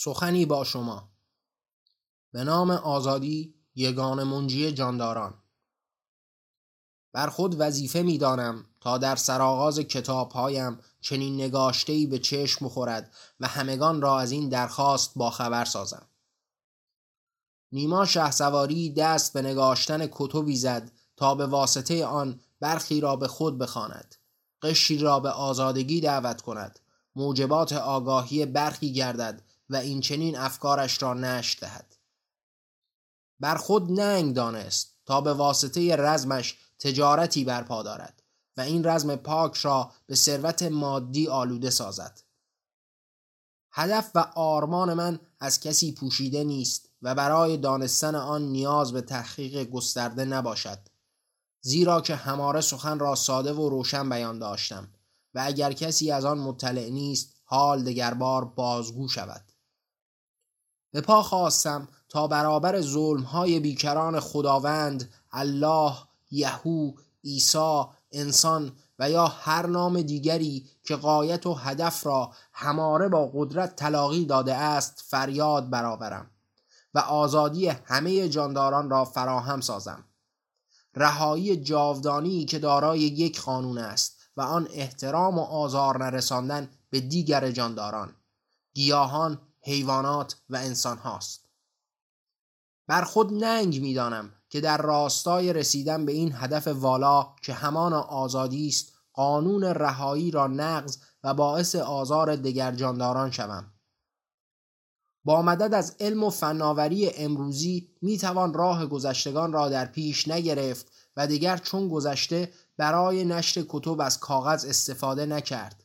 سخنی با شما. به نام آزادی یگان منجی جانداران. بر خود وظیفه می دانم تا در سرآغاز کتابهایم چنین نگاشتهی به چشم بخورد و همگان را از این درخواست با خبر سازم. نیما شهسواری دست به نگاشتن کتبی زد تا به واسطه آن برخی را به خود بخواند قشری را به آزادگی دعوت کند موجبات آگاهی برخی گردد و این چنین افکارش را نشت دهد. بر خود ننگ دانست تا به واسطه رزمش تجارتی برپا دارد و این رزم پاک را به ثروت مادی آلوده سازد. هدف و آرمان من از کسی پوشیده نیست و برای دانستن آن نیاز به تحقیق گسترده نباشد زیرا که هماره سخن را ساده و روشن بیان داشتم و اگر کسی از آن مطلع نیست حال دگربار بازگو شود. به پا خواستم تا برابر ظلم های بیکران خداوند الله یهو عیسی انسان و یا هر نام دیگری که قایت و هدف را هماره با قدرت تلاقی داده است فریاد برآورم و آزادی همه جانداران را فراهم سازم. رهایی جاودانی که دارای یک قانون است و آن احترام و آزار نرساندن به دیگر جانداران. گیاهان حیوانات و انسان هاست. بر خود ننگ می‌دانم که در راستای رسیدن به این هدف والا که همان آزادی است قانون رهایی را نقض و باعث آزار دگر جانداران شوم. با مدد از علم و فناوری امروزی می توان راه گذشتگان را در پیش نگرفت و دیگر چون گذشته برای نشر کتب از کاغذ استفاده نکرد.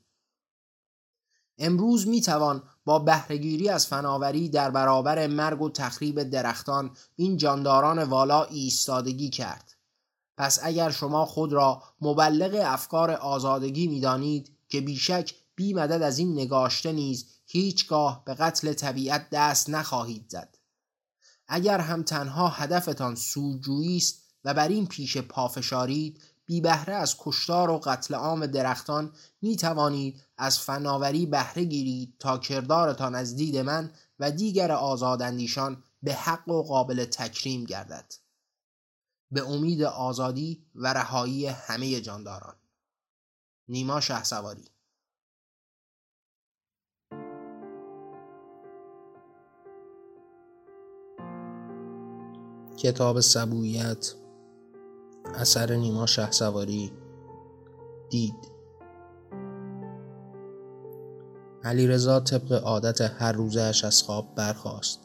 امروز می توان با بهرهگیری از فناوری در برابر مرگ و تخریب درختان این جانداران والا ایستادگی کرد. پس اگر شما خود را مبلغ افکار آزادگی می دانید که بیشک بی مدد از این نگاشته نیز هیچگاه به قتل طبیعت دست نخواهید زد. اگر هم تنها هدفتان سودجویی است و بر این پیش پافشارید بی بهره از کشتار و قتل عام درختان می توانید از فناوری بهره گیرید تا کردارتان از دید من و دیگر آزاداندیشان به حق و قابل تکریم گردد. به امید آزادی و رهایی همه جانداران. نیما شهسواری. کتاب سبویت اثر نیما شهسواری. دید. علیرضا طبق عادت هر روزش از خواب برخاست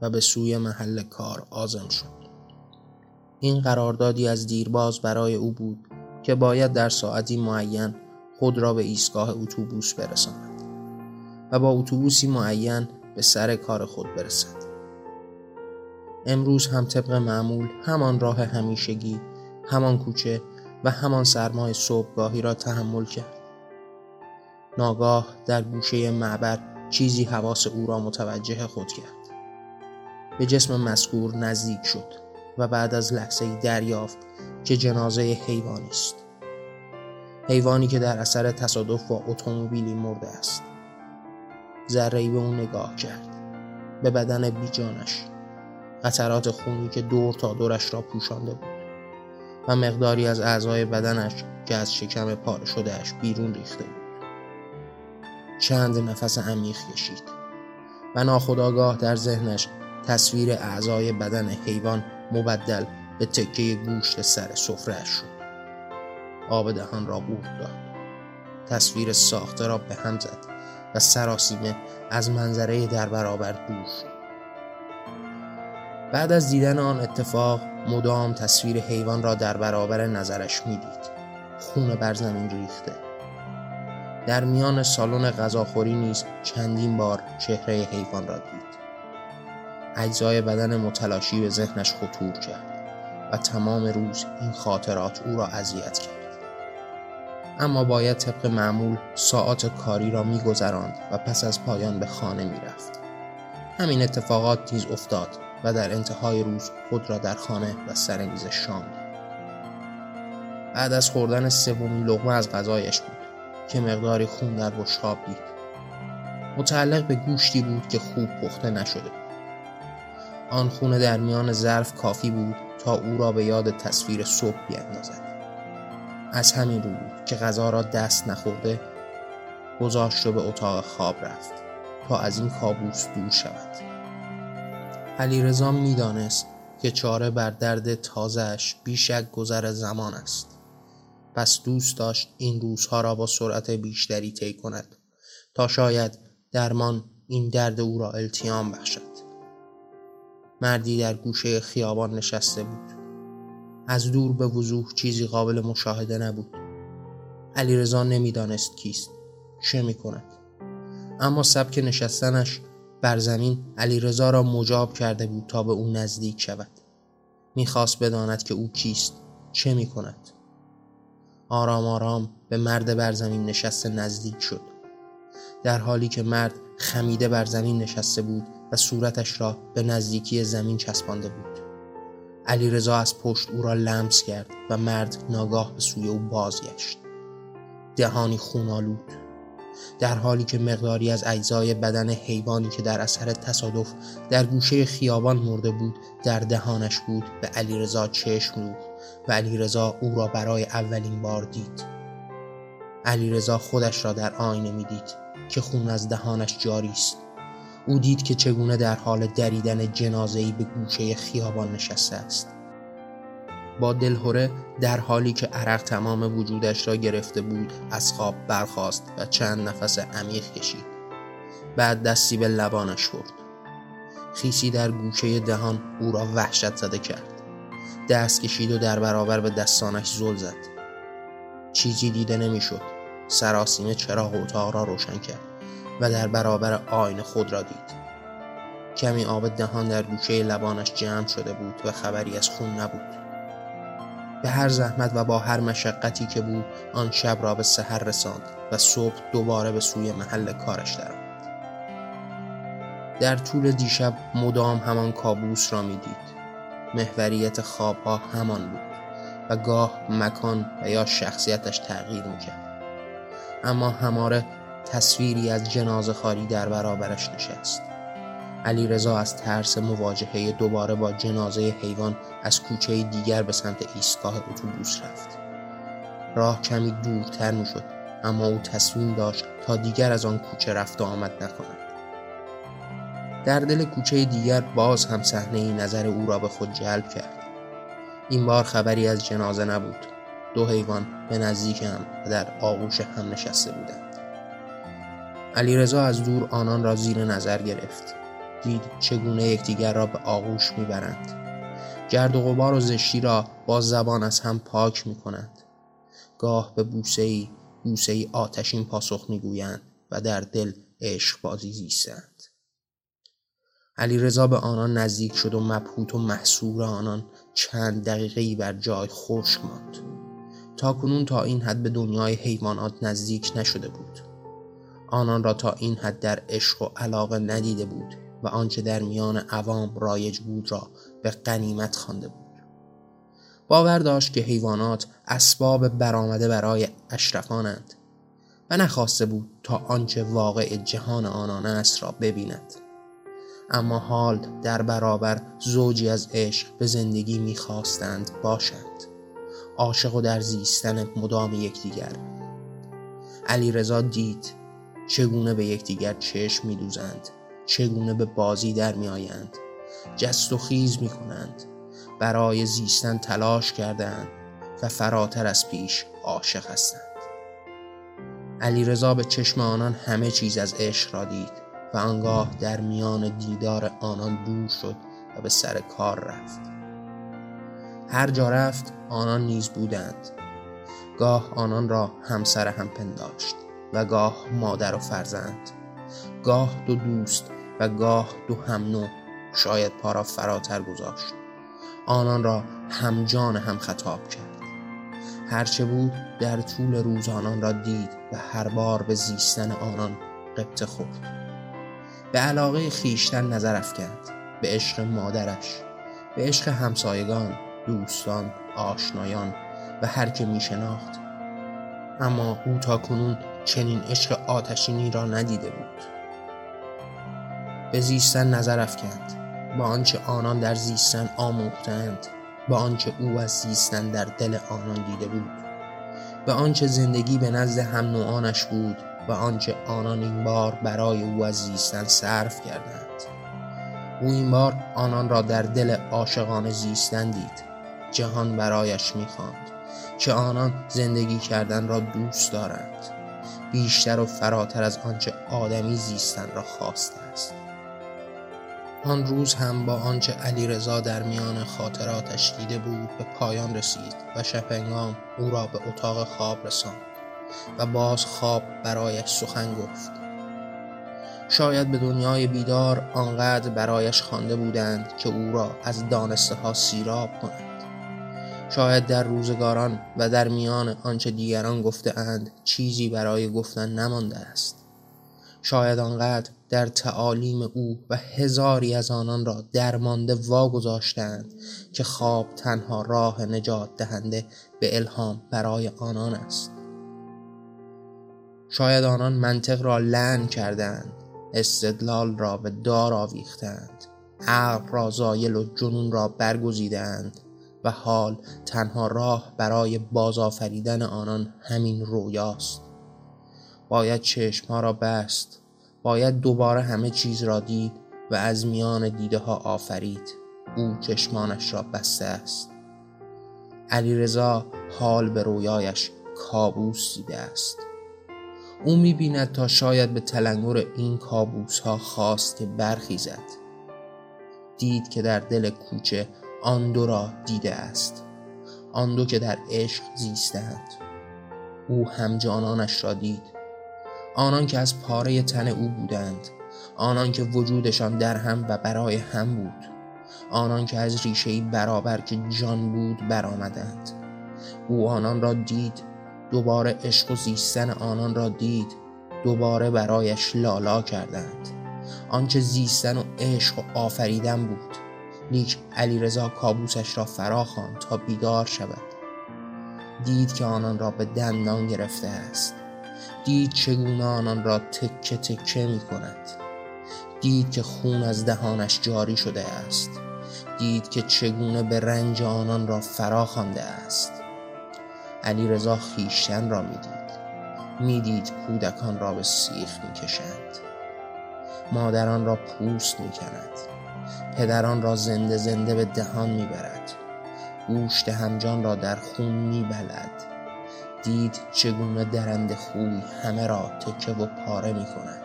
و به سوی محل کار آزم شد. این قراردادی از دیرباز برای او بود که باید در ساعتی معین خود را به ایستگاه اتوبوس برساند و با اتوبوسی معین به سر کار خود برسد. امروز هم طبق معمول همان راه همیشگی همان کوچه و همان سرمای صبحگاهی را تحمل کرد. ناگاه در گوشه معبر چیزی حواس او را متوجه خود کرد. به جسم مذکور نزدیک شد و بعد از لحظه دریافت که جنازه حیوانی است. حیوانی که در اثر تصادف با اتومبیلی مرده است. ذره به او نگاه کرد. به بدن بیجانش. قطرات خونی که دور تا دورش را پوشانده بود و مقداری از اعضای بدنش که از شکم پاره شدهش بیرون ریخته بود. چند نفس عمیق کشید و ناخداگاه در ذهنش تصویر اعضای بدن حیوان مبدل به تکه گوشت سر سفرهش شد. آب دهان را قورت داد. تصویر ساخته را به هم زد و سراسیمه از منظره در برابر دور شد. بعد از دیدن آن اتفاق مدام تصویر حیوان را در برابر نظرش می‌دید. خون بر زمین ریخته. در میان سالن غذاخوری نیز چندین بار چهره حیوان را دید. اجزای بدن متلاشی به ذهنش خطور کرد و تمام روز این خاطرات او را اذیت کرد. اما باید طبق معمول ساعات کاری را میگذراند و پس از پایان به خانه می‌رفت. همین اتفاقات نیز افتاد و در انتهای روز خود را در خانه و سر میز شام بعد از خوردن سومین لغمه از غذایش بود. که مقداری خون در بشقاب دید. متعلق به گوشتی بود که خوب پخته نشده آن خونه در میان ظرف کافی بود تا او را به یاد تصویر صبح بیاندازد. از همین رو بود که غذا را دست نخورده گذاشت و به اتاق خواب رفت تا از این کابوس دور شود. علی رزا می‌دانست که چاره بر درد تازهش بیشک گذر زمان است. پس دوست داشت این روزها را با سرعت بیشتری طی کند تا شاید درمان این درد او را التیام بخشد. مردی در گوشه خیابان نشسته بود. از دور به وضوح چیزی قابل مشاهده نبود. علیرضا نمی‌دانست کیست چه می کند اما سبک نشستنش بر زمین علیرضا را مجاب کرده بود تا به او نزدیک شود. می‌خواست بداند که او کیست چه می کند آرام آرام به مرد بر زمین نشسته نزدیک شد. در حالی که مرد خمیده بر زمین نشسته بود و صورتش را به نزدیکی زمین چسبانده بود. علی رضا از پشت او را لمس کرد و مرد ناگاه به سوی او بازگشت. دهانی خونالود در حالی که مقداری از اجزای بدن حیوانی که در اثر تصادف در گوشه خیابان مرده بود در دهانش بود به علیرضا چشم دوخت و علیرضا او را برای اولین بار دید. علیرضا خودش را در آینه می‌دید که خون از دهانش جاری است. او دید که چگونه در حال دریدن جنازه‌ای به گوشه خیابان نشسته است. با دلهوره در حالی که عرق تمام وجودش را گرفته بود از خواب برخاست و چند نفس عمیق کشید. بعد دستی به لبانش برد. خیسی در گوشه دهان او را وحشت زده کرد. دست کشید و در برابر به دستانش زل زد. چیزی دیده نمی‌شد. سراسیمه چراغ اتاق را روشن کرد و در برابر آینه خود را دید. کمی آب دهان در گوشه لبانش جمع شده بود و خبری از خون نبود. به هر زحمت و با هر مشقتی که بود آن شب را به سحر رساند و صبح دوباره به سوی محل کارش درآمد در طول دیشب مدام همان کابوس را می‌دید. محوریت خوابها همان بود و گاه مکان و یا شخصیتش تغییر می‌کرد. اما هماره تصویری از جنازه خاری در برابرش نشست. علی رضا از ترس مواجهه دوباره با جنازه حیوان از کوچه دیگر به سمت ایستگاه اتوبوس رفت. راه کمی دورتر می شد اما او تصمیم داشت تا دیگر از آن کوچه رفت و آمد نکند. در دل کوچه دیگر باز هم صحنه نظر او را به خود جلب کرد. این بار خبری از جنازه نبود. دو حیوان به نزدیک هم و در آغوش هم نشسته بودند. علیرضا از دور آنان را زیر نظر گرفت. دید چگونه یکدیگر را به آغوش می‌برند. گرد و غبار و زشتی را با زبان از هم پاک می کنند گاه به بوسه ای بوسه ای آتشین پاسخ می‌گویند و در دل عشق بازی زیستند. علی رضا به آنان نزدیک شد و مبهوت و محصور آنان چند دقیقه بر جای خشک ماند. تا کنون تا این حد به دنیای حیوانات نزدیک نشده بود. آنان را تا این حد در عشق و علاقه ندیده بود و آنچه در میان عوام رایج بود را به قنیمت خوانده بود. باور داشت که حیوانات اسباب برآمده برای اشرفانند و نخواسته بود تا آنچه واقع جهان آنان است را ببیند. اما حال در برابر زوجی از عشق به زندگی می‌خواستند باشند عاشق و در زیستن مدام یکدیگر. علی رضا دید چگونه به یکدیگر چشم میدوزند چگونه به بازی در میآیند. جست و خیز می کنند برای زیستن تلاش کردند و فراتر از پیش عاشق هستند. علی رضا به چشم آنان همه چیز از عشق را دید. و آنگاه در میان دیدار آنان دور شد و به سر کار رفت. هر جا رفت آنان نیز بودند. گاه آنان را همسر هم پنداشت و گاه مادر و فرزند. گاه دو دوست و گاه دو هم نو شاید پا را فراتر گذاشت. آنان را هم جان هم خطاب کرد. هرچه بود در طول روز آنان را دید و هر بار به زیستن آنان قبطه خورد. به علاقه خیشتن نظر افکند. به عشق مادرش به عشق همسایگان دوستان آشنایان و هر که می شناخت اما او تا کنون چنین عشق آتشینی را ندیده بود. به زیستن نظر افکند. با آنچه آنان در زیستن آموختند با آنچه او از زیستن در دل آنان دیده بود. به آنچه زندگی به نزد هم نوعانش بود و آنچه آنان این بار برای او از زیستن صرف کردند. او این بار آنان را در دل عاشقان زیستن دید. جهان برایش می‌خواند که آنان زندگی کردن را دوست دارند. بیشتر و فراتر از آنچه آدمی زیستن را خواسته است. آن روز هم با آنچه علی رضا در میان خاطراتش دیده بود به پایان رسید و شپنگام او را به اتاق خواب رساند. و باز خواب برایش سخن گفت. شاید به دنیای بیدار آنقدر برایش خوانده بودند که او را از دانسته ها سیراب کنند. شاید در روزگاران و در میان آنچه دیگران گفته اند چیزی برای گفتن نمانده است. شاید آنقدر در تعالیم او و هزاری از آنان را درمانده واگذاشتند که خواب تنها راه نجات دهنده به الهام برای آنان است. شاید آنان منطق را لعن کردند استدلال را به دار آویختند عقل را زایل و جنون را برگزیدند و حال تنها راه برای بازآفریدن آنان همین رویاست. باید چشمها را بست باید دوباره همه چیز را دید و از میان دیده ها آفرید. او چشمانش را بسته است. علیرضا حال به رویایش کابوس دیده است. او می‌بیند تا شاید به تلنگر این کابوس ها خواست که برخیزد. دید که در دل کوچه آن دو را دیده است. آن دو که در عشق زیستند. او هم جانانش را دید. آنان که از پاره تن او بودند. آنان که وجودشان در هم و برای هم بود. آنان که از ریشه برابر که جان بود برآمدند. او آنان را دید. دوباره عشق و زیستن آنان را دید دوباره برایش لالا کردند. آنچه زیستن و عشق و آفریدن بود. لیک علیرضا کابوسش را فرا تا بیدار شود. دید که آنان را به دندان گرفته است. دید چگونه آنان را تکه تکه می کند. دید که خون از دهانش جاری شده است. دید که چگونه به رنج آنان را فرا خوانده است. علی رضا خیشتن را می‌دید. می‌دید کودکان را به سیخ می‌کشند. مادران را پوست می‌کند. پدران را زنده زنده به دهان می‌برد. گوشت همجان را در خون میبلد. دید چگونه درند خوی همه را تکه و پاره می‌کند.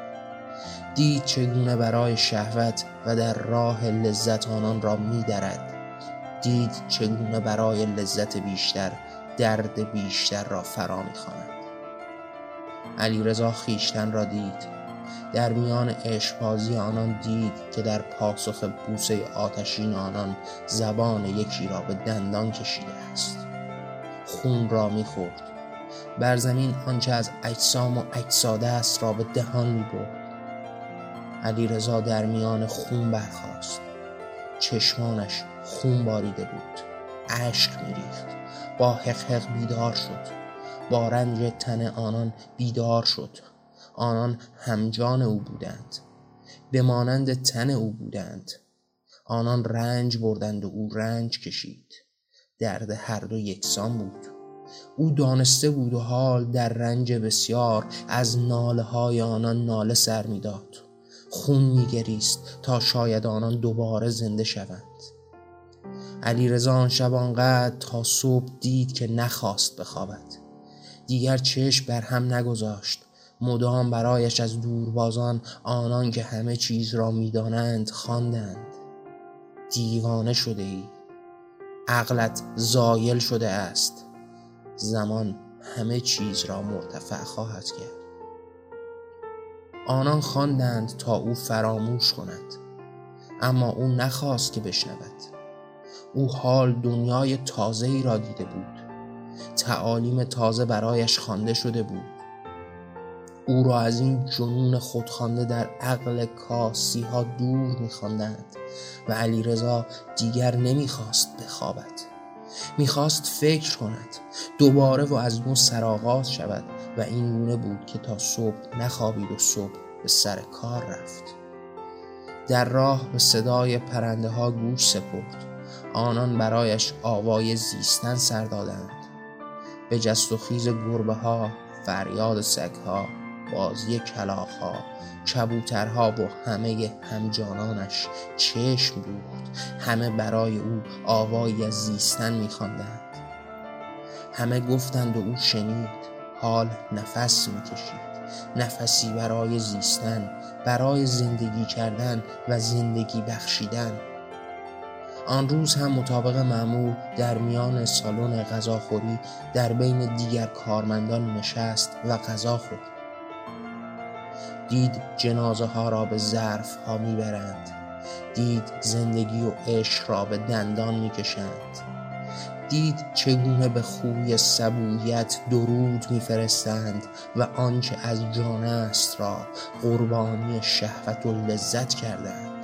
دید چگونه برای شهوت و در راه لذت آنان را میدرد. دید چگونه برای لذت بیشتر درد بیشتر را فرا می‌خواند. علیرضا خیشتن را دید. در میان عشقبازی آنان دید که در پاسخ بوسه آتشین آنان زبان یکی را به دندان کشیده است. خون را می‌خورد. بر زمین آنچه از اجسام و اجساده است را به دهان می‌برد. علیرضا در میان خون برخاست. چشمانش خون باریده بود. اشک میریخت. با حق بیدار شد. با رنج تن آنان بیدار شد. آنان همجان او بودند. به مانند تن او بودند. آنان رنج بردند و او رنج کشید. درد هر دو یکسان بود. او دانسته بود و حال در رنج بسیار از ناله های آنان ناله سر می‌داد. خون میگریست تا شاید آنان دوباره زنده شوند. علی رزان شب آنقدر تا صبح دید که نخواست بخوابد. دیگر چشم بر هم نگذاشت. مدام برایش از دوربازان آنان که همه چیز را می‌دانند خواندند. دیوانه شده ای. عقلت زایل شده است. زمان همه چیز را مرتفع خواهد کرد. آنان خواندند تا او فراموش کند. اما او نخواست که بشنود. او حال دنیای تازه ای را دیده بود. تعالیم تازه برایش خوانده شده بود. او را از این جنون خودخوانده در عقل کاسی ها دور میخواندند و علی رضا دیگر نمی‌خواست بخوابد. می‌خواست فکر کند. دوباره و از نو سرآغاز شود و این گونه بود که تا صبح نخوابید و صبح به سر کار رفت. در راه به صدای پرنده ها گوش سپرد. آنان برایش آوای زیستن سر دادند. به جست و خیز گربه ها فریاد سگ ها بازی کلاخ ها کبوترها و همه همجانانش چشم بود. همه برای او آوایی از زیستن میخواندند. همه گفتند و او شنید. حال نفس می‌کشید. نفسی برای زیستن برای زندگی کردن و زندگی بخشیدن. آن روز هم مطابق معمول در میان سالن غذاخوری در بین دیگر کارمندان نشست و غذا خورد. دید جنازه ها را به ظرف ها می‌برند. دید زندگی و عشق را به دندان می‌کشند. دید چگونه به خوی سبویت درود میفرستند و آنچه از جان است را قربانی شهوت و لذت کردند.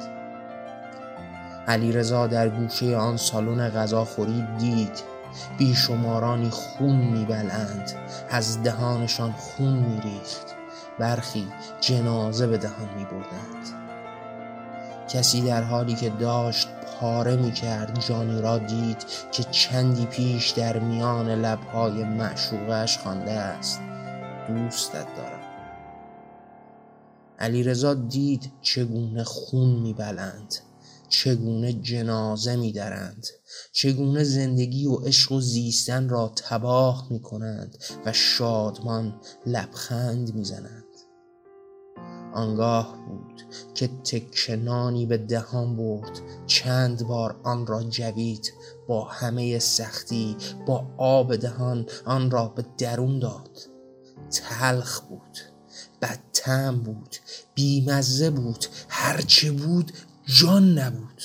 علیرضا در گوشه آن سالن غذاخوری دید. بیشمارانی خون میبلند از دهانشان خون میریخت. برخی جنازه به دهان میبردند. کسی در حالی که داشت پاره می کرد جانی را دید که چندی پیش در میان لبهای معشوقش خوانده است. دوستت دارم. علیرضا دید چگونه خون میبلند چگونه جنازه میدرند چگونه زندگی و عشق و زیستن را تباه می کنند و شادمان لبخند می‌زنند. آنگاه بود که تکنانی به دهان برد چند بار آن را جوید با همه سختی با آب دهان آن را به درون داد. تلخ بود بدتم بود بیمزه بود هرچه بود جان نبود.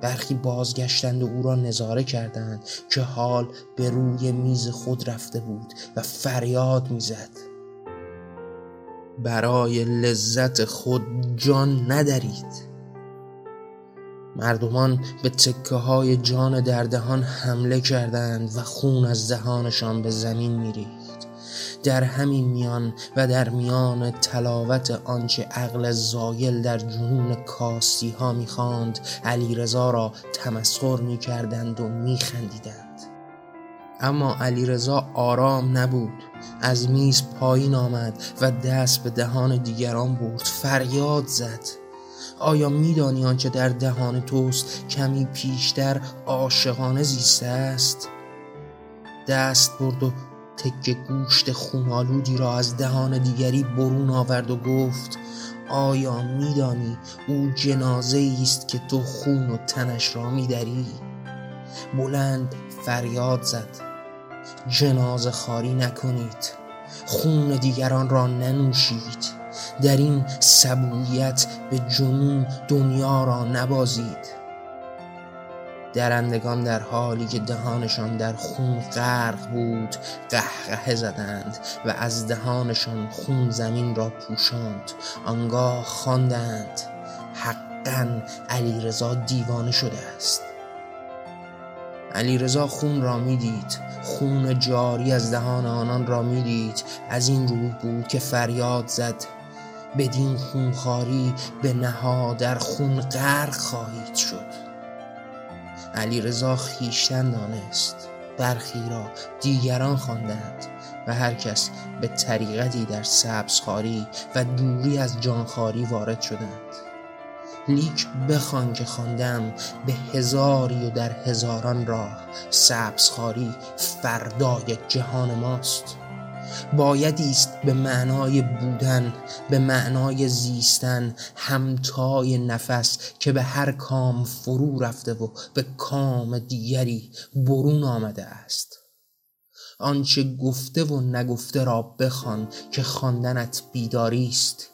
برخی بازگشتند و او را نظاره کردند که حال به روی میز خود رفته بود و فریاد می‌زد. برای لذت خود جان ندارید مردمان به تکه های جان در دهان حمله کردند و خون از دهانشان به زمین میریخت. در همین میان و در میان تلاوت آنچه عقل زایل در جنون کاستی ها می‌خواند علی رضا را تمسخر می‌کردند و میخندیدند. اما علی رضا آرام نبود از میز پایین آمد و دست به دهان دیگران برد فریاد زد. آیا میدانی آنچه در دهان توست کمی پیشتر عاشقانه زیسته است؟ دست برد و تکه گوشت خونالودی را از دهان دیگری برون آورد و گفت آیا میدانی او جنازه است که تو خون و تنش را میدری بلند فریاد زد جنازه خاری نکنید خون دیگران را ننوشید در این سبویت به جنون دنیا را نبازید. درندگان در حالی که دهانشان در خون غرق بود قهقه زدند و از دهانشان خون زمین را پوشاند. آنگاه خواندند حقا علیرضا دیوانه شده است. علیرضا خون را می‌دید. خون جاری از دهان آنان را می‌دید. از این روی بود که فریاد زد. بدین خونخاری به نها در خون غرق خواهید شد. علی رضا خیشتن دانست. برخی را دیگران خواندند و هر کس به طریقتی در سبزخاری و دوری از جانخواری وارد شدند. لیک بخوان که خواندم به هزاری و در هزاران راه سبزخواری فردای جهان ماست. بایدی است به معنای بودن به معنای زیستن همتای نفس که به هر کام فرو رفته و به کام دیگری برون آمده است. آنچه گفته و نگفته را بخوان که خواندنت بیداری است.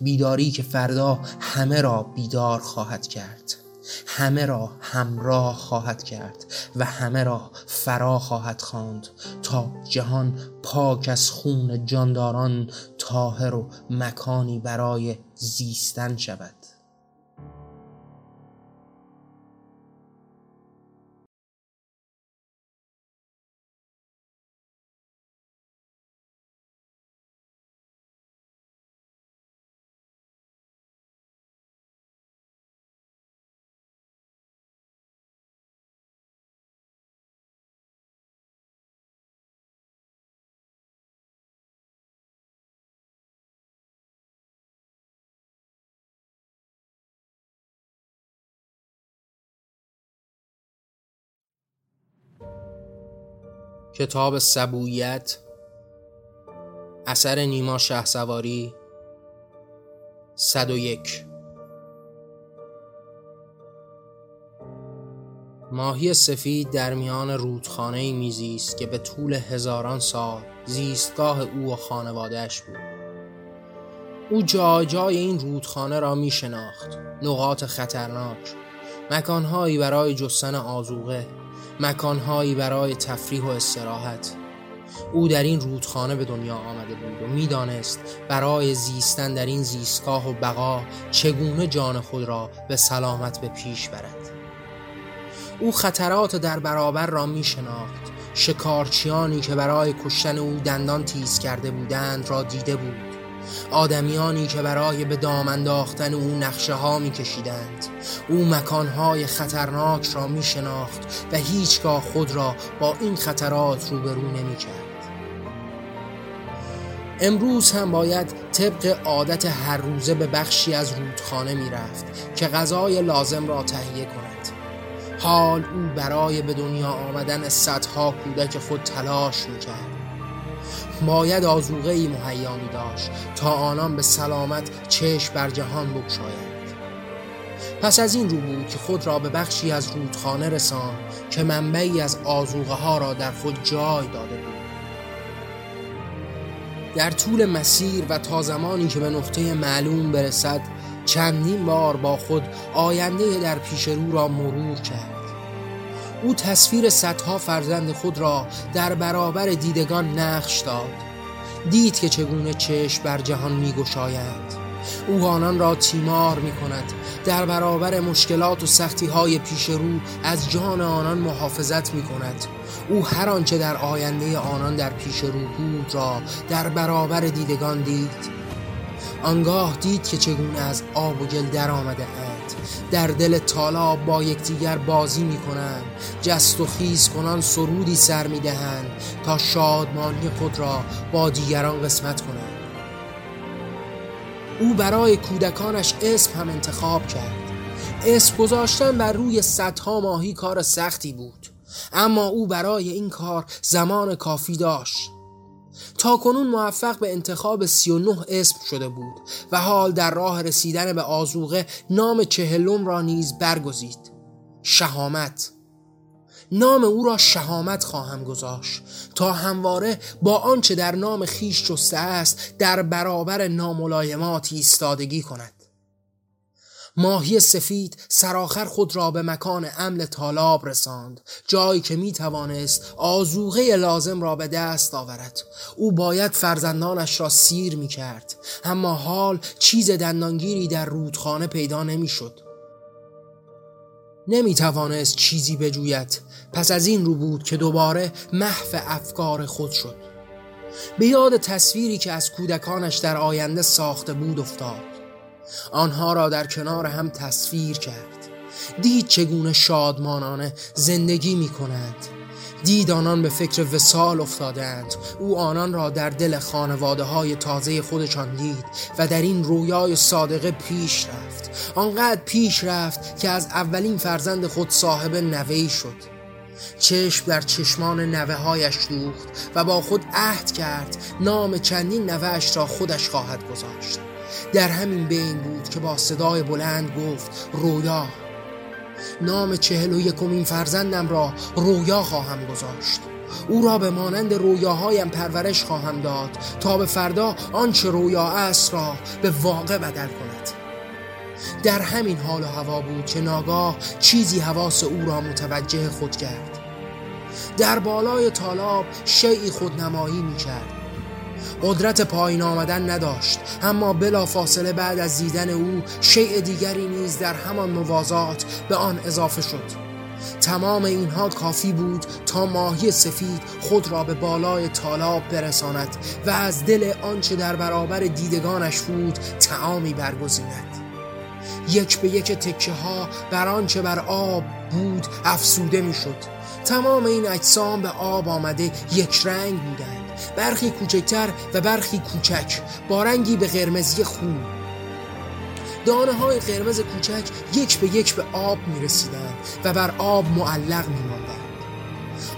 بیداری که فردا همه را بیدار خواهد کرد. همه را همراه خواهد کرد و همه را فرا خواهد خواند تا جهان پاک از خون جانداران طاهر و مکانی برای زیستن شود. کتاب سبویت اثر نیما شه سواری صد و یک. ماهی سفید در میان رودخانه میزیست که به طول هزاران سال زیستگاه او و خانوادهش بود. او جای جای این رودخانه را می شناخت نقاط خطرناک مکانهایی برای جستن آزوغه مکانهایی برای تفریح و استراحت. او در این رودخانه به دنیا آمده بود و می‌دانست برای زیستن در این زیستگاه و بقا چگونه جان خود را به سلامت به پیش برد. او خطرات در برابر را می شناخت شکارچیانی که برای کشتن او دندان تیز کرده بودند را دیده بود. آدمیانی که برای به دام انداختن او نقشه ها می کشیدند او مکانهای خطرناک را می شناخت و هیچگاه خود را با این خطرات روبرو نمی کرد امروز هم باید طبق عادت هر روزه به بخشی از رودخانه می رفت که غذای لازم را تهیه کند. حال او برای به دنیا آمدن صدها کودک خود تلاش می کرد باید آزوغه ای مهیا می داشت تا آنان به سلامت چشم بر جهان بگشایند. پس از این رو بود که خود را به بخشی از رودخانه رسان که منبعی از آزوغه ها را در خود جای داده بود. در طول مسیر و تا زمانی که به نقطه معلوم برسد چندین بار با خود آینده در پیش رو را مرور کرد. او تصویر صدها فرزند خود را در برابر دیدگان نقش داد. دید که چگونه چشم بر جهان میگشایند او آنان را تیمار می کند در برابر مشکلات و سختی های پیش رو از جان آنان محافظت می کند او هر آنچه در آینده آنان در پیش رو بود را در برابر دیدگان دید. آنگاه دید که چگونه از آب و گل در آمده در دل تالاب با یکدیگر بازی می کنند جست و خیز کنان سرودی سر می دهند تا شادمانی خود را با دیگران قسمت کنند. او برای کودکانش اسم هم انتخاب کرد. اسم گذاشتن بر روی صدها ماهی کار سختی بود. اما او برای این کار زمان کافی داشت. تا کنون موفق به انتخاب 39 اسم شده بود و حال در راه رسیدن به آزوغه نام چهلم را نیز برگزید. شهامت. نام او را شهامت خواهم گذاشت تا همواره با آنچه در نام خیش جسته است در برابر ناملایمات ایستادگی کند. ماهی سفید سراخر خود را به مکان عمل تالاب رساند. جایی که می توانست آزوغه لازم را به دست آورد. او باید فرزندانش را سیر می کرد اما حال چیز دندانگیری در رودخانه پیدا نمی شد نمی توانست چیزی بجوید. پس از این رو بود که دوباره محو افکار خود شد. به یاد تصویری که از کودکانش در آینده ساخته بود افتاد. آنها را در کنار هم تصویر کرد. دید چگونه شادمانانه زندگی می کند. دید آنان به فکر وسال افتادند. او آنان را در دل خانواده های تازه خودشان دید و در این رویای صادقه پیش رفت. آنقدر پیش رفت که از اولین فرزند خود صاحب نوهی شد. چشم در چشمان نوه هایش دوخت و با خود عهد کرد. نام چندین نوهش را خودش خواهد گذاشت. در همین بین بود که با صدای بلند گفت رویا نام چهل و یکمین فرزندم را رویا خواهم گذاشت. او را به مانند رویاهایم پرورش خواهم داد تا به فردا آنچه رویا است را به واقع بدل کند. در همین حال و هوا بود که ناگاه چیزی حواس او را متوجه خود کرد. در بالای تالاب شیعی خودنمایی می کرد قدرت پایین آمدن نداشت. اما بلا فاصله بعد از دیدن او شیء دیگری نیز در همان موازات به آن اضافه شد. تمام اینها کافی بود تا ماهی سفید خود را به بالای تالاب برساند و از دل آنچه در برابر دیدگانش بود تعامی برگزیند. یک به یک تکه ها بر آنچه بر آب بود افسوده می‌شد. تمام این اجسام به آب آمده یک رنگ بودند. برخی کوچکتر و برخی کوچک با رنگی به قرمزی خون دانه های قرمز کوچک یک به یک به آب می رسیدند و بر آب معلق می ماندند.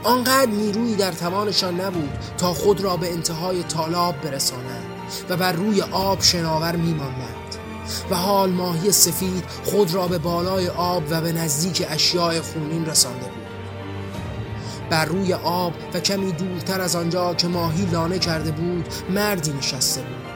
آنقدر نیرویی در توانشان نبود تا خود را به انتهای تالاب برسانند و بر روی آب شناور می ماندند. و حال ماهی سفید خود را به بالای آب و به نزدیک اشیاء خونین رسانده بود بر روی آب و کمی دورتر از آنجا که ماهی لانه کرده بود مردی نشسته بود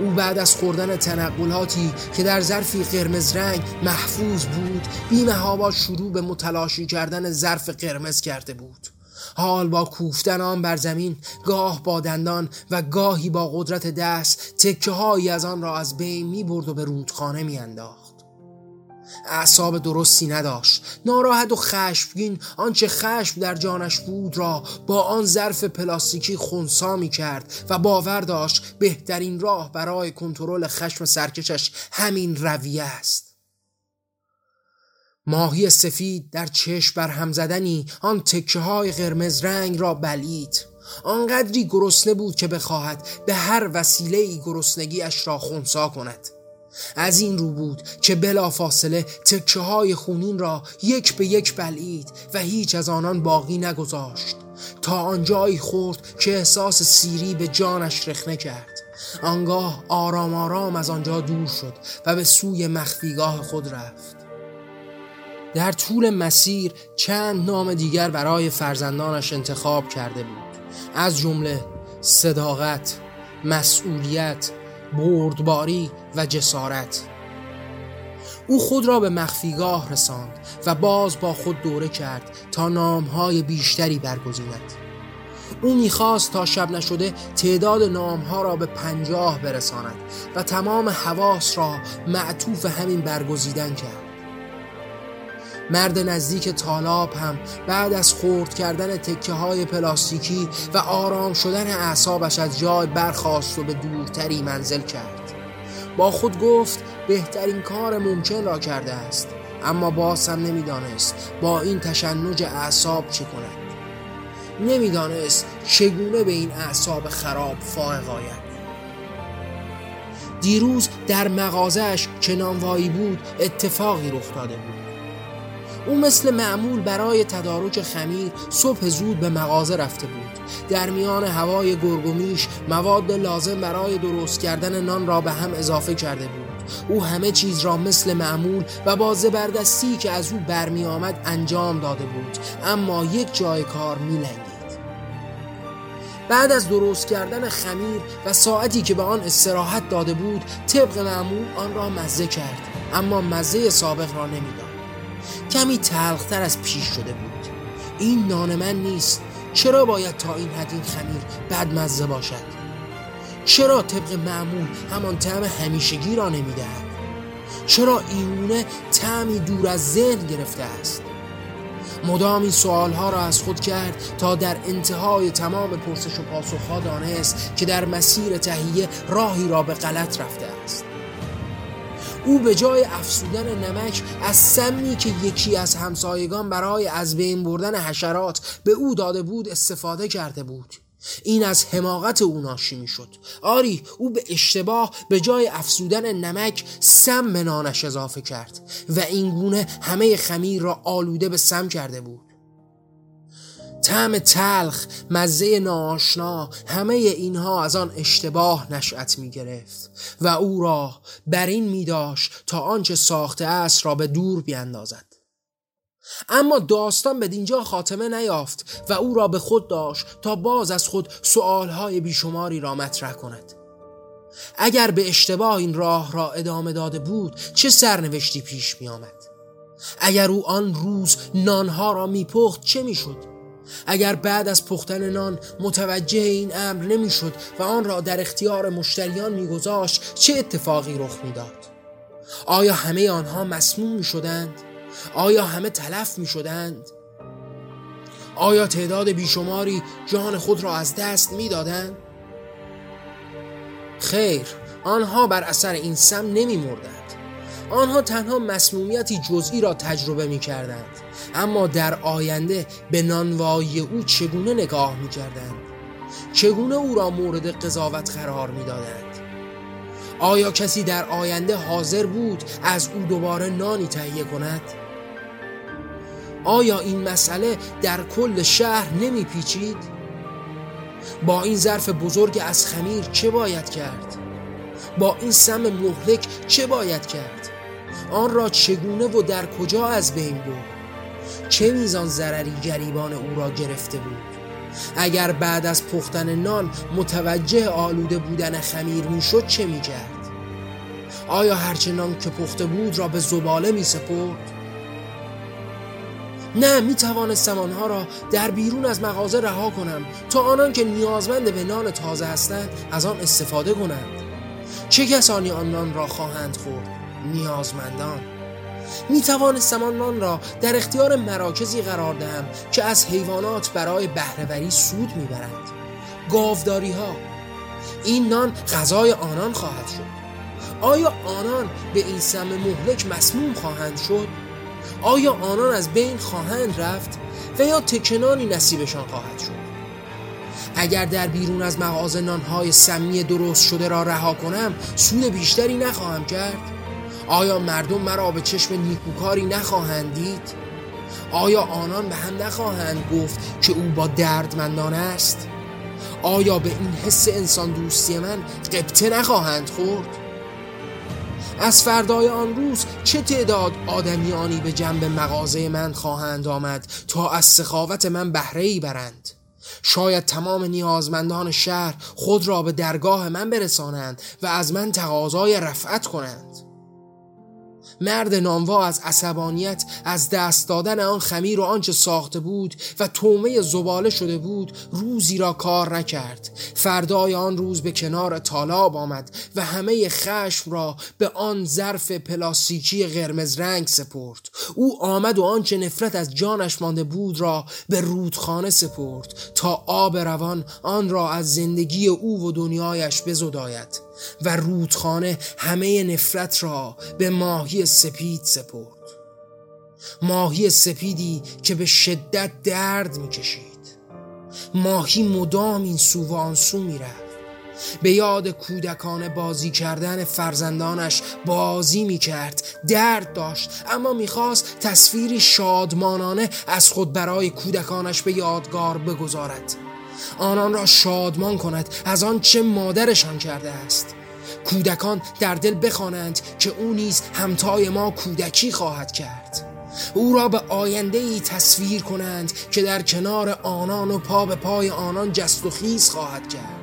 او بعد از خوردن تنقلاتی که در ظرفی قرمز رنگ محفوظ بود بیمه شروع به متلاشی کردن ظرف قرمز کرده بود حال با کوفتن آن بر زمین گاه با دندان و گاهی با قدرت دست تکه هایی از آن را از بین می برد و به رودخانه می انداخت. اعصاب درستی نداشت. ناراحت و خشمگین آنچه خشم در جانش بود را با آن ظرف پلاستیکی خونسا می کرد و باور داشت بهترین راه برای کنترل خشم سرکشش همین رویه است. ماهی سفید در چشم بر هم زدنی آن تکه های قرمز رنگ را بلید. آنقدری گرسنه بود که بخواهد به هر وسیله ای گرسنگیش را خونسا کند. از این رو بود که بلا فاصله تکه های خونین را یک به یک بلید و هیچ از آنان باقی نگذاشت. تا آنجایی خورد که احساس سیری به جانش رخنه کرد. آنگاه آرام آرام از آنجا دور شد و به سوی مخفیگاه خود رفت. در طول مسیر چند نام دیگر برای فرزندانش انتخاب کرده بود. از جمله صداقت، مسئولیت، بردباری و جسارت. او خود را به مخفیگاه رساند و باز با خود دوره کرد تا نامهای بیشتری برگزیند. او می‌خواست تا شب نشده تعداد نامها را به پنجاه برساند و تمام حواس را معطوف همین برگزیدن کرد. مرد نزدیک تالاب هم بعد از خورد کردن تکه های پلاستیکی و آرام شدن اعصابش از جای برخاست و به دورتری منزل کرد. با خود گفت بهترین کار ممکن را کرده است اما باز هم نمی‌دانست با این تشنج اعصاب چه کند. نمی‌دانست چگونه به این اعصاب خراب فائق آید. دیروز در مغازش که نانوایی بود اتفاقی رخ داده بود. او مثل معمول برای تدارک خمیر صبح زود به مغازه رفته بود. در میان هوای گرگومیش مواد لازم برای درست کردن نان را به هم اضافه کرده بود. او همه چیز را مثل معمول و با زبردستی که از او برمی آمد انجام داده بود. اما یک جای کار میلنگید. بعد از درست کردن خمیر و ساعتی که به آن استراحت داده بود طبق معمول آن را مزه کرد. اما مزه سابق را نمی‌داد. کمی تلختر از پیش شده بود. این نان من نیست. چرا باید تا این حد این خمیر بد مزه باشد؟ چرا طبق معمول همان طعم همیشگی را نمی‌دهد؟ چرا ایمونه تعمی دور از ذهن گرفته است؟ مدام این سوالها را از خود کرد تا در انتهای تمام پرسش و پاسخها دانست که در مسیر تهیه راهی را به غلط رفته است. او به جای افسودن نمک از سمی که یکی از همسایگان برای از بین بردن حشرات به او داده بود استفاده کرده بود. این از حماقت او ناشی می شد آری او به اشتباه به جای افسودن نمک سم به نانش اضافه کرد و این گونه همه خمیر را آلوده به سم کرده بود. طعم تلخ مزه ناشنا همه اینها از آن اشتباه نشأت می گرفت و او را بر این می داشت تا آنچه ساخته است را به دور بیاندازد اما داستان به دینجا خاتمه نیافت و او را به خود داشت تا باز از خود سؤالهای بیشماری را مطرح کند. اگر به اشتباه این راه را ادامه داده بود چه سرنوشتی پیش می آمد؟ اگر او آن روز نانها را میپخت چه می‌شد؟ اگر بعد از پختن نان متوجه این امر نمی‌شد و آن را در اختیار مشتریان میگذاشت چه اتفاقی رخ می‌داد آیا همه آنها مسموم می شدند؟ آیا همه تلف می شدند؟ آیا تعداد بیشماری جان خود را از دست می دادند؟ خیر آنها بر اثر این سم نمی مردند. آنها تنها مسمومیتی جزئی را تجربه می کردند اما در آینده به نانوایی او چگونه نگاه می کردند چگونه او را مورد قضاوت قرار می دادند آیا کسی در آینده حاضر بود از او دوباره نانی تهیه کند؟ آیا این مسئله در کل شهر نمی پیچید؟ با این ظرف بزرگ از خمیر چه باید کرد؟ با این سم مهلک چه باید کرد؟ آن را چگونه و در کجا از بین بود؟ چه میزان ضرری گریبان او را گرفته بود؟ اگر بعد از پختن نان متوجه آلوده بودن خمیر می‌شد چه می‌کرد؟ آیا هرچه نان که پخته بود را به زباله می سپرد؟ نه می توانستم آنها را در بیرون از مغازه رها کنم تا آنان که نیازمند به نان تازه هستند از آن استفاده کنند چه کسانی آن نان را خواهند خورد نیازمندان. می توانستم آن نان را در اختیار مراکزی قرار دهم که از حیوانات برای بهرهوری سود می‌برند. گاوداری ها این نان غذای آنان خواهد شد. آیا آنان به این سم مهلک مسموم خواهند شد؟ آیا آنان از بین خواهند رفت و یا تکنانی نصیبشان خواهد شد؟ اگر در بیرون از مغازه نانهای سمی درست شده را رها کنم سود بیشتری نخواهم کرد. آیا مردم مرا به چشم نیکوکاری نخواهند دید؟ آیا آنان به هم نخواهند گفت که او با دردمندان است؟ آیا به این حس انسان دوستی من قبطه نخواهند خورد؟ از فردای آن روز چه تعداد آدمیانی به جنب مغازه من خواهند آمد تا از سخاوت من بهره ای برند؟ شاید تمام نیازمندان شهر خود را به درگاه من برسانند و از من تقاضای رفعت کنند. مرد نانوا از عصبانیت از دست دادن آن خمیر و آنچه ساخته بود و تومه زباله شده بود روزی را کار نکرد. فردای آن روز به کنار تالاب آمد و همه خشم را به آن ظرف پلاستیکی قرمز رنگ سپرد. او آمد و آنچه نفرت از جانش مانده بود را به رودخانه سپرد تا آب روان آن را از زندگی او و دنیایش بزداید. و رودخانه همه نفرت را به ماهی سپید سپرد. ماهی سپیدی که به شدت درد می‌کشید. ماهی مدام این سو و آن سو می‌رفت. به یاد کودکان بازی کردن فرزندانش بازی می‌کرد درد داشت اما می‌خواست تصویری شادمانانه از خود برای کودکانش به یادگار بگذارد. آنان را شادمان کند. از آن چه مادرشان کرده است. کودکان در دل بخوانند که او نیز همتای ما کودکی خواهد کرد. او را به آینده ای تصویر کنند که در کنار آنان و پا به پای آنان جست و خیز خواهد کرد.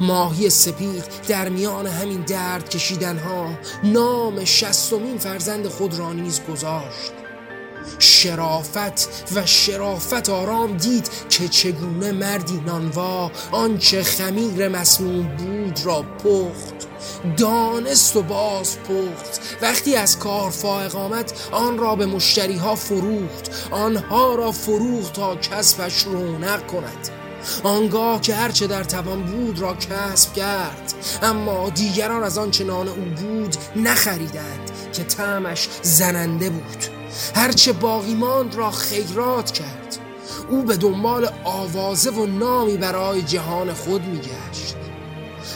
ماهی سپید در میان همین درد کشیدنها نام شستمین فرزند خود را نیز گذاشت. شرافت و شرافت آرام دید که چگونه مردی نانوا آنچه خمیر مسموم بود را پخت دانست و باز پخت. وقتی از کار فائق آمد آن را به مشتری ها فروخت آنها را فروخت تا کسبش رونق کند. آنگاه که هرچه در توان بود را کسب کرد اما دیگران از آنچه نان او بود نخریدند که تعمش زننده بود. هرچه باقی ماند را خیرات کرد. او به دنبال آوازه و نامی برای جهان خود میگشت.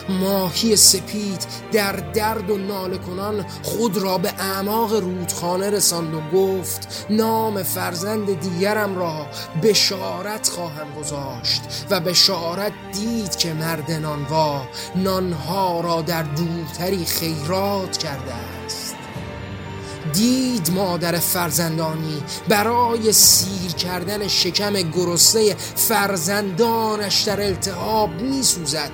ماهی سپید در درد و ناله کنان خود را به اعماق رودخانه رساند و گفت نام فرزند دیگرم را بشارت خواهم گذاشت و بشارت دید که مرد نانوا نانها را در دورتری خیرات کرده دید مادر فرزندانی برای سیر کردن شکم گرسنه فرزندانش در التهاب می سوزد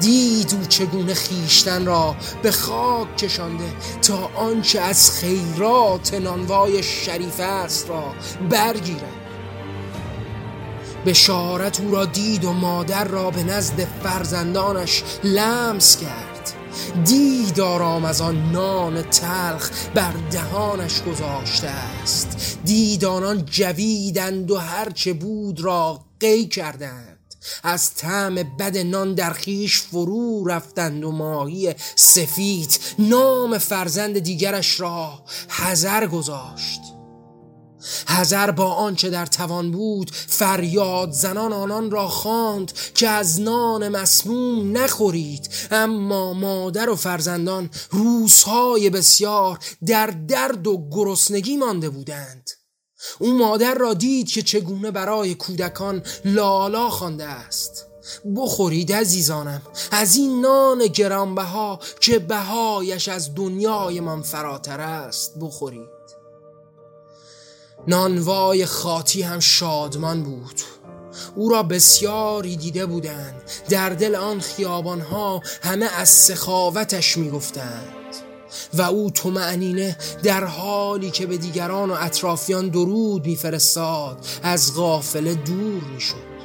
دید او چگونه خیشتن را به خاک کشانده تا آنچه از خیرات نانوای شریف است را برگیرد. بشارت او را دید و مادر را به نزد فرزندانش لمس کرد. دید آرام از آن نان تلخ بر دهانش گذاشته است. دید آنان جویدند و هرچه بود را قی کردند. از طعم بد نان در خیش فرو رفتند و ماهی سفید نام فرزند دیگرش را حذر گذاشت. هزر با آنچه در توان بود فریاد زنان آنان را خواند که از نان مسموم نخورید. اما مادر و فرزندان روزهای بسیار در درد و گرسنگی مانده بودند. او مادر را دید که چگونه برای کودکان لالا خوانده است. بخورید عزیزانم از این نان گرانبها که بهایش از دنیای من فراتر است بخورید. نانوای خاطی هم شادمان بود. او را بسیاری دیده بودند. در دل آن خیابانها همه از سخاوتش می‌گفتند. و او تو معنینه در حالی که به دیگران و اطرافیان درود میفرستاد از غافله دور می‌شد.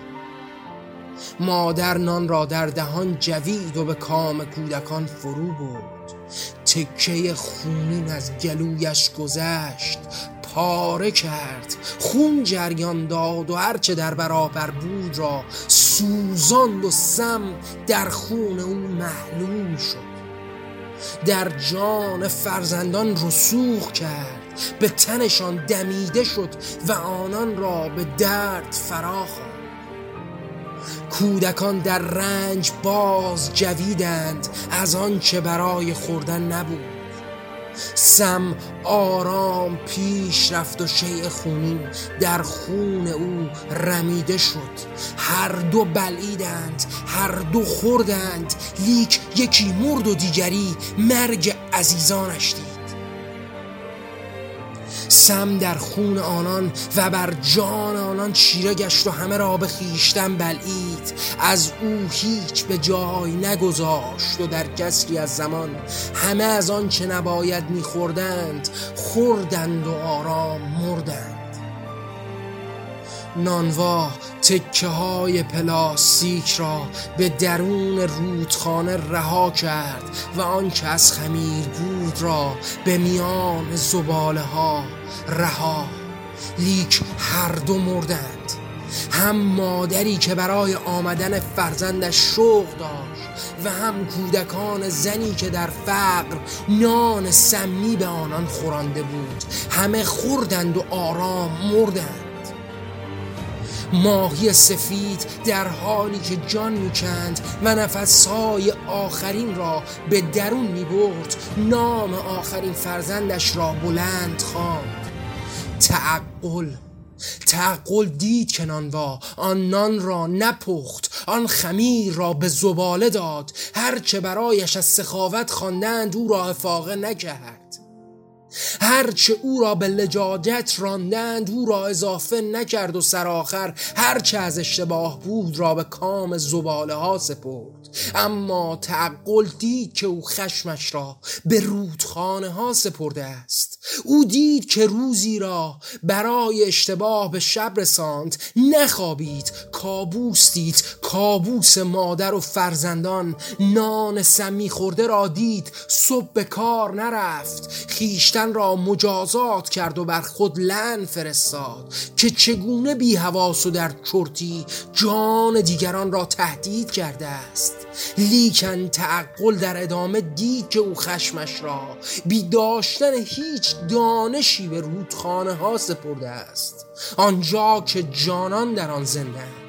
مادر نان را در دهان جوید و به کام کودکان فرو برد. تکه خونین از گلویش گذشت. پاره کرد. خون جریان داد و هرچه در برابر بود را سوزاند و سم در خون او محلول شد. در جان فرزندان رسوخ کرد. به تنشان دمیده شد و آنان را به درد فراخ کودکان در رنج باز جویدند از آنچه برای خوردن نبود. سم آرام پیش رفت و شیع خونین. در خون او رمیده شد. هر دو بلعیدند هر دو خوردند. لیک یکی مرد و دیگری مرگ عزیزانش دید. سم در خون آنان و بر جان آنان چیره گشت و همه را به خیشتن بلعید. از او هیچ به جای نگذاشت و در کسری از زمان همه از آن چه نباید میخوردند خوردند و آرام مردند. نانوا تکه های پلاستیک را به درون رودخانه رها کرد و آنچه از خمیر بود را به میان زباله ها رها. لیک هر دو مردند. هم مادری که برای آمدن فرزندش شوق داشت و هم کودکان زنی که در فقر نان سمی به آنان خورانده بود. همه خوردند و آرام مردند. ماهی سفید در حالی که جان می‌کند و نفسهای آخرین را به درون می‌برد نام آخرین فرزندش را بلند خواند. تعقل تعقل دید که نانوا آن نان را نپخت آن خمیر را به زباله داد. هرچه برایش از سخاوت خواندند او را افاقه نکرد. هرچه او را به لجاجت راندند او را اضافه نکرد و سرآخر هرچه از اشتباه بود را به کام زباله ها سپرد. اما تعقل دید که او خشمش را به رودخانه ها سپرده است. او دید که روزی را برای اشتباه به شب رساند. نخوابید کابوس دید کابوس مادر و فرزندان نان سمی خورده را دید. صبح به کار نرفت. خیشتن را مجازات کرد و بر خود لن فرستاد. که چگونه بی حواس و در چرتی جان دیگران را تهدید کرده است. لیکن تعقل در ادامه دید که او خشمش را بی داشتن هیچ دانشی به رودخانه ها سپرده است. آنجا که جانان در آن زندند.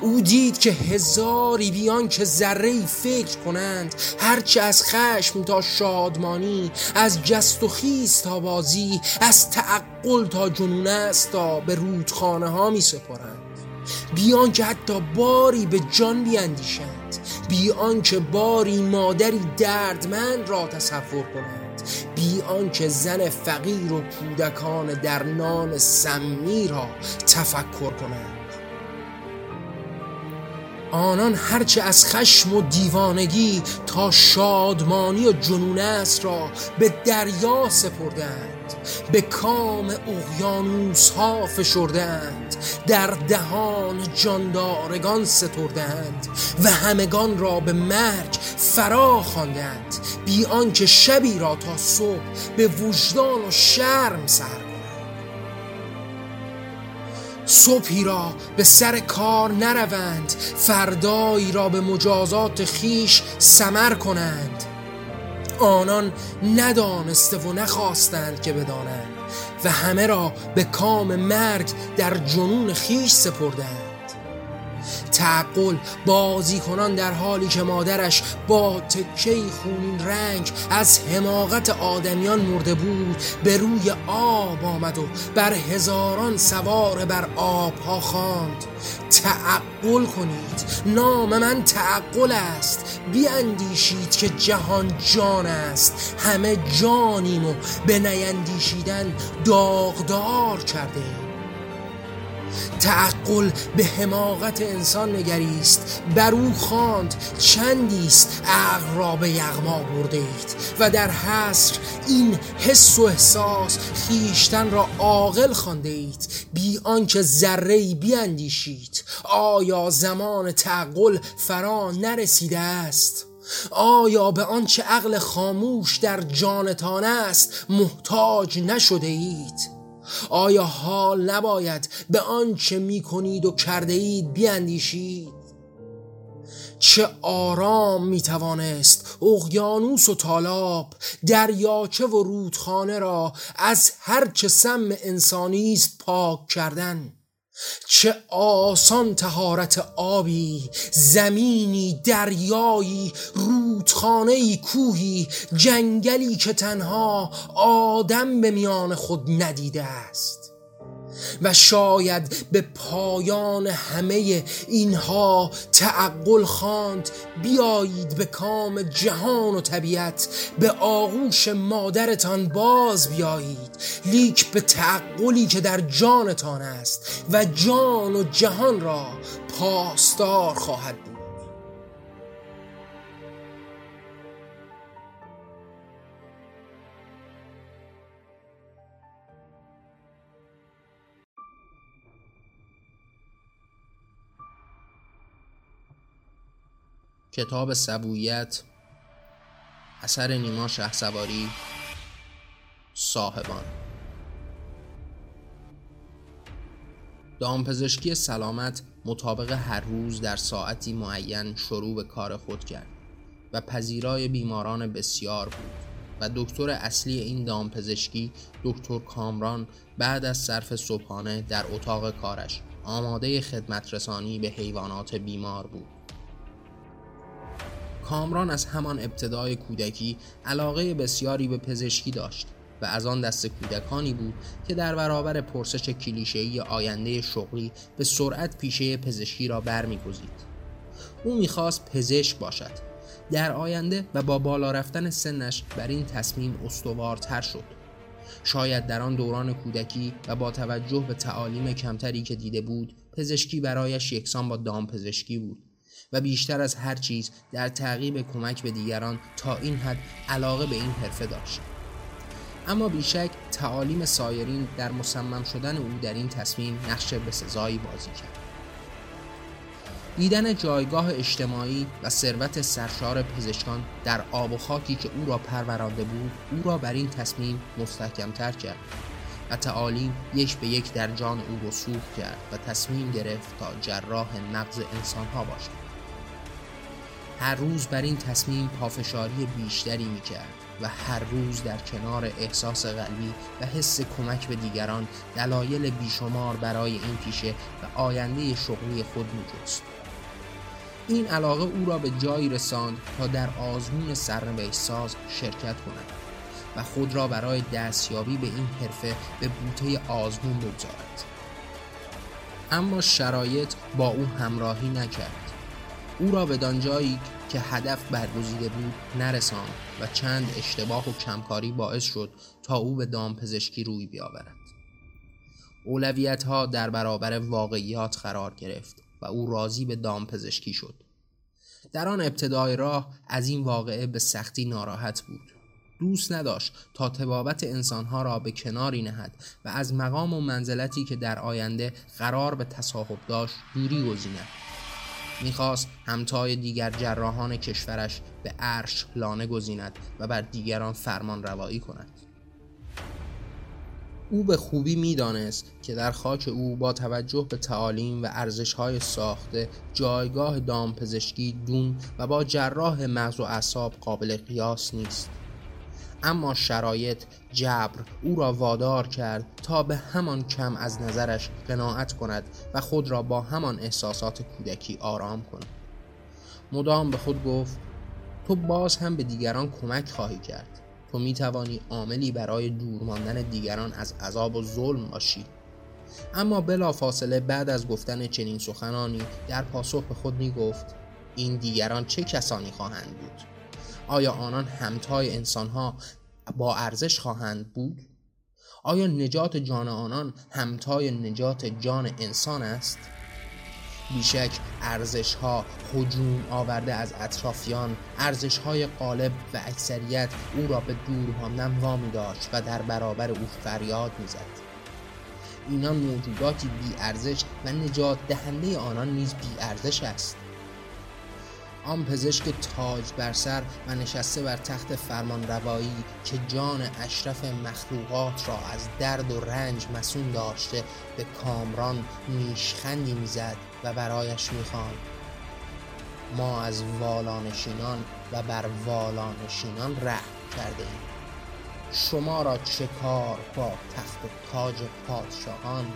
او دید که هزاری بیان که ذره فکر کنند. هرچه از خشم تا شادمانی از جست و خیز تا بازی از تعقل تا جنون است تا به رودخانه ها می سپرند. بیان که حتی باری به جان بیاندیشند. بیان که باری مادری دردمند را تصور کنند. بی آنکه زن فقیر و کودکان در نان سمی را تفکر کنند. آنان هرچه از خشم و دیوانگی تا شادمانی و جنون است را به دریا سپردند. به کام اقیانوس ها فشردند. در دهان جاندارگان ستردند و همگان را به مرگ فرا خواندند. بی آنکه شبی را تا صبح به وجدان و شرم سر صبحی را به سر کار نروند. فردایی را به مجازات خیش سمر کنند. آنان ندانسته و نخواستند که بدانند و همه را به کام مرگ در جنون خیش سپردند. تعقل بازی کنان در حالی که مادرش با تکی خونین رنگ از حماقت آدمیان مرده بود به روی آب آمد و بر هزاران سوار بر آبها خواند. تعقل کنید نام من تعقل است. بیاندیشید که جهان جان است. همه جانیم و به نیندیشیدن داغدار کرده تعقل به حماقت انسان نگریست. بر او خواند چندیست عقل را به یغما برده اید. و در حصر این حس و احساس خیشتن را عاقل خوانده اید. بی آنکه ذره بیاندیشید. آیا زمان تعقل فرا نرسیده است؟ آیا به آنچه عقل خاموش در جانتان است محتاج نشده اید؟ آیا حال نباید به آنچه می کنید و کرده اید بیاندیشید؟ چه آرام می توانست اقیانوس و تالاب دریاچه و رودخانه را از هر چه سم انسانی است پاک کردن؟ چه آسان تهارت آبی زمینی دریایی رودخانه کوهی جنگلی که تنها آدم به میان خود ندیده است. و شاید به پایان همه اینها تعقل خواند. بیایید به کام جهان و طبیعت به آغوش مادرتان باز بیایید. لیک به تعقلی که در جانتان است و جان و جهان را پاسدار خواهد بود. کتاب سبویت اثر نیما سواری صاحبان. دامپزشکی سلامت مطابق هر روز در ساعتی معین شروع به کار خود کرد و پذیرای بیماران بسیار بود و دکتر اصلی این دامپزشکی دکتر کامران بعد از صرف صبحانه در اتاق کارش آماده خدمت رسانی به حیوانات بیمار بود. کامران از همان ابتدای کودکی علاقه بسیاری به پزشکی داشت و از آن دست کودکانی بود که در برابر پرسش کلیشه‌ای آینده شغلی به سرعت پیشه پزشکی را برمیگزید. او می‌خواست پزشک باشد. در آینده و با بالا رفتن سنش بر این تصمیم استوارتر شد. شاید در آن دوران کودکی و با توجه به تعالیم کمتری که دیده بود پزشکی برایش یکسان با دام پزشکی بود. و بیشتر از هر چیز در تعقیب کمک به دیگران تا این حد علاقه به این حرفه داشت. اما بیشک تعالیم سایرین در مصمم شدن او در این تصمیم نقش به سزایی بازی کرد. دیدن جایگاه اجتماعی و ثروت سرشار پزشکان در آب و خاکی که او را پرورانده بود او را بر این تصمیم مستحکمتر کرد و تعالیم یک به یک در جان او رسوخ کرد و تصمیم گرفت تا جراح نقض انسانها باشد. هر روز بر این تصمیم پافشاری بیشتری می کرد و هر روز در کنار احساس قلبی و حس کمک به دیگران دلایل بیشمار برای این پیشه و آینده شغلی خود می این علاقه او را به جایی رساند تا در آزمون سرنوشت ساز شرکت کند و خود را برای دستیابی به این حرفه به بوته آزمون بگذارد. اما شرایط با او همراهی نکرد. او را به دانجایی که هدف برگزیده بود نرسان و چند اشتباه و کمکاری باعث شد تا او به دامپزشکی روی بیاورد. اولویت ها در برابر واقعیات قرار گرفت و او راضی به دامپزشکی شد. در آن ابتدای راه از این واقعه به سختی ناراحت بود. دوست نداشت تا تبابت انسانها را به کناری نهد و از مقام و منزلتی که در آینده قرار به تصاحب داشت دوری گزیند. می‌خواست همتای دیگر جراحان کشورش به عرش لانه گزیند و بر دیگران فرمان روایی کند. او به خوبی می‌دانست که در خاک او با توجه به تعالیم و ارزشهای ساخته جایگاه دامپزشکی دون و با جراح مغز و اعصاب قابل قیاس نیست. اما شرایط جبر او را وادار کرد تا به همان کم از نظرش قناعت کند و خود را با همان احساسات کودکی آرام کند. مدام به خود گفت تو باز هم به دیگران کمک خواهی کرد. تو می توانی عاملی برای دور ماندن دیگران از عذاب و ظلم باشی. اما بلا فاصله بعد از گفتن چنین سخنانی در پاسخ به خود می گفت این دیگران چه کسانی خواهند بود؟ آیا آنان همتای انسانها با ارزش خواهند بود؟ آیا نجات جان آنان همتای نجات جان انسان است؟ بیشک ارزش ها حجوم آورده از اطرافیان ارزش های قالب و اکثریت او را به دور ماندن وامی داشت و در برابر او فریاد می‌زد اینان موجوداتی بی ارزش و نجات دهنده آنان نیز بی ارزش است آن پزشک تاج بر سر و نشسته بر تخت فرمان روایی که جان اشرف مخلوقات را از درد و رنج مسون داشته به کامران نیشخندی می‌زد و برایش می‌خواند. ما از والانشینان و بر والانشینان رحم کرده ایم. شما را چه کار با تخت تاج پادشاهان؟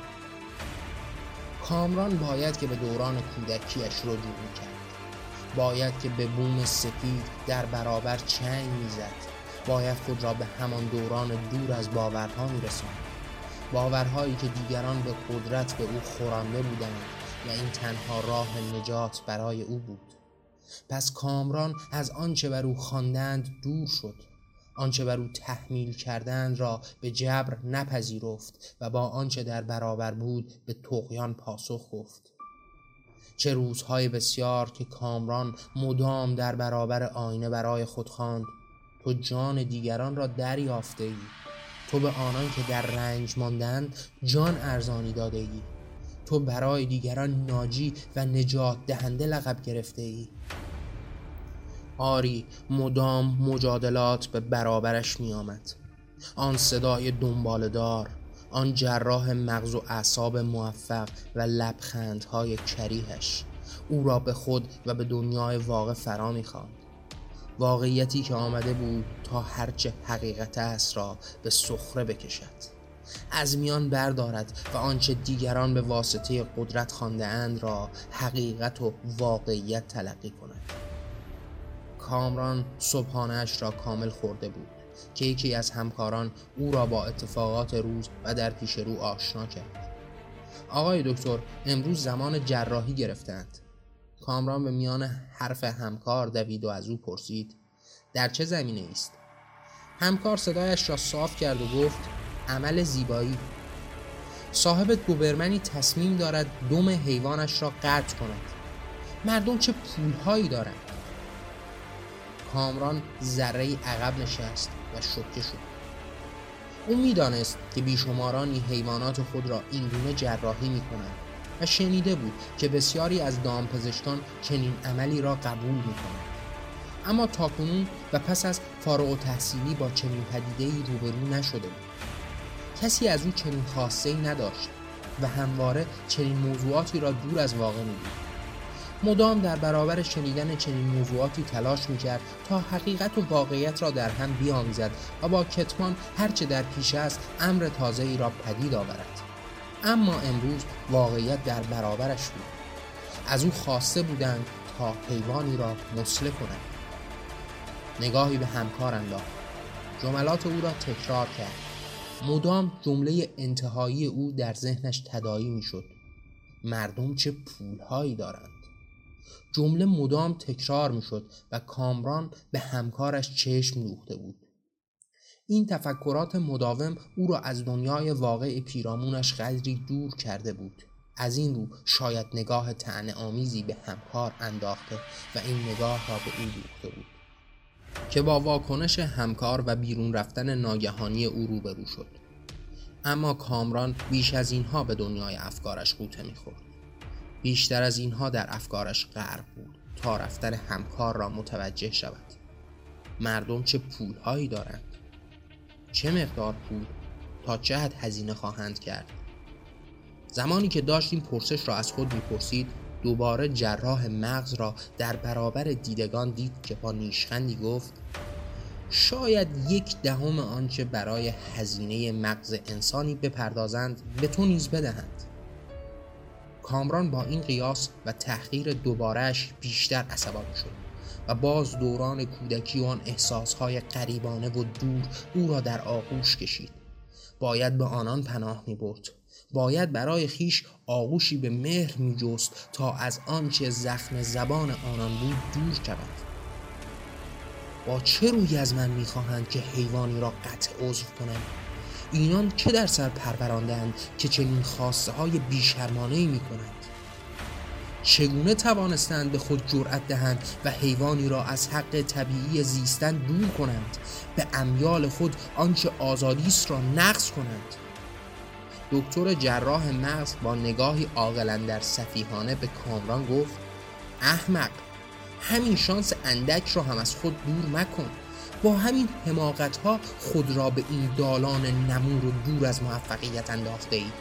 کامران باید که به دوران کودکیش رجوع می‌کرد. باید که به بوم سپید در برابر چنگ می‌زد. باید خود را به همان دوران دور از باورها میرساند. باورهایی که دیگران به قدرت به او خورانده بودند و این تنها راه نجات برای او بود. پس کامران از آنچه بر او خواندند دور شد. آنچه بر او تحمیل کردند را به جبر نپذیرفت و با آنچه در برابر بود به تقیان پاسخ گفت. چه روزهای بسیار که کامران مدام در برابر آینه برای خود خواند. تو جان دیگران را دریافته ای تو به آنان که در رنج ماندند جان ارزانی داده ای تو برای دیگران ناجی و نجات دهنده لقب گرفته ای آری مدام مجادلات به برابرش می آمد آن صدای دنبالدار آن جراح مغز و اعصاب موفق و لبخندهای کریهش. او را به خود و به دنیای واقع فرا می‌خواند. واقعیتی که آمده بود تا هرچه حقیقت است را به سخره بکشد. از میان بردارد و آنچه دیگران به واسطه قدرت خانده اند را حقیقت و واقعیت تلقی کند. کامران صبحانهاش را کامل خورده بود. که یکی از همکاران او را با اتفاقات روز و در پیش رو آشنا کرد. آقای دکتر امروز زمان جراحی گرفتند کامران به میان حرف همکار دوید و از او پرسید در چه زمینه است همکار صدایش را صاف کرد و گفت عمل زیبایی. صاحب دوبرمنی تصمیم دارد دم حیوانش را قطع کند. مردم چه پولهایی دارند؟ کامران ذره عقب نشست. و شکه شد. او می‌دانست که بیشمارانی حیوانات خود را اینگونه جراحی می کنند و شنیده بود که بسیاری از دامپزشکان چنین عملی را قبول می کنند. اما تاکنون و پس از فارغ و تحصیلی با چنین پدیده روبرو نشده بود. کسی از او چنین خاصه نداشت و همواره چنین موضوعاتی را دور از واقع می مدام در برابر شنیدن چنین موضوعاتی تلاش می‌کرد تا حقیقت و واقعیت را در هم بیامیزد و با کتمان هرچه در پیش است امر تازه ای را پدید آورد. اما امروز واقعیت در برابرش بود. از او خواسته بودند تا حیوانی را مسله کند نگاهی به همکار انداخت. جملات او را تکرار کرد. مدام جمله انتهایی او در ذهنش تدایی می‌شد. مردم چه پولهایی دارند؟ جمله مدام تکرار می‌شد و کامران به همکارش چشم دوخته بود. این تفکرات مداوم او را از دنیای واقع پیرامونش قدری دور کرده بود. از این رو شاید نگاه تعنی آمیزی به همکار انداخته و این نگاه را به او دوخته بود که با واکنش همکار و بیرون رفتن ناگهانی او روبرو شد. اما کامران بیش از اینها به دنیای افکارش قوطه می‌خورد. بیشتر از اینها در افکارش غرق بود تا رفتن همکار را متوجه شود. مردم چه پولهایی دارند؟ چه مقدار پول تا چه حد هزینه خواهند کرد؟ زمانی که داشت این پرسش را از خود می‌پرسید دوباره جراح مغز را در برابر دیدگان دید که با نیشخندی گفت شاید یک دهم آنچه برای هزینه مغز انسانی بپردازند به تو نیز بدهند. کامران با این قیاس و تحقیر دوبارهش بیشتر عصبانی شد و باز دوران کودکی و آن احساسهای قریبانه و دور او را در آغوش کشید. باید به آنان پناه می برد باید برای خیش آغوشی به مهر می جست تا از آنچه زخم زبان آنان بود دور شود. با چه روی از من می‌خواهند که حیوانی را قطع عضو کنم اینان چه در سر پروراندهاند که چنین خواسته های بیشرمانه می کنند چگونه توانستند به خود جرأت دهند و حیوانی را از حق طبیعی زیستن دور کنند؟ به امیال خود آنچه آزادی است را نقض کنند؟ دکتر جراح مغز با نگاهی عاقلا در سفیهانه به کامران گفت احمق همین شانس اندک را هم از خود دور مکن. با همین حماقت ها خود را به این دالان نمور و دور از موفقیت انداخته اید.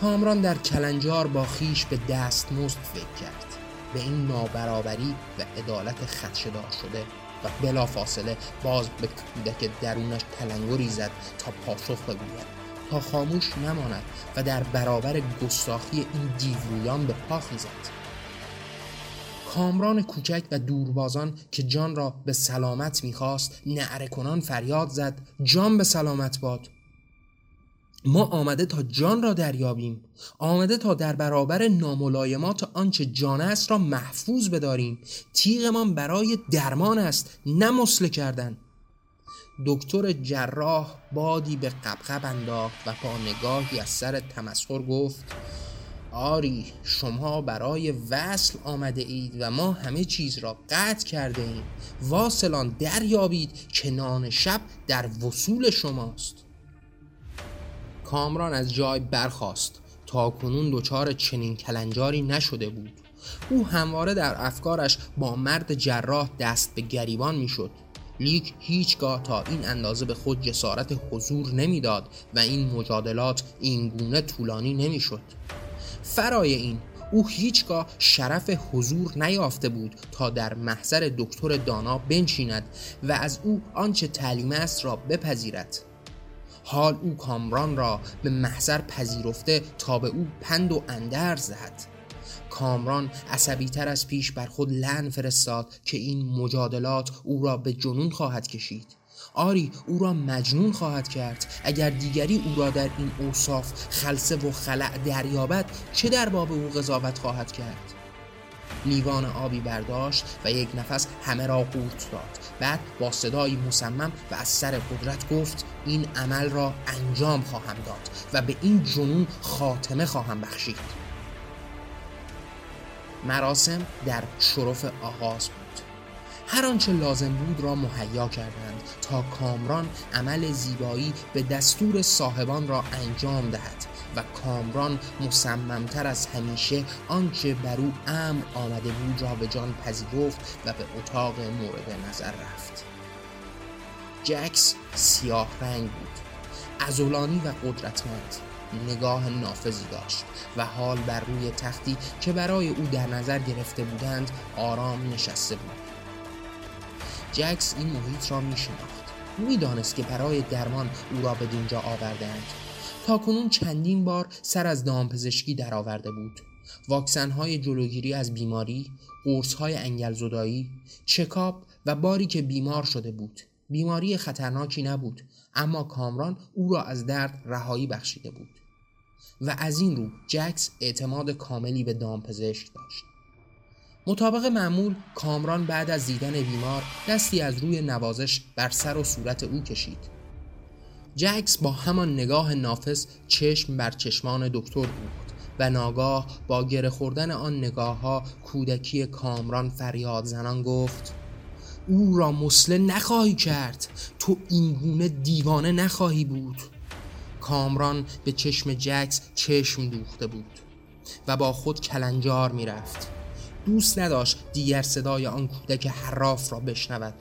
کامران در کلنجار با خیش به دست مست فکر کرد. به این نابرابری و عدالت خدشدار شده و بلا فاصله باز به کودک درونش تلنگری زد تا پاسخ بگوید. تا خاموش نماند و در برابر گستاخی این دیورویان به پا خیزد. کامران کوچک و دوربازان که جان را به سلامت می‌خواست نعره کنان فریاد زد. جان به سلامت باد. ما آمده تا جان را دریابیم. آمده تا در برابر ناملایمات آنچه جان است را محفوظ بداریم. تیغمان برای درمان است نه مسله کردن. دکتر جراح بادی به قبقب انداخت و با نگاهی از سر تمسخر گفت آری شما برای وصل آمده اید و ما همه چیز را قطع کرده ایم. واصلان دریابید که نان شب در وصول شماست. کامران از جای برخاست. تا کنون دچار چنین کلنجاری نشده بود. او همواره در افکارش با مرد جراح دست به گریبان می‌شد. لیک هیچگاه تا این اندازه به خود جسارت حضور نمی‌داد و این مجادلات این گونه طولانی نمی‌شد. فرای این او هیچگاه شرف حضور نیافته بود تا در محضر دکتر دانا بنشیند و از او آنچه تعلیم است را بپذیرد. حال او کامران را به محضر پذیرفته تا به او پند و اندرز زد کامران عصبی تر از پیش بر خود لعن فرستاد که این مجادلات او را به جنون خواهد کشید. آری او را مجنون خواهد کرد. اگر دیگری او را در این اوصاف خلصه و خلع دریابد چه در باب او قضاوت خواهد کرد؟ لیوان آبی برداشت و یک نفس همه را قورت داد. بعد با صدایی مصمم و از سر قدرت گفت این عمل را انجام خواهم داد و به این جنون خاتمه خواهم بخشید. مراسم در شرف آغاز بود. هر آنچه لازم بود را مهیا کردند تا کامران عمل زیبایی به دستور صاحبان را انجام دهد و کامران مصممتر از همیشه آنچه بر او امر آمده بود را به جان پذیرفت و به اتاق مورد نظر رفت. جکس سیاه رنگ بود ازولانی و قدرتمند نگاه نافذی داشت و حال بر روی تختی که برای او در نظر گرفته بودند آرام نشسته بود. جکس این محیط را می شناخت می‌دانست که برای درمان او را به دینجا آوردند تا کنون چندین بار سر از دامپزشکی درآورده بود. واکسن های جلوگیری از بیماری قرص های انگل زدایی چکاپ و باری که بیمار شده بود. بیماری خطرناکی نبود اما کامران او را از درد رهایی بخشیده بود. و از این رو جکس اعتماد کاملی به دامپزشک داشت. مطابق معمول کامران بعد از دیدن بیمار دستی از روی نوازش بر سر و صورت او کشید. جکس با همان نگاه نافذ چشم بر چشمان دکتر بود و ناگاه با گره خوردن آن نگاه ها کودکی کامران فریاد زنان گفت او را مسله نخواهی کرد تو اینگونه دیوانه نخواهی بود. کامران به چشم جکس چشم دوخته بود و با خود کلنجار می‌رفت. دوست نداشت دیگر صدای آن کودک حراف را بشنود.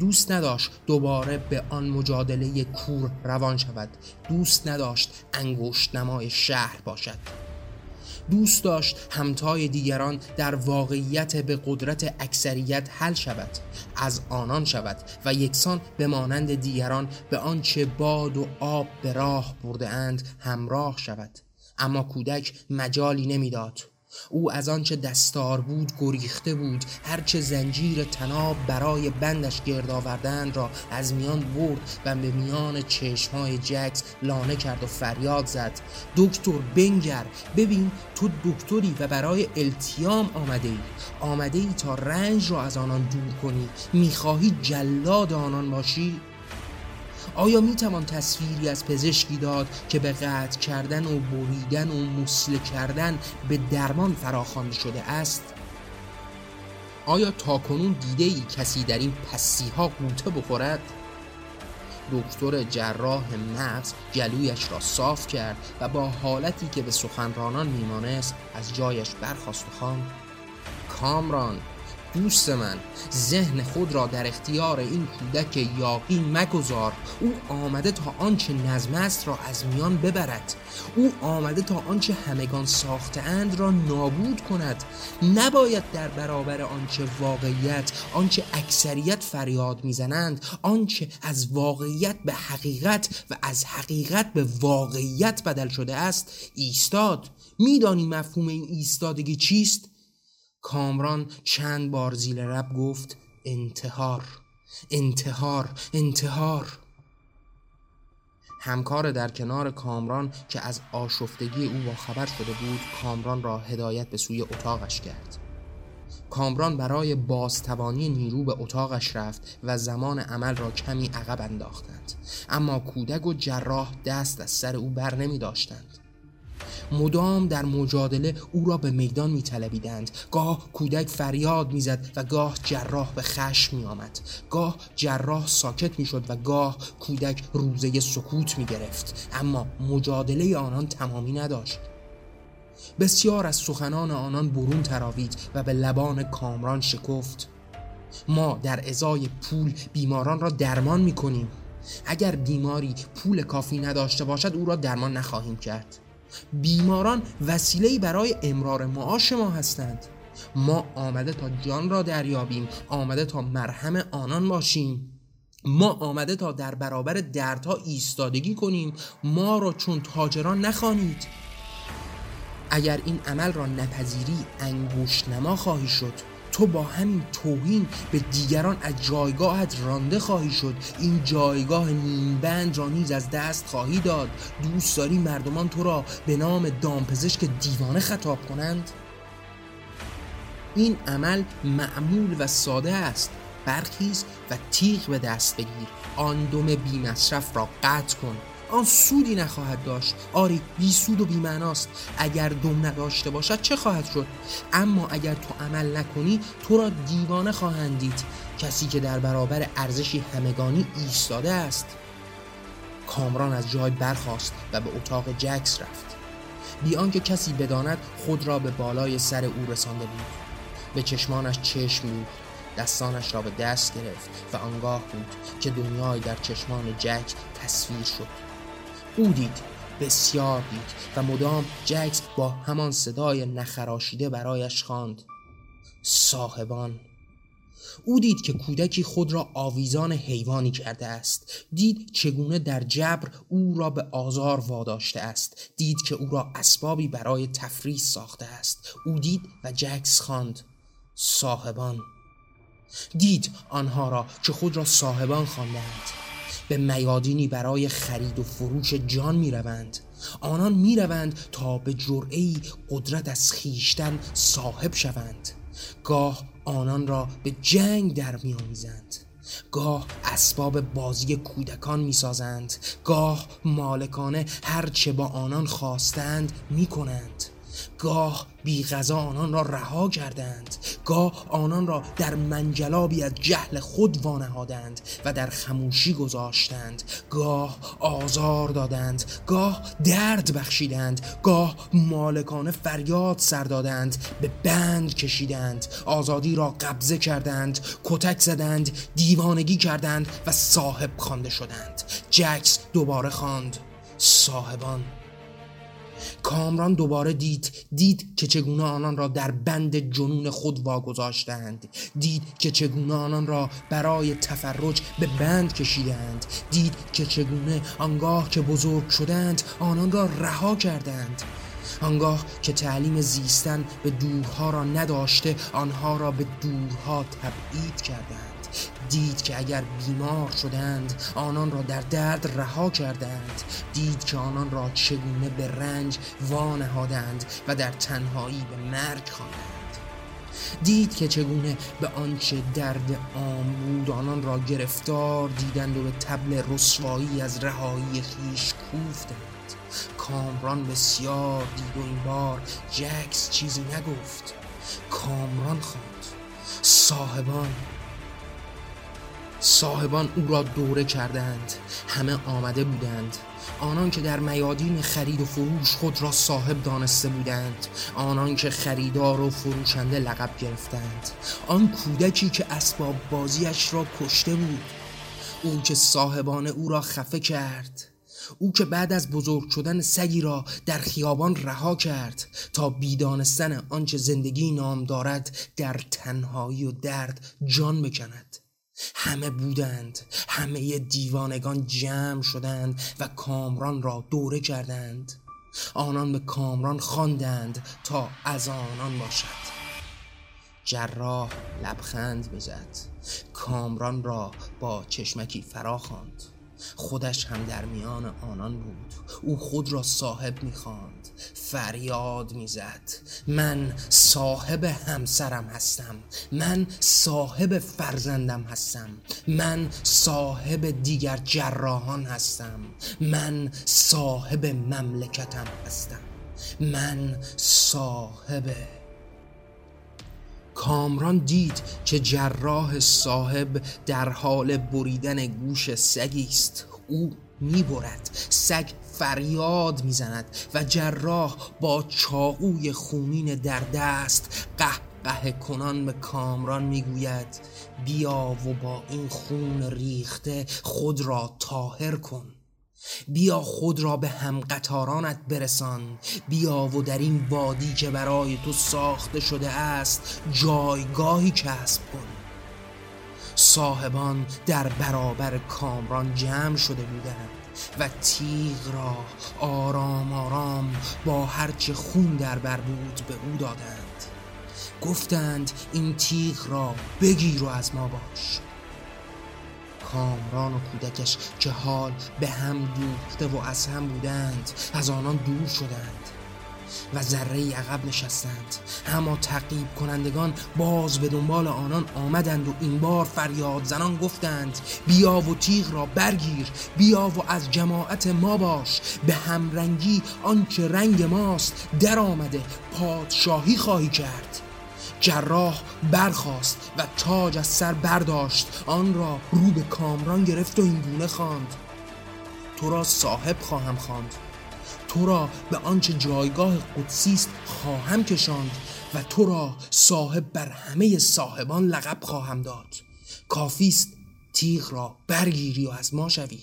دوست نداشت دوباره به آن مجادله کور روان شود. دوست نداشت انگشت نمای شهر باشد. دوست داشت همتای دیگران در واقعیت به قدرت اکثریت حل شود. از آنان شود و یکسان به مانند دیگران به آنچه باد و آب به راه برده اند همراه شود. اما کودک مجالی نمی‌داد. او از آنچه دستار بود گریخته بود. هرچه زنجیر تناب برای بندش گرد آوردن را از میان برد و به میان چشمهای جکس لانه کرد و فریاد زد. دکتر بنگر. ببین تو دکتری و برای التیام آمده ای. آمده ای تا رنج را از آنان دور کنی. می‌خواهی جلاد آنان باشی؟ آیا می توان تصویری از پزشکی داد که به قطع کردن و بریدن و مسله کردن به درمان فراخوانده شده است؟ آیا تاکنون دیده ای کسی در این پسی ها قوطه بخورد؟ دکتر جراح مغز گلویش را صاف کرد و با حالتی که به سخنرانان میمانست از جایش برخواست و خواند کامران دوست من ذهن خود را در اختیار این کودک یاقی مگذار. او آمده تا آنچه نظم است را از میان ببرد. او آمده تا آنچه همگان اند را نابود کند. نباید در برابر آنچه واقعیت آنچه اکثریت فریاد می‌زنند آنچه از واقعیت به حقیقت و از حقیقت به واقعیت بدل شده است ایستاد. میدانی مفهوم این ایستادگی چیست؟ کامران چند بار زیل رب گفت انتحار انتحار انتحار. همکار در کنار کامران که از آشفتگی او با خبر شده بود کامران را هدایت به سوی اتاقش کرد. کامران برای بازتوانی نیرو به اتاقش رفت و زمان عمل را کمی عقب انداختند. اما کودک و جراح دست از سر او بر نمی داشتند. مدام در مجادله او را به میدان میطلبیدند. گاه کودک فریاد می‌زد و گاه جراح به خشم می آمد گاه جراح ساکت می‌شد و گاه کودک روزه سکوت می گرفت اما مجادله آنان تمامی نداشت. بسیار از سخنان آنان برون تراوید و به لبان کامران شکفت. ما در ازای پول بیماران را درمان می کنیم اگر بیماری پول کافی نداشته باشد او را درمان نخواهیم کرد. بیماران وسیله‌ای برای امرار معاش ما هستند. ما آمده تا جان را دریابیم آمده تا مرهم آنان باشیم. ما آمده تا در برابر دردها ایستادگی کنیم. ما را چون تاجران نخوانید. اگر این عمل را نپذیری انگوش نما خواهی شد. تو با همین توهین به دیگران از جایگاهت رانده خواهی شد. این جایگاه نیمبند را نیز از دست خواهی داد. دوست داری مردمان تو را به نام دامپزشک دیوانه خطاب کنند؟ این عمل معمول و ساده است. برخیز و تیغ به دست بگیر. آن دم بی را قطع کن. آن سودی نخواهد داشت. آری بی سود و بی معناست. اگر دم نداشته باشد چه خواهد شد؟ اما اگر تو عمل نکنی تو را دیوانه خواهند دید. کسی که در برابر ارزشی همگانی ایستاده است. کامران از جای برخاست و به اتاق جکس رفت. بی آنکه کسی بداند خود را به بالای سر او رسانده بود. به چشمانش چشم بود. دستانش را به دست گرفت و آنگاه بود که دنیای در چشمان جک تصویر شد. او دید بسیار دید و مدام جکس با همان صدای نخراشیده برایش خواند. صاحبان او دید که کودکی خود را آویزان حیوانی کرده است. دید چگونه در جبر او را به آزار واداشته است. دید که او را اسبابی برای تفریح ساخته است. او دید و جکس خواند. صاحبان دید آنها را که خود را صاحبان خواندند به میادینی برای خرید و فروش جان می روند آنان می روند تا به جرعی قدرت از خیشتن صاحب شوند. گاه آنان را به جنگ در میآمیزند. گاه اسباب بازی کودکان می‌سازند. گاه مالکانه هرچه با آنان خواستند می‌کنند. گاه بی غذا آنان را رها کردند. گاه آنان را در منجلابی از جهل خود وانهادند و در خموشی گذاشتند. گاه آزار دادند. گاه درد بخشیدند. گاه مالکانه فریاد سر دادند. به بند کشیدند. آزادی را قبضه کردند. کتک زدند. دیوانگی کردند و صاحب خوانده شدند. جکس دوباره خواند. صاحبان کامران دوباره دید دید که چگونه آنان را در بند جنون خود واگذاشتند دید که چگونه آنان را برای تفرج به بند کشیدند دید که چگونه آنگاه که بزرگ شدند آنان را رها کردند. آنگاه که تعلیم زیستن به دورها را نداشته آنها را به دورها تبعید کردند. دید که اگر بیمار شدند آنان را در درد رها کردند. دید که آنان را چگونه به رنج وانهادند و در تنهایی به مرگ خواندند. دید که چگونه به آنچه درد عام بود آنان را گرفتار دیدند و به تبل رسوایی از رهایی خیش کوفتند. کامران بسیار دید و این بار جکس چیزی نگفت. کامران خواند. صاحبان صاحبان او را دوره کردند همه آمده بودند. آنان که در میادین خرید و فروش خود را صاحب دانسته بودند. آنان که خریدار و فروشنده لقب گرفتند. آن کودکی که اسباب بازیش را کشته بود. او که صاحبان او را خفه کرد. او که بعد از بزرگ شدن سگی را در خیابان رها کرد. تا بیدانستن آنچه زندگی نام دارد در تنهایی و درد جان بکند. همه بودند همه دیوانگان جمع شدند و کامران را دوره کردند. آنان به کامران خواندند تا از آنان باشد. جراح لبخند بزد. کامران را با چشمکی فرا خواند خودش هم در میان آنان بود. او خود را صاحب می‌خواند. فریاد می‌زد. من صاحب همسرم هستم. من صاحب فرزندم هستم. من صاحب دیگر جراحان هستم. من صاحب مملکتم هستم. من صاحب کامران دید که جراح صاحب در حال بریدن گوش سگی است. او می‌برد سگ فریاد می‌زند و جراح با چاقوی خونین در دست قه کنان به کامران می‌گوید بیا و با این خون ریخته خود را تاهر کن. بیا خود را به هم قطارانت برسان. بیا و در این وادی که برای تو ساخته شده است. جایگاهی کسب کن. صاحبان در برابر کامران جمع شده بودند و تیغ را آرام آرام با هرچه خون در بر بود به او دادند. گفتند این تیغ را بگیر و از ما باش. کامران و کودکش که حال به هم دوخته و از هم بودند. از آنان دور شدند و ذره عقب نشستند. اما تعقیب کنندگان باز به دنبال آنان آمدند و این بار فریاد زنان گفتند بیا و تیغ را برگیر بیا و از جماعت ما باش به همرنگی آنچه رنگ ماست در آمده پادشاهی خواهی کرد. جراح برخاست و تاج از سر برداشت. آن را رو به کامران گرفت و این گونه خواند. تو را صاحب خواهم خواند. تو را به آنچه جایگاه قدسی است خواهم کشاند و تو را صاحب بر همه صاحبان لقب خواهم داد. کافی است تیغ را برگیری و از ما شوی.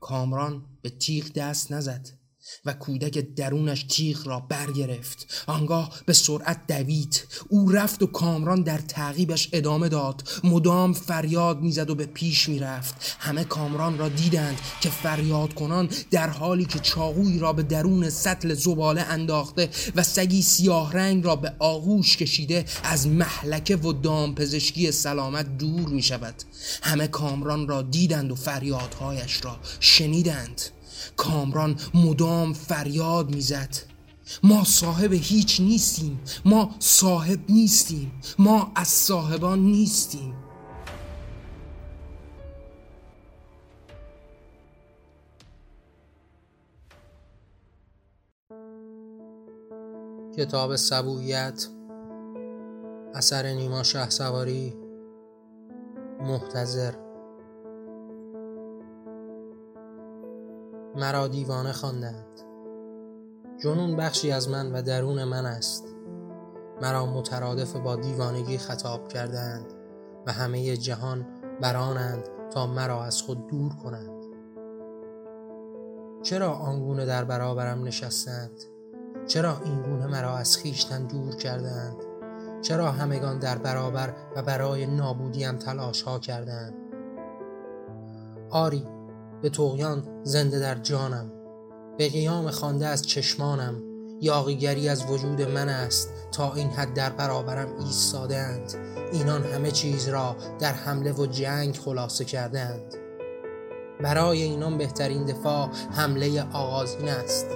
کامران به تیغ دست نزد. و کودک درونش تیغ را برگرفت. آنگاه به سرعت دوید. او رفت و کامران در تعقیبش ادامه داد. مدام فریاد می‌زد و به پیش می‌رفت. همه کامران را دیدند که فریاد کنان در حالی که چاقوی را به درون سطل زباله انداخته و سگی سیاه رنگ را به آغوش کشیده از محلکه و دامپزشکی سلامت دور می شود همه کامران را دیدند و فریادهایش را شنیدند. کامران مدام فریاد می‌زد. ما صاحب هیچ نیستیم. ما صاحب نیستیم. ما از صاحبان نیستیم. کتاب سبویت اثر نیما شه سواری محتضر. مرا دیوانه خواندند. جنون بخشی از من و درون من است. مرا مترادف با دیوانگی خطاب کردند و همه جهان برانند تا مرا از خود دور کنند. چرا آنگونه در برابرم نشستند؟ چرا این گونه مرا از خیشتن دور کردند؟ چرا همگان در برابر و برای نابودیم تلاش ها کردند؟ آری به توغیان زنده در جانم. به قیام خوانده از چشمانم. یاقیگری از وجود من است. تا این حد در برابرم ایستادند اینان همه چیز را در حمله و جنگ خلاصه کردند برای اینان بهترین دفاع حمله آغازین است.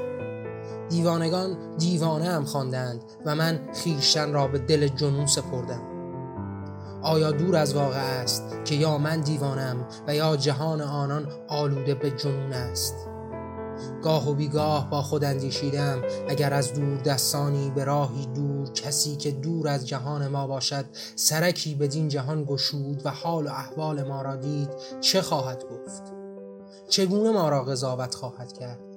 دیوانگان دیوانه هم خواندند و من خیشتن را به دل جنون سپردم. آیا دور از واقع است که یا من دیوانم و یا جهان آنان آلوده به جنون است؟ گاه و بیگاه با خود اندیشیدم اگر از دور دستانی به راهی دور کسی که دور از جهان ما باشد سرکی بدین جهان گشود و حال و احوال ما را دید چه خواهد گفت؟ چگونه ما را قضاوت خواهد کرد؟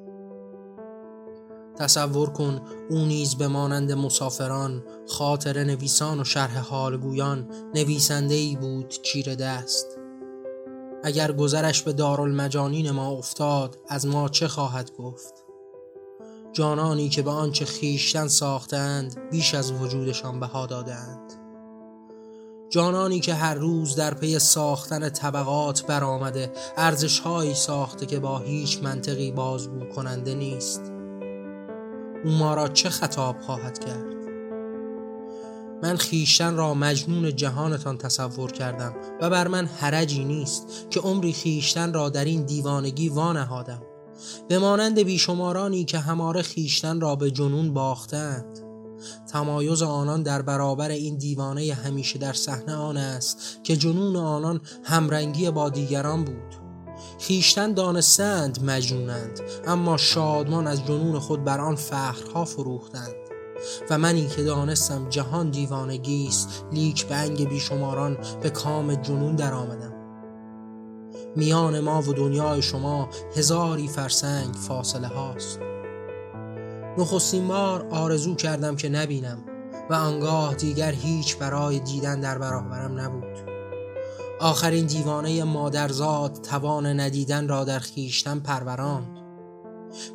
تصور کن او نیز به مانند مسافران خاطر نویسان و شرح حالگویان نویسنده ای بود چیر دست. اگر گذرش به دارالمجانین ما افتاد از ما چه خواهد گفت؟ جانانی که به آنچه خیشتن ساختند بیش از وجودشان بها دادند. جانانی که هر روز در پی ساختن طبقات برآمده ارزشهایی ساخته که با هیچ منطقی بازگو کننده نیست. او ما را چه خطاب خواهد کرد؟ من خیشتن را مجنون جهانتان تصور کردم و بر من حرجی نیست که عمری خیشتن را در این دیوانگی وانهادم. به مانند بیشمارانی که هماره خیشتن را به جنون باختند. تمایز آنان در برابر این دیوانه همیشه در صحنه آن است که جنون آنان همرنگی با دیگران بود. خیشتن دانستند مجنونند اما شادمان از جنون خود بر آن فخرها فروختند. و منی که دانستم جهان دیوانگی است لیک به انگ بیشماران به کام جنون در آمدم میان ما و دنیای شما هزاری فرسنگ فاصله هاست. نخستین بار آرزو کردم که نبینم و آنگاه دیگر هیچ برای دیدن در برابرم نبود. آخرین دیوانه مادرزاد توان ندیدن را در خیشتن پروراند.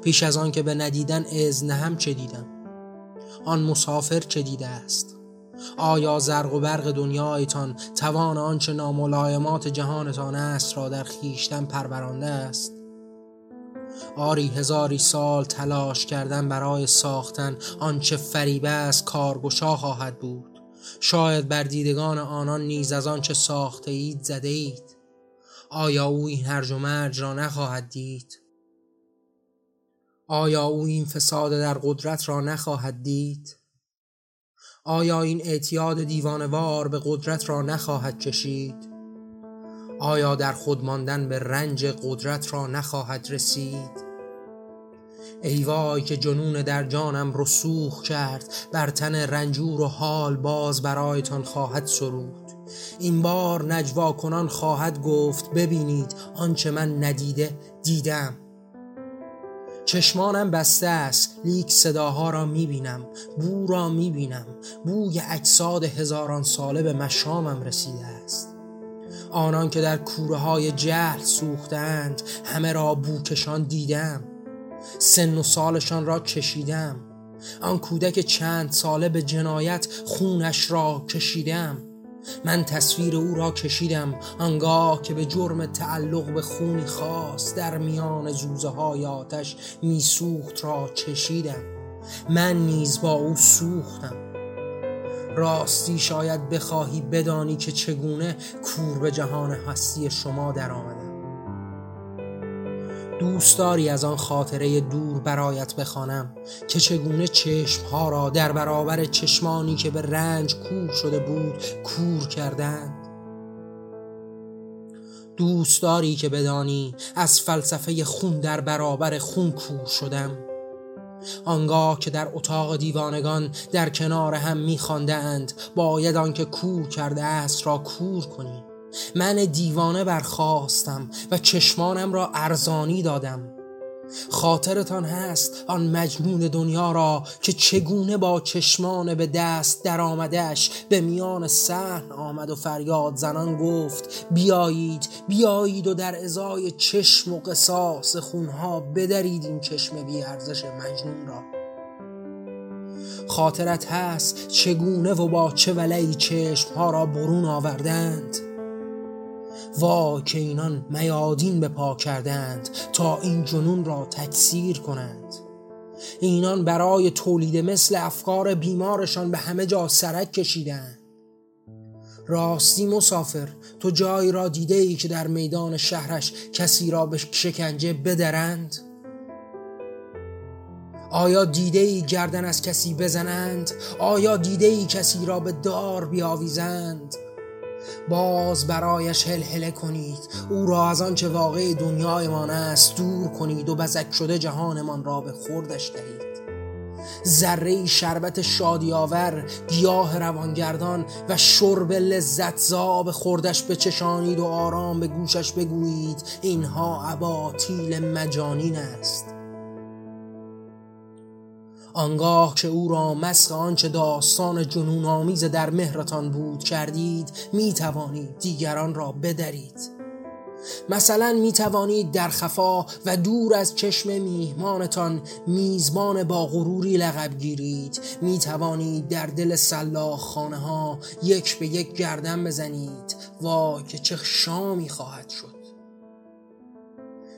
پیش از آن که به ندیدن اذن هم چه دیدم؟ آن مسافر چه دیده است؟ آیا زرق و برق دنیایتان توان آنچه ناملایمات جهانتان است را در خیشتن پرورانده است؟ آری هزاری سال تلاش کردن برای ساختن آنچه فریبه است کارگشا خواهد بود. شاید بر دیدگان آنان نیز از آنچه ساخته اید زده اید آیا او این هرج و مرج را نخواهد دید آیا او این فساد در قدرت را نخواهد دید؟ آیا این اعتیاد دیوانوار به قدرت را نخواهد کشید؟ آیا در خود ماندن به رنج قدرت را نخواهد رسید؟ ای وای که جنون در جانم رسوخ کرد بر تن رنجور و حال باز برایتان خواهد سرود. این بار نجوا کنان خواهد گفت ببینید آنچه من ندیده دیدم. چشمانم بسته است لیک صداها را می‌بینم بو را می‌بینم بوی اجساد هزاران ساله به مشامم رسیده است. آنان که در کوره های جهل سوختند همه را بوکشان دیدم. سن و سالشان را کشیدم آن کودک چند ساله به جنایت خونش را کشیدم. من تصویر او را کشیدم آنگاه که به جرم تعلق به خونی خاص در میان زوزه های آتش میسوخت را چشیدم. من نیز با او سوختم. راستی شاید بخواهی بدانی که چگونه کور به جهان هستی شما در آمدم دوست داری از آن خاطره دور برایت بخوانم که چگونه چشمها را در برابر چشمانی که به رنج کور شده بود کور کردند؟ دوست داری که بدانی از فلسفه خون در برابر خون کور شدم. آنگاه که در اتاق دیوانگان در کنار هم میخواندند باید آنکه کور کرده است را کور کنی. من دیوانه برخواستم و چشمانم را ارزانی دادم. خاطرتان هست آن مجنون دنیا را که چگونه با چشمان به دست در آمدش به میان صحن آمد و فریاد زنان گفت بیایید بیایید و در ازای چشم و قصاص خونها بدرید این چشم بیارزش مجنون را. خاطرت هست چگونه و با چه ولعی چشمها را برون آوردند؟ وای که اینان میادین به پا کردند تا این جنون را تکثیر کنند اینان برای تولید مثل افکار بیمارشان به همه جا سرک کشیدند راستی مسافر تو جایی را دیده ای که در میدان شهرش کسی را به شکنجه بدرند؟ آیا دیده ای گردن از کسی بزنند؟ آیا دیده ای کسی را به دار بیاویزند؟ باز برایش هلهله کنید. او را از آنچه واقع دنیایمان است دور کنید و بزک شده جهانمان را به خوردش دهید. ذره شربت شادی آور گیاه روانگردان و شرب لذت زاب خوردش بچشانید و آرام به گوشش بگویید. اینها اباطیل مجانین است. آنگاه که او را مسخ آنچه داستان جنون آمیز در مهرتان بود کردید می توانید دیگران را بدرید. مثلا می توانید در خفا و دور از چشم میهمانتان میزبان با غروری لقب گیرید. می توانید در دل سلاخ خانه ها یک به یک گردن بزنید. وای که چه شامی خواهد شد!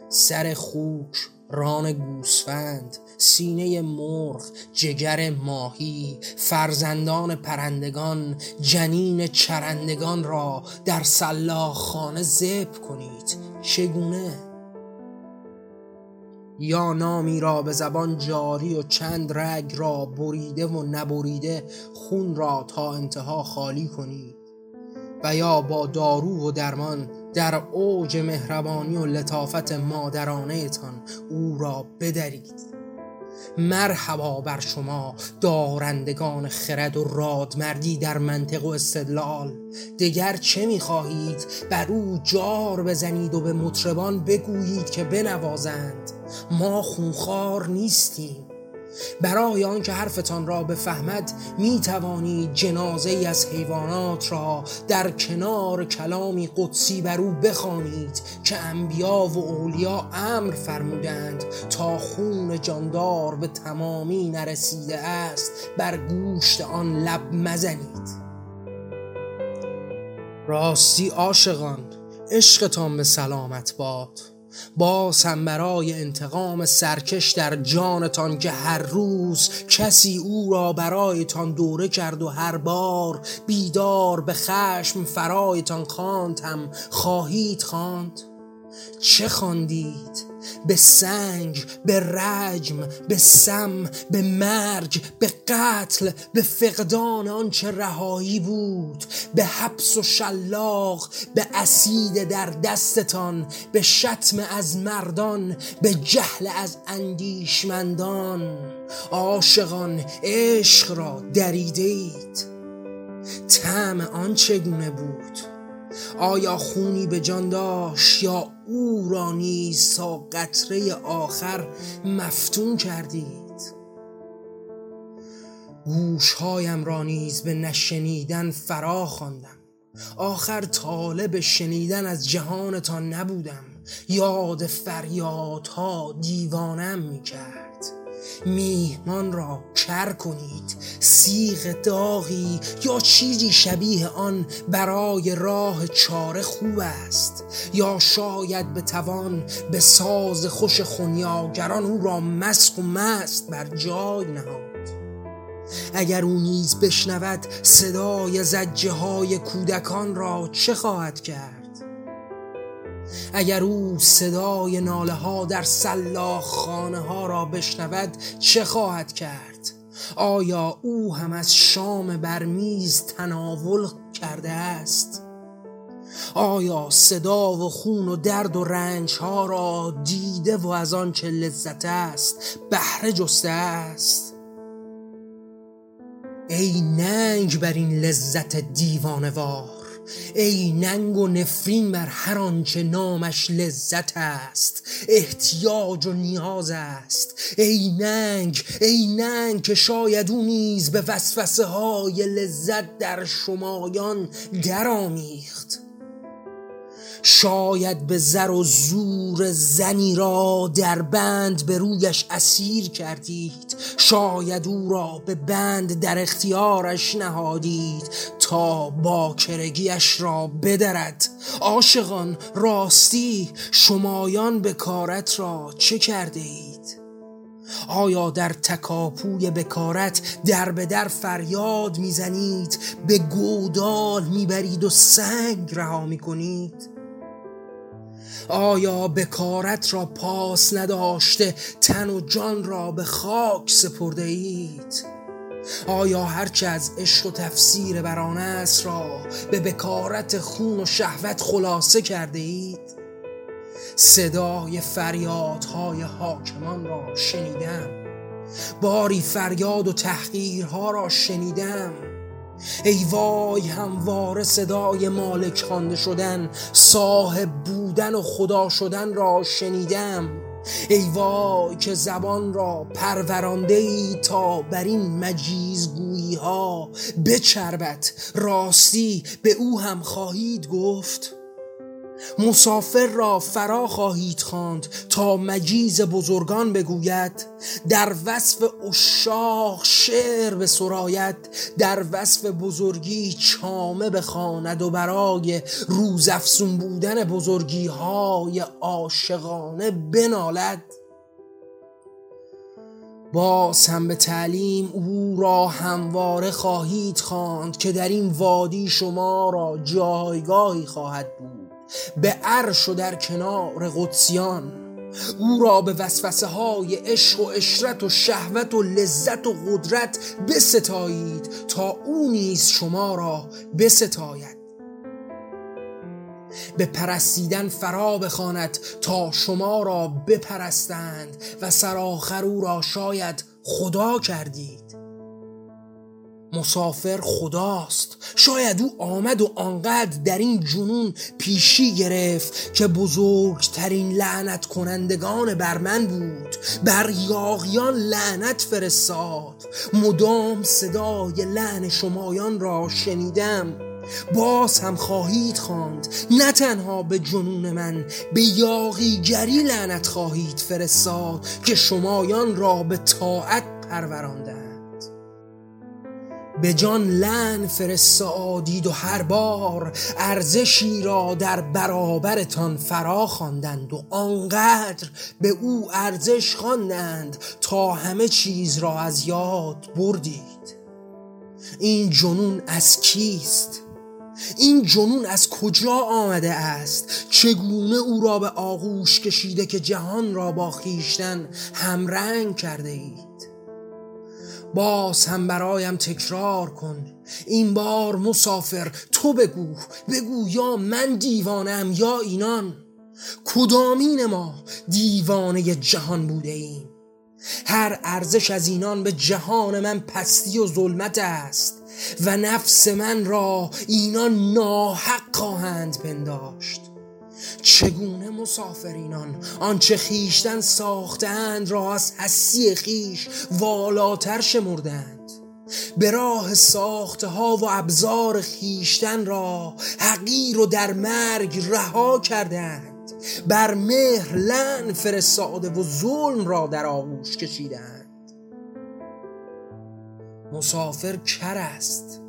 سر خوک ران گوسفند سینه مرغ جگر ماهی فرزندان پرندگان جنین چرندگان را در سلاخ خانه زب کنید. چگونه؟ یا نامی را به زبان جاری و چند رگ را بریده و نبریده خون را تا انتها خالی کنید. و یا با دارو و درمان در اوج مهربانی و لطافت مادرانه تان او را بدرید. مرحبا بر شما دارندگان خرد و رادمردی در منطق و استدلال. دگر چه می‌خواهید؟ بر او جار بزنید و به مطربان بگویید که بنوازند. ما خونخوار نیستیم. برای آنکه حرفتان را بفهمد می توانید جنازه ای از حیوانات را در کنار کلامی قدسی بر او بخوانید که انبیا و اولیا امر فرمودند تا خون جاندار به تمامی نرسیده است بر گوشت آن لب مزنید. راستی عاشقان عشقتان به سلامت باد. باز هم برای انتقام سرکش در جانتان که هر روز کسی او را برایتان دوره کرد و هر بار بیدار به خشم فرایتان خواند هم خواهید خواند؟ چه خواندید؟ به سنگ به رجم به سم به مرگ به قتل به فقدان آنچه رهایی بود؟ به حبس و شلاق به اسید در دستتان به شتم از مردان به جهل از اندیشمندان. عاشقان عشق را دریدید. طعم آن چگونه بود؟ آیا خونی به جان داشت یا او را نیز تا قطره آخر مفتون کردید. گوشهایم را نیز به نشنیدن فرا خواندم. آخر طالب شنیدن از جهانتان نبودم. یاد فریادها دیوانم می‌کرد. میهمان را کر کنید؟ سیغ داغی یا چیزی شبیه آن برای راه چاره خوب است؟ یا شاید به توان به ساز خوش خونیاگران او را مسخ و مست بر جای نهاد؟ اگر او نیز بشنود صدای زجه های کودکان را چه خواهد کرد؟ اگر او صدای ناله ها در سلاخ خانه ها را بشنود چه خواهد کرد؟ آیا او هم از شام برمیز تناول کرده است؟ آیا صدا و خون و درد و رنج ها را دیده و از آن چه لذت است بهره جسته است؟ ای ننگ بر این لذت دیوانوار ای ننگ و نفرین بر هر آنچه نامش لذت است احتیاج و نیاز است. ای ننگ ای ننگ که شاید او نیز به وسوسه های لذت در شمایان درآمیخت. شاید به زر و زور زنی را در بند به رویش اسیر کردید. شاید او را به بند در اختیارش نهادید تا با کرگیش را بدرد. عاشقان راستی شمایان به کارت را چه کرده اید؟ آیا در تکاپوی بکارت در به در فریاد می‌زنید به گودال می‌برید و سنگ رها می‌کنید؟ آیا بکارت را پاس نداشته تن و جان را به خاک سپرده اید؟ آیا هرچه از عشق و تفسیر بران است را به بکارت خون و شهوت خلاصه کرده اید؟ صدای فریادهای حاکمان را شنیدم. باری فریاد و تحقیرها را شنیدم. ای وای همواره صدای مالک خوانده شدن صاحب بودن و خدا شدن را شنیدم. ای وای که زبان را پرورانده ای تا بر این مجیزگویی ها بچربت راستی به او هم خواهید گفت؟ مسافر را فرا خواهید خواند تا مجیز بزرگان بگوید در وصف اشاق شعر به سرایت در وصف بزرگی چامه بخواند و برای روزافزون بودن بزرگی های عاشقانه بنالد. باز هم به تعلیم او را همواره خواهید خواند که در این وادی شما را جایگاهی خواهد بود. به عرش و در کنار قدسیان. او را به وسوسه های عشق و اشرت و شهوت و لذت و قدرت بستایید تا او نیز شما را بستاید. به پرستیدن فرا بخواند تا شما را بپرستند و سرآخر او را شاید خدا کردید. مسافر خداست. شاید او آمد و آنقدر در این جنون پیشی گرفت که بزرگترین لعنت کنندگان بر من بود. بر یاغیان لعنت فرستاد. مدام صدای لعن شمایان را شنیدم. باز هم خواهید خواند. نه تنها به جنون من به یاغیگری لعنت خواهید فرستاد که شمایان را به طاعت پرورانده به جان لن فرستادید و هر بار ارزشی را در برابرتان فرا خواندند و آنقدر به او ارزش خواندند تا همه چیز را از یاد بردید. این جنون از کیست؟ این جنون از کجا آمده است؟ چگونه او را به آغوش کشیده که جهان را با خیشتن همرنگ کرده اید؟ باز هم برایم تکرار کن. این بار مسافر تو بگو. بگو یا من دیوانم یا اینان. کدامین ما دیوانه جهان بوده ایم هر ارزش از اینان به جهان من پستی و ظلمت است و نفس من را اینان ناحق خواهند پنداشت. چگونه مسافرینان آنچه خیشتن ساختند را از حسی خیش والاتر شمردند. به راه ساخته ها و ابزار خیشتن را حقیر و در مرگ رها کردند. بر مهر لن فرستاده و ظلم را در آغوش کشیدند. مسافر کر است.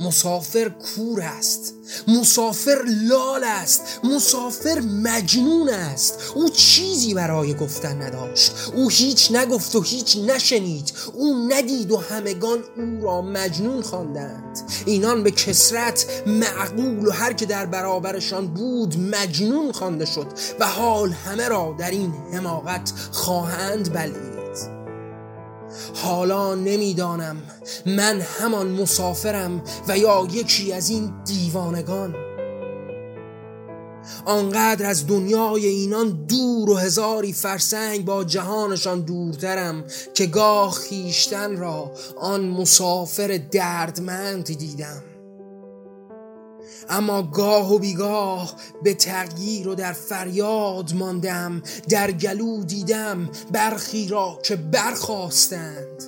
مسافر کور است مسافر لال است مسافر مجنون است. او چیزی برای گفتن نداشت. او هیچ نگفت و هیچ نشنید. او ندید و همگان او را مجنون خواندند. اینان به کسرت معقول و هر که در برابرشان بود مجنون خوانده شد و حال همه را در این حماقت خواهند بلید. حالا نمی‌دانم من همان مسافرم و یا یکی از این دیوانگان. آنقدر از دنیای اینان دور و هزاری فرسنگ با جهانشان دورترم که گاه خیشتن را آن مسافر دردمند دیدم. اما گاه و بیگاه به تغییر و در فریاد ماندم در گلو دیدم برخی را که برخواستند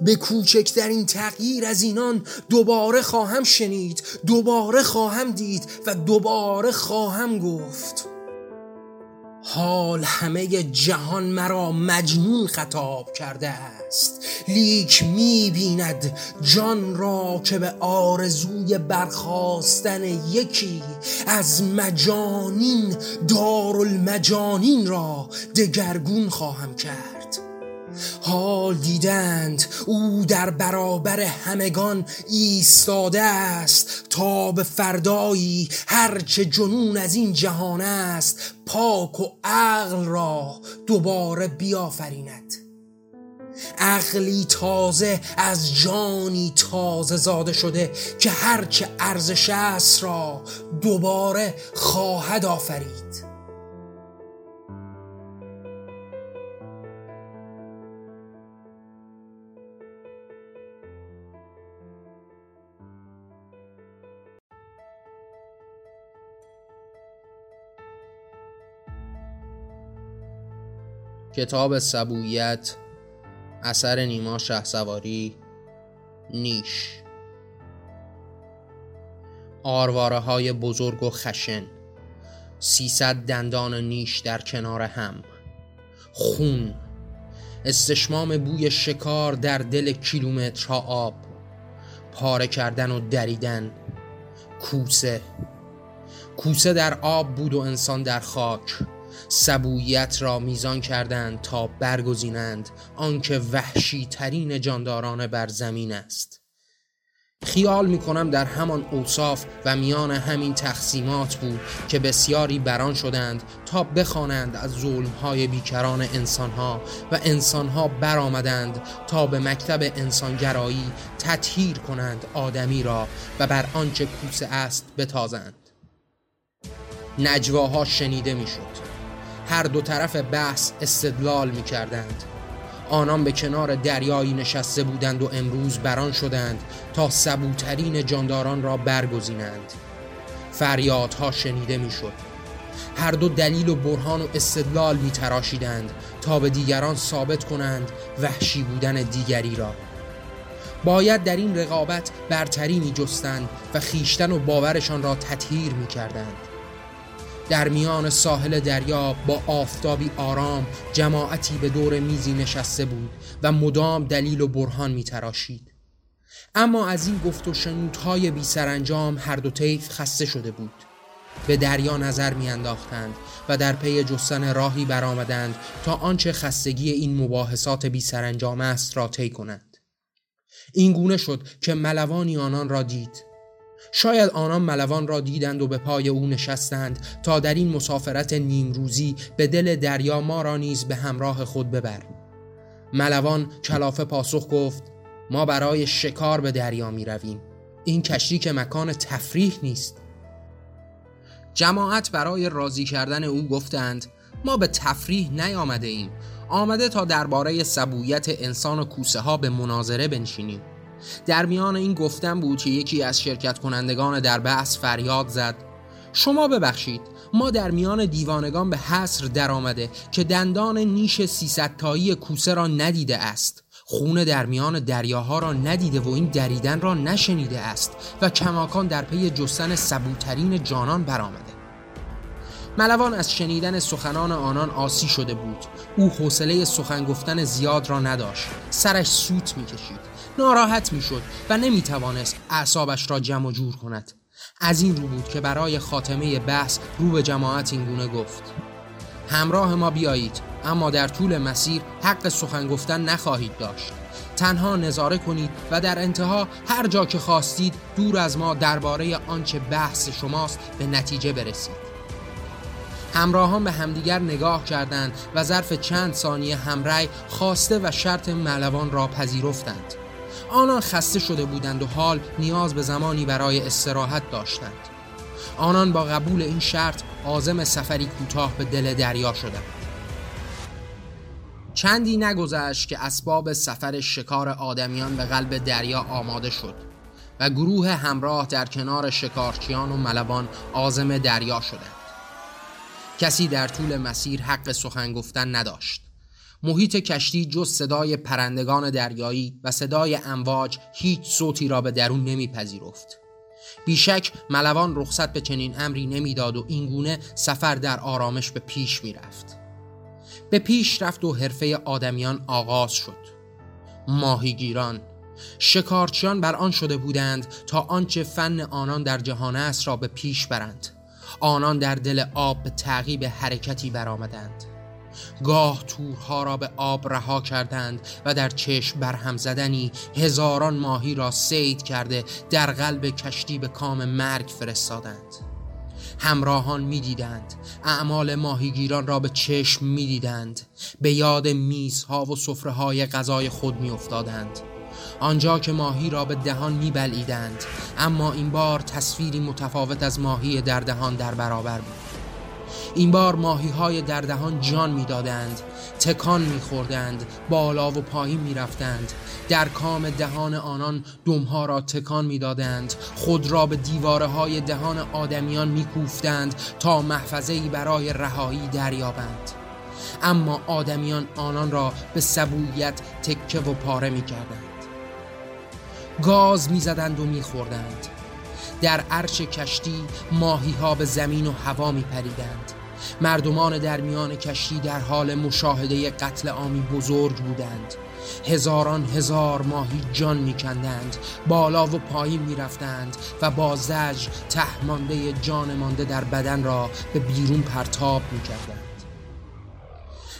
به کوچکترین تغییر از اینان دوباره خواهم شنید دوباره خواهم دید و دوباره خواهم گفت. حال همه جهان مرا مجنون خطاب کرده است. لیک می بیند جان را که به آرزوی برخواستن یکی از مجانین دارالمجانین را دگرگون خواهم کرد. حال دیدند او در برابر همگان ایستاده است. تا به فردایی هرچه جنون از این جهان است پاک و عقل را دوباره بیافریند. عقلی تازه از جانی تازه زاده شده که هرچه ارزش است را دوباره خواهد آفرید. کتاب سبویت اثر نیما شه سواری نیش. آرواره های بزرگ و خشن سیصد دندان نیش در کنار هم. خون استشمام بوی شکار در دل کیلومترها آب. پاره کردن و دریدن. کوسه کوسه در آب بود و انسان در خاک. سبویت را میزان کردند تا برگزینند. آنکه وحشی ترین جانداران بر زمین است. خیال می کنم در همان اوصاف و میان همین تقسیمات بود که بسیاری بران شدند تا بخوانند از ظلمهای بیکران انسانها و انسانها برآمدند تا به مکتب انسانگرایی تطهیر کنند آدمی را و بر آنچه کوسه است بتازند. نجواها شنیده می‌شد. هر دو طرف بحث استدلال می کردند آنان به کنار دریایی نشسته بودند و امروز بران شدند تا سبوترین جانداران را برگزینند. فریادها شنیده می‌شد. هر دو دلیل و برهان و استدلال می تراشیدند تا به دیگران ثابت کنند وحشی بودن دیگری را. باید در این رقابت برتری می جستند و خیشتن و باورشان را تطهیر می کردند در میان ساحل دریا با آفتابی آرام جماعتی به دور میزی نشسته بود و مدام دلیل و برهان میتراشید. اما از این گفت و شنودهای بی سرانجام هر دو طیف خسته شده بود. به دریا نظر میانداختند و در پی جستن راهی برآمدند تا آنچه خستگی این مباحثات بی سرانجام است را طی کنند. این گونه شد که ملوانی آنان را دید. شاید آنان ملوان را دیدند و به پای او نشستند تا در این مسافرت نیمروزی به دل دریا ما را نیز به همراه خود ببر. ملوان کلافه پاسخ گفت ما برای شکار به دریا می رویم. این کشتی که مکان تفریح نیست. جماعت برای راضی کردن او گفتند ما به تفریح نیامده ایم. آمده تا درباره سبویت انسان و کوسه ها به مناظره بنشینیم. در میان این گفتن بود که یکی از شرکت کنندگان در بحث فریاد زد. شما ببخشید ما در میان دیوانگان به حصر درآمده که دندان نیش سیصد تایی کوسه را ندیده است. خون در میان دریاها را ندیده و این دریدن را نشنیده است و کماکان در پی جستن سبوترین جانان برآمده. ملوان از شنیدن سخنان آنان آسی شده بود. او حوصله سخن گفتن زیاد را نداشت. سرش سوت می‌کشید. ناراحت می‌شد و نمی‌توانست اعصابش را جمع جور کند. از این رو بود که برای خاتمه بحث رو به جماعت اینگونه گفت. همراه ما بیایید اما در طول مسیر حق سخن گفتن نخواهید داشت. تنها نظاره کنید و در انتها هر جا که خواستید دور از ما درباره آنچه بحث شماست به نتیجه برسید. همراهان به همدیگر نگاه کردند و ظرف چند ثانیه همرای خواسته و شرط ملوان را پذیرفتند. آنان خسته شده بودند و حال نیاز به زمانی برای استراحت داشتند. آنان با قبول این شرط عازم سفری کوتاه به دل دریا شدند. چندی نگذشت که اسباب سفر شکار آدمیان به قلب دریا آماده شد و گروه همراه در کنار شکارچیان و ملبان آزم دریا شدند. کسی در طول مسیر حق سخن گفتن نداشت. محیط کشتی جز صدای پرندگان دریایی و صدای امواج هیچ صوتی را به درون نمیپذیرفت. بیشک ملوان رخصت به چنین امری نمی‌داد و اینگونه سفر در آرامش به پیش می‌رفت. به پیش رفت و حرفه آدمیان آغاز شد. ماهیگیران شکارچیان بر آن شده بودند تا آنچه فن آنان در جهان است را به پیش برند. آنان در دل آب به تعقیب حرکتی برآمدند. گاه تورها را به آب رها کردند و در چشم برهم زدنی هزاران ماهی را سید کرده در قلب کشتی به کام مرگ فرستادند. همراهان می‌دیدند. اعمال ماهیگیران را به چشم می‌دیدند. به یاد میزها و صفره های غذای خود میافتادند. آنجا که ماهی را به دهان میبلیدند. اما این بار تصویری متفاوت از ماهی در دهان در برابر بود. این بار ماهی های در دهان جان می‌دادند تکان میخوردند بالا و پایین می‌رفتند. در کام دهان آنان دمها را تکان می‌دادند. خود را به دیواره های دهان آدمیان میکوفتند تا محفظه برای رهایی دریابند. اما آدمیان آنان را به سبویت تکه و پاره می‌کردند. گاز می‌زدند و میخوردند. در عرش کشتی ماهی ها به زمین و هوا می پریدند مردمان در میان کشتی در حال مشاهده قتل عامی بزرگ بودند. هزاران هزار ماهی جان میکندند بالا و پایین می‌رفتند و با زج تهمانده جان مانده در بدن را به بیرون پرتاب می‌کردند.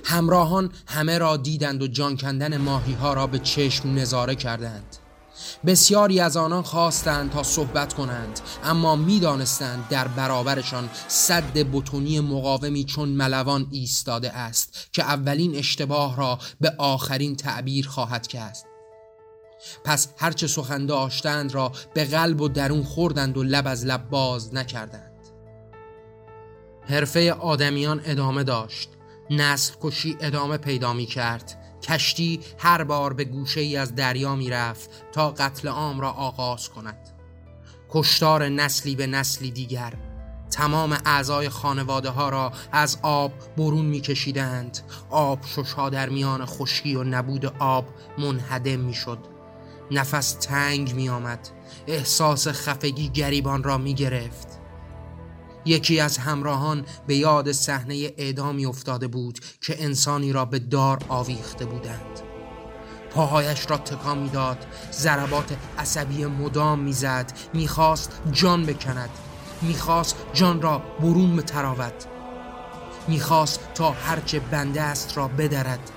همراهان همه را دیدند و جان کندن ماهی ها را به چشم نظاره کردند. بسیاری از آنان خواستند تا صحبت کنند اما می‌دانستند در برابرشان صد بتونی مقاومی چون ملوان ایستاده است که اولین اشتباه را به آخرین تعبیر خواهد کرد. پس هرچه سخن داشتند را به قلب و درون خوردند و لب از لب باز نکردند. حرفه آدمیان ادامه داشت. نسل کشی ادامه پیدا می کرد کشتی هر بار به گوشه ای از دریا می رفت تا قتل عام را آغاز کند. کشتار نسلی به نسلی دیگر تمام اعضای خانواده ها را از آب برون می کشیدند آب ششها در میان خشکی و نبود آب منهدم می شد نفس تنگ می آمد احساس خفگی گریبان را می گرفت یکی از همراهان به یاد صحنه اعدامی افتاده بود که انسانی را به دار آویخته بودند. پاهایش را تکان می‌داد ضربات عصبی مدام می‌زد می‌خواست جان بکند می‌خواست جان را برون بتراود می‌خواست تا هرچه بنده است را بدرد.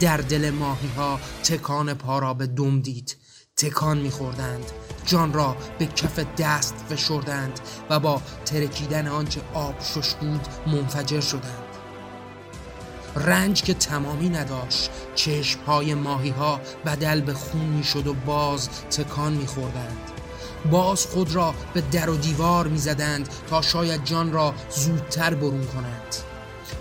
در دل ماهی ها تکان پا را به دم دید. تکان میخوردند. جان را به کف دست فشردند و با ترکیدن آنچه آب شش بود منفجر شدند. رنج که تمامی نداشت چشم های ماهی ها بدل به خون می شد و باز تکان می خوردند. باز خود را به در و دیوار می زدند تا شاید جان را زودتر برون کنند.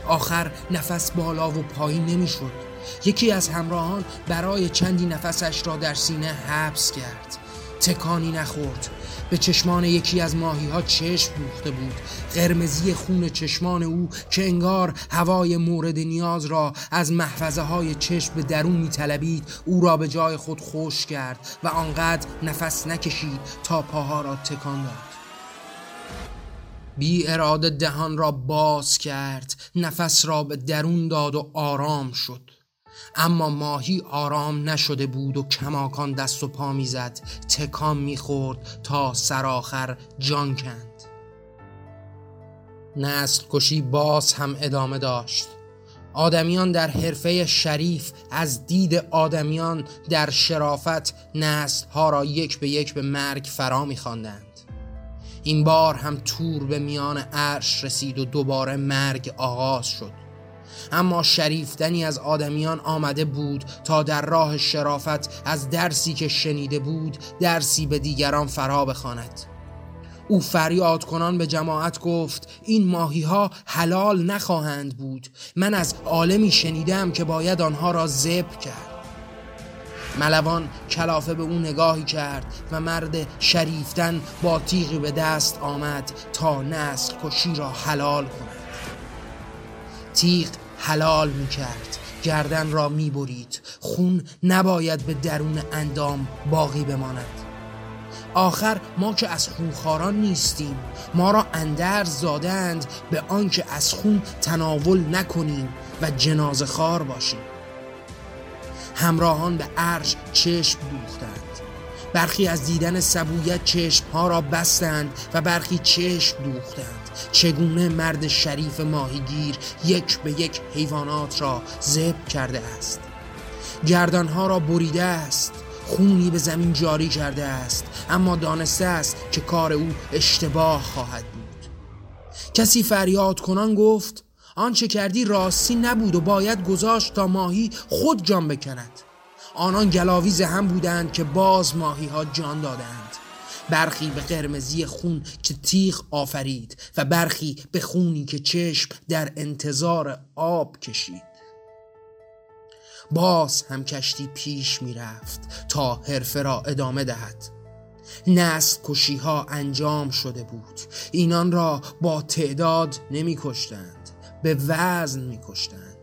آخر نفس بالا و پایین نمی شد یکی از همراهان برای چندی نفسش را در سینه حبس کرد. تکانی نخورد. به چشمان یکی از ماهی ها چشم دوخته بود. قرمزی خون چشمان او که انگار هوای مورد نیاز را از محفظه های چشم به درون میطلبید او را به جای خود خوش کرد و آنقدر نفس نکشید تا پاها را تکان داد. بی اراده دهان را باز کرد نفس را به درون داد و آرام شد. اما ماهی آرام نشده بود و کماکان دست و پا می‌زد. تکان می‌خورد تا سرآخر جان کند. نسل کشی باز هم ادامه داشت. آدمیان در حرفه شریف از دید آدمیان در شرافت نسل ها را یک به یک به مرگ فرا میخواندند. این بار هم تور به میان عرش رسید و دوباره مرگ آغاز شد. اما شریفتنی از آدمیان آمده بود تا در راه شرافت از درسی که شنیده بود درسی به دیگران فرا بخواند. او فریاد کنان به جماعت گفت این ماهی ها حلال نخواهند بود. من از عالمی شنیدم که باید آنها را زب کرد. ملوان کلافه به او نگاهی کرد و مرد شریفتن با تیغی به دست آمد تا نسل کشی را حلال کند. تیغ حلال می کرد گردن را می برید خون نباید به درون اندام باقی بماند. آخر ما که از خونخواران نیستیم. ما را اندرز زادند به آنکه از خون تناول نکنیم و جنازه خار باشیم. همراهان به عرش چشم دوختند. برخی از دیدن سبویت چشم ها را بستند و برخی چشم دوختند. چگونه مرد شریف ماهیگیر یک به یک حیوانات را زب کرده است؟ گردانها را بریده است خونی به زمین جاری کرده است اما دانسته است که کار او اشتباه خواهد بود. کسی فریاد کنان گفت آنچه کردی راستی نبود و باید گذاشت تا ماهی خود جان بکند. آنان گلاویز هم بودند که باز ماهی ها جان دادند برخی به قرمزی خون که تیغ آفرید و برخی به خونی که چشم در انتظار آب کشید. باز هم کشتی پیش می رفت تا حرفه را ادامه دهد. نسل کشی ها انجام شده بود. اینان را با تعداد نمی کشتند به وزن می کشتند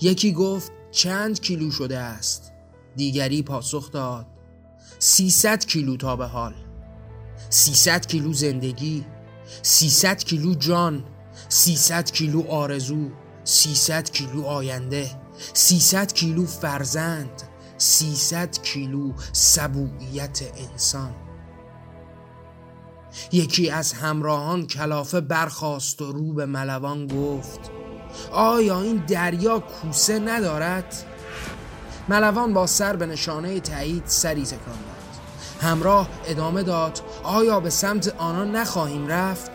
یکی گفت چند کیلو شده است؟ دیگری پاسخ داد سیصد کیلو تا به حال. سیصد کیلو زندگی سیصد کیلو جان سیصد کیلو آرزو سیصد کیلو آینده سیصد کیلو فرزند سیصد کیلو سبوعیت انسان یکی از همراهان کلافه برخاست و رو به ملوان گفت آیا این دریا کوسه ندارد؟ ملوان با سر به نشانه تایید سری تکان داد همراه ادامه داد آیا به سمت آنان نخواهیم رفت؟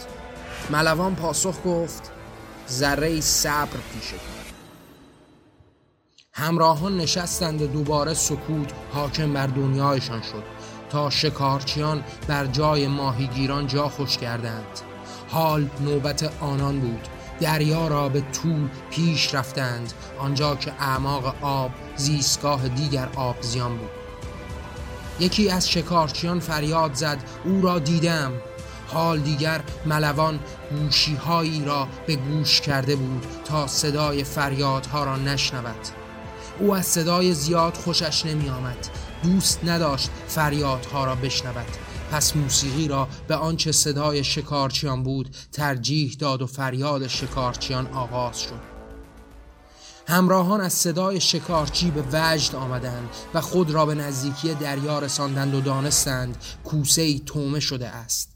ملوان پاسخ گفت ذره صبر پیشه همراهان نشستند و دوباره سکوت حاکم بر دنیایشان شد تا شکارچیان بر جای ماهیگیران جا خوش کردند. حال نوبت آنان بود. دریا را به طول پیش رفتند. آنجا که اعماق آب زیستگاه دیگر آب زیان بود. یکی از شکارچیان فریاد زد او را دیدم. حال دیگر ملوان گوشی هایی را به گوش کرده بود تا صدای فریادها را نشنود. او از صدای زیاد خوشش نمی آمد دوست نداشت فریادها را بشنود. پس موسیقی را به آنچه صدای شکارچیان بود ترجیح داد و فریاد شکارچیان آغاز شد. همراهان از صدای شکارچی به وجد آمدند و خود را به نزدیکی دریا رساندند و دانستند کوسه ای تومه شده است.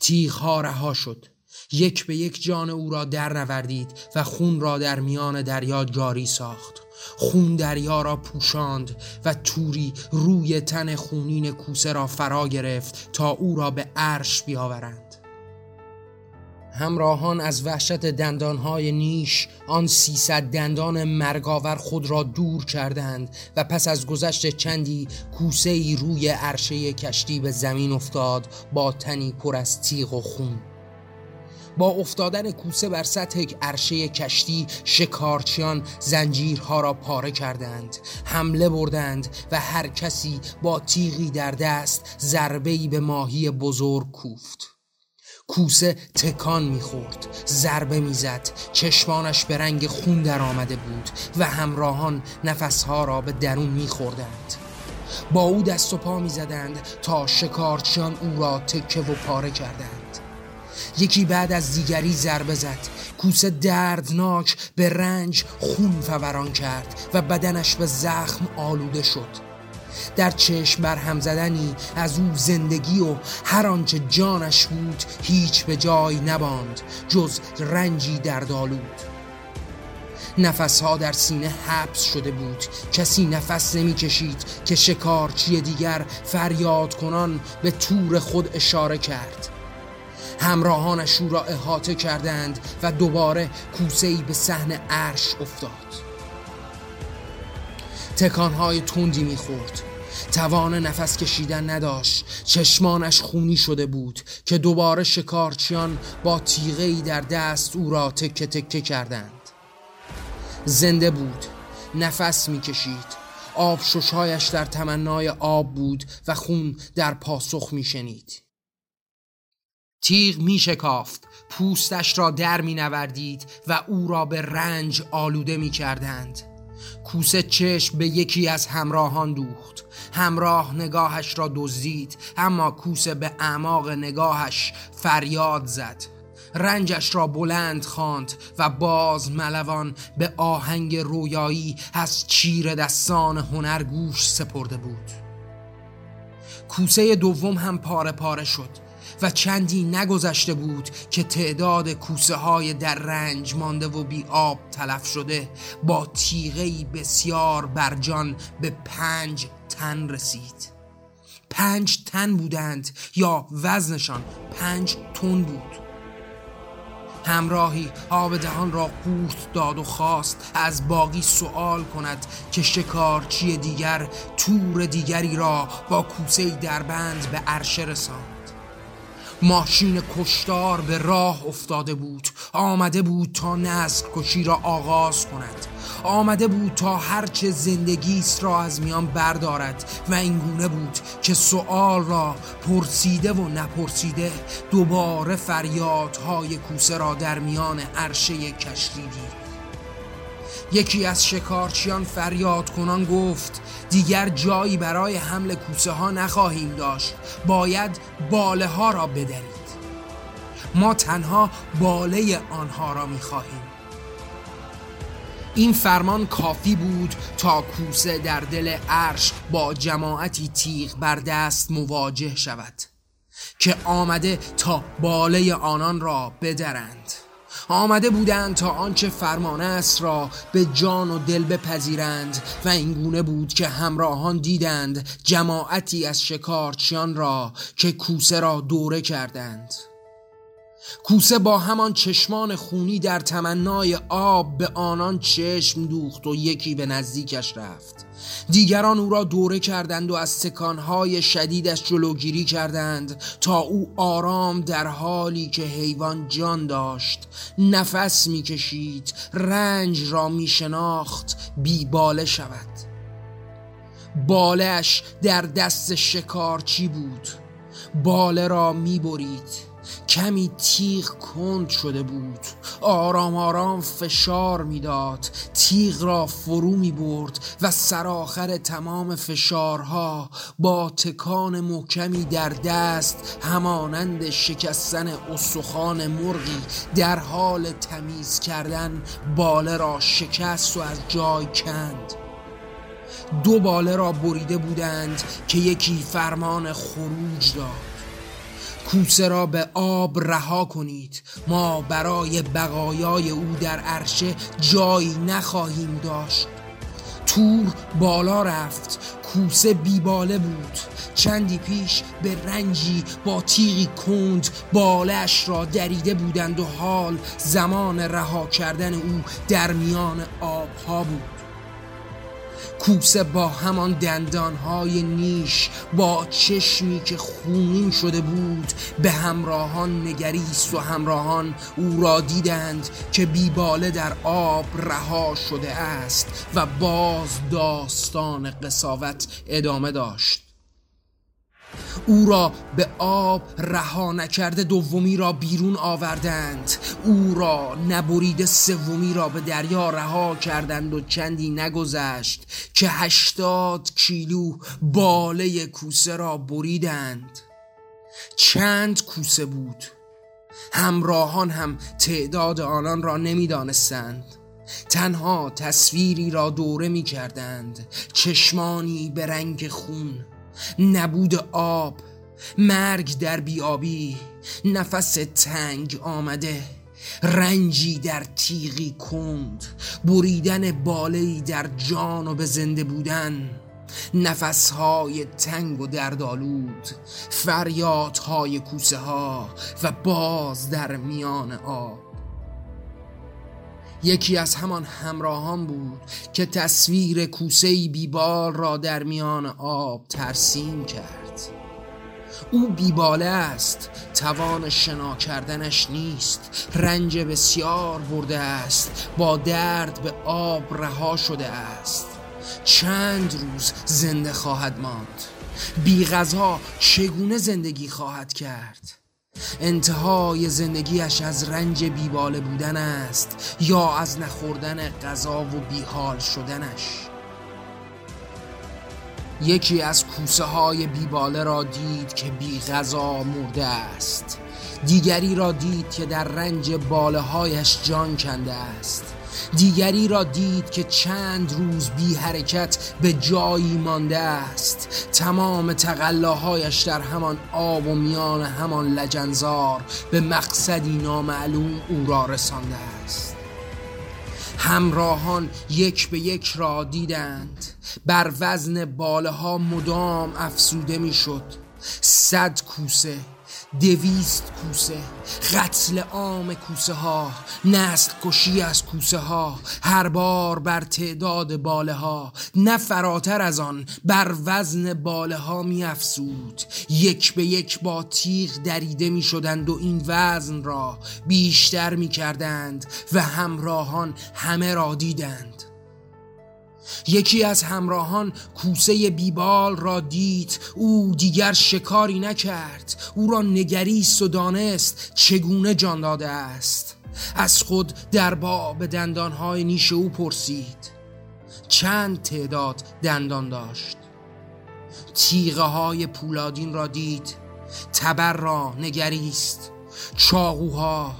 تیغ رها شد. یک به یک جان او را در نوردید و خون را در میان دریا جاری ساخت. خون دریا را پوشاند و توری روی تن خونین کوسه را فرا گرفت تا او را به عرش بیاورند. همراهان از وحشت دندانهای نیش آن سیصد دندان مرگاور خود را دور کردند و پس از گذشت چندی کوسه ای روی عرشه کشتی به زمین افتاد با تنی پر از تیغ و خون. با افتادن کوسه بر سطح عرشه کشتی شکارچیان زنجیرها را پاره کردند حمله بردند و هر کسی با تیغی در دست ضربه‌ای به ماهی بزرگ کوفت. کوسه تکان می‌خورد ضربه می‌زد چشمانش به رنگ خون در آمده بود و همراهان نفسها را به درون میخوردند. با او دست و پا می‌زدند تا شکارچیان او را تکه و پاره کردند. یکی بعد از دیگری ضربه زد. کوسه دردناک به رنج خون فوران کرد و بدنش به زخم آلوده شد. در چشم بر هم زدنی از او زندگی و هر آنچه جانش بود هیچ به جای نباند جز رنجی دردآلود. نفسها در سینه حبس شده بود. کسی نفس نمی کشید که شکارچی دیگر فریاد کنان به تور خود اشاره کرد. همراهانش او را احاطه کردند و دوباره کوسهی به صحن عرش افتاد. تکانهای تندی می‌خورد. توان نفس کشیدن نداشت. چشمانش خونی شده بود که دوباره شکارچیان با تیغهی در دست او را تکه تکه کردند. زنده بود. نفس می‌کشید. آب ششهایش در تمنای آب بود و خون در پاسخ میشنید. تیغ می شکافت پوستش را در می نوردید و او را به رنج آلوده می کردند کوسه چشم به یکی از همراهان دوخت. همراه نگاهش را دزدید اما کوسه به اعماق نگاهش فریاد زد. رنجش را بلند خواند و باز ملوان به آهنگ رویایی از چیر دستان هنرگوش سپرده بود. کوسه دوم هم پاره پاره شد. و چندی نگذشته بود که تعداد کوسه های در رنج مانده و بی آب تلف شده با تیغهی بسیار برجان به پنج تن رسید. پنج تن بودند یا وزنشان پنج تن بود. همراهی آب دهان را قورت داد و خواست از باقی سوال کند که شکارچی دیگر تور دیگری را با کوسه دربند به عرشه رساند. ماشین کشتار به راه افتاده بود. آمده بود تا نسل کشی را آغاز کند. آمده بود تا هرچه زندگیست را از میان بردارد و اینگونه بود که سؤال را پرسیده و نپرسیده دوباره فریادهای کوسه را در میان عرشه کشتی دید یکی از شکارچیان فریاد کنان گفت دیگر جایی برای حمل کوسه ها نخواهیم داشت باید باله ها را بدرید. ما تنها باله آنها را می‌خواهیم. این فرمان کافی بود تا کوسه در دل عرش با جماعتی تیغ بر دست مواجه شود که آمده تا باله آنان را بدرند. آمده بودند تا آنچه فرمان است را به جان و دل بپذیرند و اینگونه بود که همراهان دیدند جماعتی از شکارچیان را که کوسه را دوره کردند. کوسه با همان چشمان خونی در تمنای آب به آنان چشم دوخت و یکی به نزدیکش رفت. دیگران او را دوره کردند و از سکانهای شدیدش جلوگیری کردند تا او آرام در حالی که حیوان جان داشت. نفس می‌کشید رنج را میشناخت بیباله شود. بالش در دست شکارچی بود. باله را می‌برید. کمی تیغ کند شده بود. آرام آرام فشار می‌داد. تیغ را فرو می برد و سرآخر تمام فشارها با تکان محکمی در دست همانند شکستن استخوان مرغی در حال تمیز کردن باله را شکست و از جای کند. دو باله را بریده بودند که یکی فرمان خروج داد. کوسه را به آب رها کنید. ما برای بقایای او در عرشه جایی نخواهیم داشت. تور بالا رفت. کوسه بیباله بود. چندی پیش به رنجی با تیغی کند بالش را دریده بودند و حال زمان رها کردن او در میان آبها بود. کوسه با همان دندانهای نیش با چشمی که خونین شده بود به همراهان نگریست و همراهان او را دیدند که بیباله در آب رها شده است و باز داستان قصاوت ادامه داشت. او را به آب رها نکرده دومی را بیرون آوردند. او را نبریده سومی را به دریا رها کردند و چندی نگذشت که هشتاد کیلو باله کوسه را بریدند. چند کوسه بود؟ همراهان هم تعداد آنان را نمی‌دانستند. تنها تصویری را دوره می کردند چشمانی به رنگ خون. نبود آب مرگ در بیابی نفس تنگ آمده رنجی در تیغی کند بریدن بالهی در جان و به زنده بودن نفسهای تنگ و دردآلود فریادهای کوسه ها و باز در میان آب. یکی از همان همراهان بود که تصویر کوسه بیبال را در میان آب ترسیم کرد. او بیباله است توان شنا کردنش نیست رنج بسیار برده است با درد به آب رها شده است. چند روز زنده خواهد ماند. بی غذا چگونه زندگی خواهد کرد؟ انتهای زندگیش از رنج بیباله بودن است یا از نخوردن غذا و بیحال شدنش. یکی از کوسه های بیباله را دید که بی غذا مرده است. دیگری را دید که در رنج باله هایش جان کنده است. دیگری را دید که چند روز بی حرکت به جایی مانده است. تمام تقلاهایش در همان آب و میان همان لجنزار به مقصدی نامعلوم او را رسانده است. همراهان یک به یک را دیدند. بر وزن باله ها مدام افسوده می شد صد کوسه دویست کوسه. قتل عام کوسه ها نسل کشی از کوسه ها. هر بار بر تعداد باله ها. نه فراتر از آن بر وزن باله ها می افسود یک به یک با تیغ دریده می شدند و این وزن را بیشتر می کردند و همراهان همه را دیدند. یکی از همراهان کوسه بیبال را دید. او دیگر شکاری نکرد. او را نگریست و دانست چگونه جان داده است. از خود در باب دندانهای نیش او پرسید. چند تعداد دندان داشت؟ تیغه های پولادین را دید. تبر را نگریست. چاقوها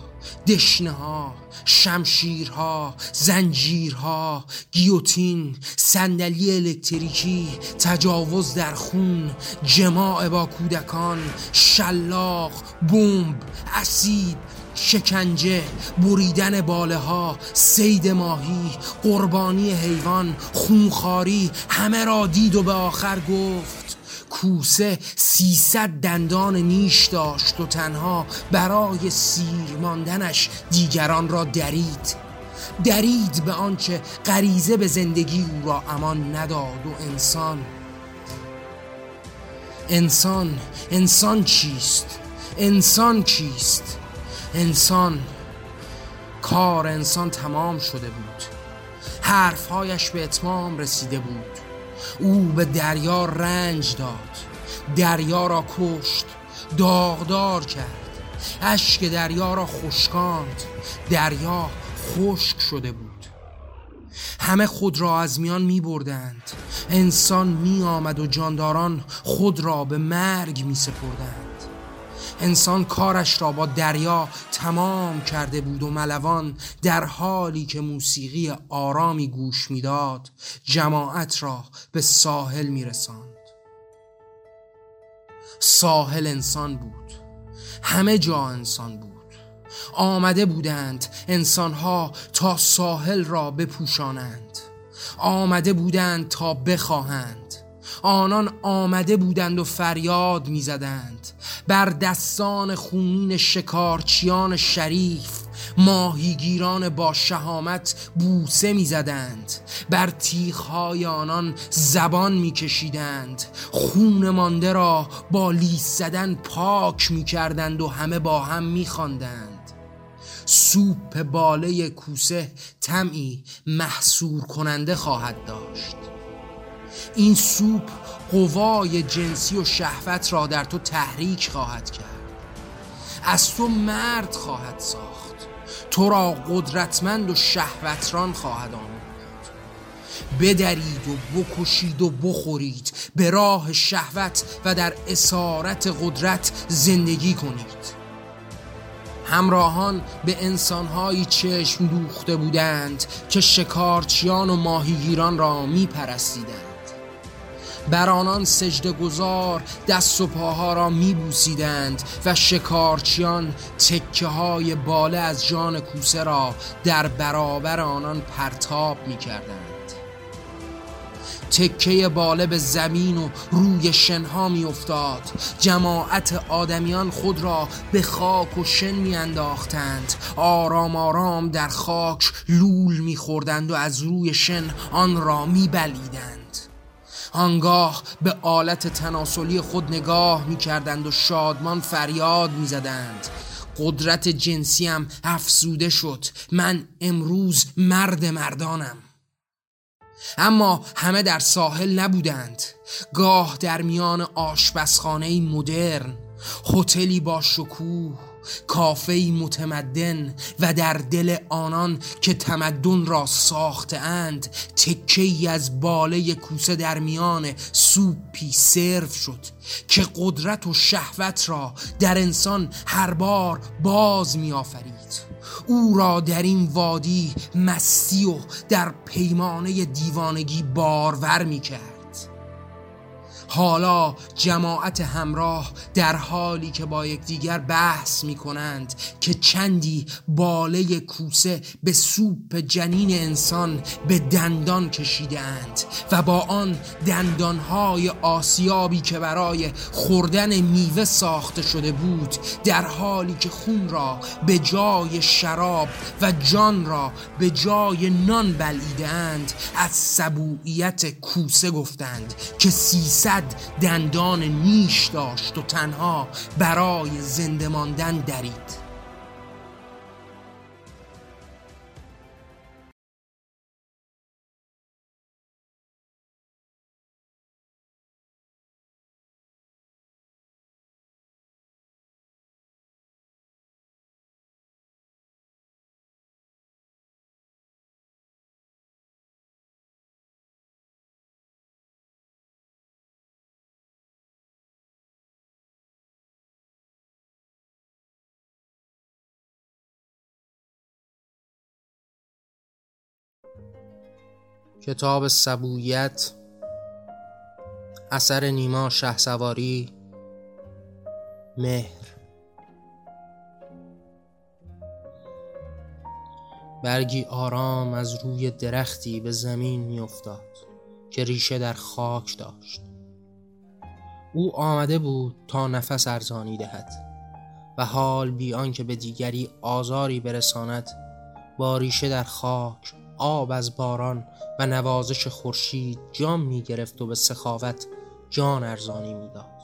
دشنه ها شمشیرها زنجیرها گیوتین صندلی الکتریکی تجاوز در خون جماع با کودکان شلاق بمب اسید شکنجه بریدن باله ها سید ماهی قربانی حیوان خونخاری همه را دید و به آخر گفت کوسه سیصد دندان نیش داشت و تنها برای سیر ماندنش دیگران را درید. درید به آنچه غریزه به زندگی او را امان نداد و انسان انسان انسان چیست؟ انسان چیست؟ انسان کار انسان تمام شده بود. حرفهایش به اتمام رسیده بود. او به دریا رنج داد. دریا را کشت داغدار کرد. اشک دریا را خشکاند. دریا خشک شده بود. همه خود را از میان می بردند. انسان می آمد و جانداران خود را به مرگ می سپردند. انسان کارش را با دریا تمام کرده بود و ملوان در حالی که موسیقی آرامی گوش می‌داد جماعت را به ساحل میرساند. ساحل انسان بود. همه جا انسان بود. آمده بودند انسانها تا ساحل را بپوشانند. آمده بودند تا بخواهند. آنان آمده بودند و فریاد می‌زدند. بر دستان خونین شکارچیان شریف ماهیگیران با شهامت بوسه می‌زدند. بر تیغهای آنان زبان میکشیدند. خون مانده را با لیس زدن پاک می‌کردند و همه با هم میخواندند. سوپ باله کوسه تمی محصور کننده خواهد داشت. این سوپ قوای جنسی و شهوت را در تو تحریک خواهد کرد. از تو مرد خواهد ساخت. تو را قدرتمند و شهوتران خواهد آمد بدرید و بکشید و بخورید. به راه شهوت و در اسارت قدرت زندگی کنید. همراهان به انسانهایی چشم دوخته بودند که شکارچیان و ماهیگیران را می پرستیدند بر آنان سجده گذار دست و پاها را می بوسیدند و شکارچیان تکه های باله از جان کوسه را در برابر آنان پرتاب می کردند تکه باله به زمین و روی شنها می افتاد جماعت آدمیان خود را به خاک و شن می انداختند آرام آرام در خاک لول می خوردند و از روی شن آن را می بلیدند آنگاه به آلت تناسلی خود نگاه می کردند و شادمان فریاد می زدند قدرت جنسیم افزوده شد. من امروز مرد مردانم. اما همه در ساحل نبودند. گاه در میان آشپزخانه مدرن هتلی با شکوه. کافه متمدن و در دل آنان که تمدن را ساخته اند تکه از باله کوسه در میان سوپی سرو شد که قدرت و شهوت را در انسان هر بار باز می آفرید او را در این وادی مستی و در پیمانه دیوانگی بارور می کرد حالا جماعت همراه در حالی که با یکدیگر بحث می کنند که چندی باله کوسه به سوپ جنین انسان به دندان کشیده اند و با آن دندانهای آسیابی که برای خوردن میوه ساخته شده بود در حالی که خون را به جای شراب و جان را به جای نان بلیده اند از سبوعیت کوسه گفتند که دندان نیش داشت و تنها برای زنده ماندن درید. کتاب سبویت اثر نیما شهسواری مهر. برگی آرام از روی درختی به زمین میافتاد که ریشه در خاک داشت. او آمده بود تا نفس ارزانی دهد و حال بیان که به دیگری آزاری برساند با ریشه در خاک آب از باران و نوازش خورشید جام می گرفت و به سخاوت جان ارزانی می‌داد.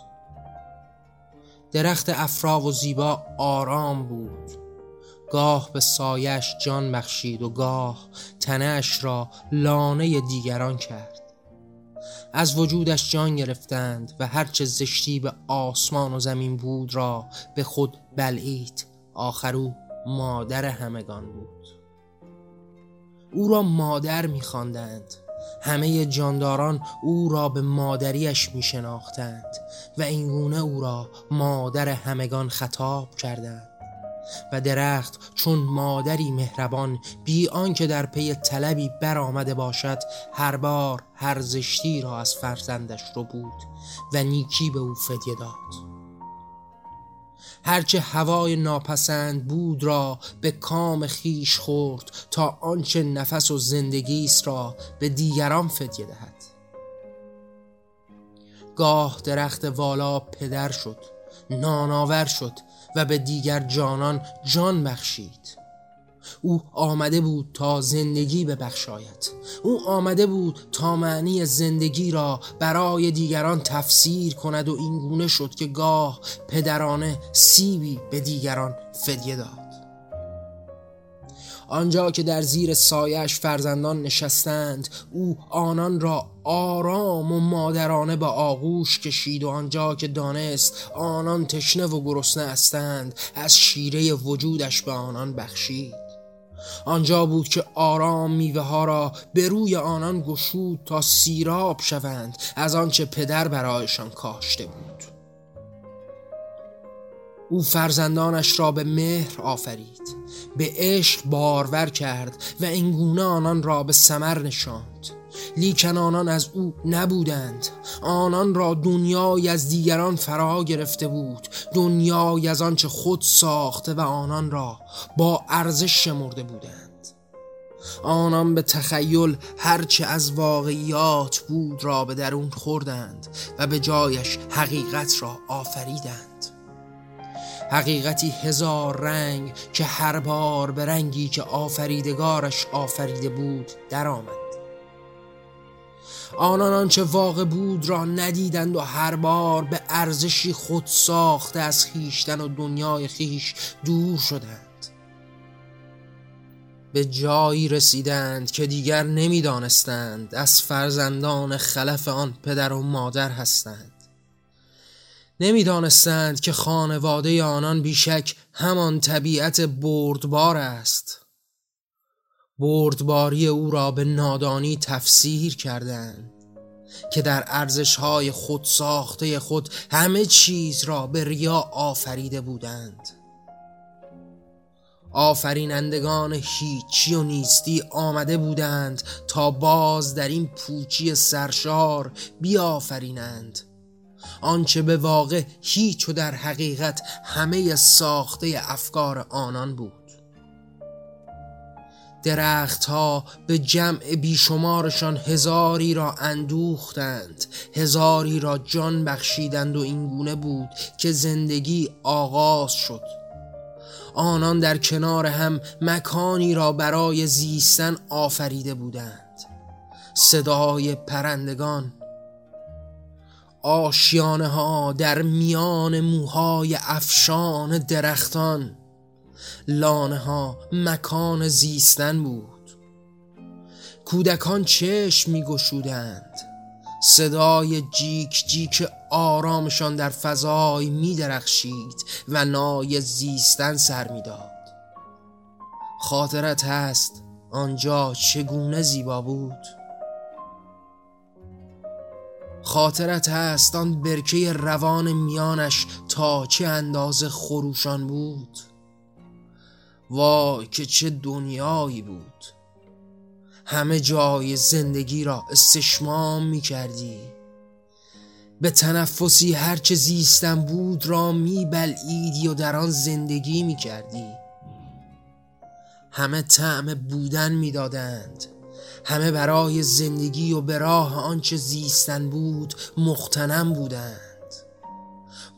درخت افرا و زیبا آرام بود. گاه به سایش جان بخشید و گاه تنش را لانه دیگران کرد. از وجودش جان گرفتند و هرچه زشتی به آسمان و زمین بود را به خود بلعید. آخرو مادر همگان بود. او را مادر میخواندند. همه جانداران او را به مادریش می شناختند و اینگونه او را مادر همگان خطاب کردند. و درخت چون مادری مهربان بی آنکه در پی طلبی برآمده باشد هر بار هر زشتی را از فرزندش رو بود و نیکی به او فدیه داد. هرچه هوای ناپسند بود را به کام خیش خورد تا آنچه نفس و زندگی است را به دیگران فدیه دهد. گاه درخت والا پدر شد ناناور شد و به دیگر جانان جان بخشید. او آمده بود تا زندگی ببخشاید. او آمده بود تا معنی زندگی را برای دیگران تفسیر کند و این گونه شد که گاه پدرانه سیبی به دیگران فدیه داد. آنجا که در زیر سایش فرزندان نشستند او آنان را آرام و مادرانه به آغوش کشید و آنجا که دانست آنان تشنه و گرسنه هستند از شیره وجودش به آنان بخشید. آنجا بود که آرام میوه ها را به روی آنان گشود تا سیراب شوند از آنچه پدر برایشان کاشته بود. او فرزندانش را به مهر آفرید به عشق بارور کرد و اینگونه آنان را به سمر نشاند. لیکن آنان از او نبودند. آنان را دنیای از دیگران فرا گرفته بود. دنیای از آنچه خود ساخته و آنان را با ارزش شمرده بودند. آنان به تخیل هرچه از واقعیات بود را به درون خوردند و به جایش حقیقت را آفریدند. حقیقتی هزار رنگ که هر بار به رنگی که آفریدگارش آفریده بود درآمد. آنان آنچه واقع بود را ندیدند و هر بار به ارزشی خود ساخته از خیشتن و دنیای خیش دور شدند. به جایی رسیدند که دیگر نمی‌دانستند از فرزندان خلف آن پدر و مادر هستند. نمی‌دانستند که خانواده آنان بیشک همان طبیعت بردبار است. بردباری او را به نادانی تفسیر کردند که در ارزشهای خود ساخته خود همه چیز را به ریا آفریده بودند. آفرینندگان هیچی و نیستی آمده بودند تا باز در این پوچی سرشار بیافرینند. آنچه به واقع هیچ و در حقیقت همه ساخته افکار آنان بود. درختها به جمع بیشمارشان هزاری را اندوختند هزاری را جان بخشیدند و اینگونه بود که زندگی آغاز شد. آنان در کنار هم مکانی را برای زیستن آفریده بودند. صدای پرندگان آشیانه ها در میان موهای افشان درختان لانه ها مکان زیستن بود. کودکان چشم می گشودند صدای جیک جیک آرامشان در فضای می درخشید و نای زیستن سر می داد خاطرت هست آنجا چگونه زیبا بود؟ خاطرت هست آن برکه روان میانش تا چه اندازه خروشان بود؟ وای که چه دنیایی بود. همه جای زندگی را استشمام می کردی به تنفسی هرچه زیستن بود را می بلعیدی و در آن زندگی می کردی همه طعم بودن می‌دادند. همه برای زندگی و به راه آنچه زیستن بود مختنم بودند.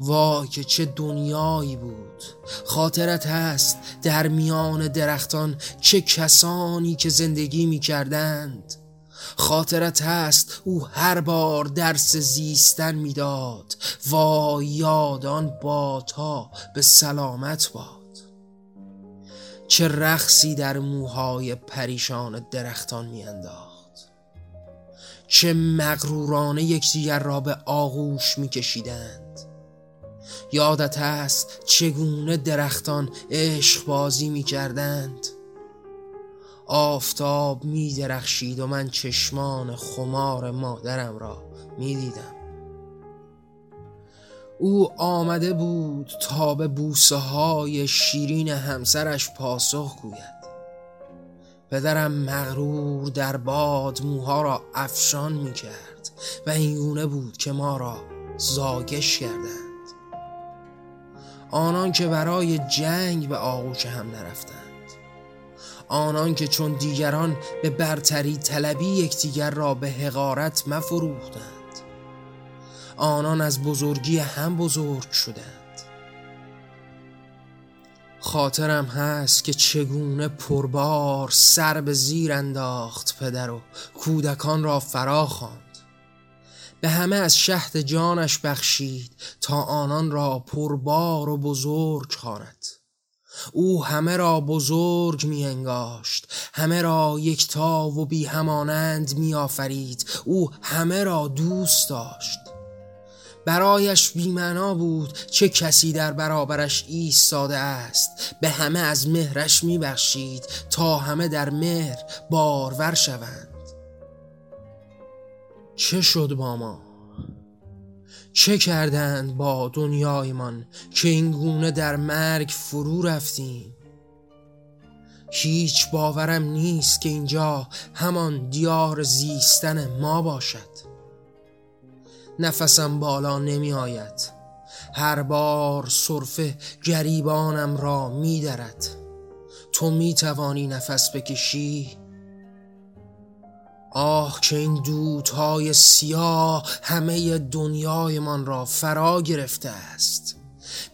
وای که چه دنیایی بود. خاطرت هست در میان درختان چه کسانی که زندگی می کردند خاطرت هست او هر بار درس زیستن می‌داد. وای یاد آن بادها به سلامت باد. چه رقصی در موهای پریشان درختان میانداخت. چه مغرورانه یکدیگر را به آغوش میکشیدند. یادت است چگونه درختان عشق بازی می‌کردند؟ آفتاب می درخشید و من چشمان خمار مادرم را می دیدم او آمده بود تا به بوسه های شیرین همسرش پاسخ گوید. پدرم مغرور در باد موها را افشان می کرد و اینگونه بود که ما را زاگش کردند. آنان که برای جنگ به آغوش هم نرفتند. آنان که چون دیگران به برتری طلبی یکدیگر را به حقارت مفروختند. آنان از بزرگی هم بزرگ شدند. خاطرم هست که چگونه پربار سر به زیر انداخت پدر و کودکان را فرا به همه از شهد جانش بخشید تا آنان را پربار و بزرگ خواند. او همه را بزرگ می انگاشت همه را یکتا و بی همانند می آفرید او همه را دوست داشت. برایش بیمعنا بود چه کسی در برابرش ایستاده است به همه از مهرش میبخشید تا همه در مهر بارور شوند. چه شد با ما؟ چه کردند با دنیایمان که این گونه در مرگ فرو رفتیم؟ هیچ باورم نیست که اینجا همان دیار زیستن ما باشد. نفسم بالا نمی آید. هر بار صرفه گریبانم را می درد. تو می توانی نفس بکشی آه که این دودهای سیاه همه دنیایمان را فرا گرفته است.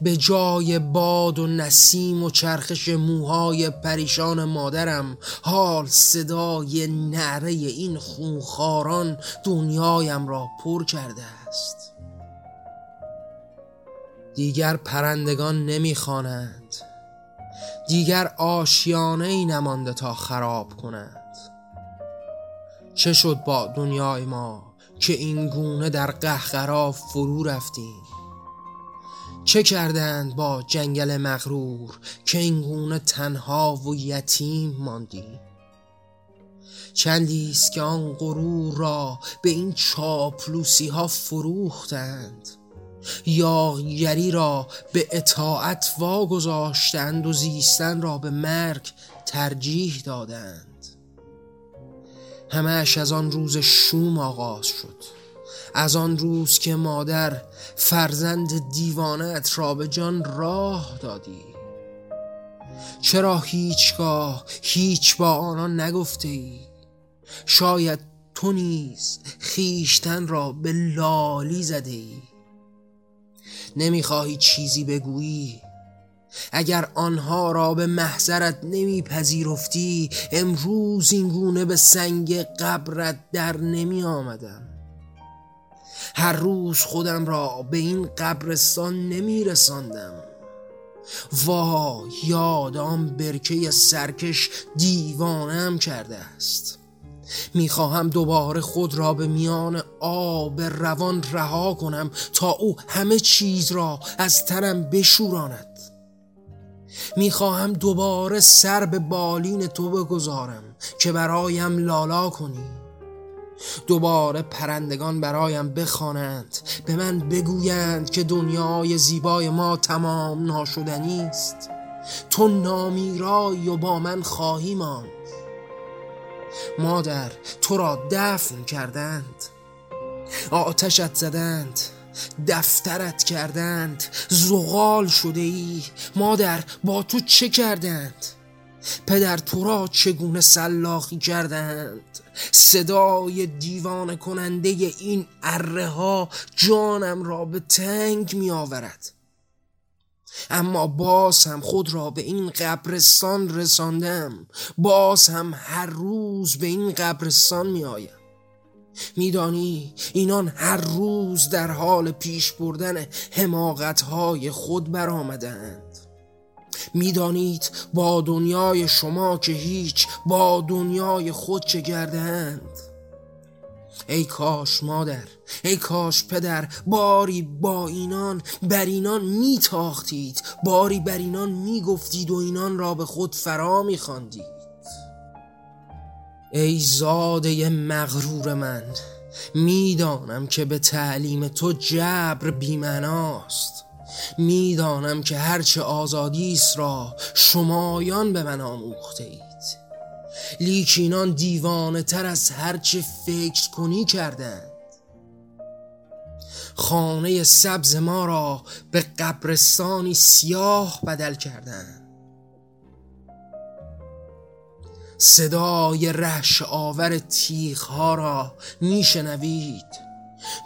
به جای باد و نسیم و چرخش موهای پریشان مادرم حال صدای نعره این خونخاران دنیایم را پر کرده است. دیگر پرندگان نمی‌خوانند. دیگر آشیانه ای نمانده تا خراب کنند. چه شد با دنیای ما که این گونه در قهقرا فرو رفتیم؟ چه کردند با جنگل مغرور که این گونه تنها و یتیم ماندیم؟ چندی است که آن غرور را به این چاپلوسی ها فروختند؟ یاغیری را به اطاعت واگذاشتند و زیستن را به مرگ ترجیح دادند. همش از آن روز شوم آغاز شد. از آن روز که مادر فرزند دیوانت را به جان راه دادی. چرا هیچگاه هیچ با آنان نگفته ای؟ شاید تو نیز خیشتن را به لالی زده ای. نمی‌خواهی چیزی بگویی اگر آنها را به محضرت نمیپذیرفتی امروز این گونه به سنگ قبرت در نمی آمدم هر روز خودم را به این قبرستان نمی رساندم یاد آن برکه سرکش دیوانم کرده است. می‌خواهم دوباره خود را به میان آب روان رها کنم تا او همه چیز را از تنم بشوراند. می‌خواهم دوباره سر به بالین تو بگذارم که برایم لالا کنی. دوباره پرندگان برایم بخوانند به من بگویند که دنیای زیبای ما تمام ناشدنی است. تو نامیرایی و با من خواهی ماند. مادر تو را دفن کردند. آتشت زدند. دفترت کردند. زغال شده ای. مادر با تو چه کردند؟ پدر تو را چگونه سلاخی کردند؟ صدای دیوان کننده این اره ها جانم را به تنگ می آورد. اما باز هم خود را به این قبرستان رساندم. باز هم هر روز به این قبرستان می آیم. میدانی؟ اینان هر روز در حال پیش بردن حماقتهای خود برآمدند. می‌دانید با دنیای شما که هیچ با دنیای خود چه گردند ای کاش مادر ای کاش پدر باری با اینان بر اینان میتاختید باری بر اینان می‌گفتید و اینان را به خود فرا میخواندید. ای زاده مغرور من می‌دانم که به تعلیم تو جبر بیمناست می‌دانم که هرچه آزادیست را شمایان به من آموخته اید لیکینان دیوانه تر از هرچه فکر کنی کردند. خانه سبز ما را به قبرستانی سیاه بدل کردند. صدای رهش آور تیخ ها را میشنوید.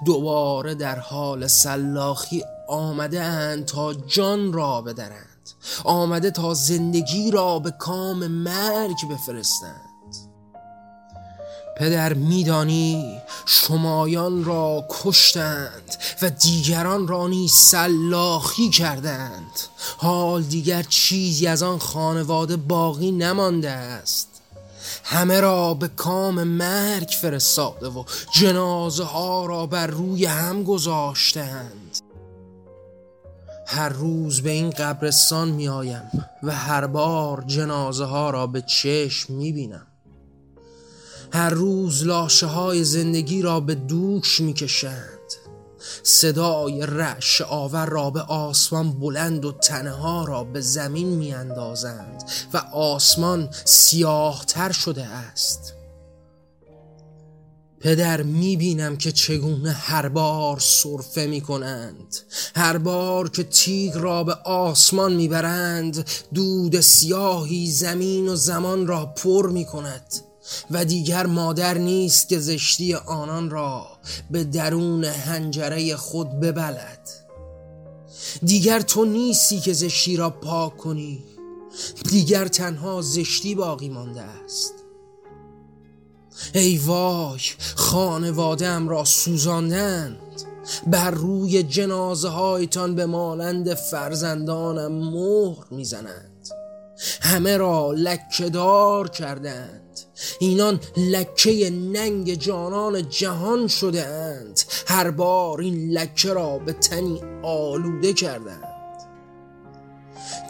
دوباره در حال سلاخی آمده اند تا جان را بدرند. آمده تا زندگی را به کام مرگ بفرستند. پدر میدانی شمایان را کشتند و دیگران را نیز سلاخی کردند. حال دیگر چیزی از آن خانواده باقی نمانده است. همه را به کام مرگ فرستاده و جنازه ها را بر روی هم گذاشتند هر روز به این قبرستان می آیم و هر بار جنازه ها را به چشم می بینم هر روز لاشه های زندگی را به دوش می کشند صدای رش آور را به آسمان بلند و تنه ها را به زمین میاندازند و آسمان سیاهتر شده است. پدر می‌بینم که چگونه هر بار صرفه می‌کنند. هر بار که تیغ را به آسمان می‌برند دود سیاهی زمین و زمان را پر می‌کند. و دیگر مادر نیست که زشتی آنان را به درون هنجره خود ببلد. دیگر تو نیستی که زشتی را پاک کنی. دیگر تنها زشتی باقی مانده است. ای وای خانوادم را سوزاندند. بر روی جنازه هایتان به مانند فرزندانم مهر می‌زنند. همه را لکهدار کردند. اینان لکه ننگ جانان جهان شده اند هر بار این لکه را به تنی آلوده کردند.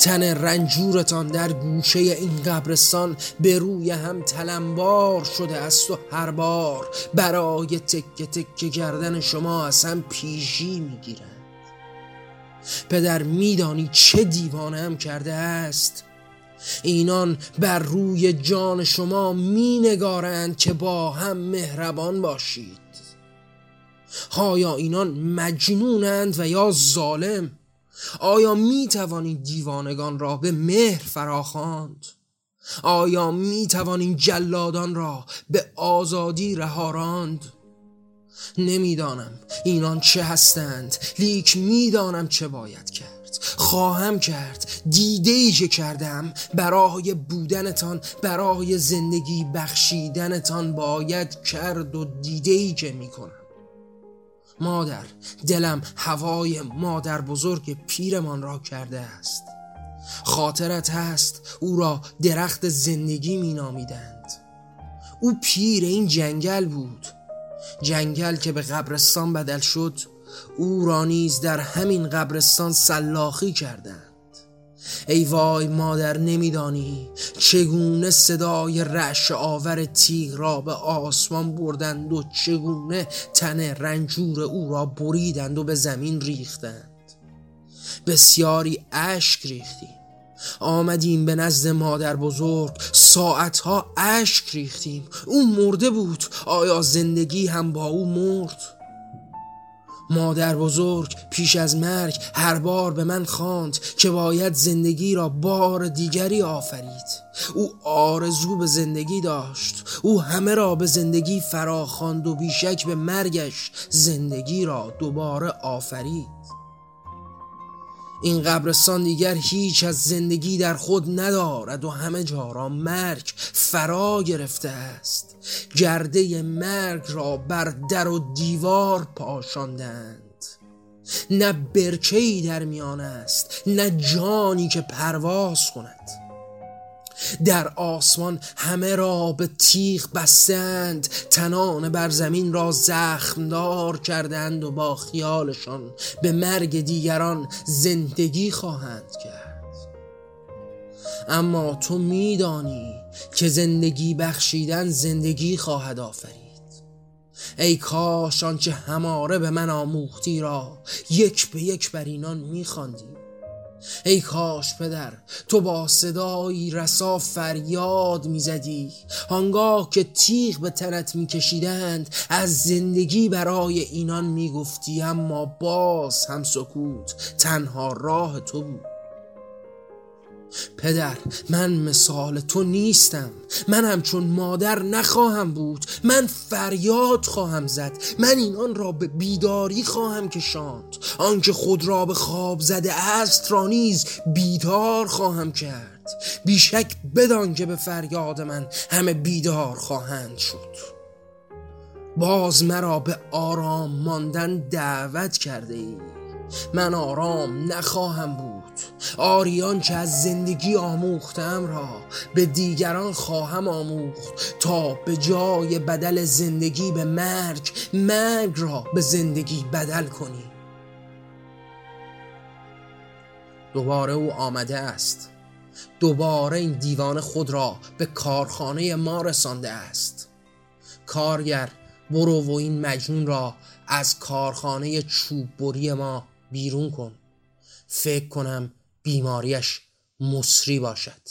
تن رنجورتان در گوشه این قبرستان به روی هم تلمبار شده است و هر بار برای تکه تکه کردن شما از هم پیشی می‌گیرند. پدر میدانی چه دیوانه هم کرده است. اینان بر روی جان شما می نگارند که با هم مهربان باشید. آیا اینان مجنونند و یا ظالم؟ آیا می توانید دیوانگان را به مهر فراخواند؟ آیا می توانید جلادان را به آزادی رهاراند؟ نمی‌دانم اینان چه هستند لیک می‌دانم چه باید کرد. خواهم کرد دیده ای که کردم برای بودنتان برای زندگی بخشیدنتان باید کرد و دیده ای که می‌کنم مادر دلم هوای مادر بزرگ پیرمان را کرده است. خاطرت هست او را درخت زندگی می نامیدند. او پیر این جنگل بود. جنگل که به قبرستان بدل شد او را نیز در همین قبرستان سلاخی کردند. ای وای مادر نمیدانی چگونه صدای رش آور تیغ را به آسمان بردند و چگونه تن رنجور او را بریدند و به زمین ریختند. بسیاری اشک ریختیم. آمدیم به نزد مادر بزرگ ساعتها اشک ریختیم. او مرده بود آیا زندگی هم با او مرد؟ مادر بزرگ پیش از مرگ هر بار به من خواند که باید زندگی را بار دیگری آفرید. او آرزو به زندگی داشت. او همه را به زندگی فراخواند و بیشک به مرگش زندگی را دوباره آفرید. این قبرستان دیگر هیچ از زندگی در خود ندارد و همه جا را مرگ فرا گرفته است. گرده مرگ را بر در و دیوار پاشاندند. نه برکهی در میان است نه جانی که پرواز کند. در آسمان همه را به تیغ بستند. تنان بر زمین را زخمدار کردند و با خیالشان به مرگ دیگران زندگی خواهند کرد. اما تو میدانی که زندگی بخشیدن زندگی خواهد آفرید. ای کاش آنچه هماره به من آموختی را یک به یک بر اینان میخواندی. ای کاش پدر تو با صدایی رسا فریاد می‌زدی. آنگاه که تیغ به تنت میکشیدند از زندگی برای اینان می‌گفتی اما باز هم سکوت تنها راه تو بود. پدر من مثال تو نیستم. من همچون مادر نخواهم بود. من فریاد خواهم زد. من اینان را به بیداری خواهم کشاند. آنکه خود را به خواب زده است را نیز بیدار خواهم کرد. بیشک بدان که به فریاد من همه بیدار خواهند شد. باز مرا به آرام ماندن دعوت کرده ای. من آرام نخواهم بود. آریان که از زندگی آموختم را به دیگران خواهم آموخت تا به جای بدل زندگی به مرگ مرگ را به زندگی بدل کنی دوباره او آمده است. دوباره این دیوان خود را به کارخانه ما رسانده است. کارگر برو و این مجنون را از کارخانه چوب بری ما بیرون کن. فکر کنم بیماریش مصری باشد.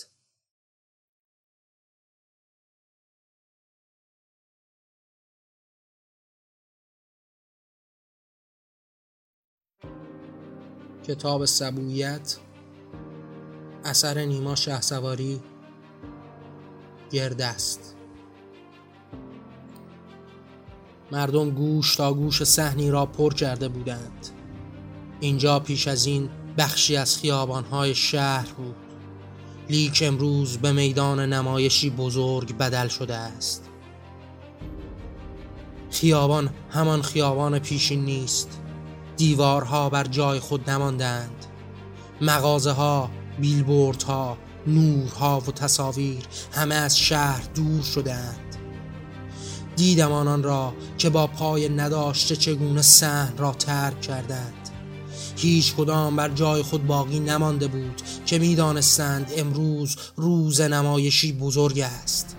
کتاب سبویت اثر نیما شه سواری گردست مردم گوش تا گوش صحنی را پر کرده بودند. اینجا پیش از این بخشی از خیابانهای شهر بود. لیک امروز به میدان نمایشی بزرگ بدل شده است. خیابان همان خیابان پیشین نیست. دیوارها بر جای خود نماندند. مغازه ها بیلبورد ها نورها و تصاویر همه از شهر دور شدند دیدم آنان را که با پای نداشته چگونه سهن را ترک کردند. هیچ کدام بر جای خود باقی نمانده بود که می‌دانستند امروز روز نمایشی بزرگ است.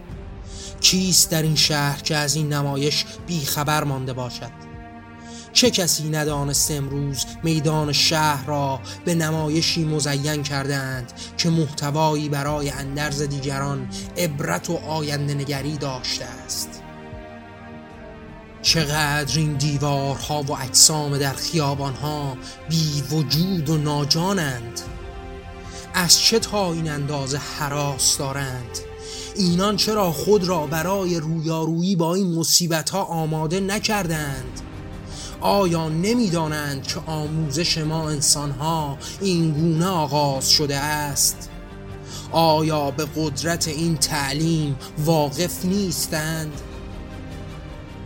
کیست در این شهر که از این نمایش بیخبر مانده باشد؟ چه کسی ندانست امروز میدان شهر را به نمایشی مزین کردند که محتوایی برای اندرز دیگران عبرت و آینده نگری داشته است؟ چقدر این دیوارها و اجسام در خیابانها بی وجود و ناجانند؟ از چه تا این اندازه حراس دارند؟ اینان چرا خود را برای رویارویی با این مصیبت ها آماده نکردند؟ آیا نمی‌دانند که آموزش ما انسانها این گونه آغاز شده است؟ آیا به قدرت این تعلیم واقف نیستند؟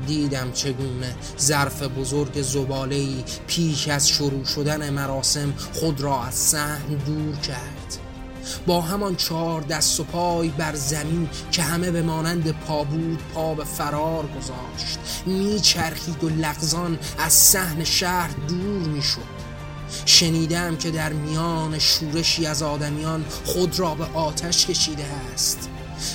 دیدم چگونه ظرف بزرگ زبالهی پیش از شروع شدن مراسم خود را از سحن دور کرد. با همان چهار دست و پای بر زمین که همه به مانند پا بود پا به فرار گذاشت میچرخید و لغزان از صحن شهر دور می‌شد. شنیدم که در میان شورشی از آدمیان خود را به آتش کشیده است.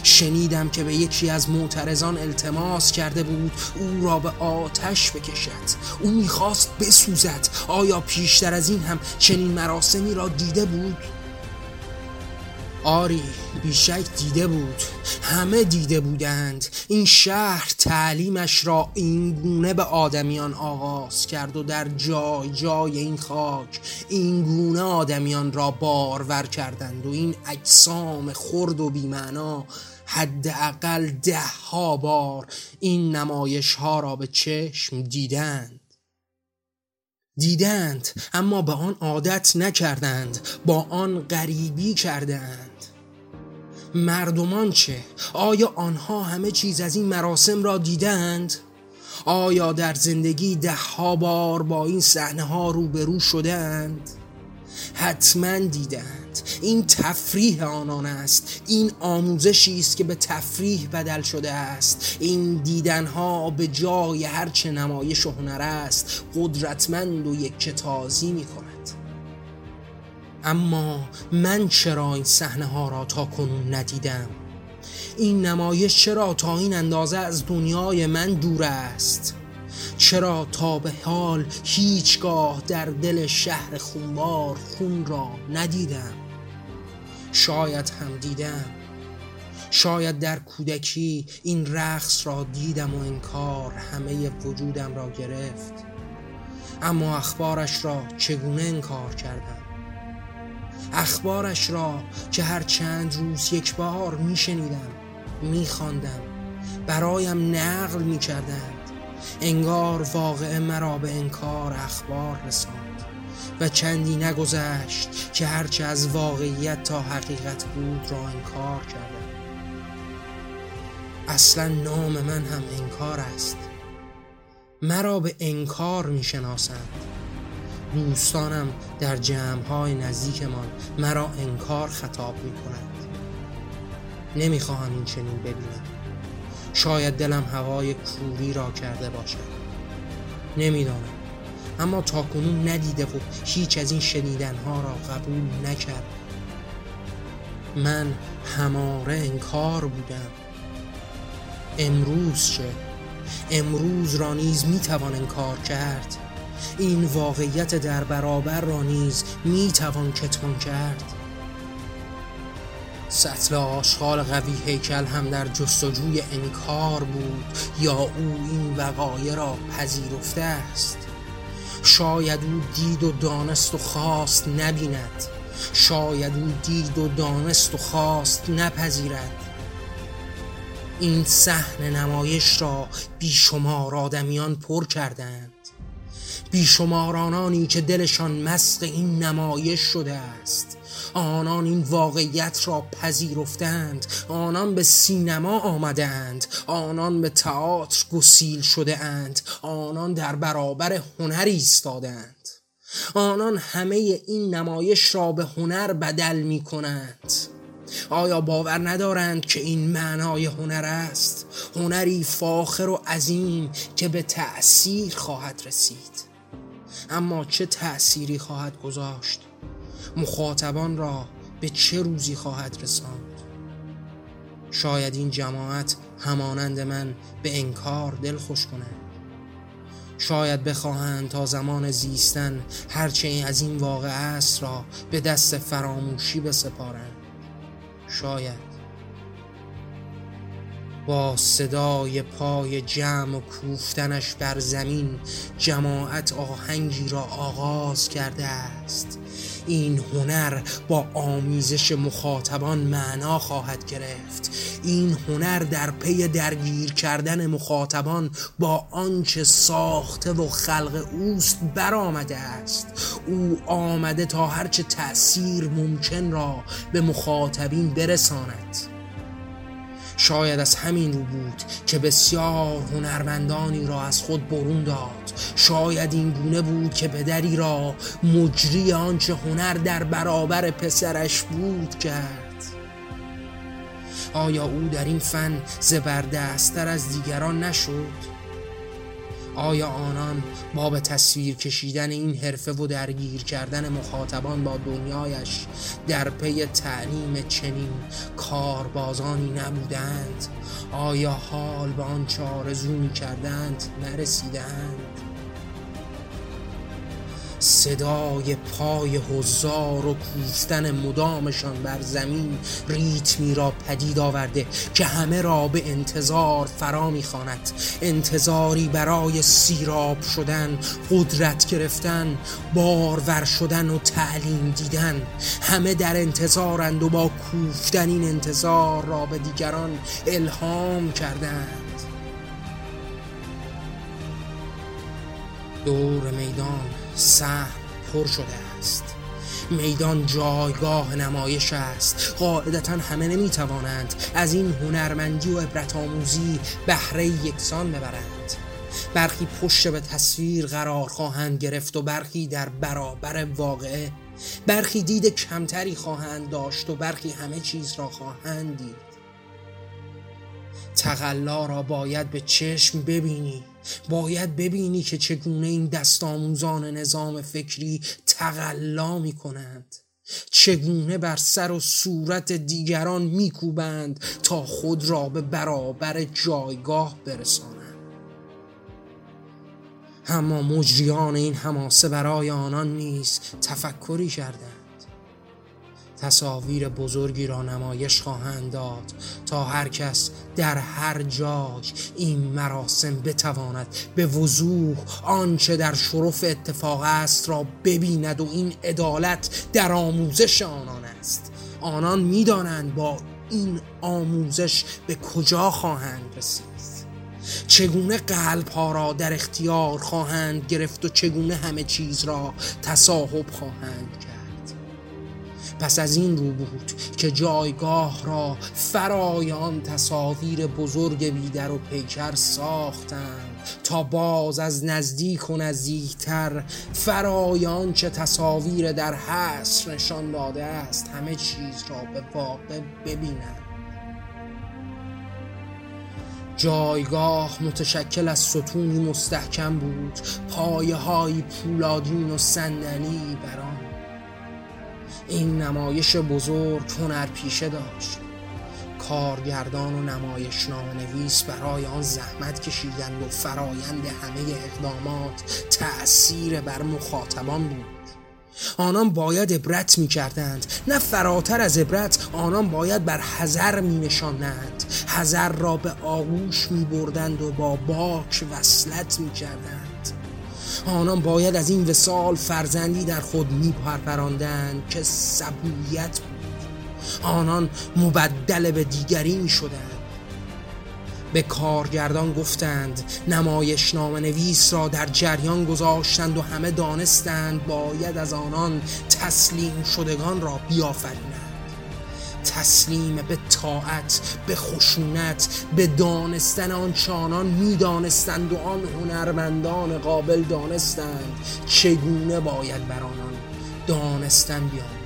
شنیدم که به یکی از معترضان التماس کرده بود. او را به آتش بکشد. او می‌خواست بسوزد. آیا پیشتر از این هم چنین مراسمی را دیده بود؟ آری بیشک دیده بود همه دیده بودند. این شهر تعلیمش را این گونه به آدمیان آغاز کرد و در جای جای این خاک این گونه آدمیان را بارور کردند و این اجسام خرد و بیمعنا حداقل ده ها بار این نمایش ها را به چشم دیدند. دیدند اما به آن عادت نکردند با آن غریبی کردند. مردمان چه؟ آیا آنها همه چیز از این مراسم را دیدند؟ آیا در زندگی ده ها بار با این صحنه ها روبرو شدند؟ حتما دیدند این تفریح آنان است این آموزشی است که به تفریح بدل شده است این دیدنها به جای هرچه نمایش و هنر است قدرتمند و یک کتازی می کند اما من چرا این صحنه ها را تا کنون ندیدم؟ این نمایش چرا تا این اندازه از دنیای من دور است؟ چرا تا به حال هیچگاه در دل شهر خونبار خون را ندیدم؟ شاید هم دیدم. شاید در کودکی این رقص را دیدم و انکار همه وجودم را گرفت. اما اخبارش را چگونه انکار کردم؟ اخبارش را که هر چند روز یک بار می شنیدم می خواندم برایم نقل می کردند انگار واقع مرا به انکار اخبار رساند و چندی نگذشت که هرچه از واقعیت تا حقیقت بود را انکار کردم. اصلا نام من هم انکار است. مرا به انکار می شناسند دوستانم در جمعهای نزدیکمان مرا انکار خطاب می کنند نمی‌خواهم این چنین ببینم. شاید دلم هوای کوری را کرده باشد. نمی‌دانم. اما تا کنون ندیده و هیچ از این شنیدنها را قبول نکرد. من هماره انکار بودم. امروز چه؟ امروز را نیز می‌توان انکار کرد. این واقعیت در برابر را نیز می‌توان کتمان کرد. سطل آشغال قوی هیکل هم در جستجوی انکار بود یا او این وقایع را پذیرفته است؟ شاید او دید و دانست و خواست نبیند. شاید او دید و دانست و خواست نپذیرد. این صحن نمایش را بیشمار آدمیان پر کردند. بیشمار آنانی که دلشان مست این نمایش شده است. آنان این واقعیت را پذیرفتند. آنان به سینما آمدند. آنان به تئاتر گسیل شده اند آنان در برابر هنر ایستادند آنان همه این نمایش را به هنر بدل می کنند آیا باور ندارند که این معنای هنر است؟ هنری فاخر و عظیم که به تأثیر خواهد رسید. اما چه تأثیری خواهد گذاشت؟ مخاطبان را به چه روزی خواهد رساند؟ شاید این جماعت همانند من به انکار دل خوش کنند. شاید بخواهند تا زمان زیستن هرچه از این واقع است را به دست فراموشی بسپارند. شاید با صدای پای جمع و کوفتنش بر زمین جماعت آهنگی را آغاز کرده است. این هنر با آمیزش مخاطبان معنا خواهد گرفت. این هنر در پی درگیر کردن مخاطبان با آنچه ساخته و خلق اوست برآمده است. او آمده تا هرچه تأثیر ممکن را به مخاطبین برساند. شاید از همین رو بود که بسیار هنرمندانی را از خود برون داد شاید این گونه بود که پدری را مجری آنچه هنر در برابر پسرش بود کرد آیا او در این فن زبردستتر از دیگران نشد؟ آیا آنان با به تصویر کشیدن این حرفه و درگیر کردن مخاطبان با دنیایش در پی تعلیم چنین کاربازانی نبودند؟ آیا حال به آنچه آرزو می کردند نرسیدند. صدای پای هزار و کوفتن مدامشان بر زمین ریتمی را پدید آورده که همه را به انتظار فرا می‌خواند. انتظاری برای سیراب شدن قدرت گرفتن بارور شدن و تعلیم دیدن. همه در انتظارند و با کوفتن این انتظار را به دیگران الهام کردند. دور میدان سهم پر شده است. میدان جایگاه نمایش است. قاعدتا همه نمی‌توانند از این هنرمندی و عبرت آموزی بهره یکسان ببرند. برخی پشت به تصویر قرار خواهند گرفت و برخی در برابر واقعه برخی دید کمتری خواهند داشت و برخی همه چیز را خواهند دید. تقلا را باید به چشم ببینی. باید ببینی که چگونه این دست آموزان نظام فکری تقلا می کنند چگونه بر سر و صورت دیگران میکوبند تا خود را به برابر جایگاه برسانند. اما مجریان این حماسه برای آنان نیز تفکری کردند. تصاویر بزرگی را نمایش خواهند داد تا هر کس در هر جای این مراسم بتواند به وضوح آنچه در شرف اتفاق است را ببیند و این عدالت در آموزش آنان است. آنان می‌دانند با این آموزش به کجا خواهند رسید. چگونه قلب ها را در اختیار خواهند گرفت و چگونه همه چیز را تصاحب خواهند کرد؟ پس از این رو بود که جایگاه را فرای آن تصاویر بزرگ بیدر و پیکر ساختند تا باز از نزدیک و نزدیکتر فرای آن چه تصاویر در حصر نشان داده است همه چیز را به واقع ببینند. جایگاه متشکل از ستونی مستحکم بود پایه های پولادین و صندلی بران این نمایش بزرگ هنر پیشه داشت. کارگردان و نمایشنامه نویس برای آن زحمت کشیدند و فرایند همه اقدامات تأثیر بر مخاطبان بود. آنان باید عبرت می کردند نه فراتر از عبرت آنان باید بر حذر می نشانند حذر را به آغوش می بردند و با باک وصلت می کردند آنان باید از این وسال فرزندی در خود می پرپراندند که سبویت بود. آنان مبدل به دیگری می شدند به کارگردان گفتند نمایش نویس را در جریان گذاشتند و همه دانستند باید از آنان تسلیم شدگان را بیافرینند. تسلیم به طاعت به خشونت به دانستن آن چانان می‌دانستند و آن هنرمندان قابل دانستند. چگونه باید بر آنان دانستن بیان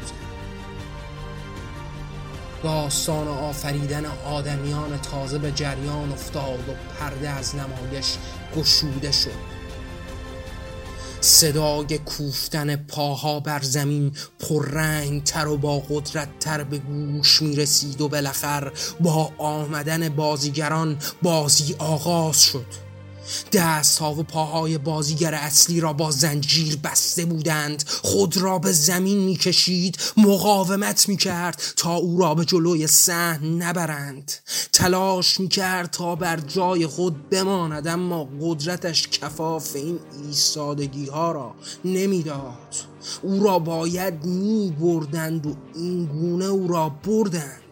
داستان آفریدن آدمیان تازه به جریان افتاد و پرده از نمایش گشوده شد. صدای کوفتن پاها بر زمین پررنگ تر و با قدرت تر به گوش می رسید و بالاخر با آمدن بازیگران بازی آغاز شد. دست ها و پاهای بازیگر اصلی را با زنجیر بسته بودند. خود را به زمین می‌کشید مقاومت می‌کرد تا او را به جلوی صحن نبرند. تلاش می‌کرد تا بر جای خود بماند اما قدرتش کفاف این ایستادگی ها را نمی‌داد. او را باید می بردند و این گونه او را بردند.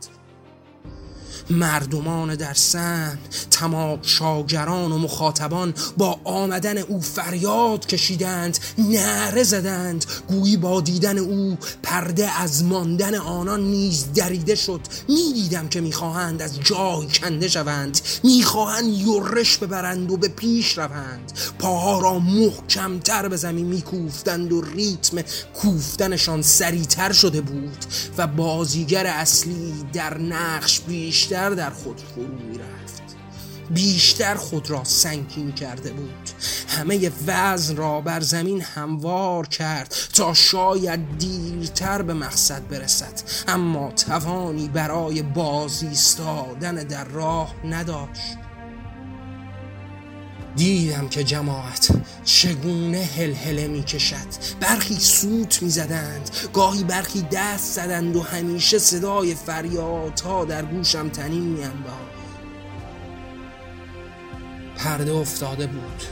مردمان در سن تماشاگران و مخاطبان با آمدن او فریاد کشیدند نعره زدند. گویی با دیدن او پرده از ماندن آنان نیز دریده شد. می‌دیدم که می‌خواهند از جای کنده شوند. می‌خواهند یورش ببرند و به پیش روند. پاها را محکمتر به زمین میکوفتند و ریتم کوفتنشان سریعتر شده بود و بازیگر اصلی در نقش بیشتر بیشتر در خود فرو می‌رفت. بیشتر خود را سنگین کرده بود. همه وزن را بر زمین هموار کرد تا شاید دیرتر به مقصد برسد. اما توانی برای بازی در راه نداشت. دیدم که جماعت چگونه هلهله می کشد برخی سوت می زدند گاهی برخی دست زدند و همیشه صدای فریادها در گوشم تنین می پرده افتاده بود.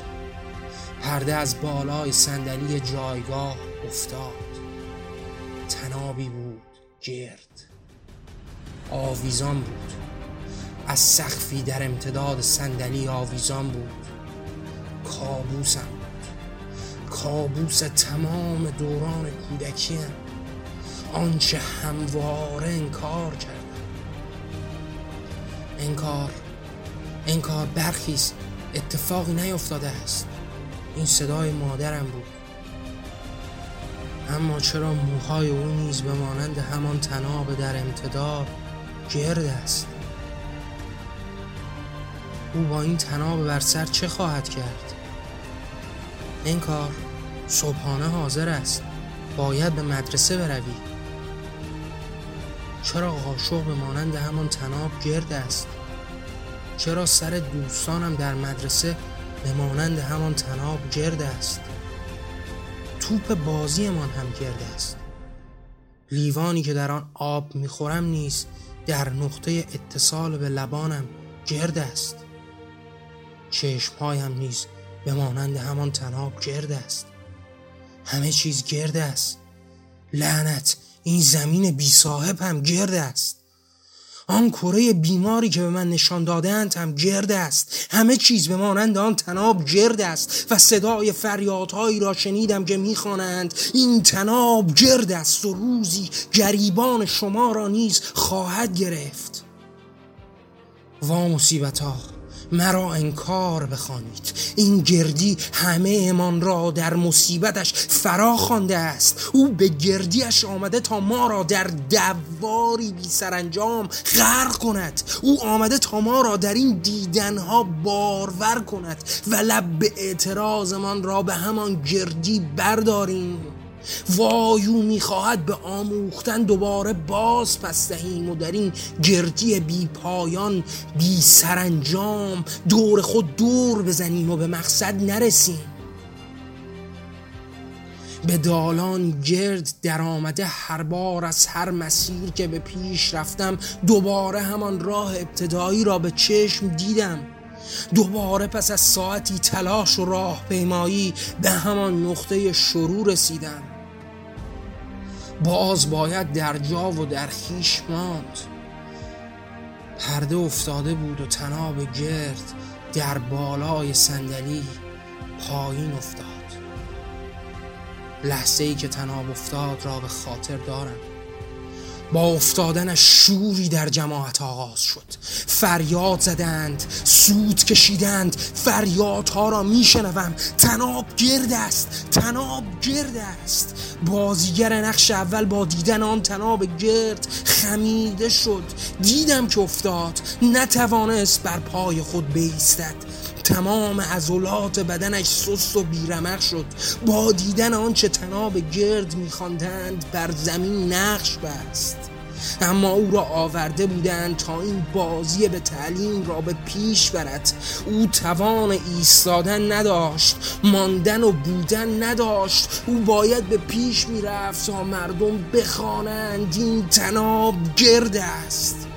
پرده از بالای صندلی جایگاه افتاد. تنابی بود گرد. آویزان بود. از سخفی در امتداد صندلی آویزان بود. کابوسم. کابوس تمام دوران کودکیم. آنچه همواره انکار کردم. انکار انکار برخیست اتفاقی نیفتاده است. این صدای مادرم بود. اما چرا موهای او نیز به مانند همان تناب در امتداد گرد است؟ او با این تناب بر سر چه خواهد کرد؟ این کار صبحانه حاضر است. باید به مدرسه بروی. چرا قاشق به مانند همان تناب گرد است؟ چرا سر دوستانم در مدرسه به مانند همان تناب گرد است؟ توپ بازیمان هم گرد است. لیوانی که در آن آب می‌خورم نیز در نقطه اتصال به لبانم گرد است. چشمهایم نیز به مانند همان تناب گرد است. همه چیز گرد است. لعنت این زمین بی صاحب هم گرد است. آن کره بیماری که به من نشان دادند هم گرد است. همه چیز به مانند آن تناب گرد است و صدای فریادهایی را شنیدم که می‌خوانند. این تناب گرد است و روزی گریبان شما را نیز خواهد گرفت. وا مصیبت ها مرا انکار بخوانید. این گردی همه امان را در مصیبتش فرا خوانده است. او به گردیش آمده تا ما را در دواری بی سرانجام غرق کند. او آمده تا ما را در این دیدنها بارور کند و لب به اعتراضمان را به همان گردی برداریم. وایو می‌خواهد به آموختن دوباره باز پس دهیم و در این گردی بی پایان بی سرانجام دور خود دور بزنیم و به مقصد نرسیم. به دالان گرد در آمده هر بار از هر مسیر که به پیش رفتم دوباره همان راه ابتدایی را به چشم دیدم. دوباره پس از ساعتی تلاش و راه پیمایی به همان نقطه شروع رسیدم. باز باید در جا و در خیش ماند پرده افتاده بود و تناب گرد در بالای صندلی پایین افتاد. لحظه ای که تناب افتاد را به خاطر دارم. با افتادن شوری در جماعت آغاز شد. فریاد زدند سود کشیدند فریادها را میشنوم. تناب گرد است تناب گرد است. بازیگر نقش اول با دیدن آن تناب گرد خمیده شد. دیدم که افتاد نتوانست بر پای خود بیستد. تمام عضلات بدنش سست و بیرمق شد. با دیدن آنچه تناب گرد میخواندند بر زمین نقش بست. اما او را آورده بودند تا این بازی به تعلیم را به پیش برد. او توان ایستادن نداشت ماندن و بودن نداشت. او باید به پیش می‌رفت تا مردم بخوانند این تناب گرد است.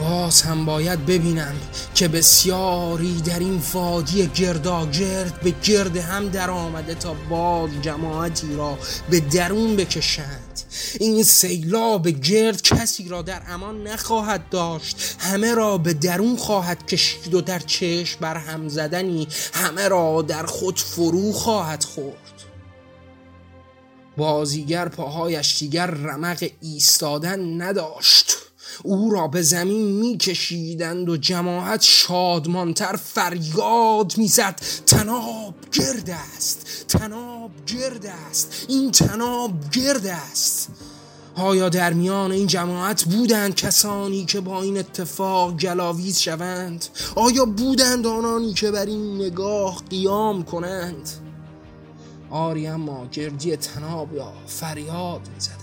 باز هم باید ببینم که بسیاری در این وادی گرد به گرد هم در آمده تا باز جماعتی را به درون بکشند. این سیلاب گرد کسی را در امان نخواهد داشت. همه را به درون خواهد کشید و در چشم بر هم زدنی همه را در خود فرو خواهد خورد. بازیگر پاهایش دیگر رمق ایستادن نداشت. او را به زمین میکشیدند و جماعت شادمانتر فریاد می‌زد. تناب گرد است تناب گرد است این تناب گرد است. آیا در میان این جماعت بودند کسانی که با این اتفاق گلاویز شوند؟ آیا بودند آنانی که بر این نگاه قیام کنند؟ آری اما گردی تناب یا فریاد می‌زد.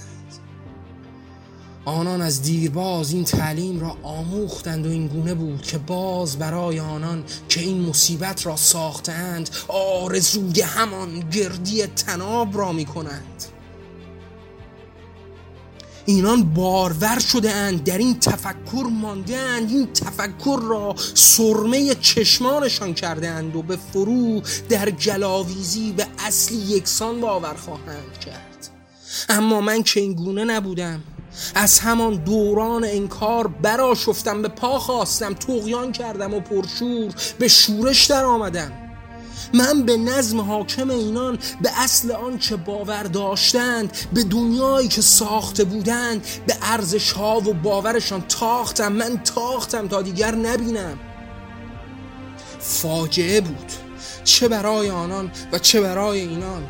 آنان از دیرباز این تعلیم را آموختند و این گونه بود که باز برای آنان که این مصیبت را ساختند آرزوی همان گردی تناب را می کنند اینان بارور شده اند در این تفکر مانده اند این تفکر را سرمه چشمانشان کرده اند و به فرو در جلاویزی به اصلی یکسان باور خواهند کرد. اما من که این گونه نبودم از همان دوران انکار برا شفتم به پا خواستم تغیان کردم و پرشور به شورش در آمدم من به نظم حاکم اینان به اصل آنچه باور داشتند به دنیایی که ساخته بودند به ارزش ها و باورشان تاختم. من تاختم تا دیگر نبینم. فاجعه بود چه برای آنان و چه برای اینان.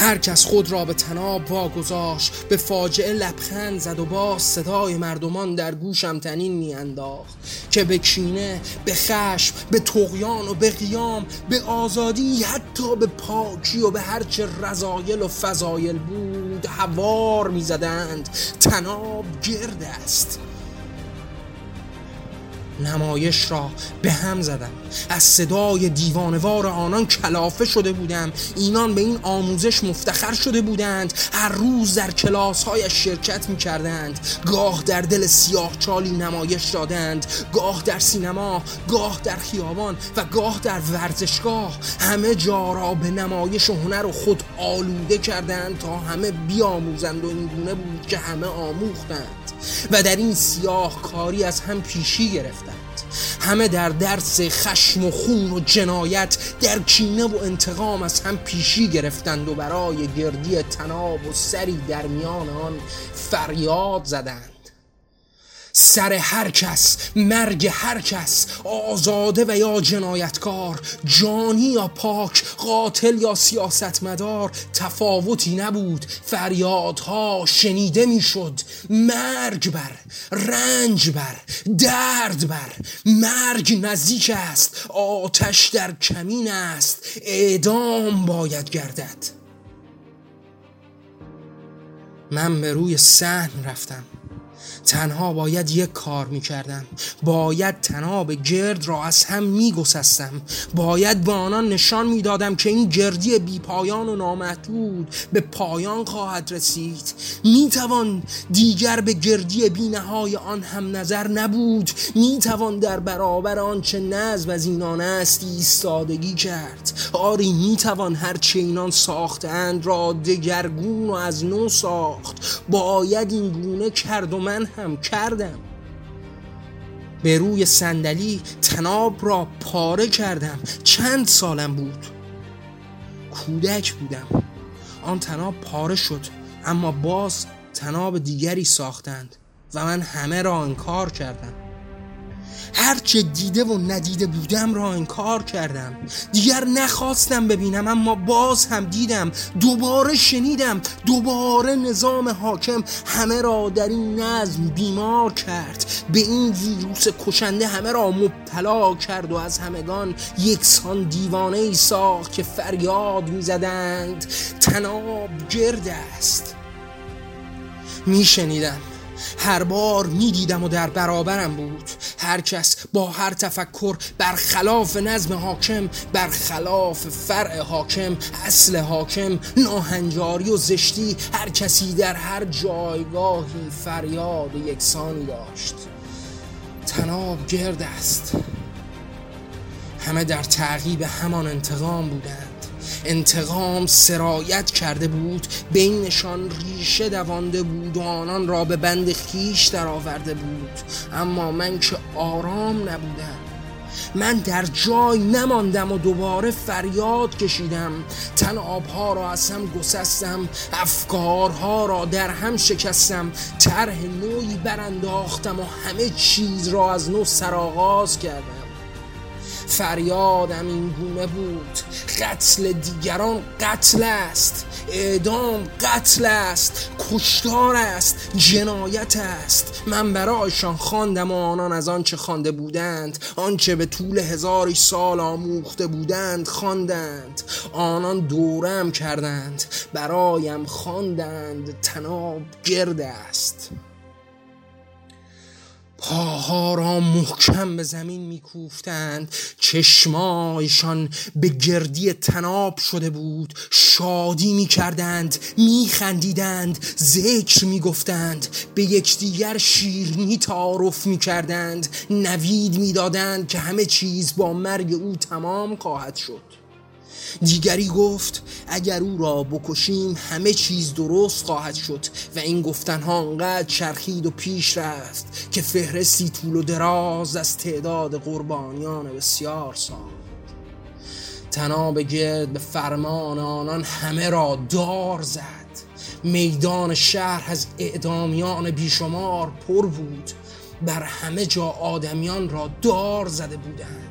هر کس خود را به تناب واگذاشت به فاجعه لبخند زد و باز صدای مردمان در گوشم تنین میانداخت که به کینه به خشم به تقیان و به قیام به آزادی حتی به پاکی و به هرچه رضایل و فضایل بود هوار می‌زدند. تناب گرد است. نمایش را به هم زدم. از صدای دیوانوار آنان کلافه شده بودم. اینان به این آموزش مفتخر شده بودند. هر روز در کلاس های شرکت می کردند گاه در دل سیاه چالی نمایش دادند. گاه در سینما گاه در خیابان و گاه در ورزشگاه. همه جا را به نمایش و هنر و خود آلوده کردند تا همه بیاموزند و این گونه بود که همه آموختند. و در این سیاه کاری از هم پیشی گرفتند. همه در درس خشم و خون و جنایت در کینه و انتقام از هم پیشی گرفتند و برای گردی تناب و سری در میان آن فریاد زدند. سر هر کس مرگ هر کس آزاده و یا جنایتکار جانی یا پاک قاتل یا سیاستمدار تفاوتی نبود فریادها شنیده می‌شد مرگ بر رنج بر درد بر مرگ نزدیک است آتش در کمین است اعدام باید گردد. من به روی سحن رفتم. تنها باید یک کار می کردم باید تناب گرد را از هم می گسستم باید به آنان نشان می دادم که این گردی بی پایان و نامحدود به پایان خواهد رسید. می توان دیگر به گردی بی نهای آن هم نظر نبود. می توان در برابر آنچه نظم از اینان است ایستادگی کرد. آری می توان هر چه اینان ساختند را دگرگون و از نو ساخت. باید این گونه کرد و من هم کردم. به روی صندلی تناب را پاره کردم. چند سالم بود. کودک بودم. آن تناب پاره شد اما باز تناب دیگری ساختند و من همه را انکار کردم. هرچه دیده و ندیده بودم را انکار کردم. دیگر نخواستم ببینم اما باز هم دیدم. دوباره شنیدم. دوباره نظام حاکم همه را در این نظم بیمار کرد. به این ویروس کشنده همه را مبتلا کرد و از همگان یکسان دیوانه ای ساخت که فریاد می‌زدند. تناب گرد است. میشنیدم. هر بار می‌دیدم و در برابرم بود. هر کس با هر تفکر برخلاف نظم حاکم برخلاف فرع حاکم اصل حاکم ناهنجاری و زشتی هر کسی در هر جایگاهی فریاد یکسانی داشت. تناب گرد است. همه در تعقیب همان انتقام بودند. انتقام سرایت کرده بود بینشان ریشه دوانده بود و آنان را به بند خیش درآورده بود. اما من که آرام نبودم من در جای نماندم و دوباره فریاد کشیدم. تن آبها را از هم گسستم افکارها را در هم شکستم. طرح نوعی برانداختم و همه چیز را از نو سرآغاز کردم. فریادم این گونه بود. قتل دیگران قتل است. اعدام قتل است. کشتار است. جنایت است. من برایشان خواندم و آنان از آنچه خوانده بودند آنچه به طول هزاری سال آموخته بودند خواندند. آنان دورم کردند. برایم خواندند. تناب گرد است. پاها را محکم به زمین میکوفتند. چشمایشان به گردی تناب شده بود. شادی می‌کردند میخندیدند ذکر می‌گفتند. به یکدیگر شیرنی تعارف می‌کردند. نوید می‌دادند که همه چیز با مرگ او تمام خواهد شد. دیگری گفت اگر او را بکشیم همه چیز درست خواهد شد. و این گفتنها انقدر چرخید و پیش رفت که فهرستی طول و دراز از تعداد قربانیان بسیار ساخت. تناب گرد به فرمان آنان همه را دار زد. میدان شهر از اعدامیان بیشمار پر بود. بر همه جا آدمیان را دار زده بودند.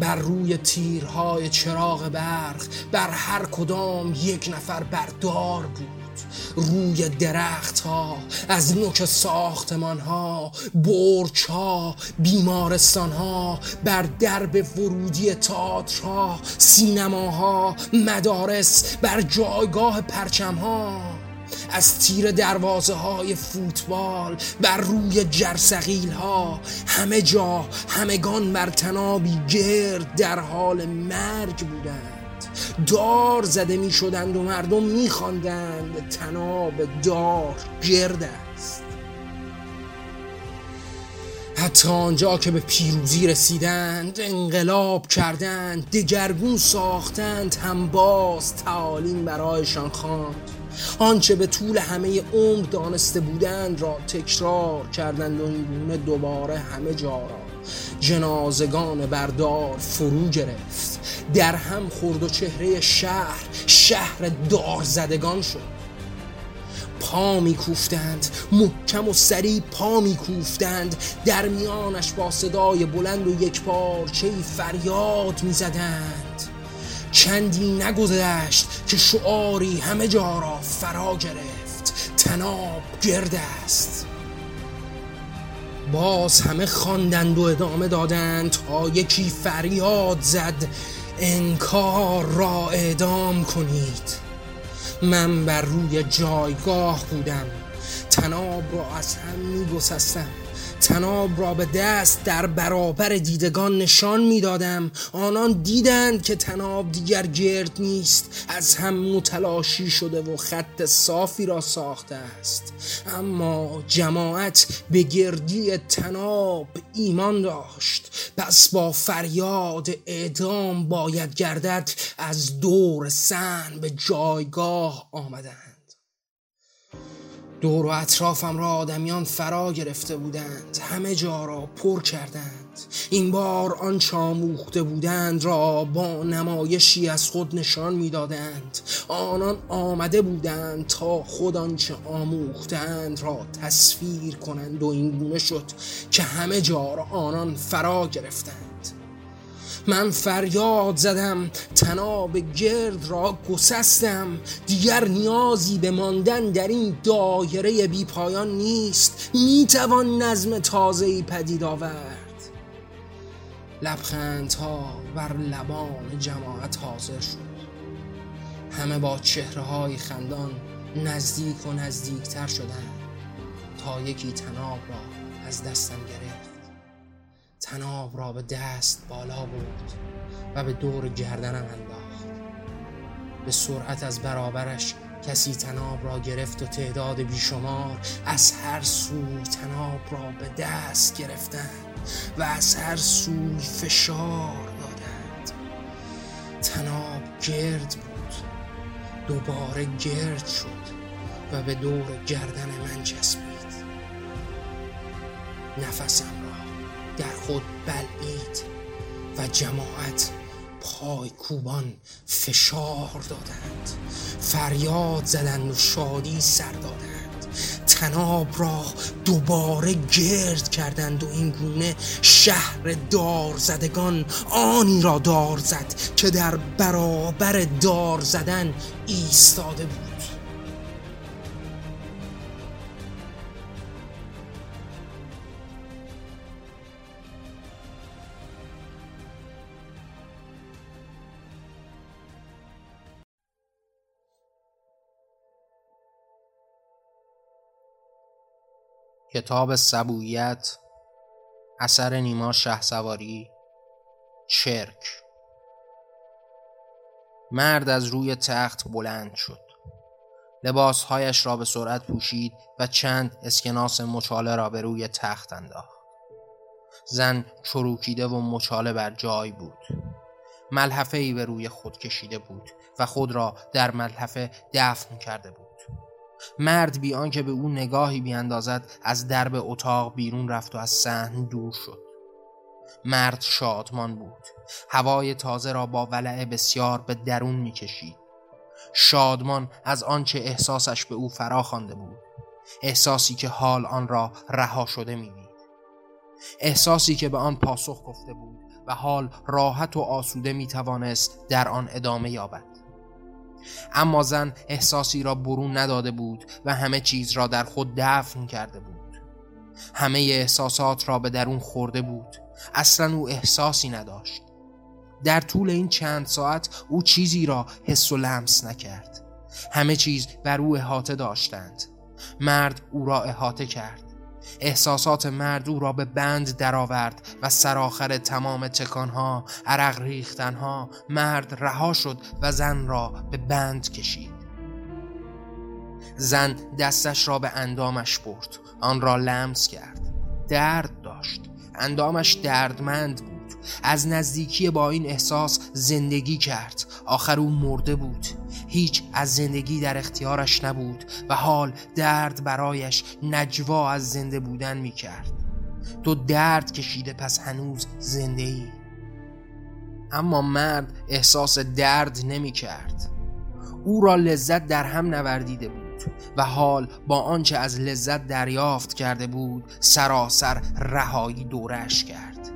بر روی تیرهای چراغ برق بر هر کدام یک نفر بردار بود. روی درخت ها از نوک ساختمان ها برچ ها بیمارستان ها بر درب ورودی تاتر ها سینماها مدارس بر جایگاه پرچم ها از تیر دروازه های فوتبال بر روی جرسقیل ها همه جا همگان بر تنابی گرد در حال مرگ بودند. دار زده می شدند و مردم می خواندند تناب دار گرد است. حتی آنجا که به پیروزی رسیدند انقلاب کردند دگرگون ساختند هم باز تعالیم برایشان خواند. آنچه به طول همه عمر دانسته بودند را تکرار کردند و این گونه دوباره همه جا را جنازگان بردار فرو گرفت. در هم خورد و چهره شهر شهر دارزدگان شد. پا میکوفتند محکم و سریع پا میکوفتند. در میانش با صدای بلند و یک پارچه فریاد می‌زدند. چندی نگذشت که شعاری همه جا را فرا گرفت. تناب گرد است. باز همه خواندند و ادامه دادند تا یکی فریاد زد انکار را اعدام کنید. من بر روی جایگاه بودم. تناب را از هم می تناب را به دست در برابر دیدگان نشان می‌دادم. آنان دیدند که تناب دیگر گرد نیست از هم متلاشی شده و خط صافی را ساخته است. اما جماعت به گردی تناب ایمان داشت. پس با فریاد اعدام باید گردد از دور سن به جایگاه آمدند. دور و اطرافم را آدمیان فرا گرفته بودند. همه جا را پر کردند. این بار آن آموخته بودند را با نمایشی از خود نشان می‌دادند. آنان آمده بودند تا خود آنچه آموختند را تصویر کنند و این گونه شد که همه جا را آنان فرا گرفتند. من فریاد زدم تناب گرد را گسستم. دیگر نیازی به ماندن در این دایره بی پایان نیست. می‌توان نظم تازهی پدید آورد. لبخندها بر لبان جماعت حاضر شد. همه با چهره های خندان نزدیک و نزدیکتر شدند تا یکی تناب را از دستم گرفت. تناب را به دست بالا برد و به دور گردنم انداخت. به سرعت از برابرش کسی تناب را گرفت و تعداد بیشمار از هر سوی تناب را به دست گرفتند و از هر سوی فشار دادند. تناب گرد بود دوباره گرد شد و به دور گردن من چسبید. نفسم در خود بلعید و جماعت پای کوبان فشار دادند. فریاد زدند و شادی سر دادند. تناب را دوباره گرد کردند و این گونه شهر دار زدگان آنی را دار زد که در برابر دار زدن ایستاده بود. کتاب سبویت اثر نیما شه سواری چرک. مرد از روی تخت بلند شد. لباسهایش را به سرعت پوشید و چند اسکناس مچاله را به روی تخت انداخت. زن چروکیده و مچاله بر جای بود. ملحفه ای به روی خود کشیده بود و خود را در ملحفه دفن کرده بود. مرد بی آنکه به او نگاهی بیاندازد از درب اتاق بیرون رفت و از صحن دور شد. مرد شادمان بود. هوای تازه را با ولع بسیار به درون می‌کشید. شادمان از آنچه احساسش به او فرا خوانده بود. احساسی که حال آن را رها شده می‌دید. احساسی که به آن پاسخ گفته بود و حال راحت و آسوده می توانست در آن ادامه یابد. اما زن احساسی را برون نداده بود و همه چیز را در خود دفن کرده بود. همه احساسات را به درون خورده بود. اصلا او احساسی نداشت. در طول این چند ساعت او چیزی را حس و لمس نکرد. همه چیز بر او احاطه داشتند. مرد او را احاطه کرد. احساسات مرد او را به بند درآورد و سرآخر تمام تکانها عرق ریختنها مرد رها شد و زن را به بند کشید. زن دستش را به اندامش برد آن را لمس کرد. درد داشت. اندامش دردمند بود. از نزدیکی با این احساس زندگی کرد. آخر او مرده بود. هیچ از زندگی در اختیارش نبود و حال درد برایش نجوا از زنده بودن می کرد تو درد کشیده پس هنوز زنده ای اما مرد احساس درد نمی کرد او را لذت در هم نوردیده بود و حال با آنچه از لذت دریافت کرده بود سراسر رهایی دورش کرد.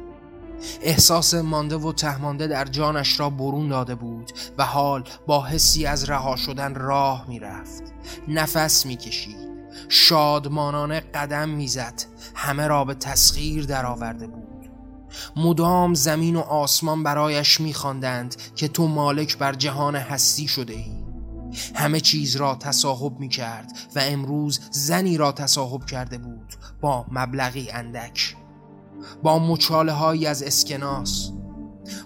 احساس مانده و تهمانده در جانش را برون داده بود و حال با حسی از رها شدن راه می‌رفت. نفس می‌کشید. شادمانانه قدم می‌زد. همه را به تسخیر درآورده بود. مدام زمین و آسمان برایش میخواندند که تو مالک بر جهان هستی شده ای همه چیز را تصاحب می کرد و امروز زنی را تصاحب کرده بود با مبلغی اندک. با مچاله هایی از اسکناس.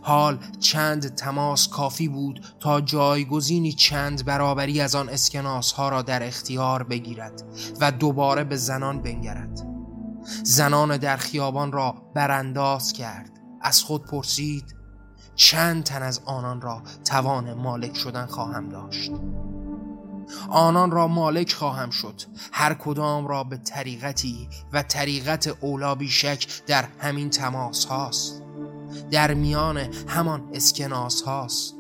حال چند تماس کافی بود تا جایگزینی چند برابری از آن اسکناس ها را در اختیار بگیرد و دوباره به زنان بنگرد. زنان در خیابان را برانداز کرد. از خود پرسید چند تن از آنان را توان مالک شدن خواهم داشت؟ آنان را مالک خواهم شد. هر کدام را به طریقتی و طریقت اولا بیشک در همین تماس هاست. در میان همان اسکناس هاست.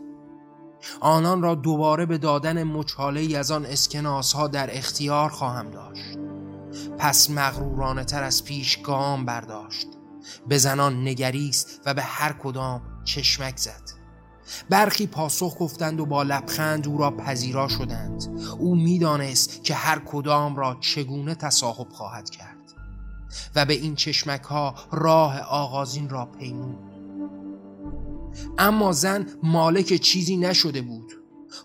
آنان را دوباره به دادن مچاله از آن اسکناس ها در اختیار خواهم داشت. پس مغرورانه تر از پیش گام برداشت. به زنان نگریست و به هر کدام چشمک زد. برخی پاسخ گفتند و با لبخند او را پذیرا شدند. او می‌دانست که هر کدام را چگونه تصاحب خواهد کرد و به این چشمک ها راه آغازین را پیمود. اما زن مالک چیزی نشده بود.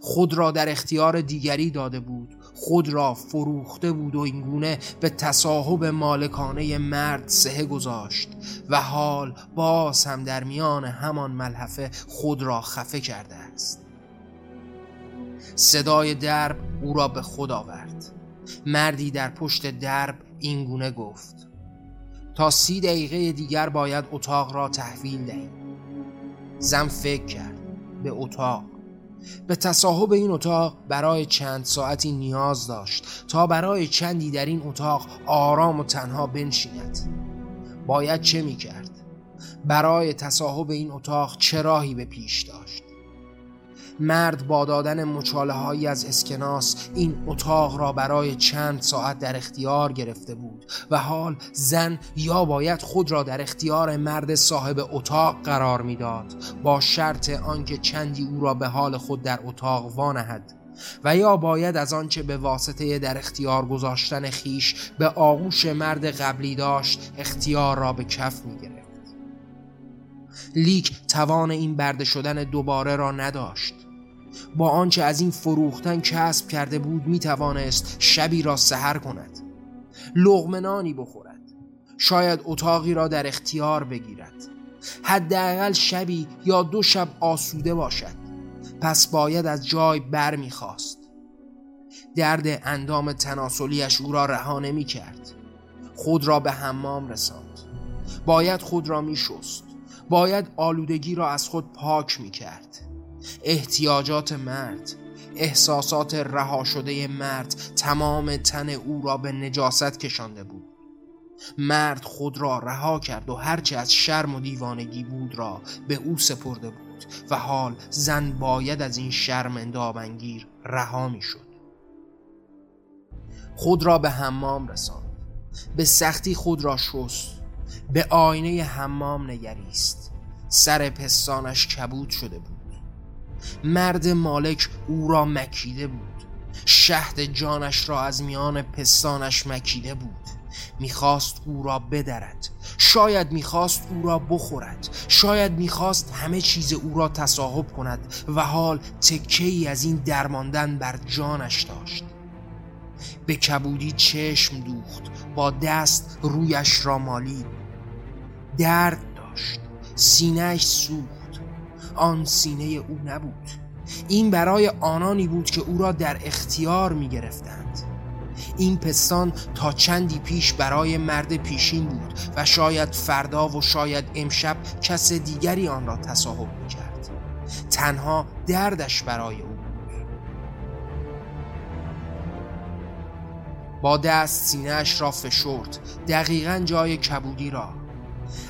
خود را در اختیار دیگری داده بود. خود را فروخته بود و اینگونه به تصاحب مالکانه مرد سه گذاشت و حال باز هم در میان همان ملحفه خود را خفه کرده است. صدای درب او را به خود آورد. مردی در پشت درب اینگونه گفت تا سی دقیقه دیگر باید اتاق را تحویل دهیم. زن فکر کرد به اتاق. به تصاحب این اتاق برای چند ساعتی نیاز داشت تا برای چندی در این اتاق آرام و تنها بنشیند باید چه می کرد؟ برای تصاحب این اتاق چه راهی به پیش داشت؟ مرد با دادن مچاله هایی از اسکناس این اتاق را برای چند ساعت در اختیار گرفته بود و حال زن یا باید خود را در اختیار مرد صاحب اتاق قرار می‌داد با شرط آنکه چندی او را به حال خود در اتاق وانهد و یا باید از آنچه به واسطه در اختیار گذاشتن خیش به آغوش مرد قبلی داشت اختیار را به کف می گرفت. لیک توان این برده شدن دوباره را نداشت با آنچه از این فروختن کسب کرده بود می توانست شبی را سهر کند لغمنانی بخورد شاید اتاقی را در اختیار بگیرد. حداقل شبی یا دو شب آسوده باشد پس باید از جای بر می‌خواست درد اندام تناسلیش او را رها نمی کرد خود را به حمام رساند. باید خود را می شست باید آلودگی را از خود پاک می کرد احتیاجات مرد احساسات رها شده مرد تمام تن او را به نجاست کشانده بود. مرد خود را رها کرد و هرچه از شرم و دیوانگی بود را به او سپرده بود و حال زن باید از این شرم اندابنگیر رها می شد. خود را به حمام رساند به سختی خود را شست به آینه حمام نگریست. سر پستانش کبود شده بود. مرد مالک او را مکیده بود. شهد جانش را از میان پستانش مکیده بود. می‌خواست او را بدرد. شاید می‌خواست او را بخورد. شاید می‌خواست همه چیز او را تصاحب کند و حال تکه ای از این درماندن بر جانش داشت. به کبودی چشم دوخت. با دست رویش را مالید. درد داشت. سینهش سوخت. آن سینه او نبود. این برای آنانی بود که او را در اختیار می گرفتند این پستان تا چندی پیش برای مرد پیشین بود و شاید فردا و شاید امشب کس دیگری آن را تصاحب می کرد تنها دردش برای او بود. با دست سینهش را فشرد دقیقا جای کبودی را.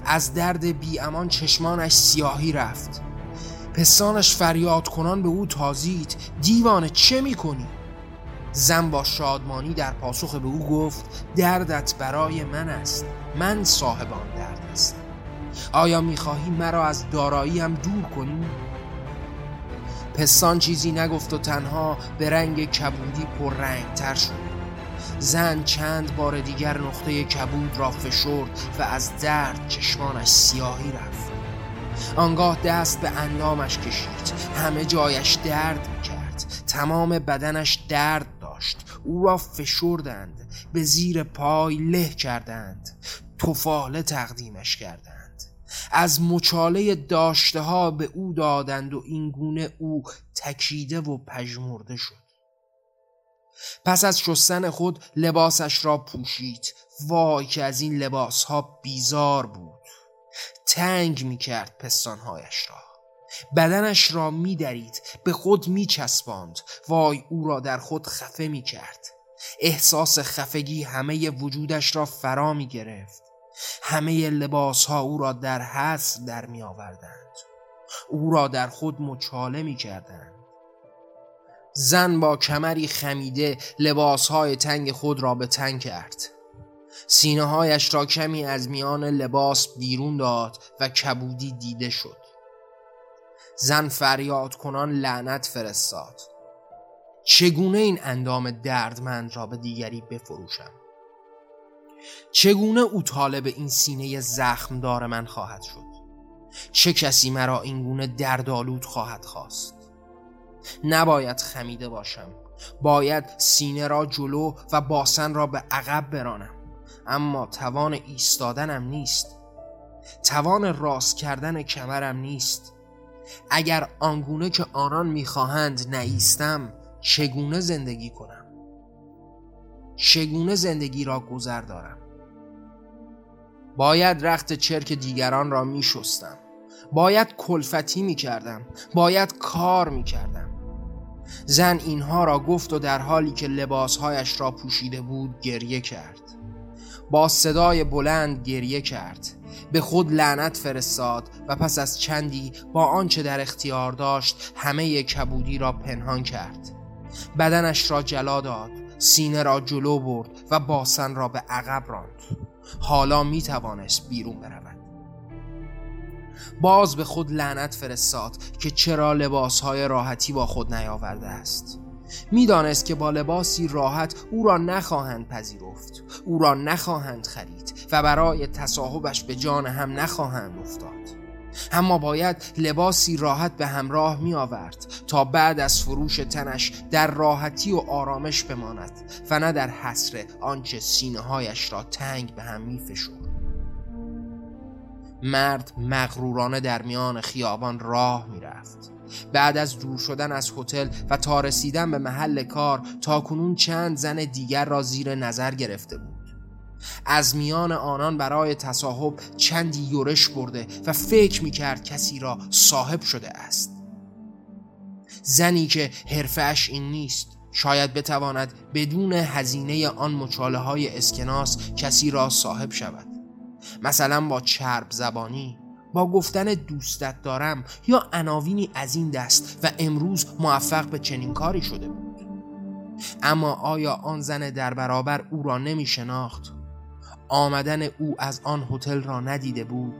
از درد بی امان چشمانش سیاهی رفت. پسانش فریاد کنان به او تازید دیوانه چه می‌کنی؟ زن با شادمانی در پاسخ به او گفت دردت برای من است من صاحب آن درد هستم آیا می‌خواهی مرا از داراییم دور کنی؟ پستان چیزی نگفت و تنها به رنگ کبودی پر رنگ تر شد زن چند بار دیگر نقطه کبود را فشرد و از درد چشمانش سیاهی رفت آنگاه دست به اندامش کشید. همه جایش درد می‌کرد. تمام بدنش درد داشت. او را فشردند. به زیر پای له کردند. توفاله تقدیمش کردند. از مچاله داشته ها به او دادند و این گونه او تکیده و پژمرده شد. پس از شستن خود لباسش را پوشید. وای که از این لباس ها بیزار بود. تنگ می کرد پستانهایش را. بدنش را می درید به خود می چسباند وای او را در خود خفه می کرد احساس خفگی همه وجودش را فرا می گرفت همه لباس ها او را در حس در می آوردند او را در خود مچاله می کردند زن با کمری خمیده لباسهای تنگ خود را به تنگ کرد. سینه هایش را کمی از میان لباس بیرون داد و کبودی دیده شد. زن فریاد کنان لعنت فرستاد. چگونه این اندام دردمند را به دیگری بفروشم؟ چگونه او طالب این سینه زخمدار من خواهد شد؟ چه کسی مرا اینگونه دردآلود خواهد خواست؟ نباید خمیده باشم. باید سینه را جلو و باسن را به عقب برانم. اما توان ایستادنم نیست. توان راست کردن کمرم نیست. اگر آنگونه که آنان می‌خواهند نیستم چگونه زندگی کنم؟ چگونه زندگی را گذر دارم؟ باید رخت چرک دیگران را می شستم باید کلفتی می کردم باید کار می کردم زن اینها را گفت و در حالی که لباسهایش را پوشیده بود گریه کرد. با صدای بلند گریه کرد. به خود لعنت فرستاد و پس از چندی با آنچه در اختیار داشت همه کبودی را پنهان کرد. بدنش را جلا داد سینه را جلو برد و باسن را به عقب راند. حالا می توانست بیرون برود. باز به خود لعنت فرستاد که چرا لباسهای راحتی با خود نیاورده است. می‌دانست که با لباسی راحت او را نخواهند پذیرفت او را نخواهند خرید و برای تصاحبش به جان هم نخواهند افتاد اما باید لباسی راحت به همراه می آورد تا بعد از فروش تنش در راحتی و آرامش بماند و نه در حسر آنچه سینه هایش را تنگ به هم می. مرد مغرورانه در میان خیابان راه می رفت. بعد از دور شدن از هتل و تا رسیدن به محل کار تا کنون چند زن دیگر را زیر نظر گرفته بود. از میان آنان برای تصاحب چندی یورش برده و فکر می کرد کسی را صاحب شده است. زنی که حرفش این نیست. شاید بتواند بدون هزینه آن مچاله های اسکناس کسی را صاحب شود. مثلا با چرب زبانی با گفتن دوستت دارم یا عناوینی از این دست و امروز موفق به چنین کاری شده بود. اما آیا آن زن در برابر او را نمی شناخت؟ آمدن او از آن هتل را ندیده بود.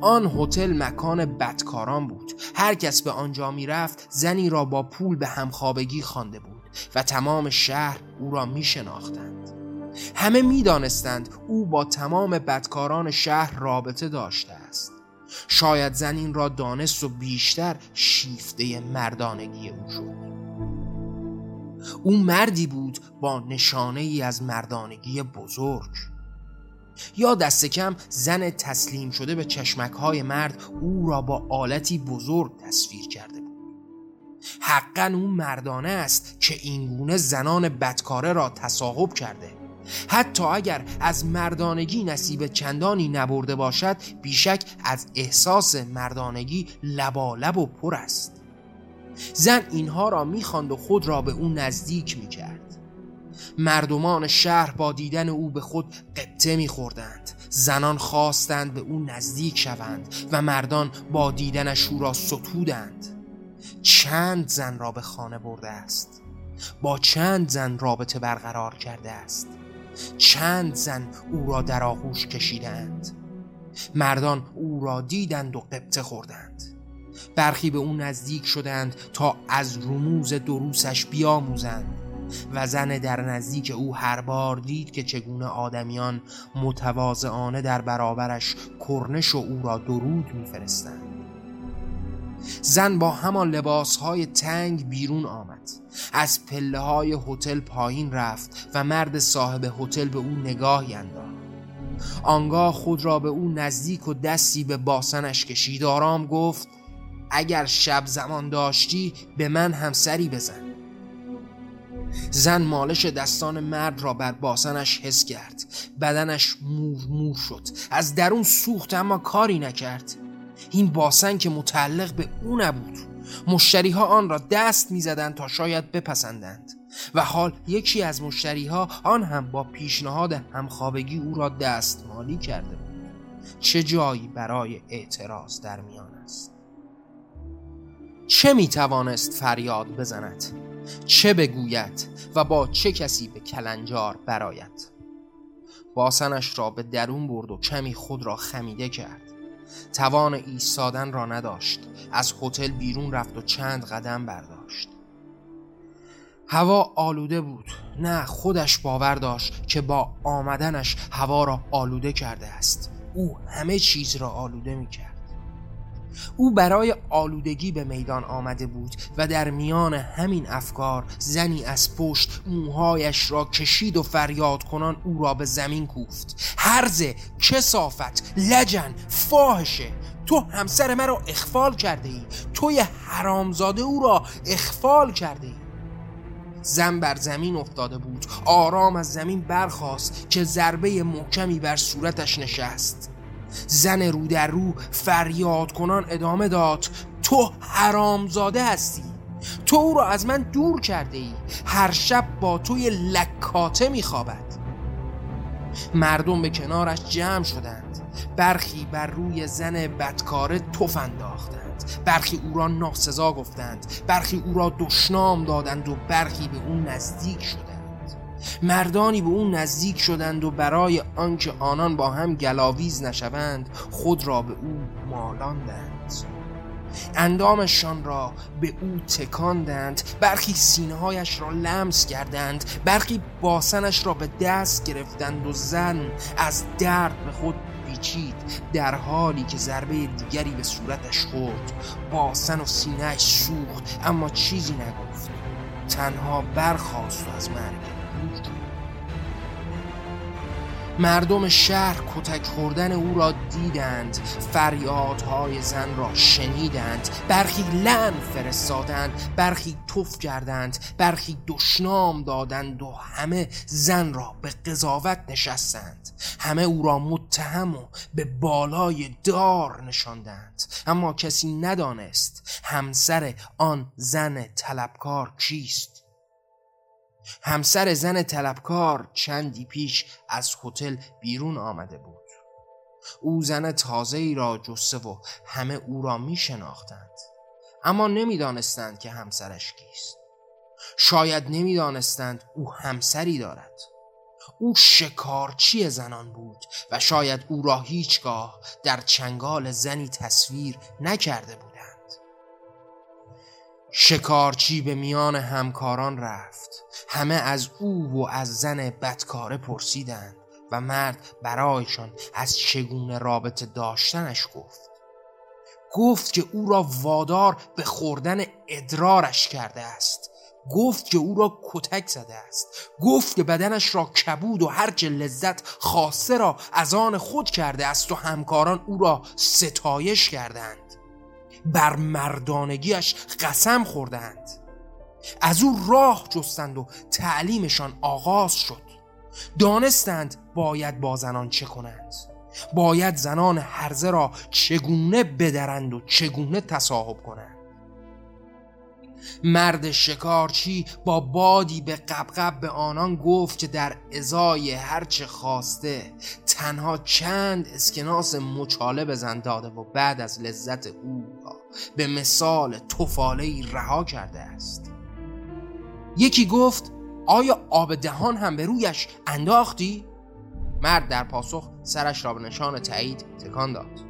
آن هتل مکان بدکاران بود. هر کس به آنجا می رفت زنی را با پول به همخوابگی خوانده بود و تمام شهر او را می شناختند. همه می دانستند او با تمام بدکاران شهر رابطه داشته شاید زن این را دانست و بیشتر شیفته مردانگی او شد. او مردی بود با نشانه ای از مردانگی بزرگ. یا دست کم زن تسلیم شده به چشمک های مرد او را با آلتی بزرگ تصویر کرده بود. حقا او مردانه است که اینگونه زنان بدکاره را تصاحب کرده. حتی اگر از مردانگی نصیب چندانی نبرده باشد بیشک از احساس مردانگی لبالب و پر است. زن اینها را می‌خواند و خود را به او نزدیک می‌کرد. مردمان شهر با دیدن او به خود قطه میخوردند. زنان خواستند به او نزدیک شوند و مردان با دیدنش او را ستودند. چند زن را به خانه برده است. با چند زن رابطه برقرار کرده است. چند زن او را در آغوش کشیدند. مردان او را دیدند و قبطه خوردند. برخی به او نزدیک شدند تا از رموز دروسش بیاموزند و زن در نزدیک او هر بار دید که چگونه آدمیان متواضعانه در برابرش کرنش و او را درود میفرستند. زن با همان لباسهای تنگ بیرون آمد. از پله های هتل پایین رفت و مرد صاحب هتل به او نگاهی انداخت. آنگاه خود را به او نزدیک و دستی به باسنش کشید. آرام گفت اگر شب زمان داشتی به من هم سری بزن. زن مالش دستان مرد را بر باسنش حس کرد. بدنش مور مور شد. از درون سوخت اما کاری نکرد. این باسن که متعلق به او نبود. مشتری ها آن را دست می‌زدند تا شاید بپسندند. و حال یکی از مشتری ها آن هم با پیشنهاد همخوابگی او را دستمالی کرده بود. چه جایی برای اعتراض در میان است؟ چه می توانست فریاد بزند؟ چه بگوید و با چه کسی به کلنجار براید باسنش را به درون برد و کمی خود را خمیده کرد. توان ایستادن را نداشت. از هتل بیرون رفت و چند قدم برداشت. هوا آلوده بود. نه خودش باور داشت که با آمدنش هوا را آلوده کرده است. او همه چیز را آلوده می کرد او برای آلودگی به میدان آمده بود و در میان همین افکار زنی از پشت موهایش را کشید و فریاد کنان او را به زمین کوفت. هرزه کسافت لجن فاحشه تو همسر مرا اخفال کرده ای توی حرامزاده او را اخفال کرده ای. زن بر زمین افتاده بود آرام از زمین برخاست که ضربه محکمی بر صورتش نشست. زن رو در رو فریاد کنان ادامه داد. تو حرامزاده هستی. تو او را از من دور کرده ای. هر شب با توی لکاته میخوابد. مردم به کنارش جمع شدند. برخی بر روی زن بدکاره توف انداختند. برخی او را ناسزا گفتند. برخی او را دشنام دادند و برخی به او نزدیک شدند. مردانی به او نزدیک شدند و برای آنکه آنان با هم گلاویز نشوند خود را به او مالاندند. اندامشان را به او تکاندند برخی سینه هایش را لمس کردند برخی باسنش را به دست گرفتند و زن از درد به خود پیچید در حالی که ضربه دیگری به صورتش خورد. باسن و سینهش سوخت اما چیزی نگفت. تنها برخواست و از مرگ. مردم شهر کتک خوردن او را دیدند. فریادهای زن را شنیدند. برخی لن فرستادند برخی توف کردند برخی دشنام دادند و همه زن را به قضاوت نشستند. همه او را متهم و به بالای دار نشاندند. اما کسی ندانست همسر آن زن طلبکار کیست. همسر زن طلبکار چندی پیش از هتل بیرون آمده بود. او زن تازه ای را جسته و همه او را می شناختند اما نمی‌دانستند که همسرش کیست. شاید نمی‌دانستند او همسری دارد. او شکارچی زنان بود و شاید او را هیچگاه در چنگال زنی تصویر نکرده بود. شکارچی به میان همکاران رفت. همه از او و از زن بدکاره پرسیدند و مرد برایشان از چگونه رابطه داشتنش گفت. گفت که او را وادار به خوردن ادرارش کرده است. گفت که او را کتک زده است. گفت که بدنش را کبود و هرچه لذت خاصه را از آن خود کرده است و همکاران او را ستایش کردند. بر مردانگیش قسم خوردند. از او راه جستند و تعلیمشان آغاز شد. دانستند باید با زنان چه کنند. باید زنان هرزه را چگونه بدرند و چگونه تصاحب کنند. مرد شکارچی با بادی به قبقب به آنان گفت که در ازای هرچه خواسته تنها چند اسکناس مچاله بزن داده و بعد از لذت او به مثال توفاله رها کرده است یکی گفت آیا آب دهان هم به رویش انداختی؟ مرد در پاسخ سرش را به نشان تایید تکان داد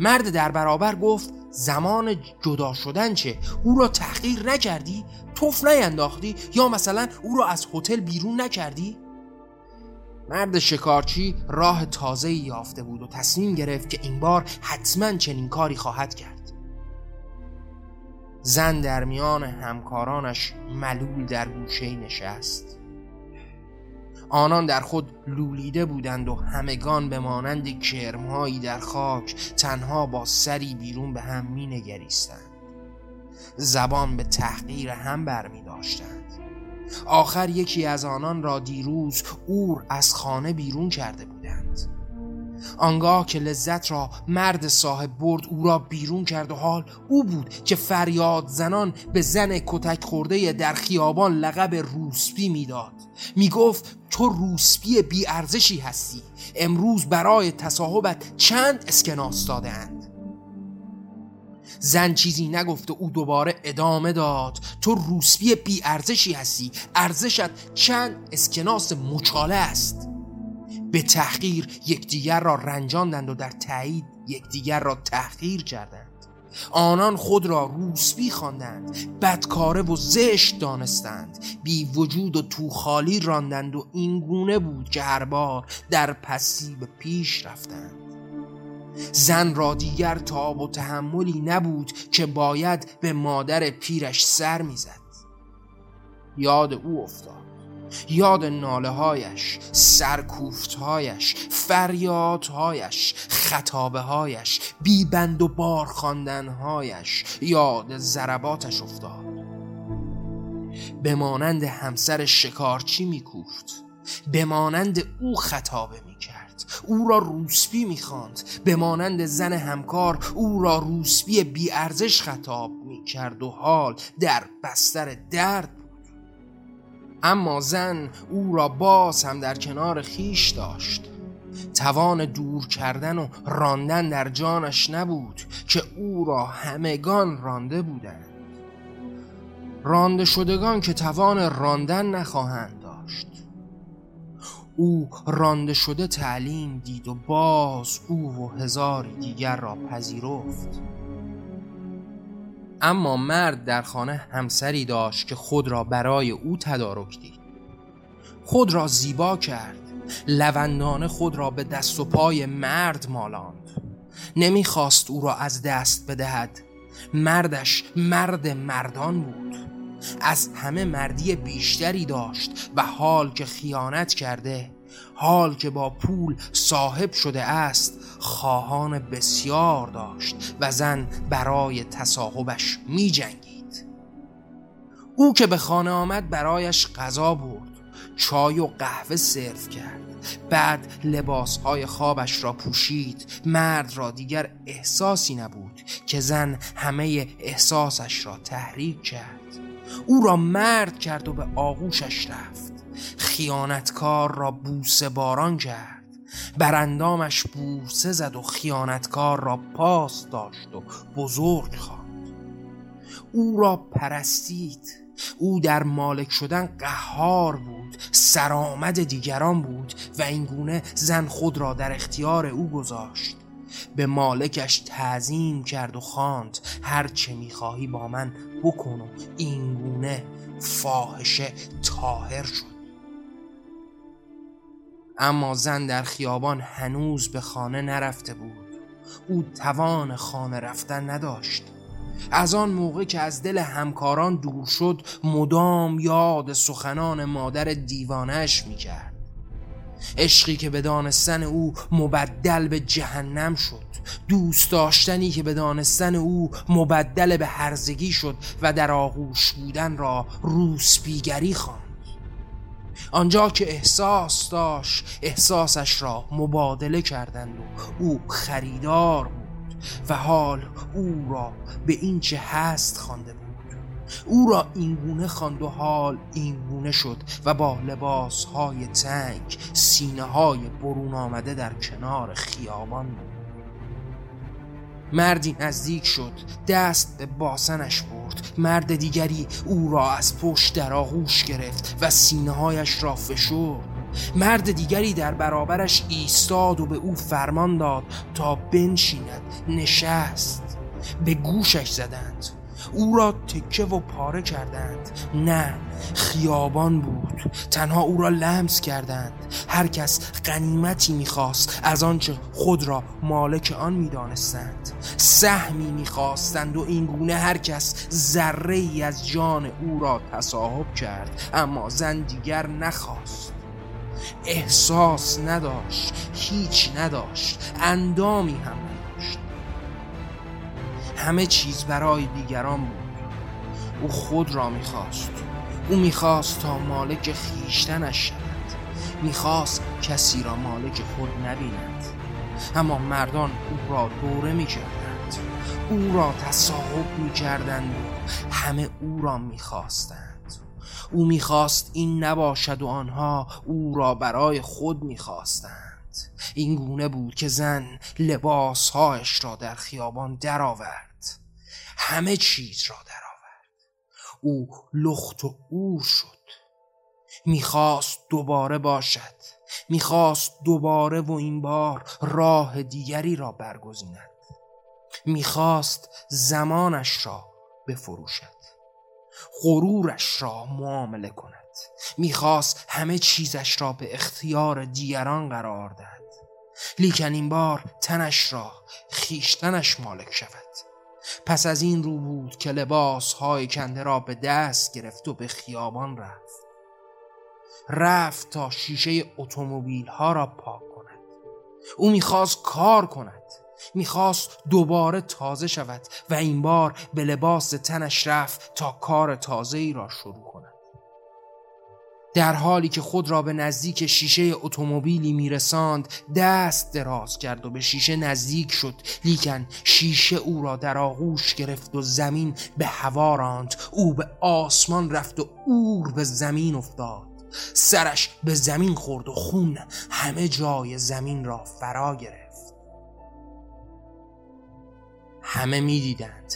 مرد در برابر گفت زمان جدا شدن چه؟ او را تحقیر نکردی؟ توف نینداختی؟ یا مثلا او را از هتل بیرون نکردی؟ مرد شکارچی راه تازه یافته بود و تصمیم گرفت که این بار حتما چنین کاری خواهد کرد. زن در میان همکارانش ملول در گوشه نشست. آنان در خود لولیده بودند و همگان به مانند کرمهایی در خاک تنها با سری بیرون به هم می نگریستند زبان به تحقیر هم برمی داشتند آخر یکی از آنان را دیروز اور از خانه بیرون کرده بودند آنگاه که لذت را مرد صاحب برد او را بیرون کرد و حال او بود که فریاد زنان به زن کتک خورده در خیابان لقب روسپی می‌داد. می‌گفت تو روسپی بیارزشی هستی. امروز برای تصاحبت چند اسکناس دادهاند؟ زن چیزی نگفت او دوباره ادامه داد تو روسپی بیارزشی هستی. ارزشت چند اسکناس مچاله است؟ به تحقیر یکدیگر را رنجاندند و در تایید یکدیگر را تحقیر کردند. آنان خود را روسبی خواندند بدکاره و زشت دانستند. بی وجود و تو خالی راندند و این گونه بود که هر بار در پسی به پیش رفتند. زن را دیگر تاب و تحملی نبود که باید به مادر پیرش سر می‌زد. یاد او افتاد. یاد ناله هایش سرکوفت هایش فریاد هایش خطابه هایش بیبند و بار خواندن هایش یاد ضرباتش افتاد. به مانند همسر شکارچی میکوفت؟ به مانند او خطابه می‌کرد. او را روسپی می‌خواند. به مانند زن همکار او را روسپی بیارزش خطاب می‌کرد و حال در بستر درد اما زن او را باز هم در کنار خیش داشت. توان دور کردن و راندن در جانش نبود که او را همگان رانده بودند. رانده شدگان که توان راندن نخواهند داشت. او رانده شده تعلیم دید و باز او و هزار دیگر را پذیرفت. اما مرد در خانه همسری داشت که خود را برای او تدارک دید. خود را زیبا کرد. لوندانه خود را به دست و پای مرد مالاند. نمی‌خواست او را از دست بدهد. مردش مرد مردان بود. از همه مردی بیشتری داشت و حال که خیانت کرده حال که با پول صاحب شده است خواهان بسیار داشت و زن برای تصاحبش می جنگید او که به خانه آمد برایش غذا برد چای و قهوه سرو کرد. بعد لباسهای خوابش را پوشید. مرد را دیگر احساسی نبود که زن همه احساسش را تحریک کرد. او را مرد کرد و به آغوشش رفت. خیانتکار را بوسه باران کرد. براندامش بوسه زد و خیانتکار را پاس داشت و بزرگ خواند. او را پرستید. او در مالک شدن قهار بود سرآمد دیگران بود و اینگونه زن خود را در اختیار او گذاشت. به مالکش تعظیم کرد و خواند هر چه می‌خواهی با من بکن و اینگونه فاحشه تاهر شد اما زن در خیابان هنوز به خانه نرفته بود. او توان خانه رفتن نداشت. از آن موقع که از دل همکاران دور شد مدام یاد سخنان مادر دیوانش می‌کرد. عشقی که به دانستن او مبدل به جهنم شد. دوست داشتنی که به دانستن او مبدل به هرزگی شد و در آغوش بودن را روسپیگری خواند. آنجا که احساس داشت احساسش را مبادله کردند و او خریدار بود و حال او را به این چه هست خوانده بود. او را اینگونه خواند و حال اینگونه شد و با لباس های تنگ سینه های برون آمده در کنار خیابان بود. مردی نزدیک شد دست به باسنش برد. مرد دیگری او را از پشت در آغوش گرفت و سینه هایش را فشرد. مرد دیگری در برابرش ایستاد و به او فرمان داد تا بنشیند نشست. به گوشش زدند. او را تکه و پاره کردند. نه خیابان بود. تنها او را لمس کردند. هر کس غنیمتی می‌خواست از آنچه خود را مالک آن می‌دانستند. سهمی می‌خواستند و این گونه هر کس ذره ای از جان او را تصاحب کرد اما زن دیگر نخواست. احساس نداشت هیچ نداشت. اندامی هم همه چیز برای دیگران بود. او خود را می‌خواست. او می‌خواست تا مالک خیشتنش شود. می‌خواست کسی را مالک خود نبیند. اما مردان او را دوره می‌کردند. او را تصاحب می‌کردند. و همه او را می‌خواستند. او می‌خواست این نباشد و آنها او را برای خود می‌خواستند. این گونه بود که زن لباسهایش را در خیابان درآورد. همه چیز را درآورد. او لخت و اور شد. می‌خواست دوباره باشد. می‌خواست دوباره و این بار راه دیگری را برگزیند. می‌خواست زمانش را بفروشد. غرورش را معامله کند. می‌خواست همه چیزش را به اختیار دیگران قرار دهد. لیکن این بار تنش را خیشتنش مالک شود. پس از این رو بود که لباس های کنده را به دست گرفت و به خیابان رفت. رفت تا شیشه اتومبیل ها را پاک کند. او می‌خواست کار کند. می‌خواست دوباره تازه شود و این بار به لباس تنش رفت تا کار تازه ای را شروع در حالی که خود را به نزدیک شیشه اتومبیلی میرساند دست دراز کرد و به شیشه نزدیک شد. لیکن شیشه او را در آغوش گرفت و زمین به هوا راند. او به آسمان رفت و اور به زمین افتاد. سرش به زمین خورد و خون همه جای زمین را فرا گرفت. همه می‌دیدند.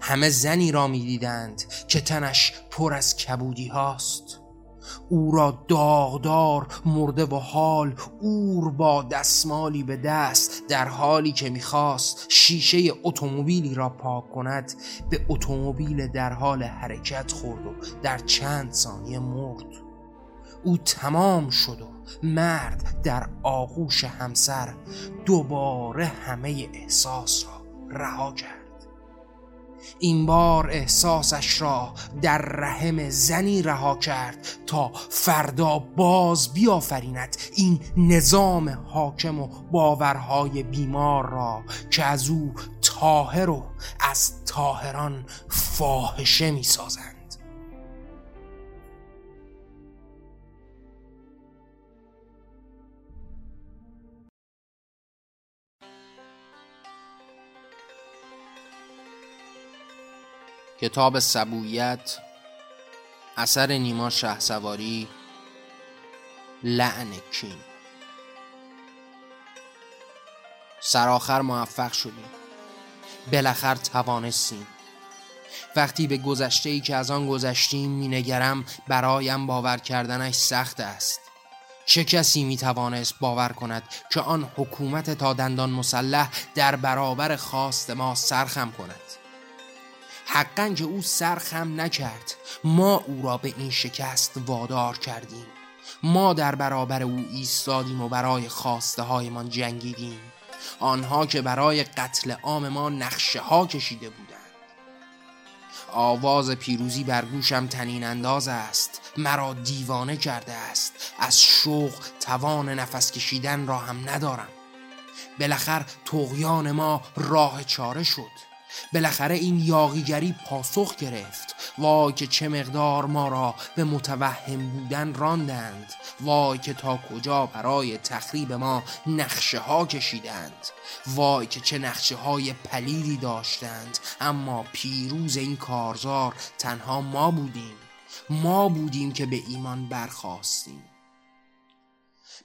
همه زنی را می‌دیدند که تنش پر از کبودی هاست. او را داغدار مرده و حال اور با دستمالی به دست در حالی که می‌خواست شیشه اتومبیلی را پاک کند به اتومبیل در حال حرکت خورد و در چند ثانیه مرد. او تمام شد و مرد در آغوش همسر دوباره همه احساس را رها کرد. این بار احساسش را در رحم زنی رها کرد تا فردا باز بیافریند این نظام حاکم و باورهای بیمار را که از او تاهر و از تاهران فاحشه می. کتاب سبویت اثر نیما شه سواری لعن کین. سرآخر موفق شدیم. بالاخره توانستیم. وقتی به گذشته ای که از آن گذشتیم مینگرم برایم باور کردنش سخت است. چه کسی می توانست باور کند که آن حکومت تا دندان مسلح در برابر خواست ما سرخم کند؟ حقا که او سرخم نکرد. ما او را به این شکست وادار کردیم. ما در برابر او ایستادیم و برای خواسته هایمان جنگیدیم. آنها که برای قتل عام ما نقشه ها کشیده بودند. آواز پیروزی بر گوشم تنین انداز است. مرا دیوانه کرده است. از شوق توان نفس کشیدن را هم ندارم. بالاخره تغیان ما راه چاره شد. بالاخره این یاغیگری پاسخ گرفت. وای که چه مقدار ما را به متوهم بودن راندند. وای که تا کجا برای تخریب ما نقشه ها کشیدند. وای که چه نقشه های پلیدی داشتند. اما پیروز این کارزار تنها ما بودیم. ما بودیم که به ایمان برخواستیم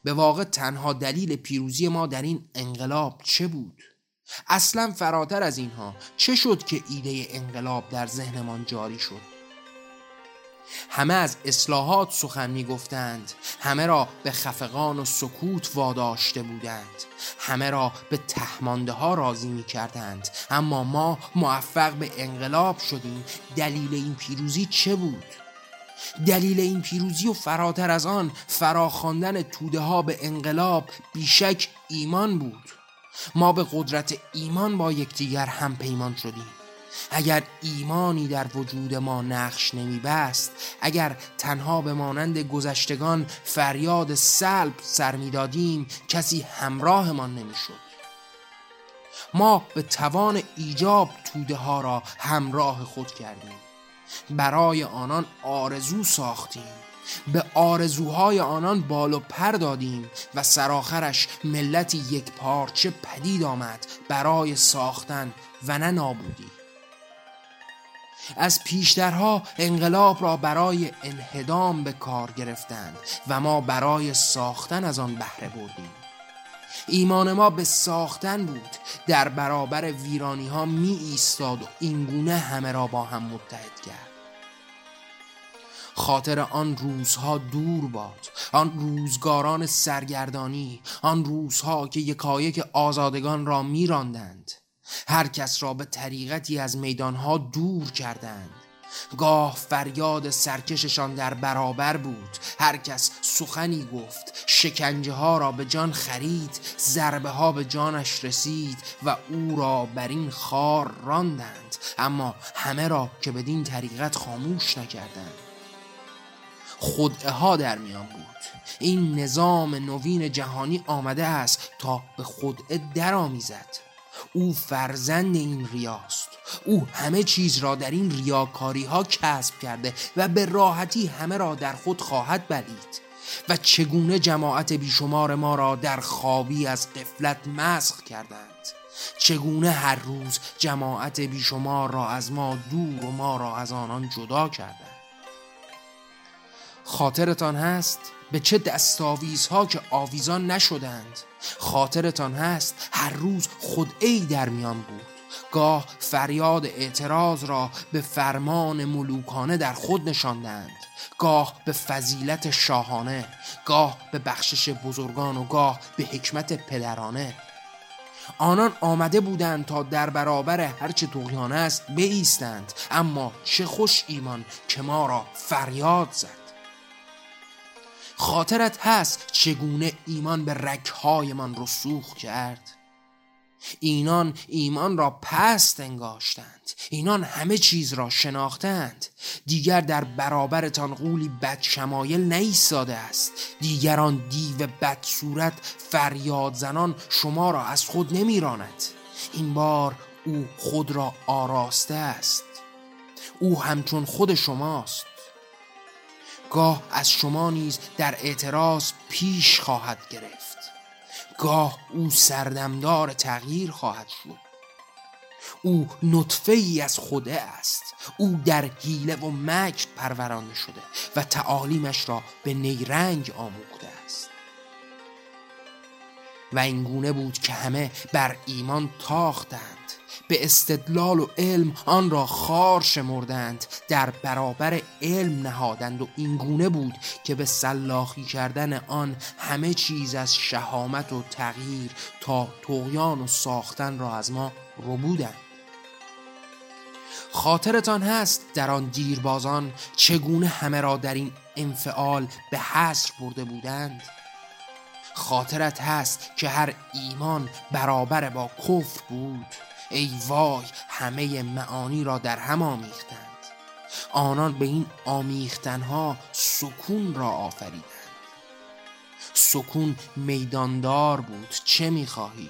به واقع تنها دلیل پیروزی ما در این انقلاب چه بود؟ اصلا فراتر از اینها چه شد که ایده انقلاب در ذهنمان جاری شد؟ همه از اصلاحات سخن می گفتند همه را به خفقان و سکوت واداشته بودند همه را به تهمانده ها راضی می کردند اما ما موفق به انقلاب شدیم. دلیل این پیروزی چه بود؟ دلیل این پیروزی و فراتر از آن فراخواندن توده ها به انقلاب بیشک ایمان بود. ما به قدرت ایمان با یکدیگر هم پیمان شدیم. اگر ایمانی در وجود ما نقش نمی بست اگر تنها به مانند گذشتگان فریاد سلب سر می دادیم کسی همراهمان نمی شد ما به توان ایجاب توده ها را همراه خود کردیم. برای آنان آرزو ساختیم. به آرزوهای آنان بال و پر دادیم و سرآخرش ملتی یک پارچه پدید آمد برای ساختن و نه نابودی. از پیشترها انقلاب را برای انهدام به کار گرفتند و ما برای ساختن از آن بهره بردیم. ایمان ما به ساختن بود در برابر ویرانی ها می ایستاد و اینگونه همه را با هم متحد کرد. خاطر آن روزها دور باد آن روزگاران سرگردانی آن روزها که یکایک آزادگان را میراندند. هر کس را به طریقتی از میدانها دور کردند. گاه فریاد سرکششان در برابر بود. هر کس سخنی گفت شکنجه ها را به جان خرید ضربه ها به جانش رسید و او را بر این خار راندند. اما همه را که بدین طریقت خاموش نکردند. خودعه ها در میان بود. این نظام نوین جهانی آمده است تا به خودعه درآمیزد. او فرزند این ریاست. او همه چیز را در این ریاکاری ها کسب کرده و به راحتی همه را در خود خواهد بلید. و چگونه جماعت بیشمار ما را در خوابی از قفلت مسخ کردند؟ چگونه هر روز جماعت بیشمار را از ما دور و ما را از آنان جدا کردند؟ خاطرتان هست به چه دستاویزها که آویزان نشدند. خاطرتان هست هر روز خود ای در میان بود. گاه فریاد اعتراض را به فرمان ملوکانه در خود نشاندند. گاه به فضیلت شاهانه گاه به بخشش بزرگان و گاه به حکمت پدرانه. آنان آمده بودند تا در برابر هرچه توقیانه است بایستند اما چه خوش ایمان که ما را فریاد زد. خاطرت هست چگونه ایمان به رکهایمان رسوخ کرد؟ اینان ایمان را پست انگاشتند اینان همه چیز را شناختند. دیگر در برابرتان قولی بد شمایل نیستاده است. دیگران دیو بد صورت فریاد زنان شما را از خود نمیراند. این بار او خود را آراسته است. او همچون خود شماست. گاه از شما نیز در اعتراض پیش خواهد گرفت. گاه او سردمدار تغییر خواهد شد. او نطفه ای از خوده است. او در گیله و مکر پرورانده شده و تعالیمش را به نیرنگ آموخته است. و این گونه بود که همه بر ایمان تاختند. به استدلال و علم آن را خار شمردند. در برابر علم نهادند و اینگونه بود که به سلاخی کردن آن همه چیز از شهامت و تغییر تا تغیان و ساختن را از ما رو بودند. خاطرتان هست در آن دیربازان چگونه همه را در این انفعال به حصر برده بودند؟ خاطرت هست که هر ایمان برابر با کفر بود. ای وای همه معانی را در هم آمیختند آنان به این آمیختنها سکون را آفریدند سکون میداندار بود چه می‌خواهی؟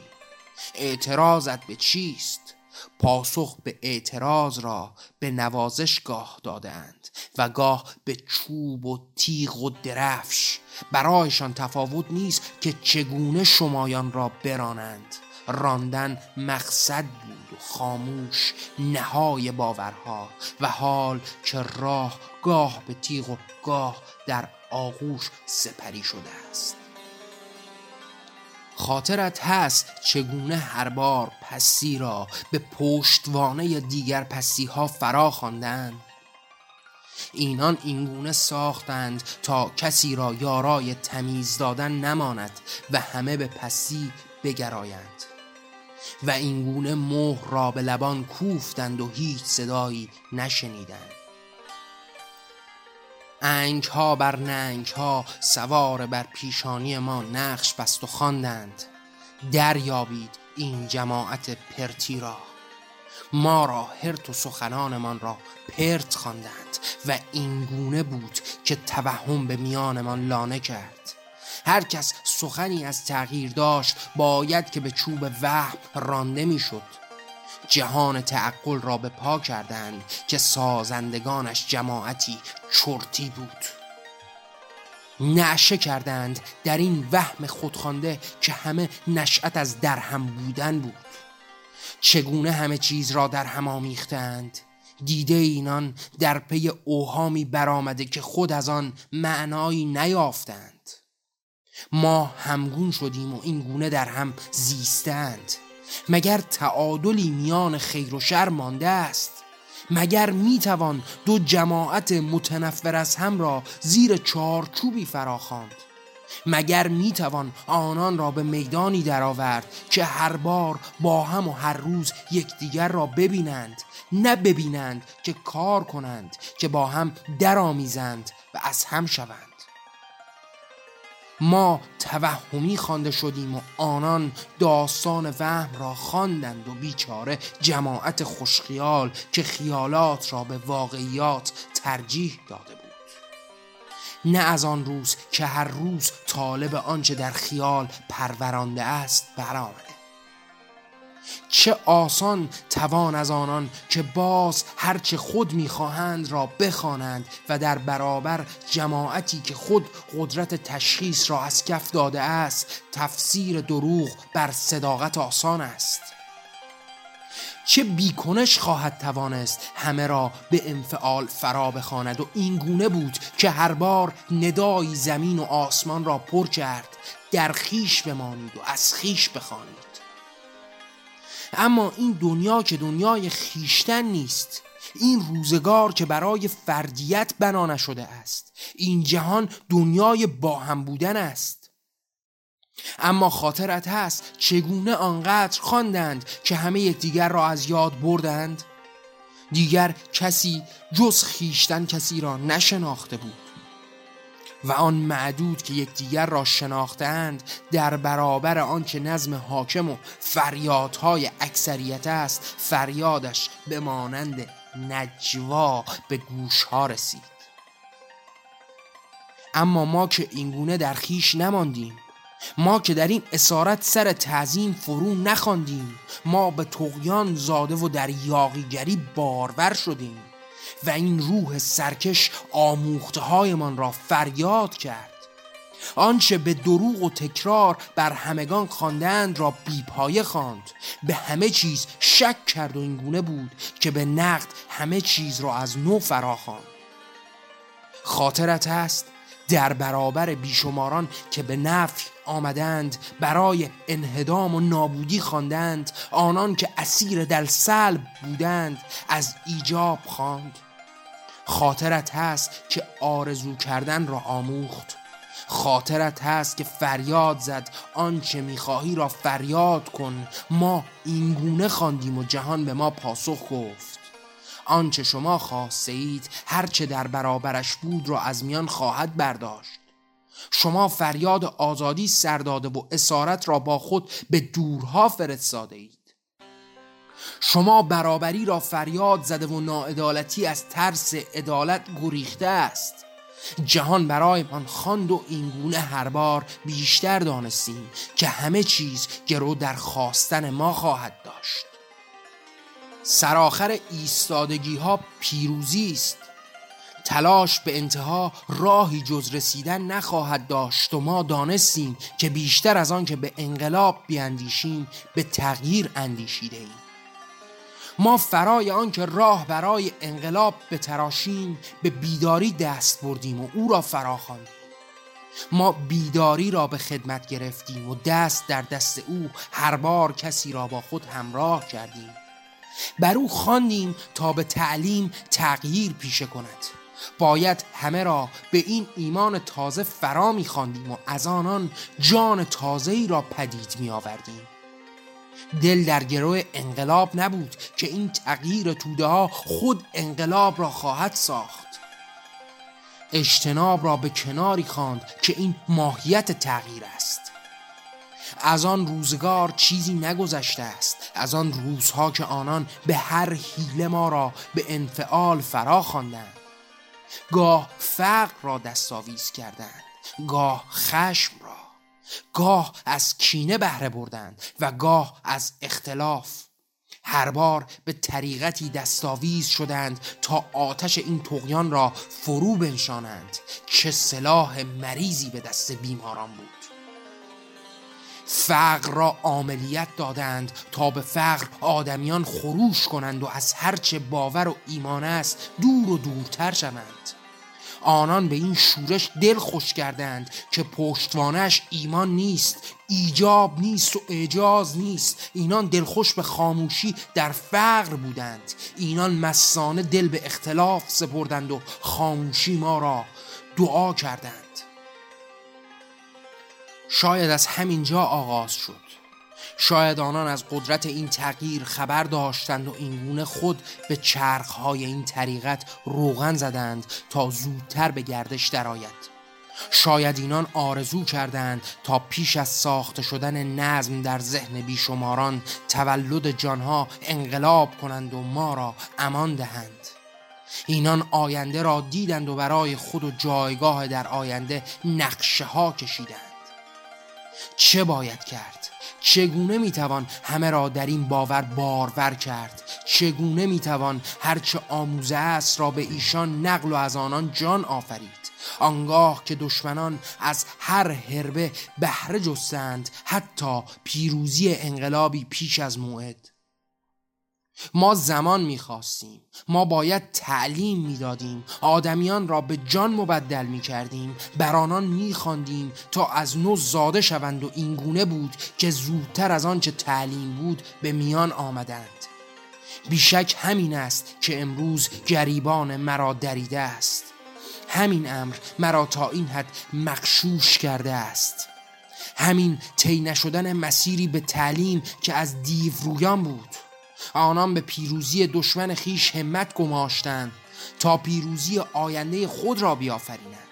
اعتراضت به چیست؟ پاسخ به اعتراض را به نوازش گاه دادند و گاه به چوب و تیغ و درفش برایشان تفاوت نیست که چگونه شمایان را برانند راندن مقصد بود و خاموش نهای باورها و حال که راه گاه به تیغ و گاه در آغوش سپری شده است. خاطرت هست چگونه هر بار پسی را به پشتوانه دیگر پسی ها فرا خواندند اینان اینگونه ساختند تا کسی را یارای تمیز دادن نماند و همه به پسی بگرایند. و اینگونه مهر را به لبان کوفتند و هیچ صدایی نشنیدند. انگ ها بر ننگ ها سوار بر پیشانی ما نقش بست و خواندند. دریابید این جماعت پرتی را. ما را هرت و سخنانمان را پرت خواندند و این گونه بود که توهم به میانمان لانه کرد. هر کس سخنی از تغییر داشت باید که به چوب وهم رانده می‌شد. جهان تعقل را به پا کردند که سازندگانش جماعتی چرتی بود. نعشه کردند در این وهم خودخوانده که همه نشأت از درهم بودن بود. چگونه همه چیز را در هم آمیختند؟ دیده اینان در پی اوهامی برآمده که خود از آن معنایی نیافتند. ما همگون شدیم و این گونه در هم زیستند. مگر تعادلی میان خیر و شر مانده است؟ مگر می‌توان دو جماعت متنفر از هم را زیر چارچوبی فراخواند؟ مگر می‌توان آنان را به میدانی درآورد که هر بار با هم و هر روز یکدیگر را ببینند؟ نه ببینند که کار کنند که با هم درآمیزند و از هم شوند. ما توهمی خوانده شدیم و آنان داستان وهم را خواندند و بیچاره جماعت خوشخیال که خیالات را به واقعیات ترجیح داده بود. نه از آن روز که هر روز طالب آنچه در خیال پرورانده است برآمده چه آسان توان از آنان که باز هرچه خود می‌خواهند را بخوانند و در برابر جماعتی که خود قدرت تشخیص را از کف داده است تفسیر دروغ بر صداقت آسان است. چه بیکنش خواهد توانست همه را به انفعال فرا بخواند و این گونه بود که هر بار ندایی زمین و آسمان را پر کرد در خیش بمانید و از خیش بخوانید. اما این دنیا که دنیای خیشتن نیست. این روزگار که برای فردیت بنا نشده است. این جهان دنیای با هم بودن است. اما خاطرت هست چگونه آنقدر خواندند که همه یکدیگر را از یاد بردند؟ دیگر کسی جز خیشتن کسی را نشناخته بود. و آن معدود که یکدیگر را شناختند در برابر آنکه نظم حاکم و فریادهای اکثریت است فریادش به مانند نجوا به گوشها رسید. اما ما که اینگونه در خیش نماندیم ما که در این اسارت سر تعظیم فرو نخواندیم ما به تقیان زاده و در یاقیگری بارور شدیم. و این روح سرکش آموخته من را فریاد کرد. آنچه به دروغ و تکرار بر همگان خواندند را بیپایه خواند. به همه چیز شک کرد و اینگونه بود که به نقد همه چیز را از نو فراخواند خاطرت است در برابر بیشماران که به نفی آمدند برای انهدام و نابودی خواندند آنان که اسیر دل سلب بودند از ایجاب خواند. خاطرت هست که آرزو کردن را آموخت. خاطرت هست که فریاد زد آنچه می‌خواهی را فریاد کن. ما اینگونه خواندیم و جهان به ما پاسخ گفت. آنچه شما خواسته اید هرچه در برابرش بود را از میان خواهد برداشت. شما فریاد آزادی سرداده و اسارت را با خود به دورها فرستاده اید. شما برابری را فریاد زده و ناعدالتی از ترس عدالت گریخته است. جهان برای من خواند و اینگونه هر بار بیشتر دانستیم که همه چیز گرو در خواستن ما خواهد داشت. سرآخر ایستادگی ها پیروزی است. تلاش به انتها راهی جز رسیدن نخواهد داشت و ما دانستیم که بیشتر از آن که به انقلاب بیاندیشیم به تغییر اندیشیده ایم. ما فرای آنکه راه برای انقلاب به تراشیم به بیداری دست بردیم و او را فراخواندیم ما بیداری را به خدمت گرفتیم و دست در دست او هر بار کسی را با خود همراه کردیم. بر او خواندیم تا به تعلیم تغییر پیشه کند. باید همه را به این ایمان تازه فرا میخواندیم و از آنان جان تازه ای را پدید می آوردیم دل در گروه انقلاب نبود که این تغییر توده ها خود انقلاب را خواهد ساخت. اجتناب را به کناری خواند که این ماهیت تغییر است. از آن روزگار چیزی نگذشته است. از آن روزها که آنان به هر حیله ما را به انفعال فرا خواندند. گاه فقر را دستاویز کردند. گاه خشم را. گاه از کینه بهره بردند و گاه از اختلاف. هر بار به طریقتی دستاویز شدند تا آتش این تقیان را فرو بنشانند چه سلاح مریضی به دست بیماران بود. فقر را عملیت دادند تا به فقر آدمیان خروش کنند و از هرچه باور و ایمان است دور و دورتر شوند. آنان به این شورش دل خوش کردند که پشتوانش ایمان نیست ایجاب نیست و اعجاز نیست. اینان دلخوش به خاموشی در فقر بودند. اینان مسانه دل به اختلاف سپردند و خاموشی ما را دعا کردند. شاید از همین جا آغاز شد. شاید آنان از قدرت این تغییر خبر داشتند و اینگونه خود به چرخهای این طریقت روغن زدند تا زودتر به گردش درآید. شاید اینان آرزو کردند تا پیش از ساخته شدن نظم در ذهن بیشماران تولد جانها انقلاب کنند و ما را امان دهند. اینان آینده را دیدند و برای خود و جایگاه در آینده نقشه ها کشیدند. چه باید کرد؟ چگونه می‌توان همه را در این باور بارور کرد؟ چگونه می‌توان هرچه آموزه است را به ایشان نقل و از آنان جان آفرید؟ آنگاه که دشمنان از هر هربه بهره جستند حتی پیروزی انقلابی پیش از موعد. ما زمان می‌خواستیم. ما باید تعلیم می‌دادیم. آدمیان را به جان مبدل می‌کردیم. بر آنان میخواندیم تا از نو زاده شوند و اینگونه بود که زودتر از آنچه تعلیم بود به میان آمدند. بیشک همین است که امروز گریبان مرا دریده است. همین امر مرا تا این حد مخشوش کرده است. همین طی نشدن مسیری به تعلیم که از دیو رویان بود. آنان به پیروزی دشمن خیش همت گماشتند تا پیروزی آینده خود را بیافرینند.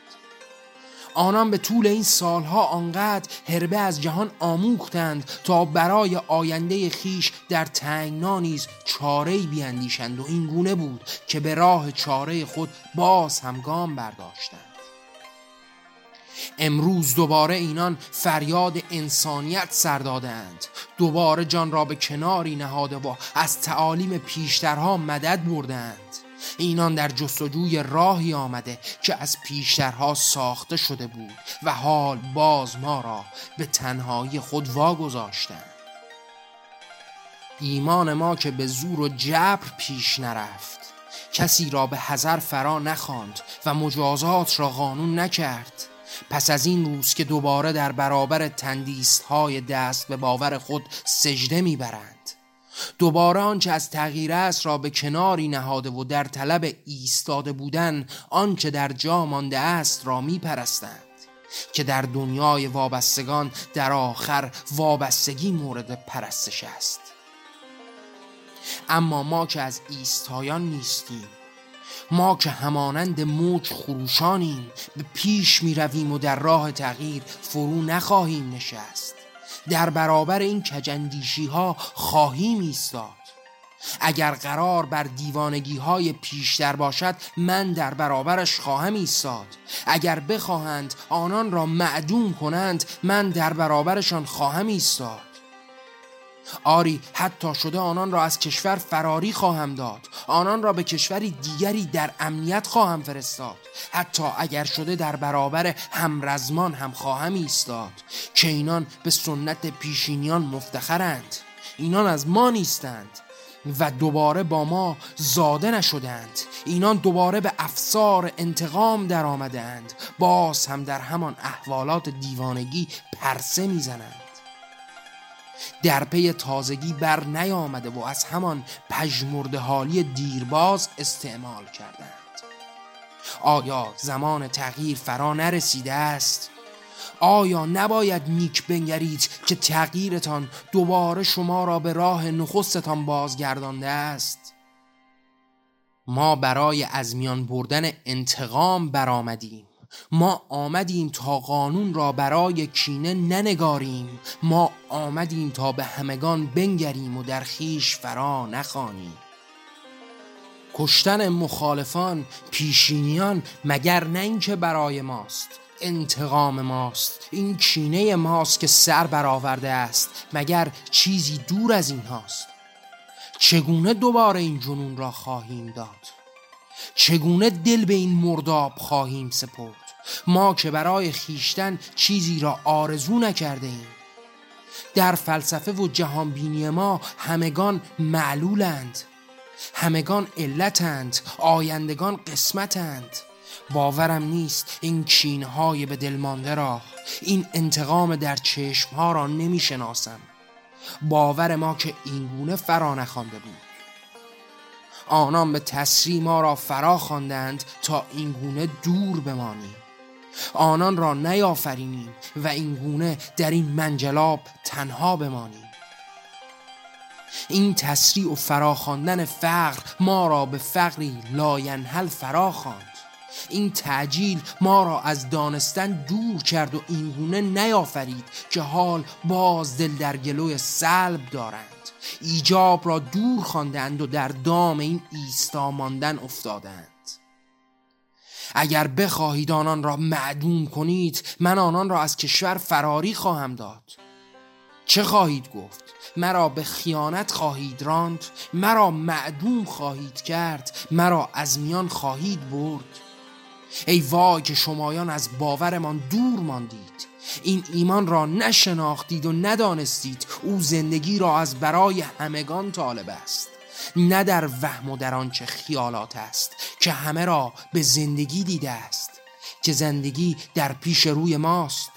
آنان به طول این سالها آنقدر هربه از جهان آموختند تا برای آینده خیش در تنگنا نیز چاره بیاندیشند و این گونه بود که به راه چاره خود باز هم گام برداشتند. امروز دوباره اینان فریاد انسانیت سر دادند دوباره جان را به کناری نهاده و از تعالیم پیشترها مدد بردند اینان در جستجوی راهی آمده که از پیشترها ساخته شده بود و حال باز ما را به تنهایی خود واگذاشتند. ایمان ما که به زور و جبر پیش نرفت. کسی را به حذر فرا نخواند و مجازات را قانون نکرد. پس از این روز که دوباره در برابر تندیست های دست به باور خود سجده می‌برند. دوباره آنچه از تغییر است را به کناری نهاده و در طلب ایستاده بودن آنچه در جا مانده است را میپرستند که در دنیای وابستگان در آخر وابستگی مورد پرستش است. اما ما که از ایستایان نیستیم ما که همانند موج خروشانیم به پیش می رویم و در راه تغییر فرو نخواهیم نشست. در برابر این کجندیشی ها خواهیم ایستاد. اگر قرار بر دیوانگی های پیشتر باشد من در برابرش خواهم ایستاد. اگر بخواهند آنان را معدوم کنند من در برابرشان خواهم ایستاد. آری حتی شده آنان را از کشور فراری خواهم داد. آنان را به کشوری دیگری در امنیت خواهم فرستاد. حتی اگر شده در برابر همرزمان هم خواهم ایستاد. که اینان به سنت پیشینیان مفتخرند. اینان از ما نیستند و دوباره با ما زاده نشدند. اینان دوباره به افسار انتقام در آمدند باز هم در همان احوالات دیوانگی پرسه می‌زنند. در پی تازگی بر نیامده و از همان پژمرده حالی دیرباز استعمال کردند آیا زمان تغییر فرا نرسیده است؟ آیا نباید نیک بنگرید که تغییرتان دوباره شما را به راه نخستتان بازگردانده است؟ ما برای از میان بردن انتقام برآمدیم ما آمدیم تا قانون را برای کینه ننگاریم. ما آمدیم تا به همگان بنگریم و در خیش فرا نخوانیم. کشتن مخالفان پیشینیان مگر نه اینکه برای ماست. انتقام ماست. این کینه ماست که سر برآورده است. مگر چیزی دور از این هاست. چگونه دوباره این جنون را خواهیم داد؟ چگونه دل به این مرداب خواهیم سپرد؟ ما که برای خیشتن چیزی را آرزو نکرده ایم در فلسفه و جهانبینی ما همگان معلولند. همگان علتند. آیندگان قسمتند. باورم نیست این کینهای به دل مانده را این انتقام در چشمها را نمی شناسم باور ما که اینگونه فرا نخوانده بود. آنان به تسری ما را فرا خواندند تا اینگونه دور بمانیم. آنان را نیافرینیم و اینگونه در این منجلاب تنها بمانیم. این تسریع و فراخواندن فقر ما را به فقری لاینحل فرا خواند. این تعجیل ما را از دانستن دور کرد و اینگونه نیافرید که حال باز دل در گلوی سلب دارند. ایجاب را دور خواندند و در دام این ایستا ماندن افتادند. اگر بخواهید آنان را معدوم کنید من آنان را از کشور فراری خواهم داد. چه خواهید گفت؟ مرا به خیانت خواهید راند مرا معدوم خواهید کرد مرا از میان خواهید برد. ای وای که شمایان از باورمان دور ماندید. این ایمان را نشناختید و ندانستید او زندگی را از برای همگان طالب است. نه در وهم و در آنچه خیالات است که همه را به زندگی دیده است که زندگی در پیش روی ماست.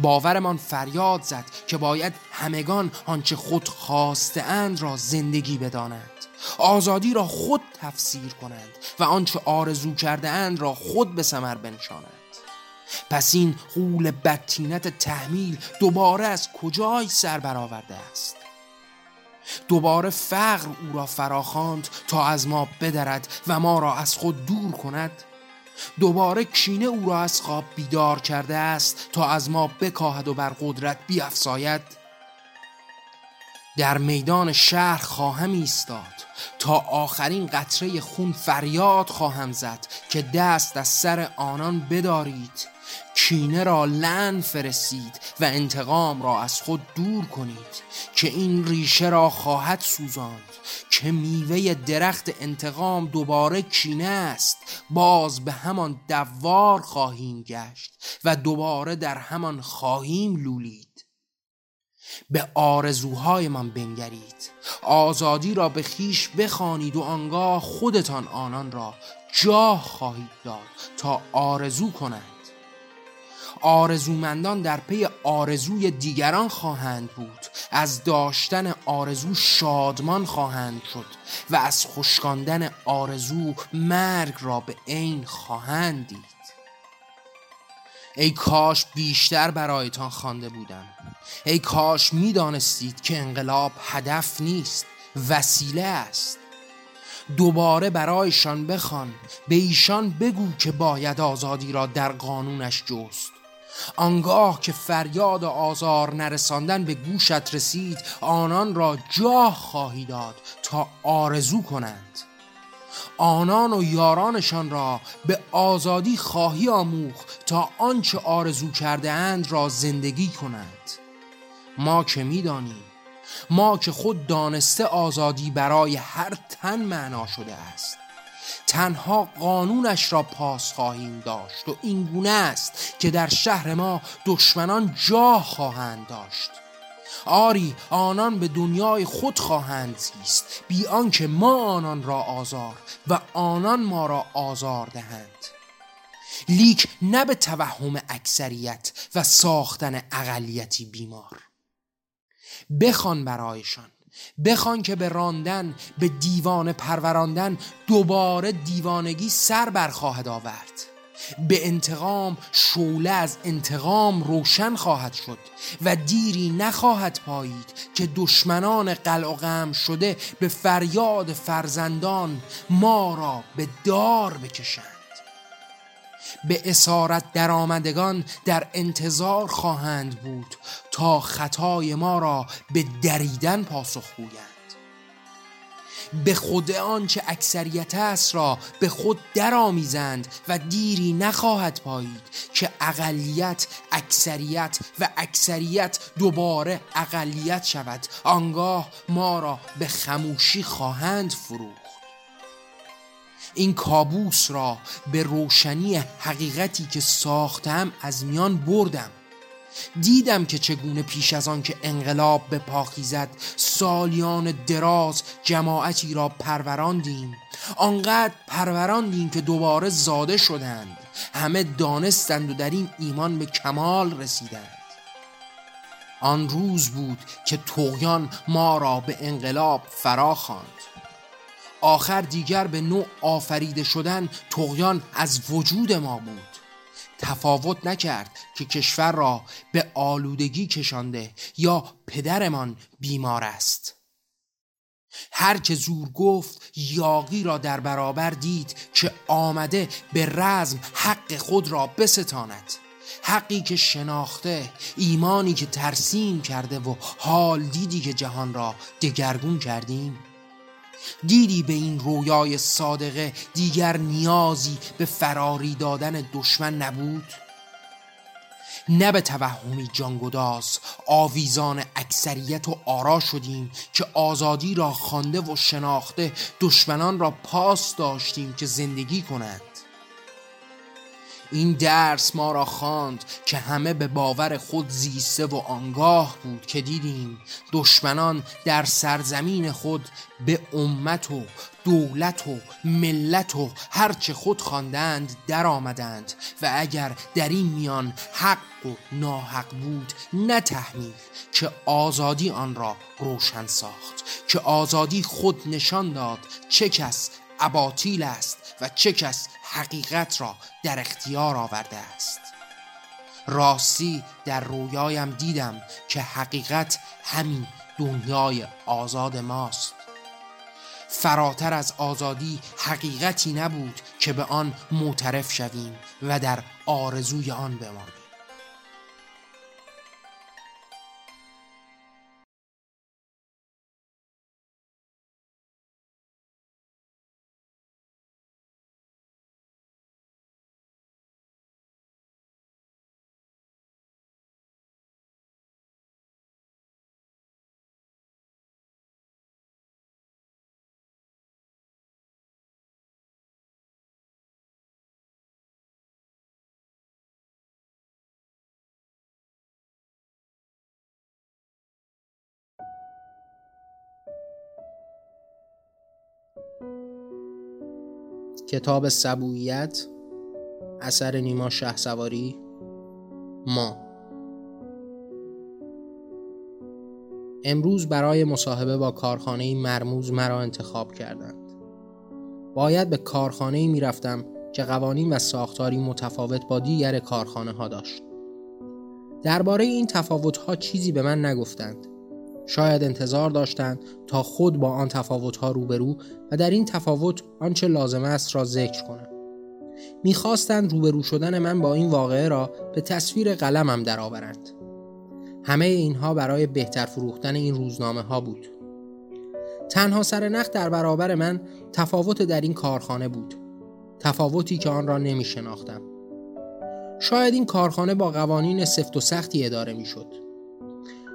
باورمان فریاد زد که باید همگان آنچه خود خواسته اند را زندگی بدانند. آزادی را خود تفسیر کنند و آنچه آرزو کرده اند را خود به سمر بنشانند. پس این قول بدتینت تحمیل دوباره از کجای سر برآورده است؟ دوباره فقر او را فراخواند تا از ما بدرد و ما را از خود دور کند؟ دوباره کینه او را از خواب بیدار کرده است تا از ما بکاهد و بر قدرت بیافزاید در میدان شهر خواهم ایستاد تا آخرین قطره خون فریاد خواهم زد که دست از سر آنان بدارید کینه را لن فرستید و انتقام را از خود دور کنید که این ریشه را خواهد سوزاند که میوه درخت انتقام دوباره کینه است. باز به همان دوار خواهیم گشت و دوباره در همان خواهیم لولید. به آرزوهای من بنگرید. آزادی را به خیش بخوانید و آنگاه خودتان آنان را جاه خواهید داد تا آرزو کنند. آرزومندان در پی آرزوی دیگران خواهند بود. از داشتن آرزو شادمان خواهند شد و از خشکاندن آرزو مرگ را به عین خواهند دید. ای کاش بیشتر برایتان خوانده بودم. ای کاش می‌دانستید که انقلاب هدف نیست وسیله است. دوباره برایشان بخوان به ایشان بگو که باید آزادی را در قانونش جست. آنگاه که فریاد آزار نرساندن به گوشت رسید آنان را جاه خواهی داد تا آرزو کنند. آنان و یارانشان را به آزادی خواهی آموخت تا آنچه آرزو کرده اند را زندگی کنند. ما که می‌دانیم ما که خود دانسته آزادی برای هر تن معنا شده است. تنها قانونش را پاس خواهیم داشت و این گونه است که در شهر ما دشمنان جا خواهند داشت. آری آنان به دنیای خود خواهند زیست. بی آنکه ما آنان را آزار و آنان ما را آزار دهند. لیک نه به توهم اکثریت و ساختن اقلیتی بیمار. بخوان برایشان بخوان که به راندن به دیوان پروراندن دوباره دیوانگی سر برخواهد آورد. به انتقام شوله از انتقام روشن خواهد شد و دیری نخواهد پایید که دشمنان قلع و غم شده به فریاد فرزندان ما را به دار بکشند. به اسارت درآمدگان در انتظار خواهند بود تا خطای ما را به دریدن پاسخ گویند. به خود آنچه اکثریت است را به خود درآمیزند و دیری نخواهد پایید که اقلیت اکثریت و اکثریت دوباره اقلیت شود. آنگاه ما را به خموشی خواهند فروخت این کابوس را به روشنی حقیقتی که ساختم از میان بردم. دیدم که چگونه پیش از آن که انقلاب به پاخیزد سالیان دراز جماعتی را پروراندیم. آنقدر پروراندیم که دوباره زاده شدند. همه دانستند و در این ایمان به کمال رسیدند. آن روز بود که تویان ما را به انقلاب فرا خواند آخر دیگر به نوع آفریده شدن تغیان از وجود ما بود. تفاوت نکرد که کشور را به آلودگی کشانده یا پدرمان بیمار است. هر که زور گفت یاقی را در برابر دید که آمده به رزم حق خود را بستاند. حقی که شناخته ایمانی که ترسیم کرده و حال دیدی که جهان را دگرگون کردیم. دیدی به این رویای صادقه دیگر نیازی به فراری دادن دشمن نبود؟ نه به توهمی جانگداز آویزان اکثریت و آرا شدیم که آزادی را خوانده و شناخته دشمنان را پاس داشتیم که زندگی کنند. این درس ما را خواند که همه به باور خود زیسته و آنگاه بود که دیدیم دشمنان در سرزمین خود به امت و دولت و ملت و هرچه خود خواندند در آمدند و اگر در این میان حق و ناحق بود نه تحمیل که آزادی آن را روشن ساخت که آزادی خود نشان داد چه کس اباطیل است و چه کس حقیقت را در اختیار آورده است. راستی در رویایم دیدم که حقیقت همین دنیای آزاد ماست. فراتر از آزادی حقیقتی نبود که به آن معترف شویم و در آرزوی آن بمانیم. کتاب سبویت اثر نیما شه سواری ما. امروز برای مصاحبه با کارخانه مرموز مرا انتخاب کردند. باید به کارخانه می رفتم که قوانین و ساختاری متفاوت با دیگر کارخانه ها داشت. درباره این تفاوت ها چیزی به من نگفتند. شاید انتظار داشتند تا خود با آن تفاوتها روبرو و در این تفاوت آنچه لازم است را ذکر کنم. می‌خواستند روبرو شدن من با این واقعه را به تصویر قلمم درآورند. همه اینها برای بهتر فروختن این روزنامه ها بود. تنها سر نخ در برابر من تفاوت در این کارخانه بود. تفاوتی که آن را نمی شناختم شاید این کارخانه با قوانین سفت و سختی اداره می شد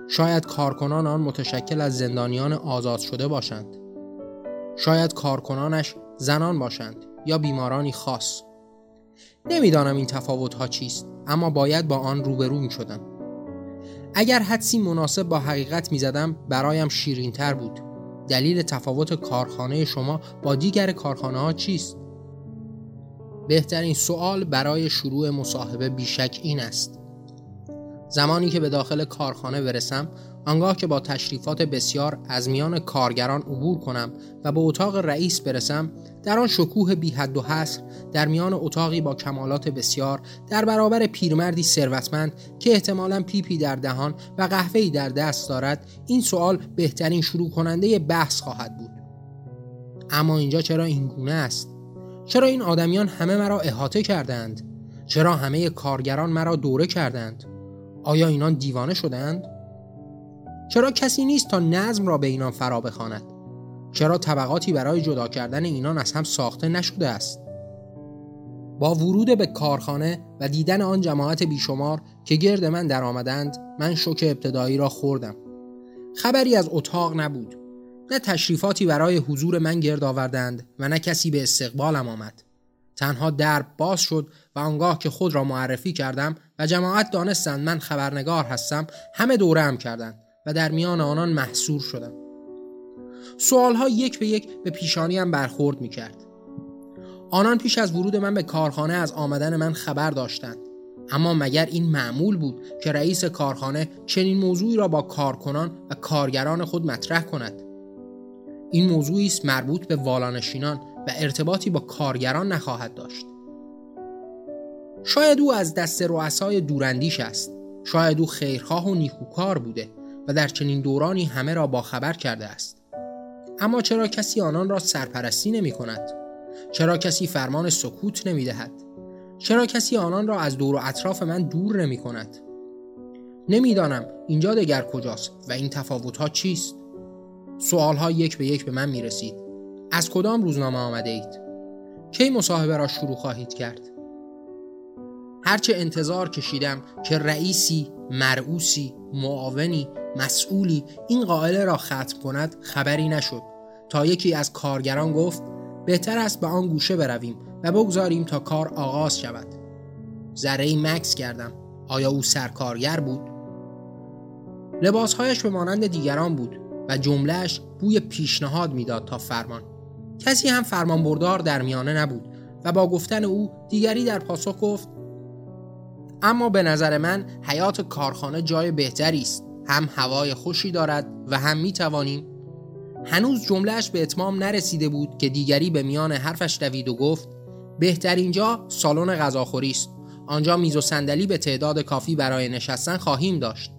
شاید کارکنان آن متشکل از زندانیان آزاد شده باشند. شاید کارکنانش زنان باشند یا بیمارانی خاص. نمی‌دانم این تفاوت ها چیست اما باید با آن روبرو می شدم. اگر حدسی مناسب با حقیقت می‌زدم برایم شیرینتر بود. دلیل تفاوت کارخانه شما با دیگر کارخانه ها چیست؟ بهترین سوال برای شروع مصاحبه بیشک این است. زمانی که به داخل کارخانه برسم آنگاه که با تشریفات بسیار از میان کارگران عبور کنم و به اتاق رئیس برسم در آن شکوه بی حد و حصر در میان اتاقی با کمالات بسیار در برابر پیرمردی ثروتمند که احتمالا پیپی در دهان و قهوه‌ای در دست دارد این سوال بهترین شروع کننده بحث خواهد بود. اما اینجا چرا این گونه است؟ چرا این آدمیان همه مرا احاطه کردند؟ چرا همه کارگران مرا دوره کردند؟ آیا اینان دیوانه شدند؟ چرا کسی نیست تا نظم را به اینان فرا بخواند؟ چرا طبقاتی برای جدا کردن اینان از هم ساخته نشده است؟ با ورود به کارخانه و دیدن آن جماعت بیشمار که گرد من در آمدند من شوک ابتدایی را خوردم. خبری از اتاق نبود. نه تشریفاتی برای حضور من گرد آوردند و نه کسی به استقبالم آمد. تنها درب باز شد و آنگاه که خود را معرفی کردم و جماعت دانستند من خبرنگار هستم همه دوره هم کردند و در میان آنان محصور شدم. سوالها یک به یک به پیشانیم برخورد می کرد. آنان پیش از ورود من به کارخانه از آمدن من خبر داشتند. اما مگر این معمول بود که رئیس کارخانه چنین موضوعی را با کارکنان و کارگران خود مطرح کند؟ این موضوعی است مربوط به والانشینان و ارتباطی با کارگران نخواهد داشت. شاید او از دست رؤسای دوراندیش است شاید او خیرخواه و نیکوکار بوده و در چنین دورانی همه را با خبر کرده است اما چرا کسی آنان را سرپرستی نمی کند؟ چرا کسی فرمان سکوت نمی دهد؟ چرا کسی آنان را از دور و اطراف من دور نمی کند؟ نمی‌دانم اینجا دگر کجاست و این تفاوت ها چیست؟ سوال ها یک به یک به من می رسید. از کدام روزنامه آمده اید؟ کی مصاحبه را شروع خواهید کرد؟ هرچه انتظار کشیدم که رئیسی، مرعوسی، معاونی، مسئولی این قائله را ختم کند خبری نشد. تا یکی از کارگران گفت بهتر است به آن گوشه برویم و بگذاریم تا کار آغاز شود. ذره مکس کردم. آیا او سرکارگر بود؟ لباسهایش به مانند دیگران بود و جملهش بوی پیشنهاد می‌داد تا فرمان. کسی هم فرمان بردار در میانه نبود و با گفتن او دیگری در پاسخ گفت اما به نظر من حیات کارخانه جای بهتری است. هم هوای خوشی دارد و هم می توانیم هنوز جملهش به اتمام نرسیده بود که دیگری به میان حرفش دوید و گفت بهترین جا سالن غذاخوری است. آنجا میز و صندلی به تعداد کافی برای نشستن خواهیم داشت.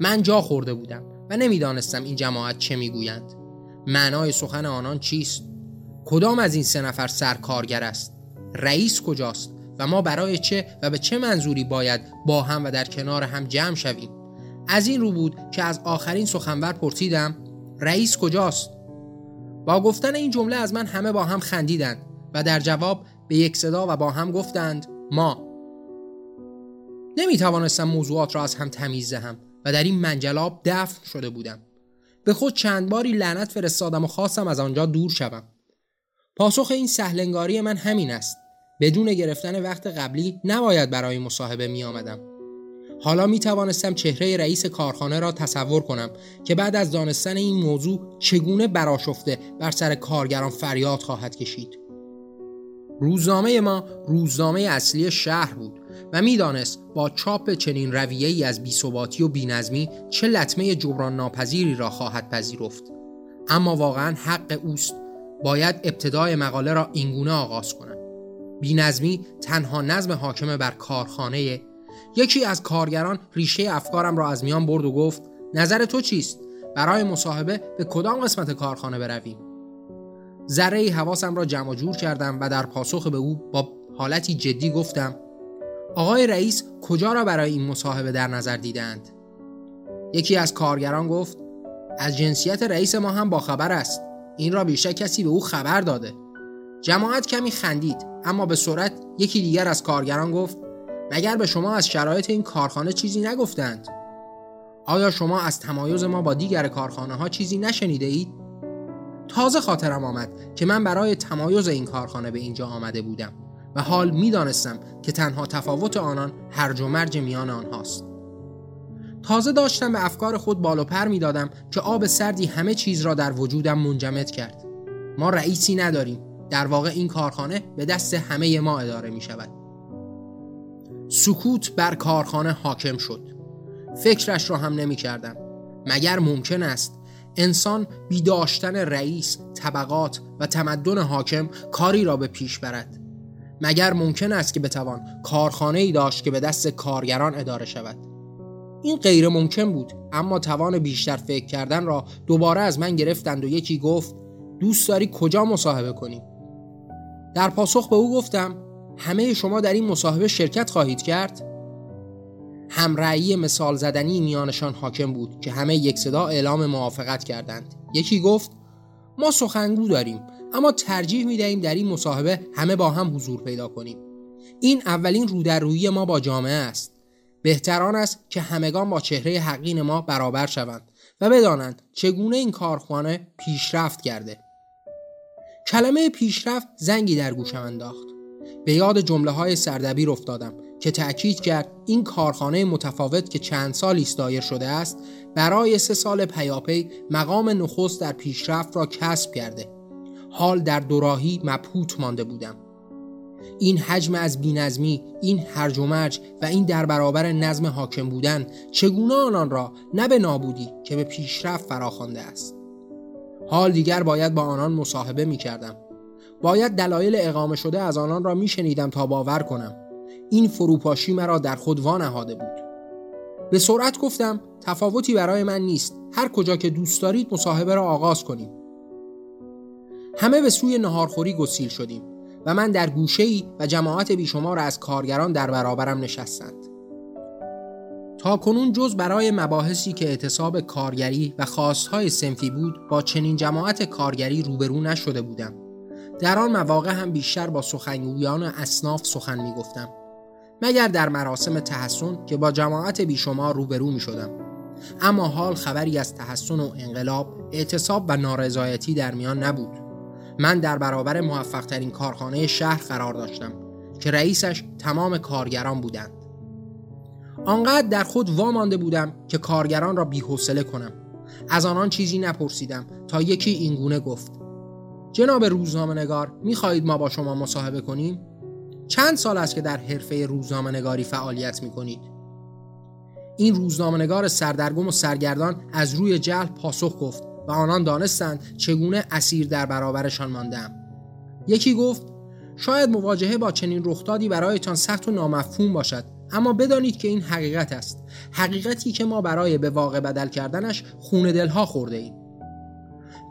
من جا خورده بودم و نمی‌دانستم این جماعت چه می‌گویند. معنای سخن آنان چیست؟ کدام از این سه نفر سرکارگر است؟ رئیس کجاست؟ و ما برای چه و به چه منظوری باید با هم و در کنار هم جمع شویم؟ از این رو بود که از آخرین سخنور پرسیدم رئیس کجاست؟ با گفتن این جمله از من همه با هم خندیدند و در جواب به یک صدا و با هم گفتند ما. نمی توانستم موضوعات را از هم تمیز دهم و در این منجلاب دفن شده بودم. به خود چند باری لعنت فرستادم و خواستم از آنجا دور شوم. پاسخ این سهلنگاری من همین است. بدون گرفتن وقت قبلی نباید برای مصاحبه می آمدم. حالا می توانستم چهره رئیس کارخانه را تصور کنم که بعد از دانستن این موضوع چگونه براشفته بر سر کارگران فریاد خواهد کشید. روزنامه ما روزنامه اصلی شهر بود و می‌دانست با چاپ چنین رویه ای از بیثباتی و بینظمی چه لطمه جبران ناپذیری را خواهد پذیرفت اما واقعا حق اوست باید ابتدای مقاله را اینگونه آغاز کنم بینظمی تنها نظم حاکم بر کارخانه. یکی از کارگران ریشه افکارم را از میان برد و گفت نظر تو چیست؟ برای مصاحبه به کدام قسمت کارخانه برویم؟ ذره حواسم را جمع جور کردم و در پاسخ به او با حالتی جدی گفتم آقای رئیس کجا را برای این مصاحبه در نظر دیدند؟ یکی از کارگران گفت از جنسیت رئیس ما هم با خبر است. این را بیشتر کسی به او خبر داده. جماعت کمی خندید اما به سرعت یکی دیگر از کارگران گفت مگر به شما از شرایط این کارخانه چیزی نگفتند؟ آیا شما از تمایز ما با دیگر کارخانه ها چیزی نشنیده اید؟ تازه خاطرم آمد که من برای تمایز این کارخانه به اینجا آمده بودم و حال می‌دانستم که تنها تفاوت آنان هرج و مرج میان آنهاست. تازه داشتم به افکار خود بال و پر می دادم که آب سردی همه چیز را در وجودم منجمد کرد. ما رئیسی نداریم. در واقع این کارخانه به دست همه ما اداره می شود. سکوت بر کارخانه حاکم شد. فکرش را هم نمی کردم. مگر ممکن است انسان بی داشتن رئیس، طبقات و تمدن حاکم کاری را به پیش برد؟ مگر ممکن است که بتوان کارخانه ای داشت که به دست کارگران اداره شود؟ این غیر ممکن بود اما توان بیشتر فکر کردن را دوباره از من گرفتند و یکی گفت دوست داری کجا مصاحبه کنیم در پاسخ به او گفتم همه شما در این مصاحبه شرکت خواهید کرد؟ همرأیی مثال زدنی میانشان حاکم بود که همه یک صدا اعلام موافقت کردند. یکی گفت ما سخنگو داریم اما ترجیح می دهیم در این مصاحبه همه با هم حضور پیدا کنیم. این اولین رودررویی ما با جامعه است. بهتران است که همگان با چهره حقین ما برابر شوند و بدانند چگونه این کارخانه پیشرفت کرده. کلمه پیشرفت زنگی در گوشم انداخت. به یاد جمله های سردبیر افتادم که تأکید کرد این کارخانه متفاوت که چند سال دایر شده است برای سه سال پیاپی مقام نخست در پیشرفت را کسب کرده. حال در دوراهی مبهوت مانده بودم. این حجم از بینظمی این هرج و مرج و این در برابر نظم حاکم بودن چگونه آنان را نه به نابودی که به پیشرفت فراخوانده است؟ حال دیگر باید با آنان مصاحبه می کردم باید دلایل اقامه شده از آنان را می شنیدم تا باور کنم. این فروپاشی مرا در خود وانهاده بود. به سرعت گفتم تفاوتی برای من نیست. هر کجا که دوست دارید مصاحبه را آغاز کنیم. همه به سوی نهارخوری گسیل شدیم و من در گوشه ای و جماعت بیشمار از کارگران در برابرم نشستند. تا کنون جز برای مباحثی که اعتصاب کارگری و خواستهای سنفی بود با چنین جماعت کارگری روبرو نشده بودم. در آن مواقع هم بیشتر با سخنگویان اصناف سخن می گفتم مگر در مراسم تحسن که با جماعت بیشمار روبرو می شدم اما حال خبری از تحسن و انقلاب اعتصاب و نارضایتی در میان نبود. من در برابر موفق ترین کارخانه شهر قرار داشتم که رئیسش تمام کارگران بودند. آنقدر در خود وامانده بودم که کارگران را بیحوصله کنم از آنان چیزی نپرسیدم تا یکی اینگونه گفت جناب روزنامه نگار می‌خواهید ما با شما مصاحبه کنیم؟ چند سال است که در حرفه روزنامه نگاری فعالیت می کنید؟ این روزنامه نگار سردرگم و سرگردان از روی جهل پاسخ گفت و آنان دانستند چگونه اسیر در برابرشان ماندم یکی گفت شاید مواجهه با چنین رخدادی برایتان سخت و نامفهوم باشد اما بدانید که این حقیقت است. حقیقتی که ما برای به واقع بدل کردنش خون دلها خورده ایم.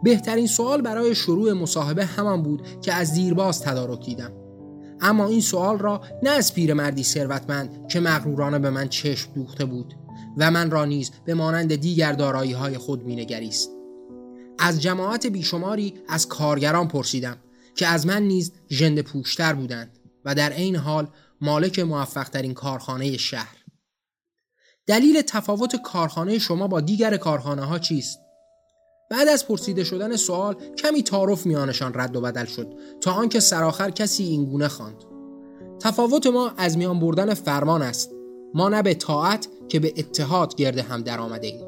بهترین سوال برای شروع مصاحبه همان بود که از دیرباز تدارک دیدم. اما این سوال را نه از پیرمردی ثروتمند که مغرورانه به من چشم دوخته بود و من را نیز به مانند دیگر دارایی های خود مینگریست. از جماعت بیشماری از کارگران پرسیدم که از من نیز ژنده پوشتر بودند و در عین حال مالک موفق ترین کارخانه شهر دلیل تفاوت کارخانه شما با دیگر کارخانه ها چیست؟ بعد از پرسیده شدن سوال کمی تعارف میانشان رد و بدل شد تا آنکه سرآخر کسی اینگونه خواند. تفاوت ما از میان بردن فرمان است ما نه به طاعت که به اتحاد گرده هم در آمده ایم.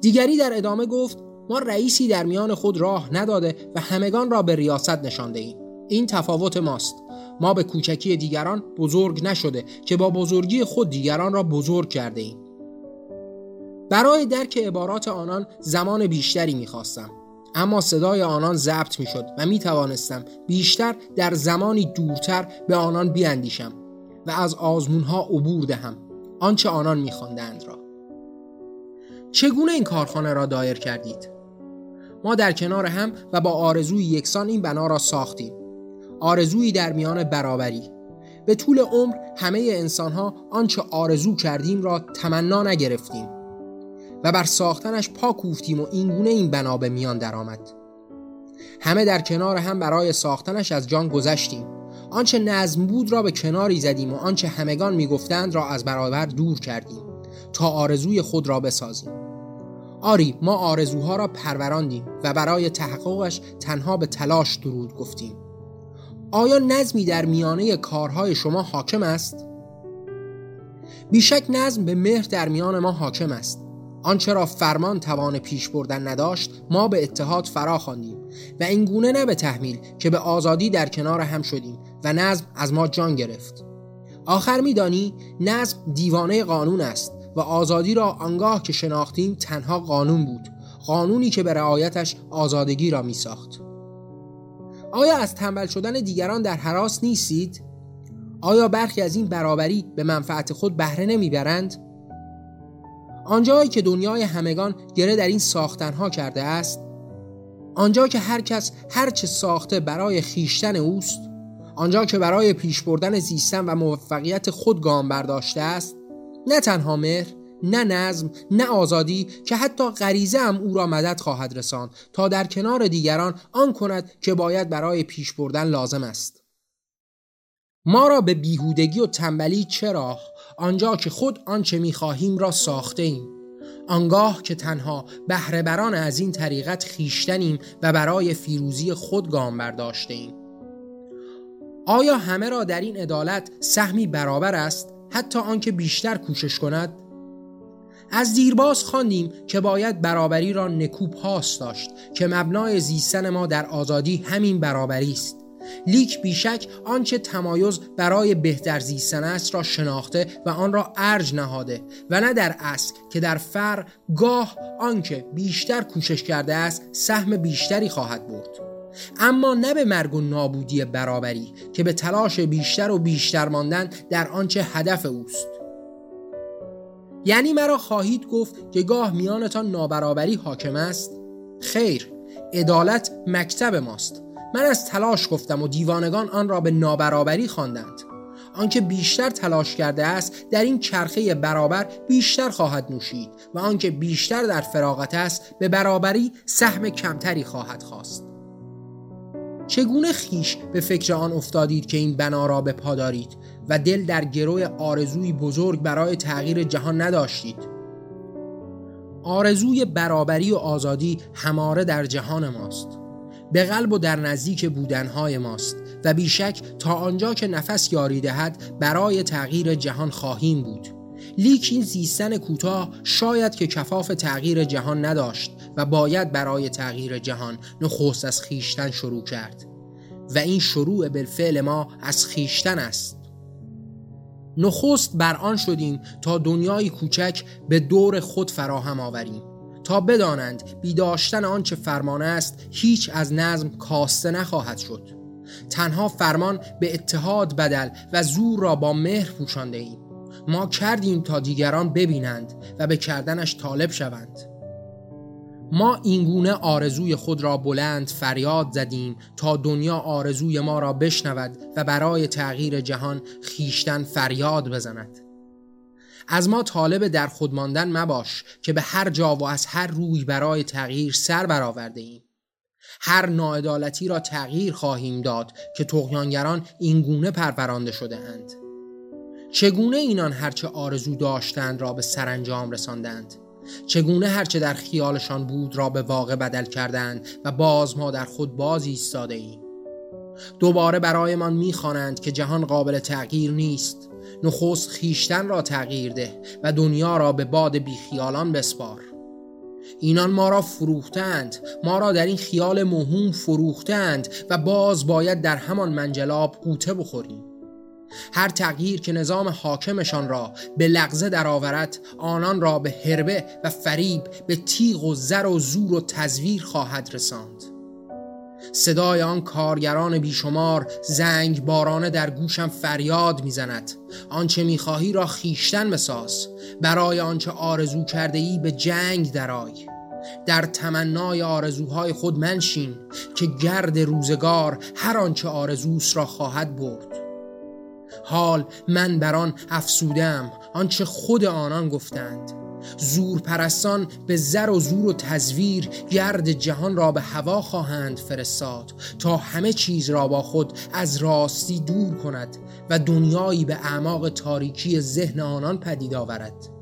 دیگری در ادامه گفت ما رئیسی در میان خود راه نداده و همگان را به ریاست نشانده ایم این تفاوت ماست ما به کوچکی دیگران بزرگ نشده که با بزرگی خود دیگران را بزرگ کرده ایم. برای درک عبارات آنان زمان بیشتری می‌خواستم اما صدای آنان ضبط می‌شد و می توانستم بیشتر در زمانی دورتر به آنان بیاندیشم و از آزمونها عبور دهم آنچه آنان میخواندند را. چگونه این کارخانه را دایر کردید؟ ما در کنار هم و با آرزوی یکسان این بنا را ساختیم. آرزویی در میان برابری. به طول عمر همه انسان ها آنچه آرزو کردیم را تمنا نگرفتیم و بر ساختنش پا کوفتیم و اینگونه این بنا به میان درآمد. همه در کنار هم برای ساختنش از جان گذشتیم. آنچه نظم بود را به کناری زدیم و آنچه همگان می‌گفتند را از برابر دور کردیم تا آرزوی خود را بسازیم. آری ما آرزوها را پروراندیم و برای تحققش تنها به تلاش درود گفتیم. آیا نظمی در میانه کارهای شما حاکم است؟ بیشک نظم به مهر در میان ما حاکم است آنچه را فرمان توان پیش بردن نداشت ما به اتحاد فرا خواندیم و این گونه نه به تحمیل که به آزادی در کنار هم شدیم و نظم از ما جان گرفت آخر میدانی نظم دیوانه قانون است و آزادی را آنگاه که شناختیم تنها قانون بود قانونی که به رعایتش آزادگی را می ساخت. آیا از تنبل شدن دیگران در حراس نیستید؟ آیا برخی از این برابری به منفعت خود بهره نمی‌برند؟ آنجایی که دنیای همگان گره در این ساختنها کرده است آنجا که هر کس هر چه ساخته برای خیشتن اوست آنجا که برای پیش بردن زیستن و موفقیت خود گام برداشته است نه تنها مهر نه نظم نه آزادی که حتی غریزه هم او را مدد خواهد رساند تا در کنار دیگران آن کند که باید برای پیش بردن لازم است. ما را به بیهودگی و تنبلی چرا آنجا که خود آنچه می‌خواهیم را ساخته ایم. آنگاه که تنها بهرهبران از این طریقت خیشتنیم و برای فیروزی خود گام برداشته ایم. آیا همه را در این عدالت سهمی برابر است؟ حتی آنکه بیشتر کوشش کند؟ از دیرباز خواندیم که باید برابری را نکوب پاس داشت که مبنای زیستن ما در آزادی همین برابری است. لیک بیشک آنچه تمایز برای بهتر زیستن است را شناخته و آن را ارج نهاده و نه در اصل که در فر گاه آنکه بیشتر کوشش کرده است سهم بیشتری خواهد برد. اما نه به مرگ و نابودی برابری که به تلاش بیشتر و بیشتر ماندن در آنچه هدف اوست. یعنی مرا خواهید گفت که گاه میانتان نابرابری حاکم است؟ خیر عدالت مکتب ماست. من از تلاش گفتم و دیوانگان آن را به نابرابری خواندند. آنکه بیشتر تلاش کرده است در این چرخه برابر بیشتر خواهد نوشید و آنکه بیشتر در فراغت است به برابری سهم کمتری خواهد خواست. چگونه خیش به فکر آن افتادید که این بنا را به پا دارید؟ و دل در گروه آرزوی بزرگ برای تغییر جهان نداشتید. آرزوی برابری و آزادی هماره در جهان ماست. به قلب و در نزدیک بودنهای ماست و بیشک تا آنجا که نفس یاری دهد برای تغییر جهان خواهیم بود. لیک این زیستن کوتاه شاید که کفاف تغییر جهان نداشت و باید برای تغییر جهان نخست از خیشتن شروع کرد. و این شروع بالفعل ما از خیشتن است. نخست بر آن شدیم تا دنیای کوچک به دور خود فراهم آوریم. تا بدانند بیداشتن آنچه فرمان است هیچ از نظم کاسته نخواهد شد. تنها فرمان به اتحاد بدل و زور را با مهر پوشانده ایم. ما کردیم تا دیگران ببینند و به کردنش طالب شوند. ما اینگونه آرزوی خود را بلند فریاد زدیم تا دنیا آرزوی ما را بشنود و برای تغییر جهان خیشتن فریاد بزند. از ما طالب در خود ماندن مباش که به هر جا و از هر روی برای تغییر سر برآورده ایم. هر ناعدالتی را تغییر خواهیم داد که تقیانگران اینگونه پرورانده شده اند. چگونه اینان هرچه آرزو داشتند را به سرانجام رساندند؟ چگونه هرچه در خیالشان بود را به واقع بدل کردند و باز ما در خود باز ایستاده ایم. دوباره برایمان می‌خوانند که جهان قابل تغییر نیست. نخست خیشتن را تغییر ده و دنیا را به باد بیخیالان بسپار. اینان ما را فروختند ما را در این خیال مهم فروختند و باز باید در همان منجلاب قوطه بخوریم. هر تغییر که نظام حاکمشان را به لغزه درآورد آنان را به هربه و فریب به تیغ و زر و زور و تزویر خواهد رساند. صدای آن کارگران بیشمار زنگ بارانه در گوشم فریاد می‌زند. آنچه می‌خواهی را خیشتن بساز. برای آنچه آرزو کرده ای به جنگ درای در تمنای آرزوهای خود منشین که گرد روزگار هر آنچه آرزوس را خواهد برد. حال من بر آن افسودم آنچه خود آنان گفتند. زور پرستان به زر و زور و تزویر گرد جهان را به هوا خواهند فرستاد تا همه چیز را با خود از راستی دور کند و دنیایی به اعماق تاریکی ذهن آنان پدید آورد.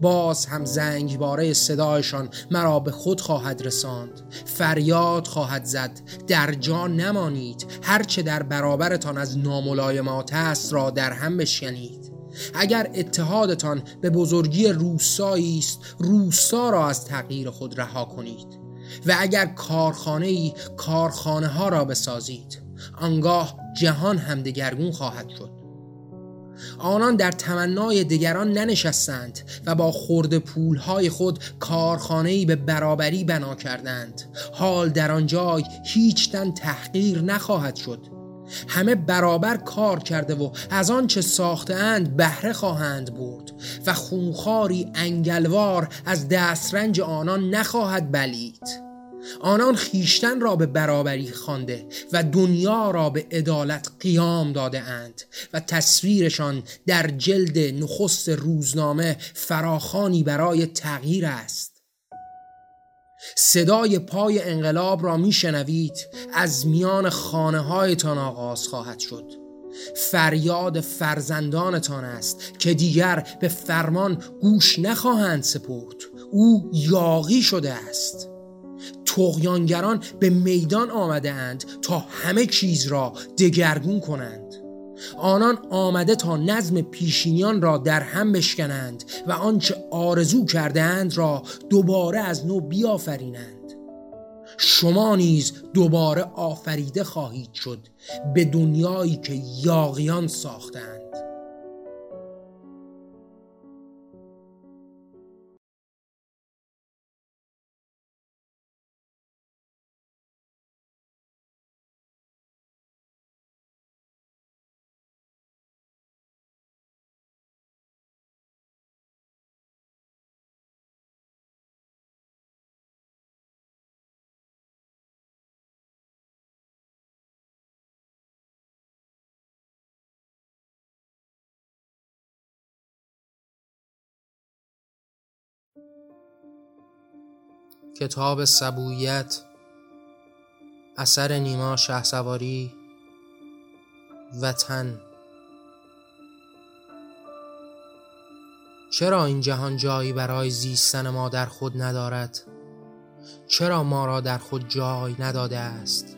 باز هم زنگباره صدایشان مرا به خود خواهد رساند. فریاد خواهد زد. در جا نمانید. هرچه در برابرتان از ناملایمات است را در هم بشکنید. اگر اتحادتان به بزرگی روسایی است روسا را از تغییر خود رها کنید. و اگر کارخانه ای کارخانه ها را بسازید. آنگاه جهان هم دگرگون خواهد شد. آنان در تمنای دیگران ننشستند و با خورد پولهای خود کارخانه‌ای به برابری بنا کردند. حال در آن جای هیچ تن تحقیر نخواهد شد. همه برابر کار کرده و از آنچه ساختهاند بهره خواهند برد و خونخاری انگلوار از دسترنج آنان نخواهد بلید. آنان خیشتن را به برابری خوانده و دنیا را به عدالت قیام داده اند و تصویرشان در جلد نخست روزنامه فراخانی برای تغییر است. صدای پای انقلاب را میشنوید از میان خانه هایتان آغاز خواهد شد. فریاد فرزندانتان است که دیگر به فرمان گوش نخواهند سپرد. او یاغی شده است. تغیانگران به میدان آمده اند تا همه چیز را دگرگون کنند. آنان آمده تا نظم پیشینیان را در هم بشکنند و آنچه آرزو کردهاند را دوباره از نو بیافرینند. شما نیز دوباره آفریده خواهید شد به دنیایی که یاغیان ساختند کتاب سبویت اثر نیما سواری وطن چرا این جهان جایی برای زیستن ما در خود ندارد؟ چرا ما را در خود جای نداده است؟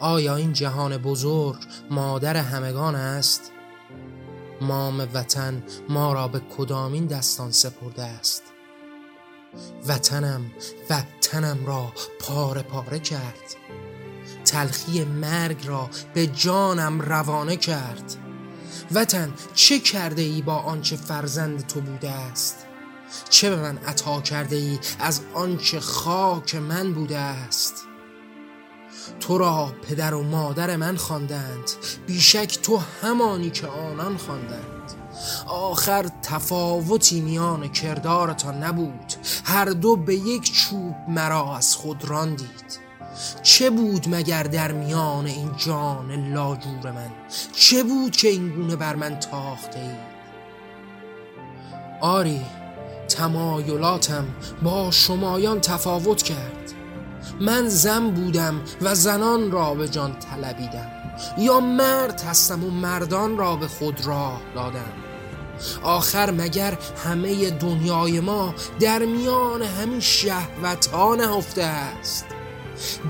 آیا این جهان بزرگ مادر همگان است؟ مام وطن ما را به کدامین دستان سپرده است؟ وطنم وطنم را پاره پاره کرد. تلخی مرگ را به جانم روانه کرد. وطن چه کرده ای با آنچه فرزند تو بوده است؟ چه به من عطا کرده ای از آنچه خاک من بوده است؟ تو را پدر و مادر من خواندند بیشک تو همانی که آنان خواندند. آخر تفاوتی میان کردارتان نبود. هر دو به یک چوب مرا از خود راندید چه بود مگر در میان این جان لاجور من؟ چه بود که این گونه بر من تاخته اید آری تمایلاتم با شمایان تفاوت کرد. من زن بودم و زنان را به جان طلبیدم. یا مرد هستم و مردان را به خود راه دادم. آخر مگر همه دنیای ما در میان همین شهوت ها نهفته است؟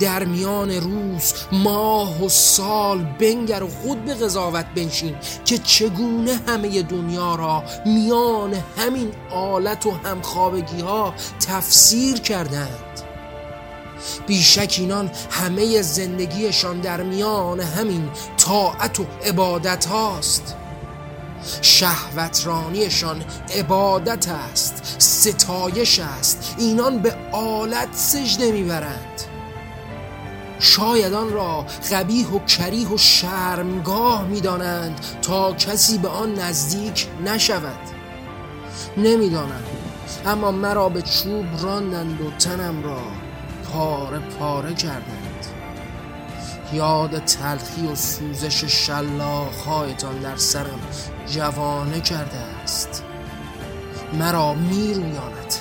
در میان روز ماه و سال بنگر و خود به قضاوت بنشین که چگونه همه دنیا را میان همین آلت و همخوابگی ها تفسیر کردند؟ بیشک اینان همه زندگیشان در میان همین طاعت و عبادت هاست شهوترانیشان عبادت است ستایش است اینان به آلت سجده می‌برند. شاید آن را قبیح و کریه و شرمگاه می‌دانند تا کسی به آن نزدیک نشود. نمی‌دانند اما مرا به چوب راندند و تنم را پاره پاره کردند. یاد تلخی و سوزش شلاخهایتان در سرم جوانه کرده است. مرا میرویاند.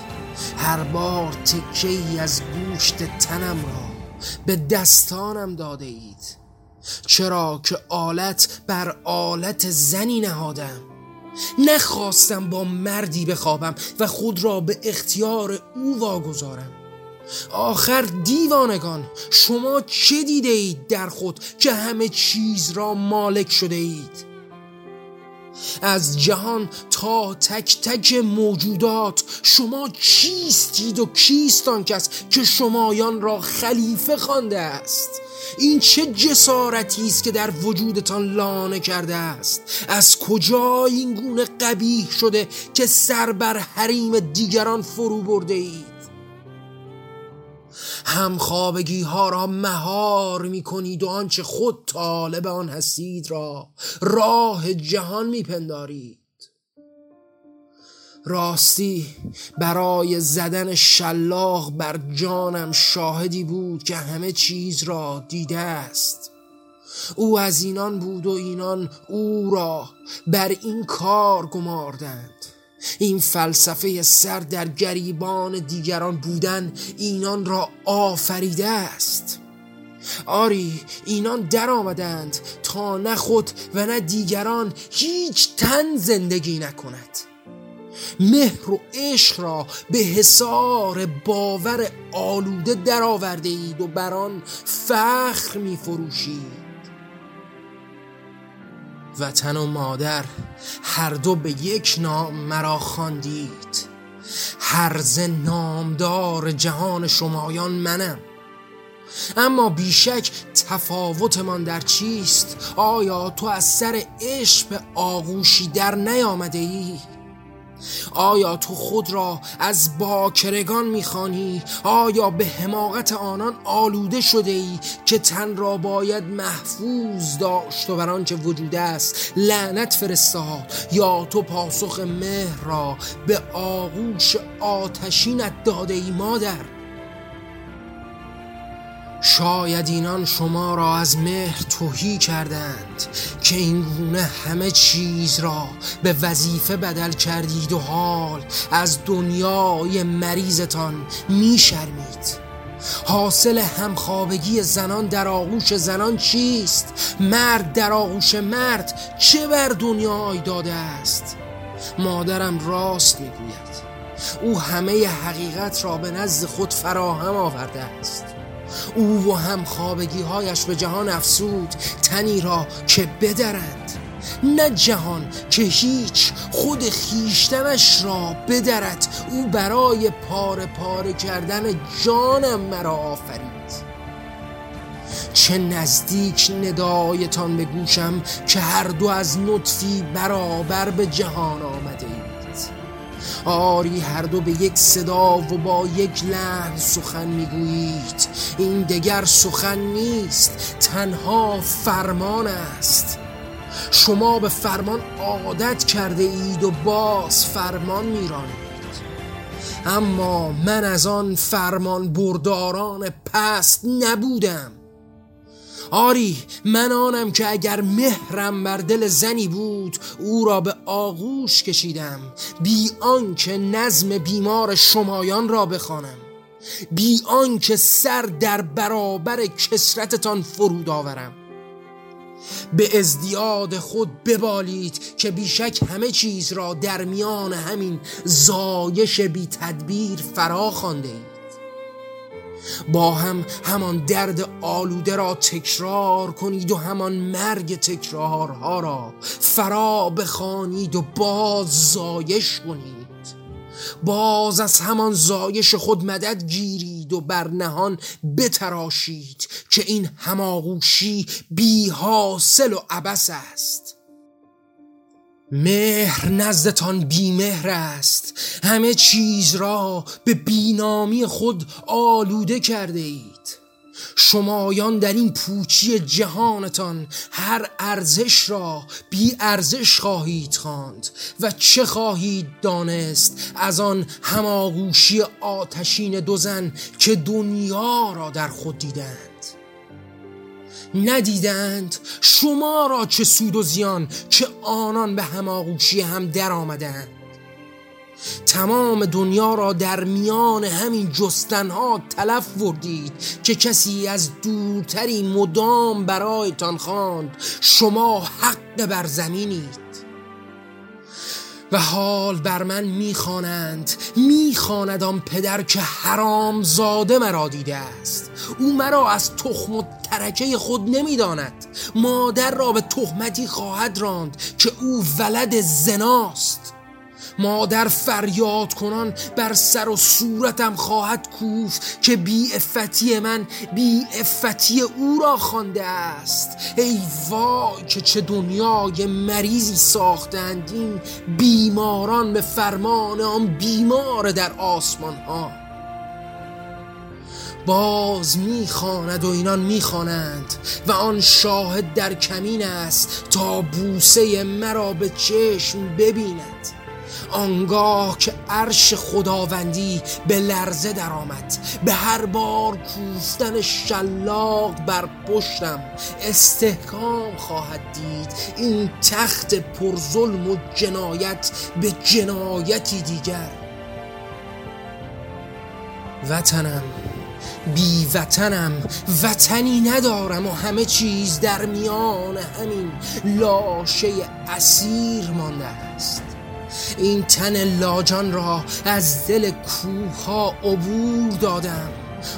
هر بار تکه ای از گوشت تنم را به دستانم داده اید. چرا که آلت بر آلت زنی نهادم. نخواستم با مردی بخوابم و خود را به اختیار او واگذارم. آخر دیوانگان شما چه دیده اید در خود که همه چیز را مالک شده اید؟ از جهان تا تک تک موجودات شما چیستید و کیست آن کس که شمایان را خلیفه خوانده است؟ این چه جسارتی است که در وجودتان لانه کرده است؟ از کجا این گونه قبیح شده که سر بر حریم دیگران فرو برده اید؟ همخوابگی ها را مهار می کنید و آنچه خود طالب آن هستید را راه جهان می پندارید راستی برای زدن شلاق بر جانم شاهدی بود که همه چیز را دیده است. او از اینان بود و اینان او را بر این کار گماردند. این فلسفه سر در گریبان دیگران بودن اینان را آفریده است. آری اینان در آمدند تا نه خود و نه دیگران هیچ تن زندگی نکند. مهر و عشق را به حسار باور آلوده درآورده اید و بر آن فخر می فروشید وطن و مادر هر دو به یک نام مرا خواندید. هرز نامدار جهان شمایان منم. اما بیشک تفاوتمان در چیست؟ آیا تو از سر عشق به آغوشی در نیامده ای؟ آیا تو خود را از باکرگان می‌خوانی؟ آیا به حماقت آنان آلوده شده ای که تن را باید محفوظ داشت و بر آنچه وجود است لعنت فرستاد؟ یا تو پاسخ مهر را به آغوش آتشینت داده ای مادر؟ شاید اینان شما را از مهر توهی کردند که این گونه همه چیز را به وظیفه بدل کردید و حال از دنیای مریضتان میشرمید حاصل همخوابگی زنان در آغوش زنان چیست؟ مرد در آغوش مرد چه بر دنیای داده است؟ مادرم راست می‌گوید او همه حقیقت را به نزد خود فراهم آورده است او و هم هایش به جهان افسود تنی را که بدرند. نه جهان که هیچ خود خیشتنش را بدرد. او برای پاره پاره کردن جانم مرا آفرید. چه نزدیک ندایتان به گوشم که هر دو از نطفی برابر به جهان آمده آری هر دو به یک صدا و با یک لحن سخن می‌گویید. این دگر سخن نیست تنها فرمان است. شما به فرمان عادت کرده اید و باز فرمان میرانید. اما من از آن فرمان برداران پست نبودم. آری من آنم که اگر مهرم بر دل زنی بود او را به آغوش کشیدم. بی آنکه نظم بیمار شمایان را بخوانم. بی آنکه سر در برابر کسرتتان فرود آورم. به ازدیاد خود ببالید که بیشک همه چیز را در میان همین زایش بی تدبیر فرا خانده اید با هم همان درد آلوده را تکرار کنید و همان مرگ تکرارها را فرا بخوانید و باز زایش کنید. باز از همان زایش خود مدد گیرید و بر نهان بتراشید که این هماغوشی بی حاصل و عبس است. مهر نزدتان بیمهر است. همه چیز را به بینامی خود آلوده کرده اید. شمایان در این پوچی جهانتان هر ارزش را بی ارزش خواهید خواند و چه خواهید دانست از آن هماغوشی آتشین دو زن که دنیا را در خود دیدند. ندیدند. شما را چه سود و زیان که آنان به هماغوشی هم در آمدند. تمام دنیا را در میان همین جستنها تلف وردید که کسی از دورتری مدام برایتان خواند. شما حق بر زمینید. و حال بر من می‌خوانند. می‌خواند آن پدر که حرام زاده مرا دیده است. او مرا از تخم و ترکه خود نمی‌داند. مادر را به تهمتی خواهد راند که او ولد زناست. مادر فریاد کنان بر سر و صورتم خواهد کوف که بی افتی من بی افتی او را خوانده است. ای وای که چه دنیای مریضی ساختند این بیماران به فرمان آن بیمار در آسمان ها باز می‌خواند و اینان می‌خوانند و آن شاهد در کمین است تا بوسه مرا به چشم ببیند. آنگاه که عرش خداوندی به لرزه درآمد. به هر بار کوفتن شلاق بر پشتم استحکام خواهد دید. این تخت پر ظلم و جنایت به جنایتی دیگر. وطنم بی وطنم وطنی ندارم و همه چیز در میان همین لاشه اسیر مانده است. این تن لاجان را از دل کوه ها عبور دادم.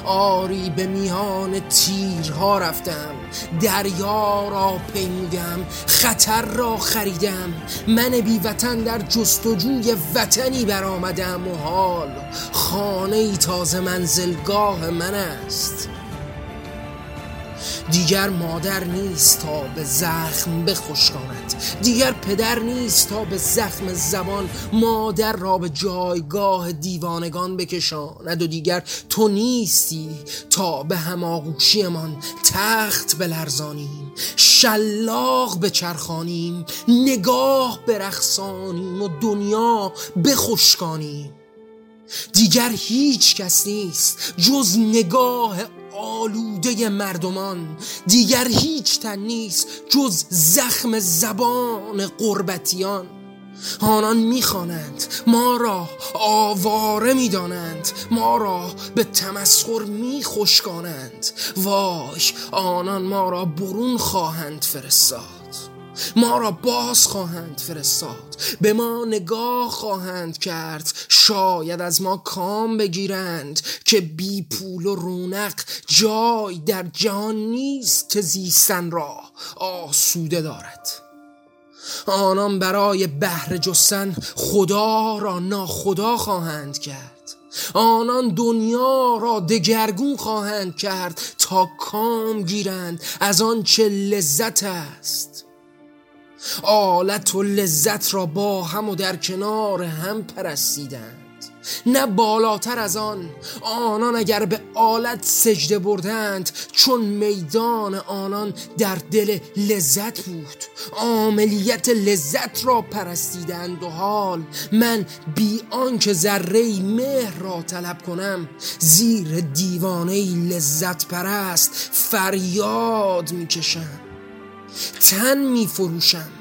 آری به میان تیرها رفتم. دریا را پیمودم. خطر را خریدم. من بی وطن در جستجوی وطنی برآمدم و حال خانه ای تازه منزلگاه من است. دیگر مادر نیست تا به زخم بخشکاند دیگر پدر نیست تا به زخم زبان. مادر را به جایگاه دیوانگان بکشاند و دیگر تو نیستی تا به هماغوشیمان تخت بلرزانیم. شلاق بچرخانیم نگاه برخصانیم و دنیا بخشکانیم دیگر هیچ کس نیست جز نگاه آلوده مردمان دیگر هیچ تن نیست جز زخم زبان قربتیان. آنان می‌خوانند ما را آواره می‌دانند ما را به تمسخر میخشکانند. وای آنان ما را برون خواهند فرستاد. ما را باز خواهند فرستاد به ما نگاه خواهند کرد. شاید از ما کام بگیرند که بی پول و رونق جای در جهان نیست که زیستن را آسوده دارد. آنان برای بهر جستن خدا را ناخدا خواهند کرد. آنان دنیا را دگرگون خواهند کرد تا کام گیرند. از آن چه لذت است آلت و لذت را با هم و در کنار هم پرستیدند. نه بالاتر از آن آنان اگر به آلت سجده بردند چون میدان آنان در دل لذت بود. عاملیت لذت را پرستیدند و حال من بی آنکه ذره مهر را طلب کنم. زیر دیوانه لذت پرست فریاد می‌کشم. تن میفروشم.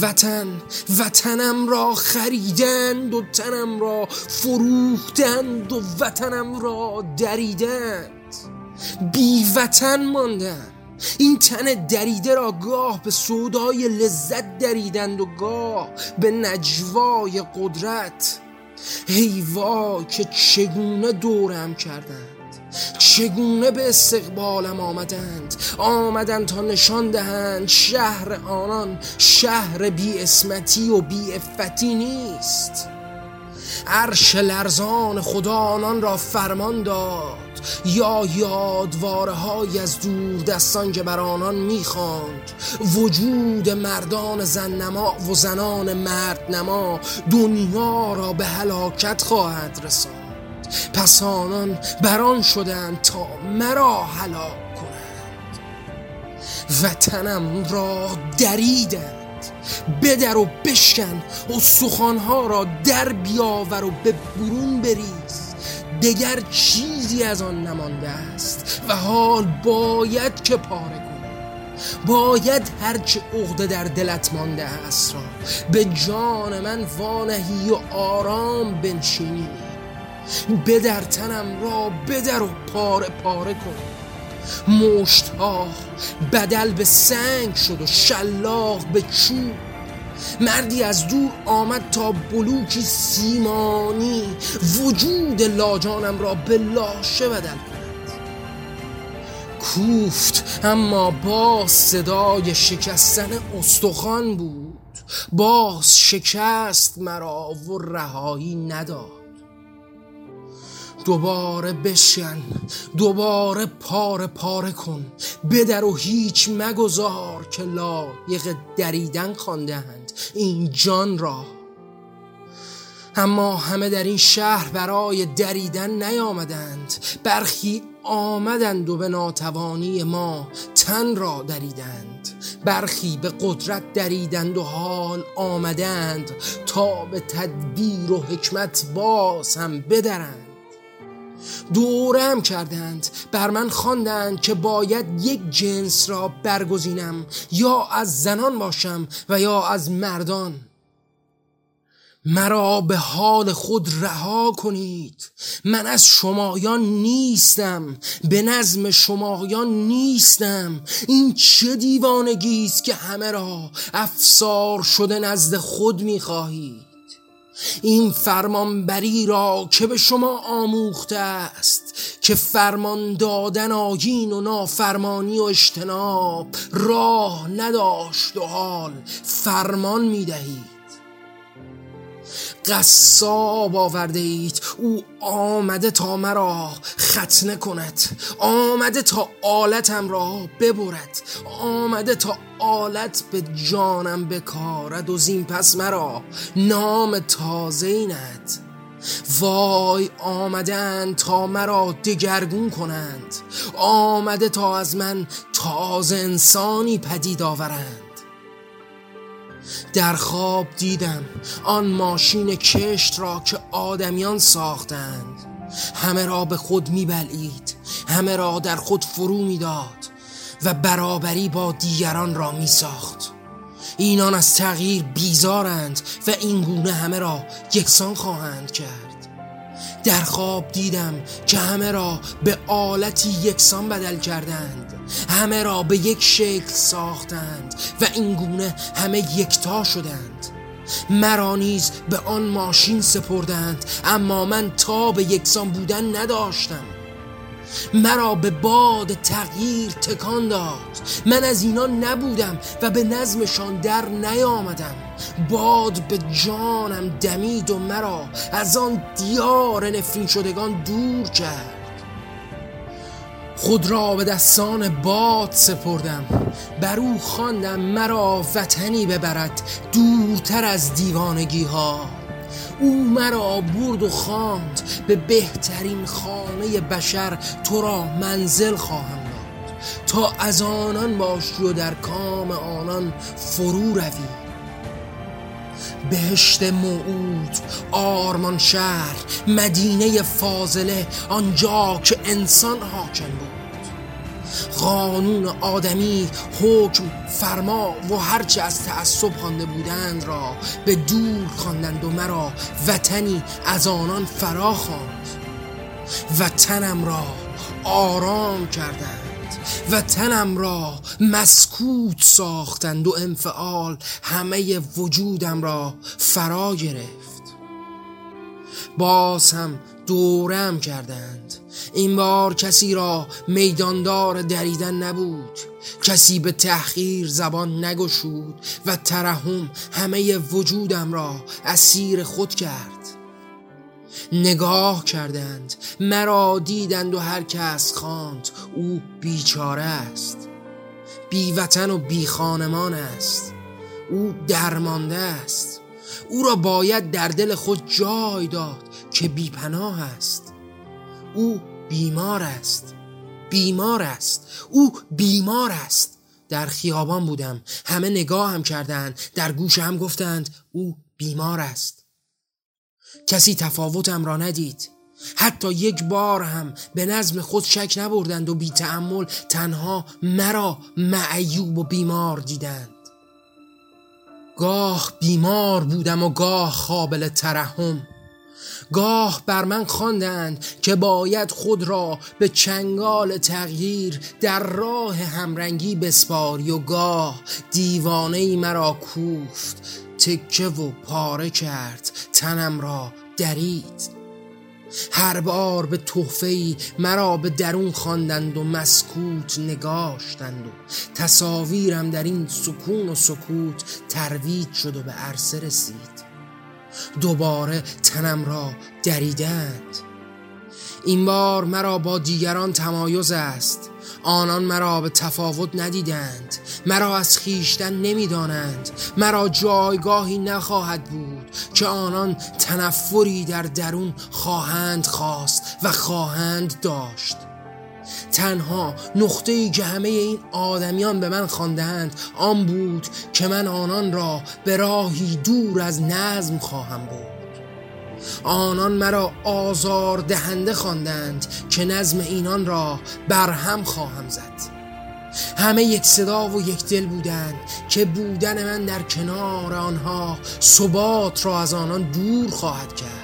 وطن وطنم را خریدند و تنم را فروختند و وطنم را دریدند. بی وطن ماندم این تن دریده را گاه به سودای لذت دریدند و گاه به نجوای قدرت. هیوا که چگونه دورم کردند چگونه به استقبالم آمدند؟ آمدند تا نشان دهند شهر آنان شهر بی اسمتی و بی افتی نیست. عرش لرزان خدا آنان را فرمان داد. یا یادواره های از دور دستان که بر آنان می‌خواند. وجود مردان زننما و زنان مردنما دنیا را به هلاکت خواهد رساند. پس آنان بران شدند تا مرا هلاک کنند. وطنم را دریدند بدر و بشکن و سخانها را در بیاور و به برون بریز. دگر چیزی از آن نمانده است و حال باید که پاره باید هرچه عقده در دلت مانده است را به جان من وانهی و آرام بنشینی. بدر تنم را بدر و پاره پاره کن. مشت ها بدل به سنگ شد و شلاق به چوب مردی از دور آمد تا بلوکی سیمانی. وجود لاجانم را به لاشه بدل کند. کوفت اما باز صدای شکستن استخوان بود. باز شکست مرا و رهایی نداد. دوباره بشکن دوباره پاره پاره کن. بدر و هیچ مگذار که لایق دریدن خواندهاند. این جان را. اما همه در این شهر برای دریدن نیامدند. برخی آمدند و به ناتوانی ما تن را دریدند. برخی به قدرت دریدند و حال آمدند تا به تدبیر و حکمت باز هم بدرند. دورم کردند. بر من خواندند که باید یک جنس را برگزینم یا از زنان باشم و یا از مردان. مرا به حال خود رها کنید. من از شمایان نیستم به نظم شمایان نیستم. این چه دیوانگی است که همه را افسار شده نزد خود می‌خواهید این فرمانبری را که به شما آموخته است که فرمان دادن آگین و نافرمانی و اجتناب راه نداشت و حال فرمان می‌دهید. قصاب آورده اید. او آمده تا مرا ختنه کند. آمده تا آلتم را ببرد. آمده تا آلت به جانم بکارد و زین پس مرا نام تازه ند وای آمدن تا مرا دگرگون کنند. آمده تا از من تازه انسانی پدید آورند. در خواب دیدم آن ماشین کشت را که آدمیان ساختند. همه را به خود میبلید همه را در خود فرو می‌داد و برابری با دیگران را میساخت. اینان از تغییر بیزارند و این گونه همه را یکسان خواهند کرد. در خواب دیدم که همه را به آلتی یکسان بدل کردند. همه را به یک شکل ساختند و این گونه همه یکتا شدند. مرا نیز به آن ماشین سپردند اما من تا به یکسان بودن نداشتم. مرا به باد تغییر تکان داد. من از اینا نبودم و به نظمشان در نیامدم. باد به جانم دمید و مرا از آن دیار نفرین شدگان دور کرد. خود را به دستان باد سپردم. بر او خواندم مرا وطنی ببرد دورتر از دیوانگی ها او مرا برد و خواند به بهترین خانه بشر تو را منزل خواهم داد. تا از آنان باشی و در کام آنان فرو روی. بهشت موعود آرمان شهر مدینه فاضله آنجا که انسان حاکم بود. قانون آدمی حکم فرما و هرچه از تعصب خوانده بودند را به دور خواندند و مرا وطنی از آنان فرا خواند. وطنم را آرام کردند. وطنم را مسکوت ساختند و انفعال همه وجودم را فرا گرفت. باز هم دورم کردند. این بار کسی را میداندار دریدن نبود. کسی به تحقیر زبان نگشود و ترحم همه وجودم را اسیر خود کرد. نگاه کردند. مرا دیدند و هر کس خواند. او بیچاره است. بی وطن و بی خانمان است. او درمانده است. او را باید در دل خود جای داد که بی پناه است. او بیمار است. بیمار است. او بیمار است. در خیابان بودم. همه نگاه هم کردند. در گوش هم گفتند او بیمار است. کسی تفاوتم را ندید. حتی یک بار هم به نظم خود شک نبردند و بی تعمل تنها مرا معیوب و بیمار دیدند. گاه بیمار بودم و گاه قابل ترحم. گاه بر من خواندند که باید خود را به چنگال تغییر در راه همرنگی بسپاری و گاه دیوانه ای مرا کوفت. تکه و پاره کرد تنم را درید. هر بار به تحفه مرا به درون خواندند و مسکوت نگاشتند و تصاویرم در این سکون و سکوت ترویج شد و به عرصه رسید. دوباره تنم را دریدند. این بار مرا با دیگران تمایز است. آنان مرا به تفاوت ندیدند. مرا از خیشتن نمی‌دانند. مرا جایگاهی نخواهد بود که آنان تنفری در درون خواهند خواست و خواهند داشت. تنها نقطه ای که همه این آدمیان به من خواندند آن بود که من آنان را به راهی دور از نظم خواهم بود آنان مرا آزار دهنده خواندند که نظم اینان را برهم خواهم زد. همه یک صدا و یک دل بودند که بودن من در کنار آنها ثبات را از آنان دور خواهد کرد.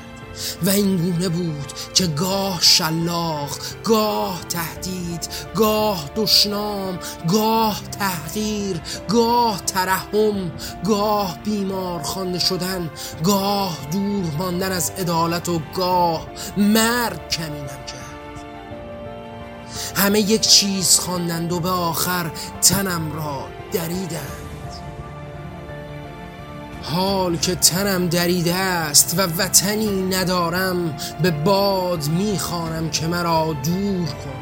و این گونه بود که گاه شلاق گاه تهدید گاه دشنام گاه تحقیر گاه ترحم گاه بیمار خوانده شدن گاه دور ماندن از عدالت و گاه مرگ کمینم کرد همه یک چیز خواندند و به آخر تنم را دریدند. حال که تنم دریده است و وطنی ندارم به باد می‌خوانم که مرا دور کن.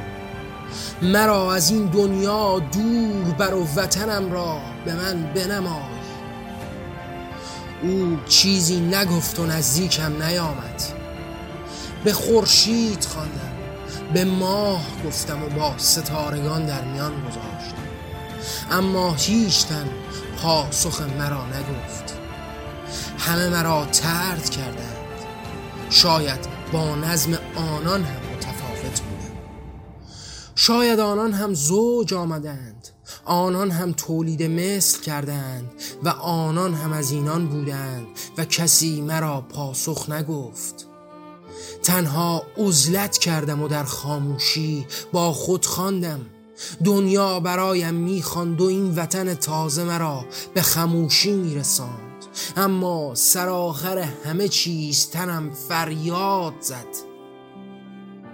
مرا از این دنیا دور بر و وطنم را به من بنمای. او چیزی نگفت و نزدیکم نیامد. به خورشید خواندم به ماه گفتم و با ستارگان در میان گذاشتم اما هیچ تن پاسخ مرا نگفت. همه مرا ترد کردند. شاید با نظم آنان هم متفاوت بودم. شاید آنان هم زوج آمدند. آنان هم تولید مثل کردند و آنان هم از اینان بودند و کسی مرا پاسخ نگفت. تنها عزلت کردم و در خاموشی با خود خواندم. دنیا برایم می‌خواند و این وطن تازه مرا به خموشی میرساند. اما سرآخر همه چیز تنم فریاد زد.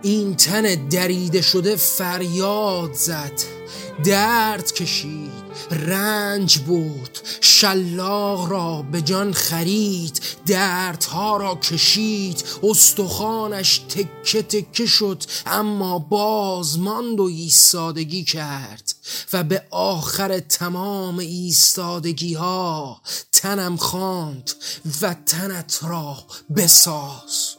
این تن دریده شده فریاد زد. درد کشید. رنج بود شلاق را به جان خرید دردها را کشید استخوانش تکه تکه شد اما باز ماند و ایستادگی کرد. و به آخر تمام ایستادگی ها تنم خواند و تنت را بساز.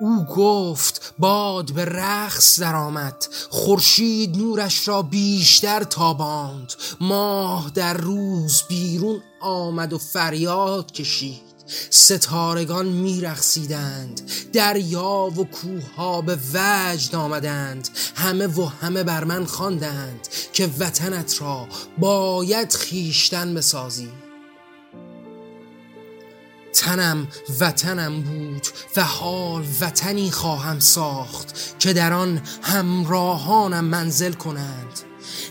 او گفت باد به رقص درآمد. خورشید نورش را بیشتر تاباند. ماه در روز بیرون آمد و فریاد کشید. ستارگان میرقصیدند. دریا و کوه ها به وجد آمدند. همه و همه بر من خواندند که وطنت را باید خیشتن بسازی. تنم وطنم بود و حال وطنی خواهم ساخت که در آن همراهانم منزل کنند.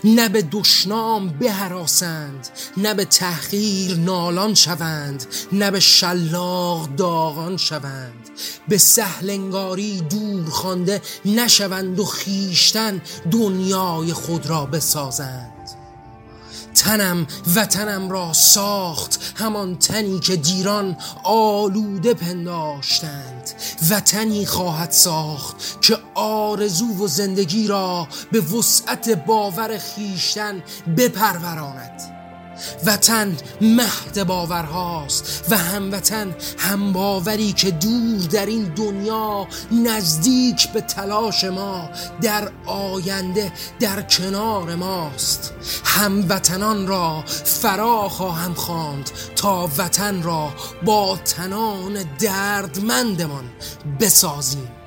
نه به دشنام بهراسند نه به تحقیر نالان شوند نه به شلاق داغان شوند. به سهلنگاری دور خوانده نشوند و خیشتن دنیای خود را بسازند. تنم وطنم را ساخت. همان تنی که دیران آلوده پنداشتند. وطنی خواهد ساخت که آرزو و زندگی را به وسعت باور خیشتن بپروراند. وطن مهد باورهاست و هموطن هم باوری که دور در این دنیا نزدیک به تلاش ما در آینده در کنار ماست. هموطنان را فرا خواهم خواند تا وطن را با تنان دردمندمان بسازیم.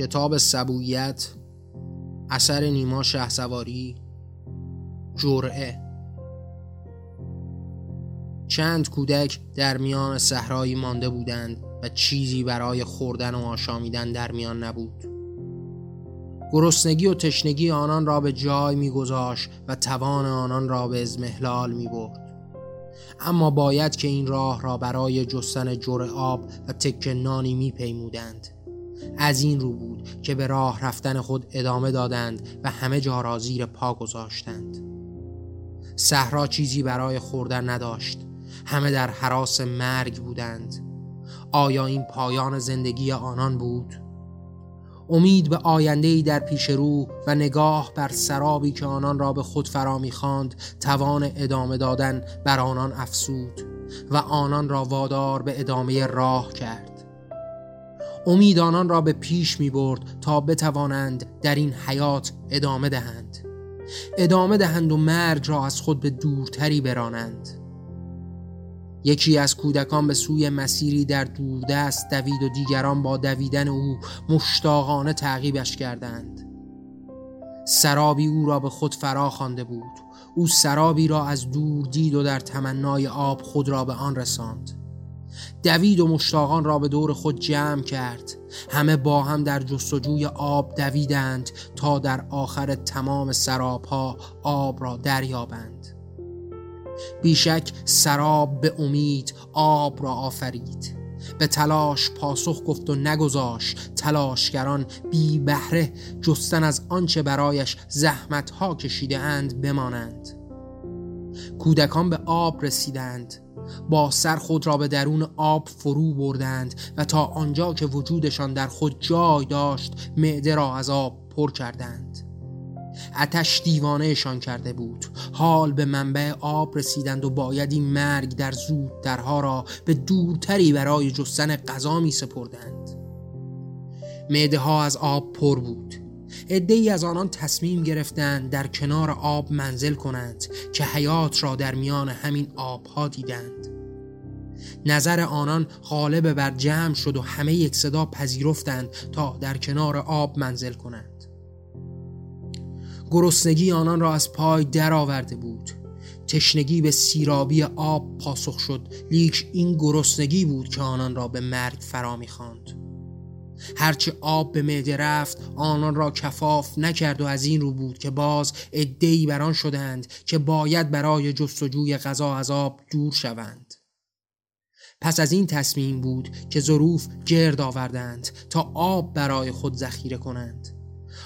کتاب سبویت اثر نیما شهسواری جرعه. چند کودک در میان صحرایی مانده بودند و چیزی برای خوردن و آشامیدن در میان نبود. گرسنگی و تشنگی آنان را به جای میگذاشت و توان آنان را به ازمهلال می برد. اما باید که این راه را برای جستن جر آب و تک نانی میپیمودند. از این رو بود که به راه رفتن خود ادامه دادند و همه جا را زیر پا گذاشتند. صحرا چیزی برای خوردن نداشت. همه در حراس مرگ بودند. آیا این پایان زندگی آنان بود؟ امید به آینده‌ای در پیش رو و نگاه بر سرابی که آنان را به خود فرا می‌خواند توان ادامه دادن بر آنان افسود و آنان را وادار به ادامه راه کرد. امید آنان را به پیش می برد تا بتوانند در این حیات ادامه دهند. ادامه دهند و مرگ را از خود به دورتری برانند. یکی از کودکان به سوی مسیری در دوردست دوید و دیگران با دویدن او مشتاقانه تعقیبش کردند. سرابی او را به خود فرا خوانده بود. او سرابی را از دور دید و در تمنای آب خود را به آن رساند. دوید و مشتاقان را به دور خود جمع کرد. همه با هم در جستجوی آب دویدند تا در آخر تمام سرابها آب را دریابند. بیشک سراب به امید آب را آفرید. به تلاش پاسخ گفت و نگذاشت. تلاشگران بی بهره جستن از آنچه برایش زحمت ها کشیده اند بمانند. کودکان به آب رسیدند. با سر خود را به درون آب فرو بردند و تا آنجا که وجودشان در خود جای داشت معده را از آب پر کردند. اتش دیوانهشان کرده بود. حال به منبع آب رسیدند و باید این مرگ در زود درها را به دورتری برای جستن غذا می سپردند معده ها از آب پر بود. ای از آنان تصمیم گرفتند در کنار آب منزل کنند که حیات را در میان همین آبها دیدند. نظر آنان غالب بر جمع شد و همه یک صدا پذیرفتند تا در کنار آب منزل کنند. گرسنگی آنان را از پای درآورده بود. تشنگی به سیرابی آب پاسخ شد. لیک این گرسنگی بود که آنان را به مرگ فرا می‌خواند هرچه آب به معده رفت آنان را کفاف نکرد و از این رو بود که باز ادهی بران شدند که باید برای جستجوی غذا از آب دور شوند. پس از این تصمیم بود که ظروف گرد آوردند تا آب برای خود ذخیره کنند.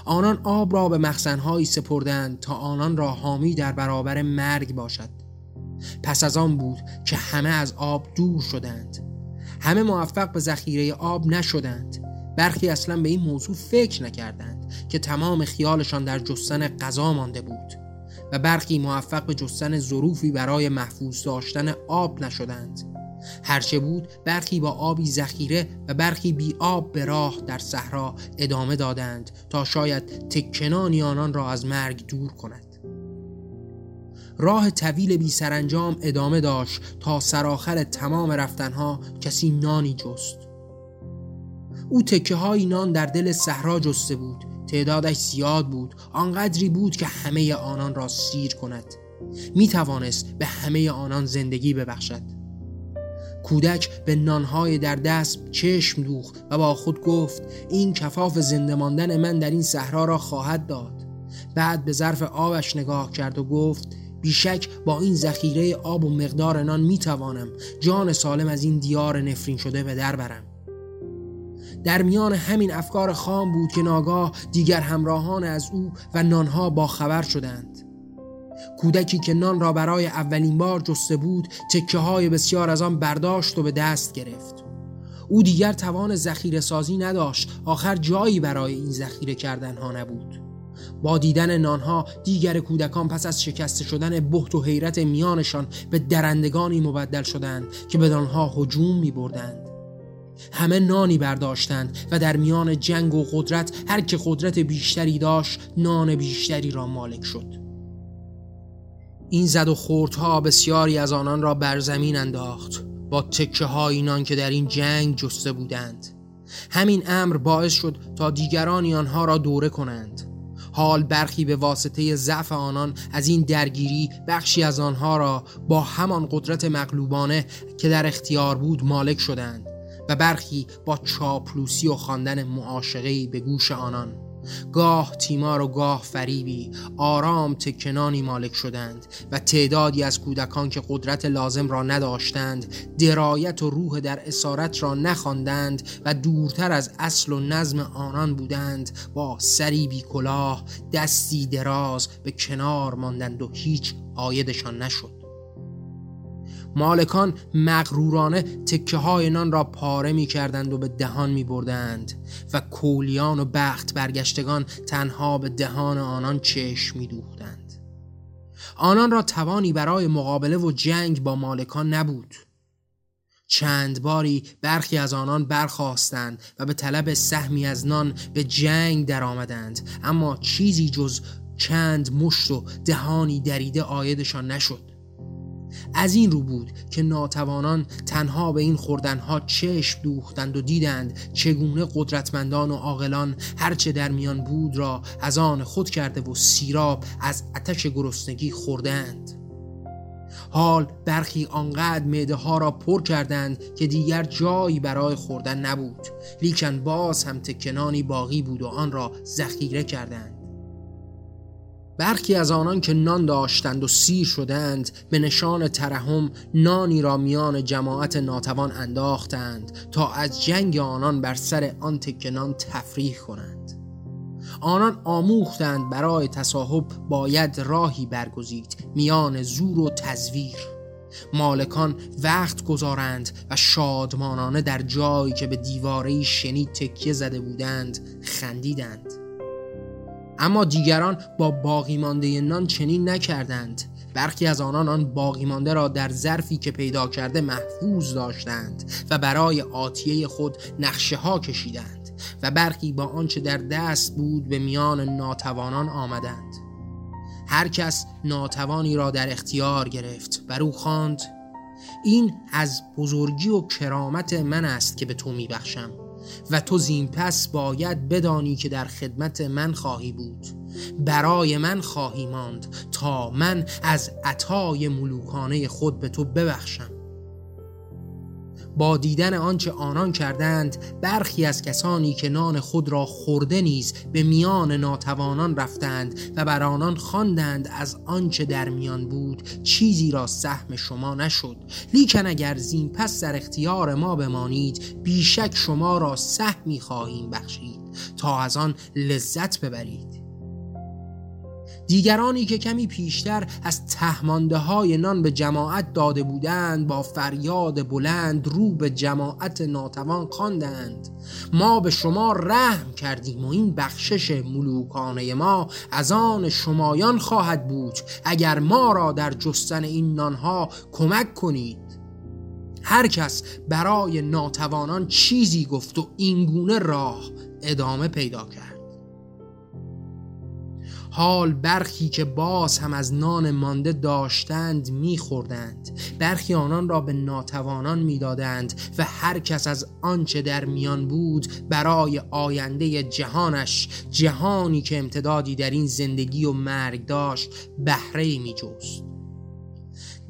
آنان آب را به مخزنهایی سپردند تا آنان را حامی در برابر مرگ باشد. پس از آن بود که همه از آب دور شدند. همه موفق به ذخیره آب نشدند. برخی اصلا به این موضوع فکر نکردند که تمام خیالشان در جستن غذا مانده بود و برخی موفق به جستن ظروفی برای محفوظ داشتن آب نشدند. هرچه بود برخی با آبی ذخیره و برخی بی آب به راه در صحرا ادامه دادند تا شاید تکنانی آنان را از مرگ دور کند. راه طویل بی سرانجام ادامه داشت تا سرآخر تمام رفتنها کسی نانی جست. او تکه های نان در دل صحرا جسته بود. تعدادش زیاد بود. آنقدری بود که همه آنان را سیر کند. می توانست به همه آنان زندگی ببخشد. کودک به نانهای در دست چشم دوخت و با خود گفت این کفاف زنده ماندن من در این صحرا را خواهد داد. بعد به ظرف آبش نگاه کرد و گفت بیشک با این ذخیره آب و مقدار نان می توانم. جان سالم از این دیار نفرین شده به در برم. در میان همین افکار خام بود که ناگاه دیگر همراهان از او و نانها با خبر شدند. کودکی که نان را برای اولین بار جسته بود تکه های بسیار از آن برداشت و به دست گرفت. او دیگر توان ذخیره سازی نداشت آخر جایی برای این ذخیره کردن ها نبود. با دیدن نانها دیگر کودکان پس از شکسته شدن بحت و حیرت میانشان به درندگانی مبدل شدند که به آنها هجوم می بردند همه نانی برداشتند و در میان جنگ و قدرت هر که قدرت بیشتری داشت نان بیشتری را مالک شد. این زد و خوردها بسیاری از آنان را بر زمین انداخت. با تکه های نان که در این جنگ جسته بودند. همین امر باعث شد تا دیگرانی آنها را دوره کنند. حال برخی به واسطه ضعف آنان از این درگیری بخشی از آنها را با همان قدرت مغلوبانه که در اختیار بود مالک شدند. و برخی با چاپلوسی و خواندن معاشقه‌ای به گوش آنان. گاه تیمار و گاه فریبی آرام تکنانی مالک شدند و تعدادی از کودکان که قدرت لازم را نداشتند درایت و روح در اسارت را نخواندند و دورتر از اصل و نظم آنان بودند با سری بی کلاه دستی دراز به کنار ماندند و هیچ آیدشان نشد. مالکان مغرورانه تکه های نان را پاره می کردند و به دهان می بردند و کولیان و بخت برگشتگان تنها به دهان آنان چشم می دوختند. آنان را توانی برای مقابله و جنگ با مالکان نبود چند باری برخی از آنان برخواستند و به طلب سهمی از نان به جنگ درآمدند اما چیزی جز چند مشت و دهانی دریده آیدشان نشد از این رو بود که ناتوانان تنها به این خوردنها چشم دوختند و دیدند چگونه قدرتمندان و عاقلان هرچه در میان بود را از آن خود کرده و سیراب از اتش گرسنگی خوردند. حال برخی آنقدر معده ها را پر کردند که دیگر جایی برای خوردن نبود لیکن باز هم تکنانی باقی بود و آن را ذخیره کردند. برخی از آنان که نان داشتند و سیر شدند به نشان ترحم نانی را میان جماعت ناتوان انداختند تا از جنگ آنان بر سر آن تکه نان تفریح کنند. آنان آموختند برای تصاحب باید راهی برگزید میان زور و تزویر. مالکان وقت گذارند و شادمانانه در جایی که به دیواره شنید تکیه زده بودند خندیدند. اما دیگران با باقی مانده نان چنین نکردند. برخی از آنان آن باقی مانده را در ظرفی که پیدا کرده محفوظ داشتند و برای آتیه خود نقشه ها کشیدند و برخی با آنچه در دست بود به میان ناتوانان آمدند. هر کس ناتوانی را در اختیار گرفت بر او خواند این از بزرگی و کرامت من است که به تو میبخشم. و تو زین پس باید بدانی که در خدمت من خواهی بود. برای من خواهی ماند تا من از عطای ملوکانه خود به تو ببخشم. با دیدن آنچه آنان کردند برخی از کسانی که نان خود را خورده نیز به میان ناتوانان رفتند و بر آنان خواندند از آنچه در میان بود چیزی را سهم شما نشد. لیکن اگر زین پس در اختیار ما بمانید بیشک شما را سهمی خواهیم بخشید. تا از آن لذت ببرید. دیگرانی که کمی پیشتر از تهمانده های نان به جماعت داده بودند با فریاد بلند رو به جماعت ناتوان خواندند. ما به شما رحم کردیم و این بخشش ملوکانه ما از آن شمایان خواهد بود. اگر ما را در جستن این نانها کمک کنید. هر کس برای ناتوانان چیزی گفت و اینگونه راه ادامه پیدا کرد. حال برخی که باز هم از نان مانده داشتند میخوردند. برخی آنان را به ناتوانان می‌دادند و هر کس از آنچه در میان بود برای آینده جهانش جهانی که امتدادی در این زندگی و مرگ داشت بهره می جوست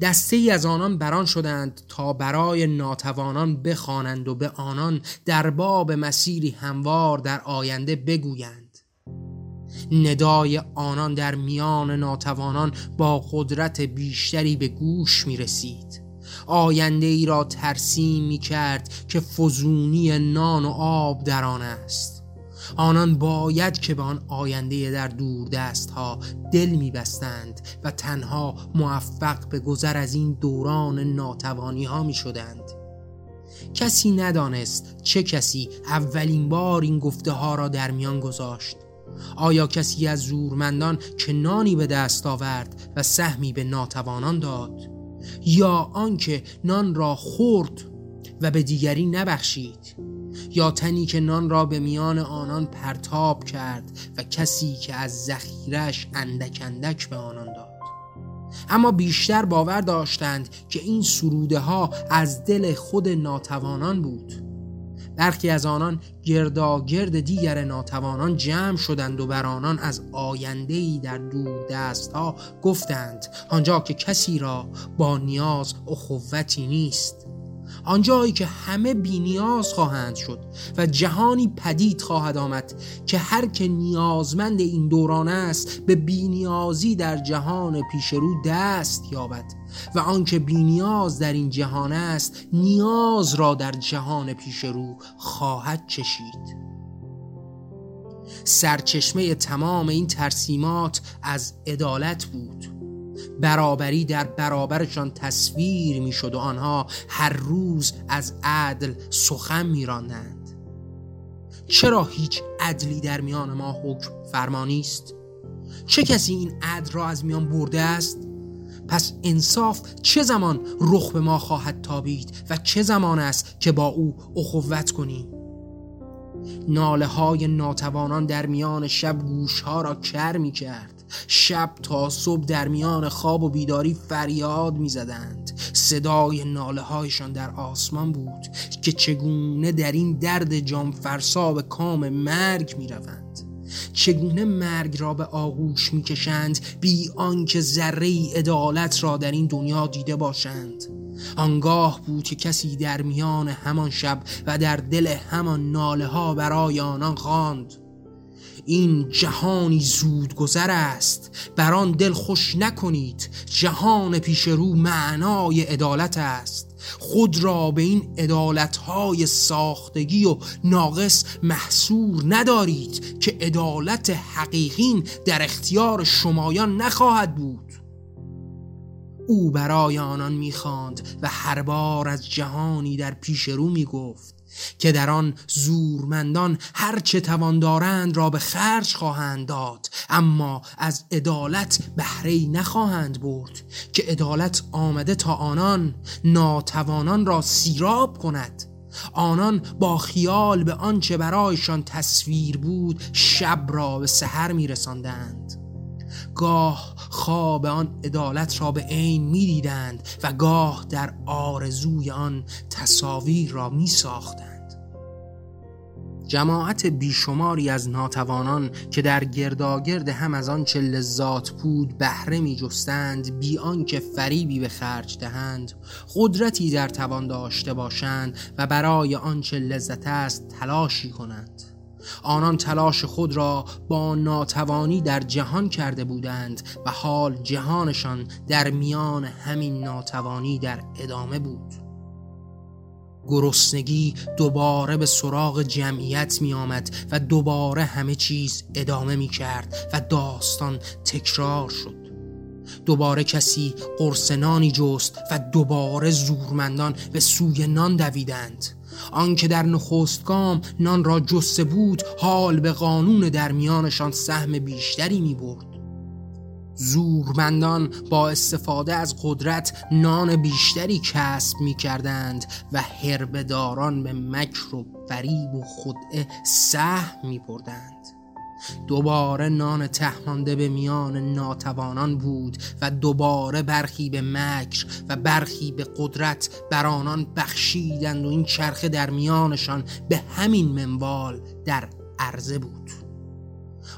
دسته ای از آنان بران شدند تا برای ناتوانان بخوانند و به آنان در باب مسیری هموار در آینده بگویند. ندای آنان در میان ناتوانان با قدرت بیشتری به گوش می رسید آینده ای را ترسیم می کرد که فزونی نان و آب در آن است. آنان باید که به آن آینده در دور دست ها دل می بستند و تنها موفق به گذر از این دوران ناتوانی ها می شدند کسی ندانست چه کسی اولین بار این گفته ها را در میان گذاشت. آیا کسی از زورمندان که نانی به دست آورد و سهمی به ناتوانان داد؟ یا آنکه نان را خورد و به دیگری نبخشید؟ یا تنی که نان را به میان آنان پرتاب کرد و کسی که از ذخیرش اندک اندک به آنان داد؟ اما بیشتر باور داشتند که این سروده ها از دل خود ناتوانان بود. برخی از آنان گرداگرد دیگر ناتوانان جمع شدند و بر آنان از آیندهی در دور دست ها گفتند آنجا که کسی را با نیاز اخوتی نیست. آنجایی که همه بینیاز خواهند شد و جهانی پدید خواهد آمد که هر که نیازمند این دوران است به بینیازی در جهان پیشرو دست یابد و آنکه بینیاز در این جهان است نیاز را در جهان پیشرو خواهد چشید. سرچشمه تمام این ترسیمات از عدالت بود. برابری در برابرشان تصویر می‌شد و آنها هر روز از عدل سخن میراندند. چرا هیچ عدلی در میان ما حکم فرمانی است؟ چه کسی این عدل را از میان برده است؟ پس انصاف چه زمان رخ به ما خواهد تابید و چه زمان است که با او اخوت کنیم؟ ناله های ناتوانان در میان شب گوش ها را کر می کرد شب تا صبح در میان خواب و بیداری فریاد می‌زدند. صدای ناله هایشان در آسمان بود که چگونه در این درد جام فرسا به کام مرگ می روند چگونه مرگ را به آغوش می‌کشند بی آنکه ذره عدالت را در این دنیا دیده باشند. آنگاه بود که کسی در میان همان شب و در دل همان ناله ها برای آنان خواند. این جهانی زود گذر است. بر آن دل خوش نکنید. جهان پیش رو معنای عدالت است. خود را به این عدالتهای ساختگی و ناقص محصور ندارید که عدالت حقیقین در اختیار شمایان نخواهد بود. او برای آنان می‌خواند و هر بار از جهانی در پیش رو می‌گفت. که در آن زورمندان هر چه توان دارند را به خرج خواهند داد. اما از عدالت بهره نخواهند برد که عدالت آمده تا آنان ناتوانان را سیراب کند. آنان با خیال به آنچه برایشان تصویر بود شب را به سحر میرساندند. گاه خواب آن عدالت را به عین می‌دیدند و گاه در آرزوی آن تصاویر را می ساختند جماعت بیشماری از ناتوانان که در گرداگرد هم از آن چه لذات بود بهره می جستند بی آنکه فریبی به خرج دهند قدرتی در توان داشته باشند و برای آنچه لذت است تلاشی کنند. آنان تلاش خود را با ناتوانی در جهان کرده بودند و حال جهانشان در میان همین ناتوانی در ادامه بود. گرسنگی دوباره به سراغ جمعیت می آمد و دوباره همه چیز ادامه می کرد و داستان تکرار شد. دوباره کسی قرصنانی جست و دوباره زورمندان به سوی نان دویدند. آنکه در نخست گام نان را جسته بود حال به قانون در میانشان سهم بیشتری می برد زورمندان با استفاده از قدرت نان بیشتری کسب می کردند و هربداران به مکر و فریب و خدعه سهم می بردند دوباره نان تهمانده به میان ناتوانان بود و دوباره برخی به مکر و برخی به قدرت بر آنان بخشیدند و این چرخه در میانشان به همین منوال در عرضه بود.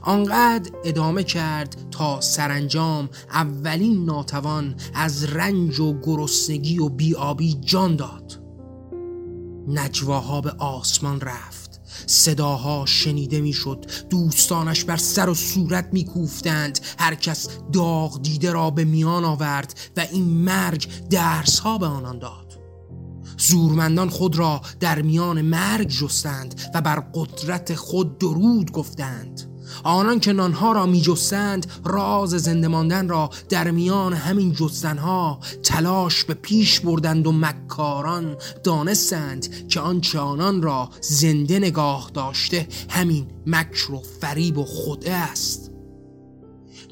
آنقدر ادامه کرد تا سرانجام اولین ناتوان از رنج و گرسنگی و بیابی جان داد. نجواها به آسمان رفت. صداها شنیده می‌شد. دوستانش بر سر و صورت میکوفتند. هر کس داغ دیده را به میان آورد و این مرگ درس ها به آنان داد. زورمندان خود را در میان مرگ جستند و بر قدرت خود درود گفتند. آنان که نانها را می جستند راز زنده ماندن را در میان همین جستنها تلاش به پیش بردند و مکاران دانستند که آنچه آنان را زنده نگاه داشته همین مکر و فریب و خوده است.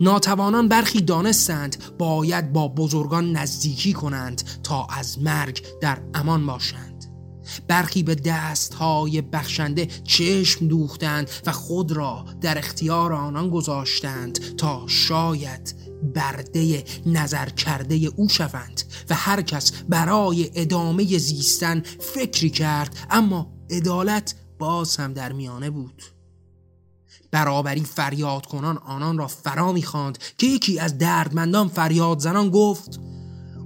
ناتوانان برخی دانستند باید با بزرگان نزدیکی کنند تا از مرگ در امان باشند. برخی به دست های بخشنده چشم دوختند و خود را در اختیار آنان گذاشتند تا شاید برده نظر کرده او شوند و هر کس برای ادامه زیستن فکری کرد اما عدالت باز هم در میانه بود. برابری فریاد کنان آنان را فرا می‌خواند که یکی از دردمندان فریاد زنان گفت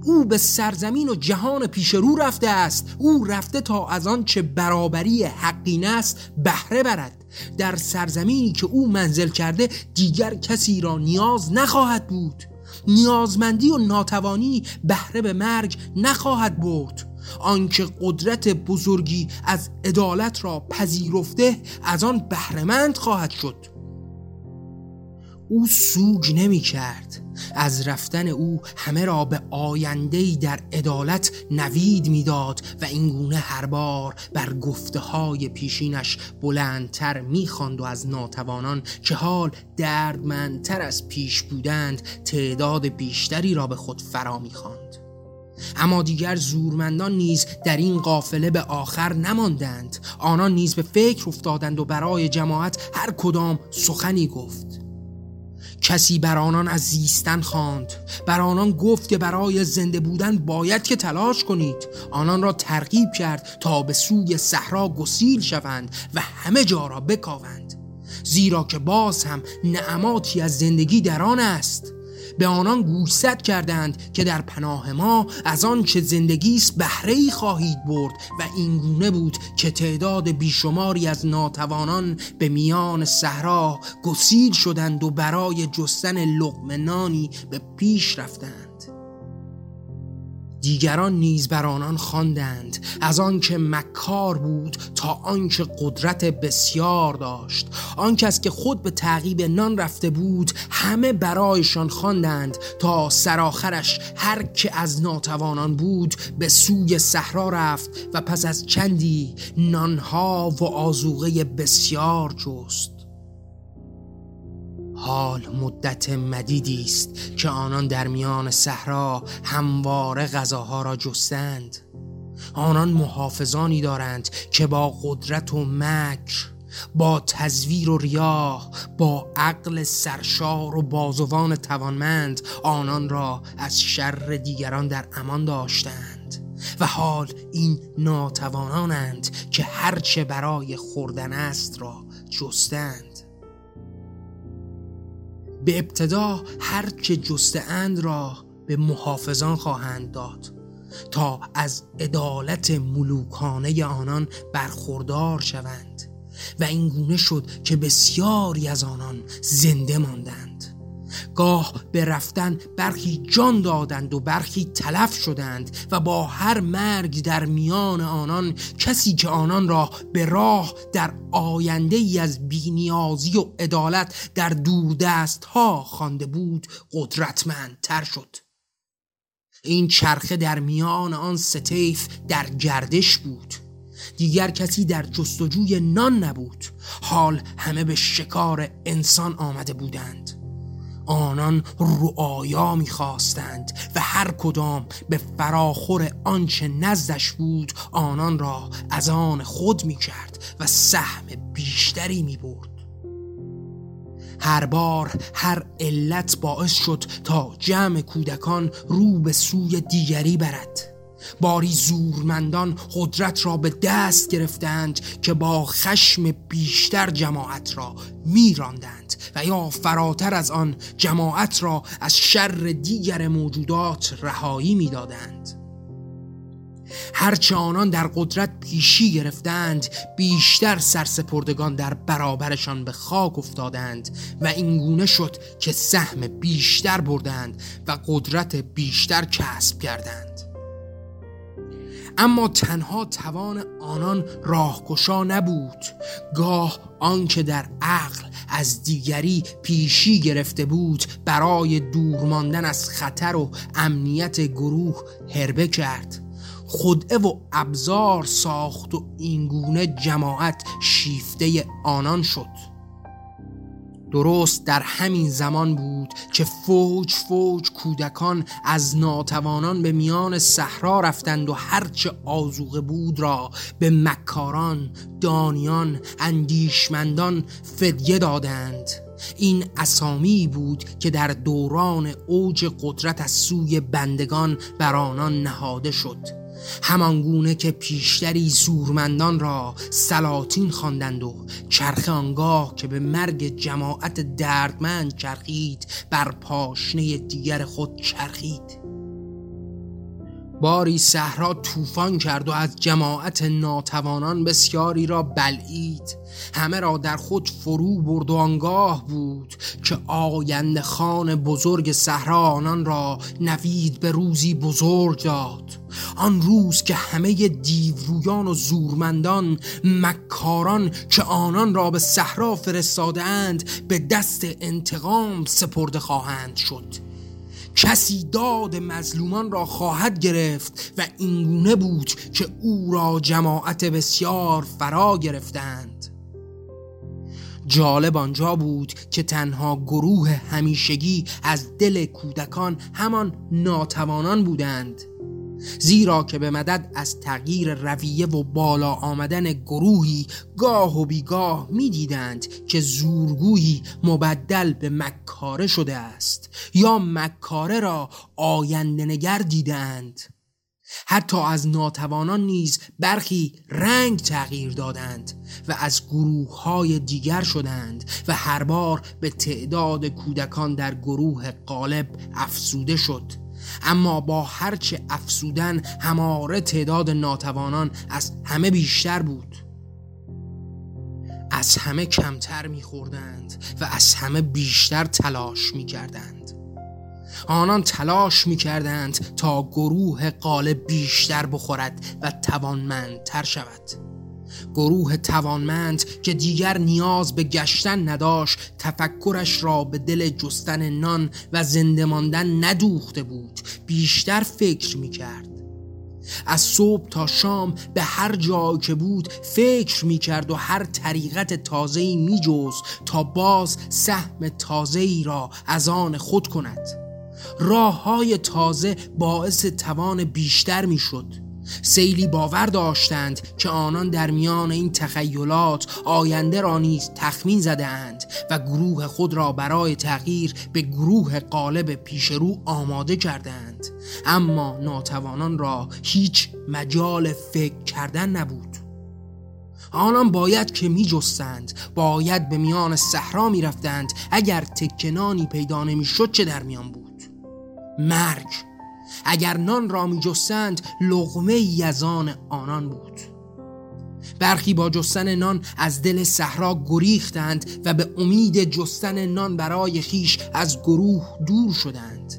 او به سرزمین و جهان پیش رو رفته است. او رفته تا از آن چه برابری حقین است بهره برد. در سرزمینی که او منزل کرده دیگر کسی را نیاز نخواهد بود. نیازمندی و ناتوانی بهره به مرگ نخواهد برد. آنکه قدرت بزرگی از عدالت را پذیرفته از آن بهرهمند خواهد شد. او سوگ نمی کرد از رفتن او همه را به آیندهی در عدالت نوید می‌داد و اینگونه هر بار بر گفته های پیشینش بلندتر می‌خواند و از ناتوانان که حال دردمندتر از پیش بودند تعداد بیشتری را به خود فرا می‌خواند. اما دیگر زورمندان نیز در این قافله به آخر نماندند. آنان نیز به فکر افتادند و برای جماعت هر کدام سخنی گفت. کسی بر آنان از زیستن خواند. بر آنان گفت که برای زنده بودن باید که تلاش کنید. آنان را ترغیب کرد تا به سوی صحرا گسیل شوند و همه جا را بکاوند. زیرا که باز هم نعماتی از زندگی در آن است. به آنان گوشزد کردند که در پناه ما از آن چه زندگی است بهره ای خواهید برد و اینگونه بود که تعداد بیشماری از ناتوانان به میان صحرا گسیل شدند و برای جستن لقمه به پیش رفتند. دیگران نیز بر آنان خواندند. از آنکه مکار بود تا آنکه قدرت بسیار داشت. آن کس که خود به تعقیب نان رفته بود همه برایشان خواندند تا سراخرش هر که از ناتوانان بود به سوی صحرا رفت و پس از چندی نانها و آزوغه بسیار جست. حال مدت مدیدی است که آنان در میان صحرا همواره غذاها را جستند. آنان محافظانی دارند که با قدرت و مکر با تزویر و ریاه با عقل سرشار و بازوان توانمند آنان را از شر دیگران در امان داشتند. و حال این ناتوانانند که هرچه برای خوردن است را جستند. به ابتدا هر که جسته اند را به محافظان خواهند داد تا از عدالت ملوکانه آنان برخوردار شوند و اینگونه شد که بسیاری از آنان زنده ماندند. گاه به رفتن برخی جان دادند و برخی تلف شدند و با هر مرگ در میان آنان کسی که آنان را به راه در آینده ای از بینیازی و عدالت در دوردست ها خوانده بود قدرتمندتر شد. این چرخه در میان آن ستیف در گردش بود. دیگر کسی در جستجوی نان نبود. حال همه به شکار انسان آمده بودند. آنان رؤایا می‌خواستند و هر کدام به فراخور آنچه نزدش بود آنان را از آن خود می‌کرد و سهم بیشتری می‌برد. هر بار هر علت باعث شد تا جمع کودکان رو به سوی دیگری برد. باری زورمندان قدرت را به دست گرفتند که با خشم بیشتر جماعت را میراندند و یا فراتر از آن جماعت را از شر دیگر موجودات رهایی می‌دادند. هرچه آنان در قدرت پیشی گرفتند بیشتر سرسپردگان در برابرشان به خاک افتادند و اینگونه شد که سهم بیشتر بردند و قدرت بیشتر کسب کردند. اما تنها توان آنان راهگشا نبود. گاه آنکه در عقل از دیگری پیشی گرفته بود برای دور ماندن از خطر و امنیت گروه هربه کرد. خدعه و ابزار ساخت و اینگونه جماعت شیفته آنان شد. درست در همین زمان بود که فوج فوج کودکان از ناتوانان به میان صحرا رفتند و هرچه آزوغه بود را به مکاران، دانیان، اندیشمندان فدیه دادند. این اسامی بود که در دوران اوج قدرت از سوی بندگان بر آنان نهاده شد. همانگونه که پیشتری زورمندان را سلاطین خواندند و چرخ آنگاه که به مرگ جماعت دردمند چرخید بر پاشنه دیگر خود چرخید. باری صحرا طوفان کرد و از جماعت ناتوانان بسیاری را بلعید. همه را در خود فرو برد و آنگاه بود که آینده خان بزرگ صحرا آنان را نوید به روزی بزرگ داد. آن روز که همه دیورویان و زورمندان مکاران که آنان را به صحرا فرستادند به دست انتقام سپرده خواهند شد. کسی داد مظلومان را خواهد گرفت و اینگونه بود که او را جماعت بسیار فرا گرفتند. جالب آنجا بود که تنها گروه همیشگی از دل کودکان همان ناتوانان بودند. زیرا که به مدد از تغییر رویه و بالا آمدن گروهی گاه و بیگاه می‌دیدند که زورگویی مبدل به مکاره شده است یا مکاره را آینده نگر دیدند. حتی از ناتوانان نیز برخی رنگ تغییر دادند و از گروه های دیگر شدند و هر بار به تعداد کودکان در گروه قالب افسوده شد. اما با هرچه افسودن هماره تعداد ناتوانان از همه بیشتر بود. از همه کمتر میخوردند و از همه بیشتر تلاش می‌کردند. آنان تلاش می‌کردند تا گروه قالب بیشتر بخورد و توانمندتر شود. گروه توانمند که دیگر نیاز به گشتن نداشت تفکرش را به دل جستن نان و زنده ماندن ندوخته بود. بیشتر فکر می کرد از صبح تا شام به هر جا که بود فکر می کرد و هر طریقت تازهی می جز تا باز سهم تازهی را از آن خود کند. راه های تازه باعث توان بیشتر می شد سیلی باور داشتند که آنان در میان این تخیلات آینده را نیز تخمین زده اند و گروه خود را برای تغییر به گروه قالب پیشرو آماده کردند اما ناتوانان را هیچ مجال فکر کردن نبود. آنان باید که می جستند باید به میان صحرا می رفتند اگر تکنانی پیدا نمی شد چه در میان بود؟ مرگ. اگر نان را می جستند لغمه یزان آنان بود. برخی با جستن نان از دل صحرا گریختند و به امید جستن نان برای خیش از گروه دور شدند.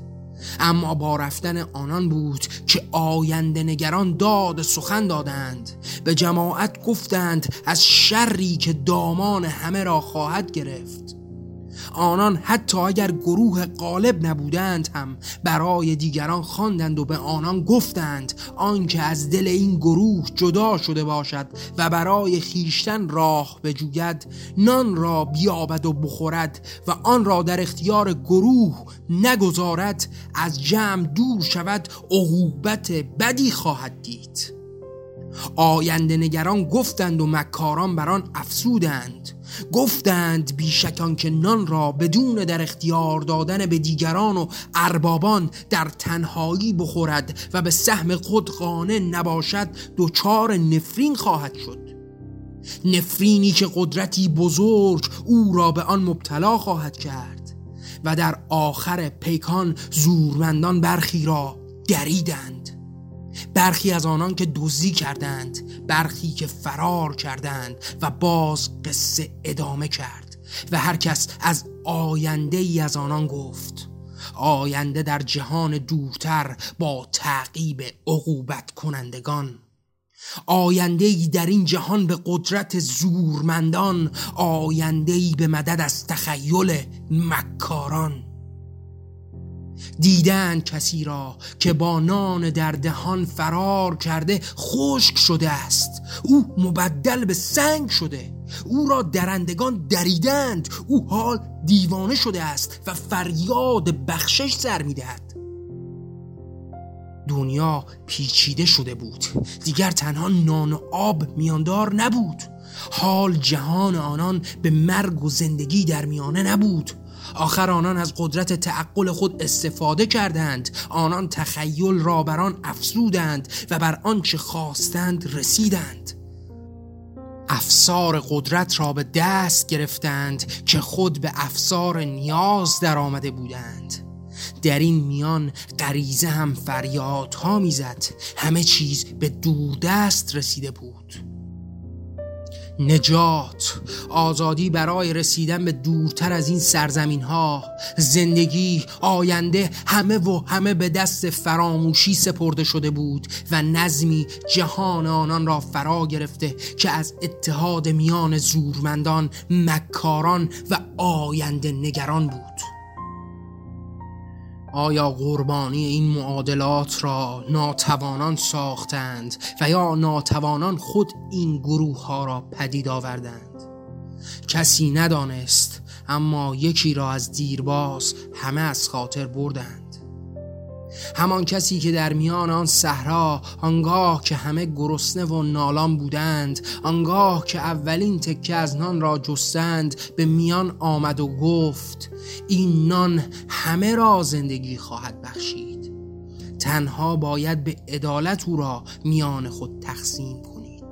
اما با رفتن آنان بود که آینده نگران داد سخن دادند. به جماعت گفتند از شری که دامان همه را خواهد گرفت. آنان حتی اگر گروه غالب نبودند هم برای دیگران خواندند و به آنان گفتند آنکه از دل این گروه جدا شده باشد و برای خیشتن راه بجوید نان را بیابد و بخورد و آن را در اختیار گروه نگذارد از جمع دور شود عقوبت بدی خواهد دید. آینده نگران گفتند و مکاران بران افسودند گفتند بیشکان که نان را بدون در اختیار دادن به دیگران و اربابان در تنهایی بخورد و به سهم خود قانع نباشد دوچار نفرین خواهد شد. نفرینی که قدرتی بزرگ او را به آن مبتلا خواهد کرد و در آخر پیکان زورمندان برخی را دریدند. برخی از آنان که دزدی کردند برخی که فرار کردند و باز قصه ادامه کرد و هر کس از آینده ای از آنان گفت آینده در جهان دورتر با تعقیب عقوبت کنندگان آینده ای در این جهان به قدرت زورمندان آینده ای به مدد از تخیل مکاران. دیدن کسی را که با نان در دهان فرار کرده خشک شده است. او مبدل به سنگ شده. او را درندگان دریدند. او حال دیوانه شده است و فریاد بخشش سر می‌دهد دنیا پیچیده شده بود. دیگر تنها نان و آب میاندار نبود. حال جهان آنان به مرگ و زندگی در میانه نبود. آخر آنان از قدرت تعقل خود استفاده کردند. آنان تخیل را بر آن افزودند و بر آنچه خواستند رسیدند. افسار قدرت را به دست گرفتند که خود به افسار نیاز در آمده بودند. در این میان غریزه هم فریادها می‌زد. همه چیز به دوردست رسیده بود. نجات. آزادی برای رسیدن به دورتر از این سرزمین ها زندگی آینده همه و همه به دست فراموشی سپرده شده بود و نظمی جهان آنان را فرا گرفته که از اتحاد میان زورمندان مکاران و آینده نگران بود. آیا قربانی این معادلات را ناتوانان ساختند و یا ناتوانان خود این گروه ها را پدید آوردند؟ کسی ندانست اما یکی را از دیرباز همه از خاطر بردند. همان کسی که در میان آن صحرا آنگاه که همه گرسنه و نالان بودند آنگاه که اولین تکه از نان را جستند به میان آمد و گفت این نان همه را زندگی خواهد بخشید. تنها باید به عدالت او را میان خود تقسیم کنید.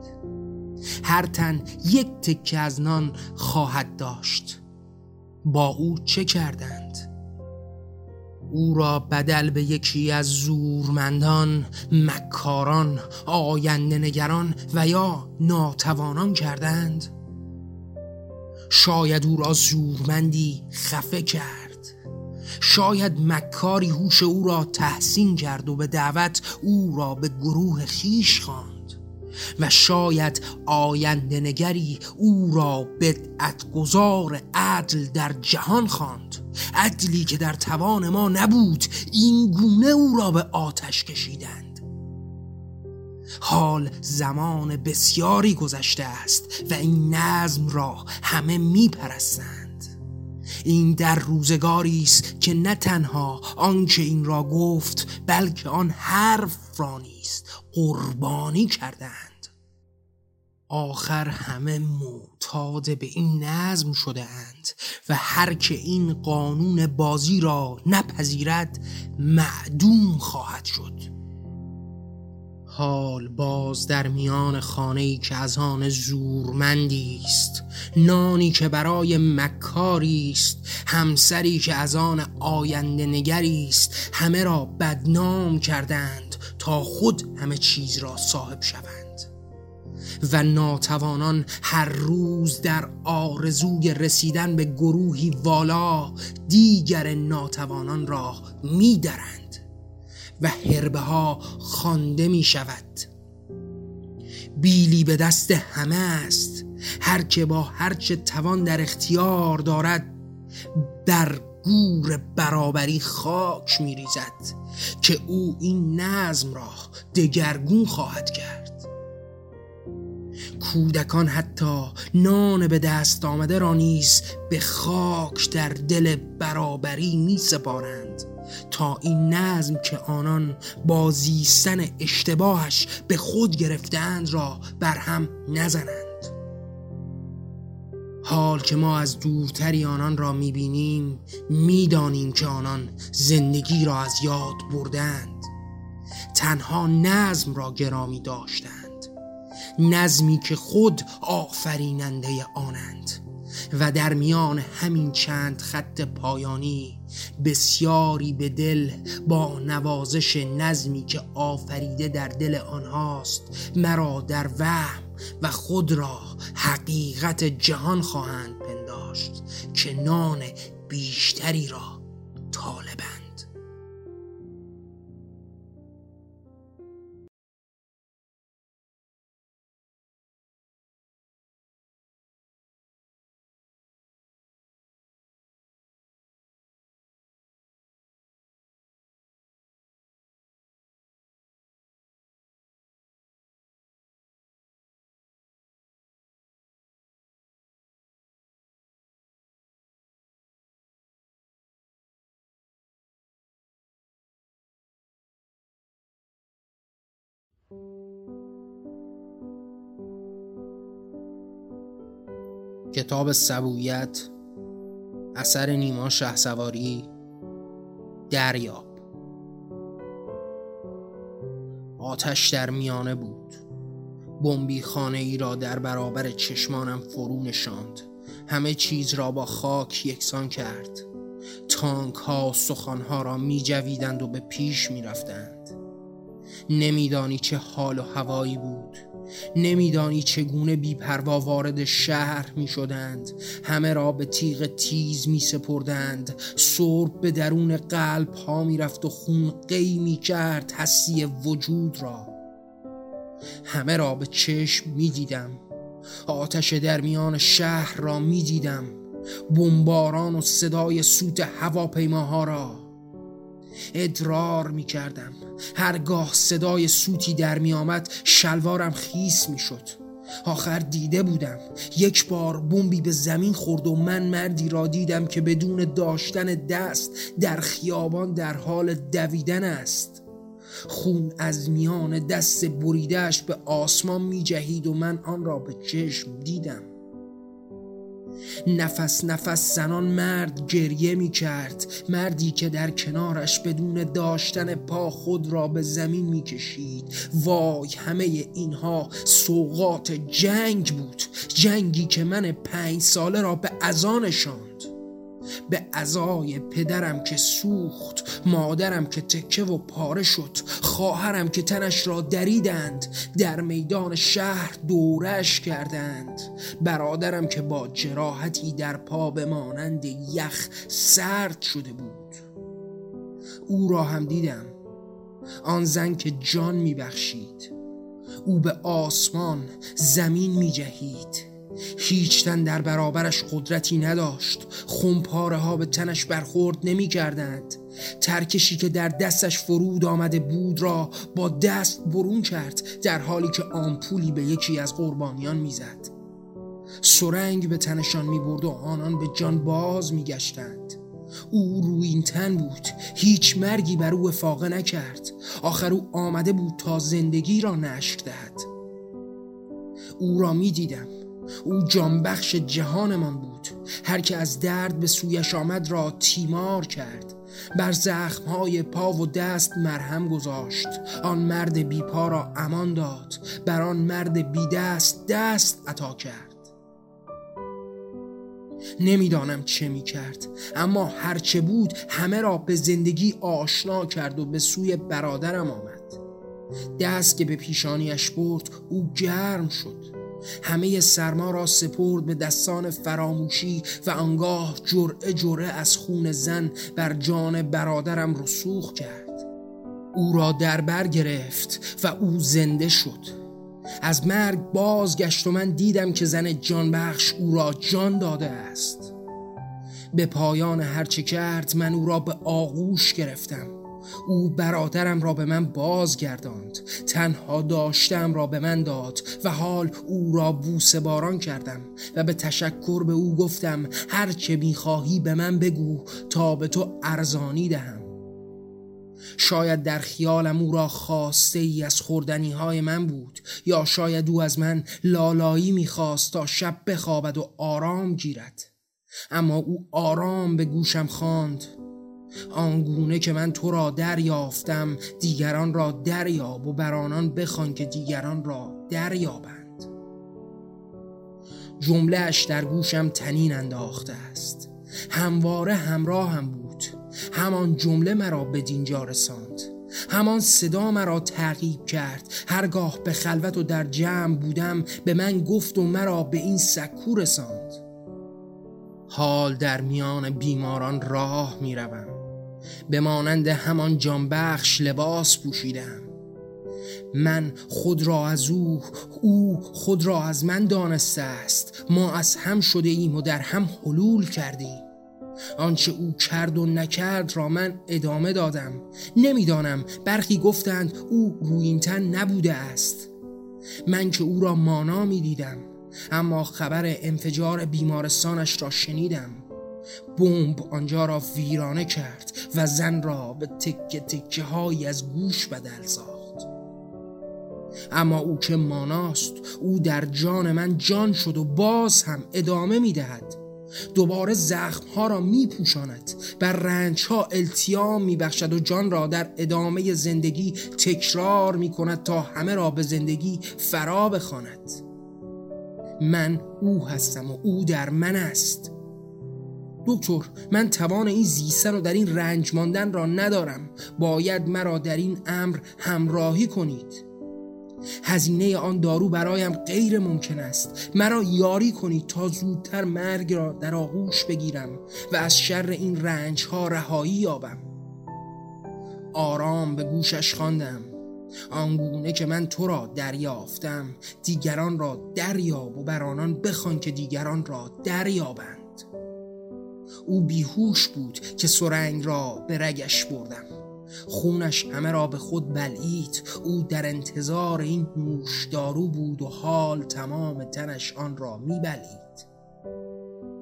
هر تن یک تکه از نان خواهد داشت. با او چه کردند؟ او را بدل به یکی از زورمندان مکاران آینده نگران و یا ناتوانان کردند؟ شاید او را زورمندی خفه کرد. شاید مکاری هوش او را تحسین کرد و به دعوت او را به گروه خیش خواند. و شاید آینده نگری او را بدعت گذار عدل در جهان خواند. عدلی که در توان ما نبود این گونه او را به آتش کشیدند. حال زمان بسیاری گذشته است و این نظم را همه میپرستند. این در روزگاری است که نه تنها آنکه این را گفت بلکه آن حرف را نیست قربانی کردند. آخر همه معتاد به این نظم شده اند و هر که این قانون بازی را نپذیرد معدوم خواهد شد. حال باز در میان خانه ای که از آن زورمندی است. نانی که برای مکاری است. همسری که از آن آینده نگری است. همه را بدنام کردند تا خود همه چیز را صاحب شوند. و ناتوانان هر روز در آرزوی رسیدن به گروهی والا دیگر ناتوانان را میدرند. و هربه ها خانده می شود بیلی به دست همه است. هر که با هرچه توان در اختیار دارد در گور برابری خاک می ریزد که او این نظم را دگرگون خواهد کرد. کودکان حتی نان به دست آمده را نیز به خاک در دل برابری می سپارند تا این نظم که آنان با زیستن اشتباهش به خود گرفتند را بر هم نزنند. حال که ما از دورتری آنان را می‌بینیم می‌دانیم که آنان زندگی را از یاد بردند. تنها نظم را گرامی داشتند. نظمی که خود آفریننده آنند. و در میان همین چند خط پایانی بسیاری به دل با نوازش نظمی که آفریده در دل آنهاست مرا در وهم و خود را حقیقت جهان خواهند پنداشت که نان بیشتری را طالبند. کتاب سبویت اثر نیما سواری دریاب. آتش در میانه بود. بمبی خانه ای را در برابر چشمانم فرو نشاند. همه چیز را با خاک یکسان کرد. تانک ها سخان ها را می جویدند و به پیش می رفتند. نمیدانی چه حال و هوایی بود. نمیدانی چگونه بیپروا وارد شهر می شدند همه را به تیغ تیز می سپردند سرب به درون قلب ها می رفت و خون قی می کرد حسی وجود را. همه را به چشم می دیدم آتش در میان شهر را می دیدم بمباران و صدای سوت هواپیماها را. ادرار می کردم هرگاه صدای سوتی در می آمد شلوارم خیس می شد آخر دیده بودم. یک بار بمبی به زمین خورد و من مردی را دیدم که بدون داشتن دست در خیابان در حال دویدن است. خون از میان دست بریدهش به آسمان می جهید و من آن را به چشم دیدم. نفس نفس زنان مرد گریه می کرد مردی که در کنارش بدون داشتن پا خود را به زمین می کشید وای همه اینها سوقات جنگ بود. جنگی که من پنج ساله را به ازانشان به ازای پدرم که سوخت مادرم که تکه و پاره شد خواهرم که تنش را دریدند در میدان شهر دورش کردند. برادرم که با جراحتی در پا به مانند یخ سرد شده بود. او را هم دیدم. آن زن که جان میبخشید. او به آسمان زمین می جهید هیچ تن در برابرش قدرتی نداشت. خمپاره ها به تنش برخورد نمی کردند ترکشی که در دستش فرود آمده بود را با دست برون کرد در حالی که آمپولی به یکی از قربانیان می‌زد. سرنگ به تنشان می برد و آنان به جان باز می گشتند او روی این تن بود. هیچ مرگی بر او افاقه نکرد. آخر او آمده بود تا زندگی را نشک دهد. او را می دیدم او جانبخش جهانمان بود. هر که از درد به سویش آمد را تیمار کرد. بر زخمهای پا و دست مرهم گذاشت. آن مرد بی پا را امان داد. بر آن مرد بی دست دست عطا کرد. نمی‌دانم چه می کرد اما هرچه بود همه را به زندگی آشنا کرد و به سوی برادرم آمد. دست که به پیشانیش برد او گرم شد. همه سرما را سپرد به دستان فراموشی و آنگاه جرعه جرعه از خون زن بر جان برادرم رسوخ کرد. او را در بر گرفت و او زنده شد. از مرگ بازگشت و من دیدم که زن جانبخش او را جان داده است. به پایان هرچه کرد من او را به آغوش گرفتم. او برادرم را به من بازگرداند. تنها داشتم را به من داد و حال او را بوسه باران کردم و به تشکر به او گفتم هر چه می‌خواهی به من بگو تا به تو ارزانی دهم. شاید در خیالم او را خواسته ای از خوردنی های من بود یا شاید او از من لالایی می‌خواست تا شب بخوابد و آرام گیرد. اما او آرام به گوشم خواند. آنگونه که من تو را دریافتم دیگران را دریاب و بر آنان بخوان که دیگران را دریابند. جملهش در گوشم تنین انداخته است. همواره همراه هم بود. همان جمله مرا به دینجا رساند. همان صدا مرا تعقیب کرد. هرگاه به خلوت و در جمع بودم به من گفت و مرا به این سکو رساند. حال در میان بیماران راه می روم به مانند همان جانبخش لباس پوشیدم. من خود را از او او خود را از من دانسته است. ما از هم شده ایم و در هم حلول کردیم آنچه او کرد و نکرد را من ادامه دادم. نمی‌دانم برخی گفتند او روینتن نبوده است. من که او را مانا می دیدم اما خبر انفجار بیمارستانش را شنیدم. بمب آنجا را ویرانه کرد و زن را به تکه تکه های از گوش بدل ساخت. اما او که ماناست او در جان من جان شد و باز هم ادامه می دهد. دوباره زخم ها را می پوشاند بر رنج ها التیام می بخشد و جان را در ادامه زندگی تکرار می کند تا همه را به زندگی فرا بخواند. من او هستم و او در من است. دکتر من توان این زیستن و در این رنج ماندن را ندارم. باید مرا در این امر همراهی کنید. هزینه آن دارو برایم غیر ممکن است. مرا یاری کنید تا زودتر مرگ را در آغوش بگیرم و از شر این رنج ها رهایی یابم. آرام به گوشش خواندم. آنگونه که من تو را دریافتم دیگران را دریاب و بر آنان بخوان که دیگران را دریابند. او بیهوش بود که سرنگ را به رگش بردم. خونش همه را به خود بلعید. او در انتظار این نوشدارو بود و حال تمام تنش آن را میبلید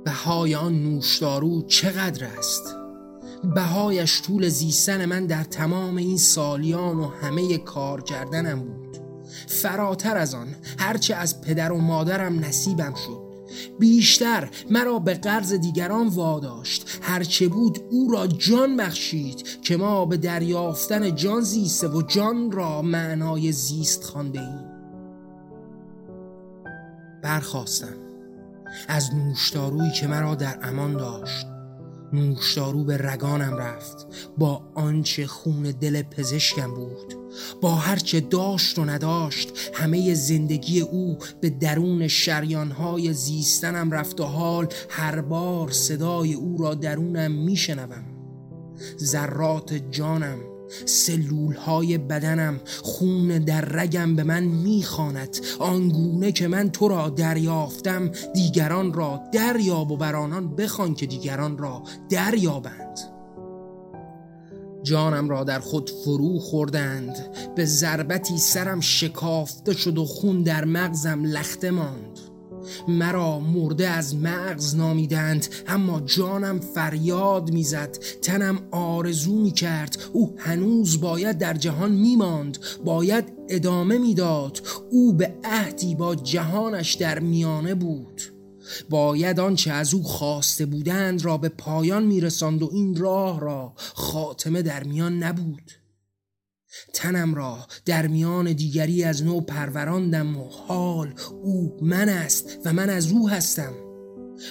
بهای آن نوشدارو چقدر است؟ بهایش طول زیستن من در تمام این سالیان و همه کار کردنم بود. فراتر از آن هرچه از پدر و مادرم نصیبم شد. بیشتر مرا به قرض دیگران واداشت. هرچه بود او را جان بخشید که ما به دریافتن جان زیسته و جان را معنای زیست خانده ایم برخواستم از نوشدارویی که مرا در امان داشت. نوشدارو به رگانم رفت. با آنچه خون دل پزشکم بود. با هرچه داشت و نداشت همه زندگی او به درون شریانهای زیستنم رفت و حال هر بار صدای او را درونم میشنوم. ذرات جانم سلول های بدنم خون در رگم به من می‌خواند. آنگونه که من تو را دریافتم دیگران را دریاب و بر آنان بخوان که دیگران را دریابند. جانم را در خود فرو خوردند. به ضربتی سرم شکافته شد و خون در مغزم لخته ماند. مرا مرده از مغز نامیدند اما جانم فریاد می‌زد تنم آرزو می کرد او هنوز باید در جهان میماند باید ادامه می‌داد. او به عهدی با جهانش در میانه بود. باید آنچه از او خواسته بودند را به پایان میرساند و این راه را خاتمه در میان نبود. تنم را در میان دیگری از نو پروراندم و حال او من است و من از او هستم.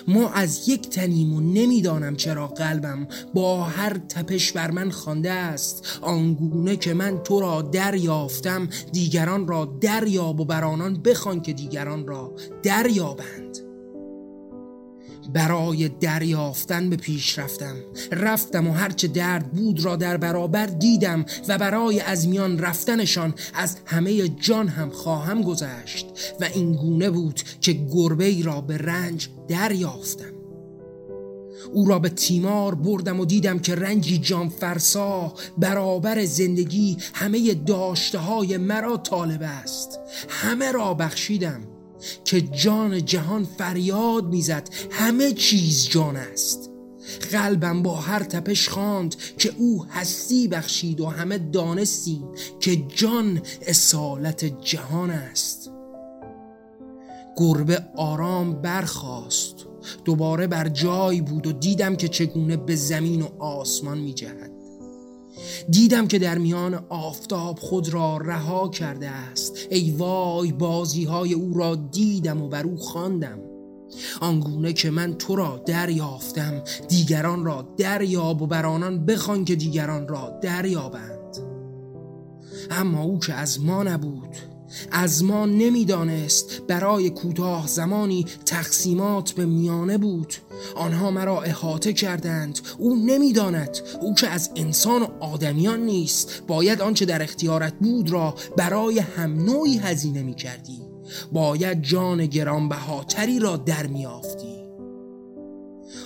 ما از یک تنیم و نمی‌دانم چرا قلبم با هر تپش بر من خوانده است. آنگونه که من تو را دریافتم دیگران را دریاب و بر آنان بخوان که دیگران را دریابند. برای دریافتن به پیش رفتم. رفتم و هرچه درد بود را در برابر دیدم و برای از میان رفتنشان از همه جان هم خواهم گذشت و این گونه بود که گربه ای را به رنج دریافتم. او را به تیمار بردم و دیدم که رنجی جان فرسا برابر زندگی همه داشته های مرا طالب است. همه را بخشیدم. که جان جهان فریاد می‌زد. همه چیز جان است. قلبم با هر تپش خواند که او هستی بخشید و همه دانستیم که جان اصالت جهان است. گربه آرام برخاست. دوباره بر جای بود و دیدم که چگونه به زمین و آسمان می جهد. دیدم که در میان آفتاب خود را رها کرده است. ای وای بازی های او را دیدم و بر او خواندم. آنگونه که من تو را دریافتم دیگران را دریاب و بر آنان بخوان که دیگران را دریابند. اما او که از ما نبود از ما نمی‌دانست. برای کوتاه زمانی تقسیمات به میانه بود. آنها مرا احاطه کردند. او نمی‌داند. او که از انسان و آدمیان نیست. باید آنچه در اختیارت بود را برای هم نوعی هزینه می کردی باید جان گرانبهاتری را در میافتی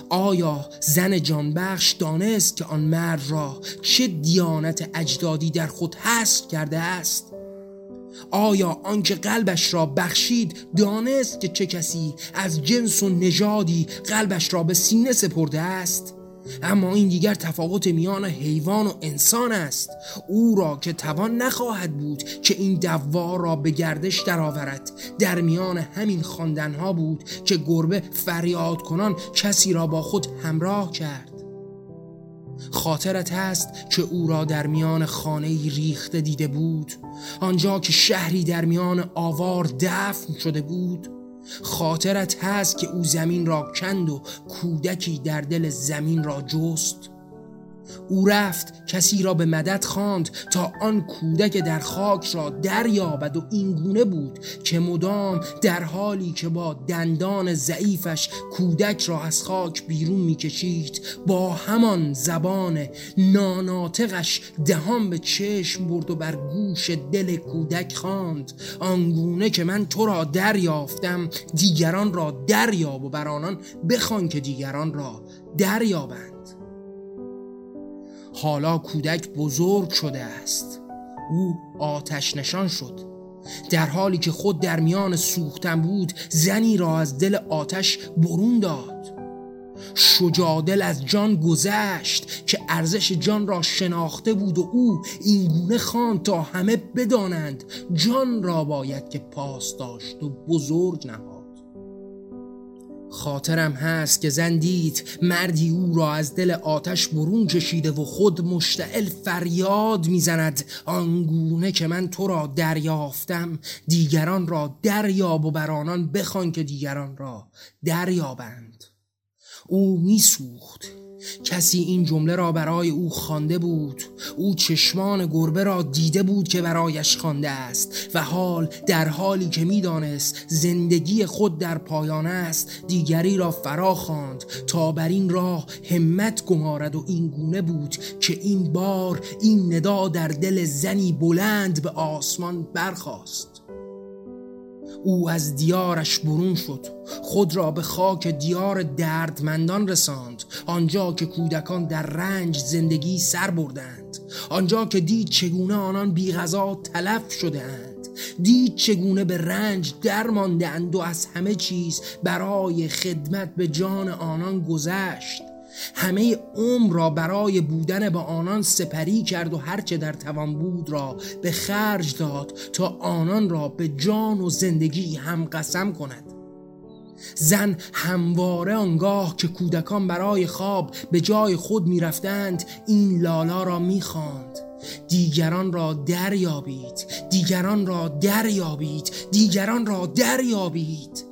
آیا زن جانبخش دانست که آن مرد را چه دیانت اجدادی در خود حس کرده است؟ آیا آنکه قلبش را بخشید دانست که چه کسی از جنس و نژادی قلبش را به سینه سپرده است؟ اما این دیگر تفاوت میان حیوان و انسان است. او را که توان نخواهد بود که این دوار را به گردش درآورد. در میان همین خواندنها بود که گربه فریاد کنان کسی را با خود همراه کرد. خاطرت هست که او را در میان خانه ریخته دیده بود؟ آنجا که شهری در میان آوار دفن شده بود؟ خاطرت هست که او زمین را کند و کودکی در دل زمین را جست؟ او رفت کسی را به مدد خواند تا آن کودک در خاک را دریابد و اینگونه بود که مدام در حالی که با دندان ضعیفش کودک را از خاک بیرون می‌کشید با همان زبان ناناتقش دهان به چشم برد و بر گوش دل کودک خواند. آنگونه که من تو را دریافتم دیگران را دریاب و بر آنان بخوان که دیگران را دریابند. حالا کودک بزرگ شده است. او آتش نشان شد. در حالی که خود در میان سوختن بود زنی را از دل آتش برون داد. شجادل از جان گذشت که ارزش جان را شناخته بود و او اینگونه خواند تا همه بدانند جان را باید که پاس داشت و بزرگ نهاد خاطرم هست که زن دید مردی او را از دل آتش برون کشیده و خود مشتعل فریاد می‌زند. آنگونه که من تو را دریافتم دیگران را دریاب و بر آنان بخوان که دیگران را دریابند. او میسوخت. کسی این جمله را برای او خوانده بود؟ او چشمان گربه را دیده بود که برایش خوانده است و حال در حالی که می‌دانست زندگی خود در پایان است دیگری را فرا خواند تا بر این راه همت گمارد و این گونه بود که این بار این ندا در دل زنی بلند به آسمان برخاست. او از دیارش برون شد. خود را به خاک دیار دردمندان رساند. آنجا که کودکان در رنج زندگی سر بردند. آنجا که دید چگونه آنان بی غذا تلف شدهاند. دید چگونه به رنج درماندهاند و از همه چیز برای خدمت به جان آنان گذشت. همه عمر را برای بودن با آنان سپری کرد و هرچه در توان بود را به خرج داد تا آنان را به جان و زندگی هم قسم کند. زن همواره آنگاه که کودکان برای خواب به جای خود می‌رفتند این لالا را می‌خواند. دیگران را دریابید دیگران را دریابید دیگران را دریابید.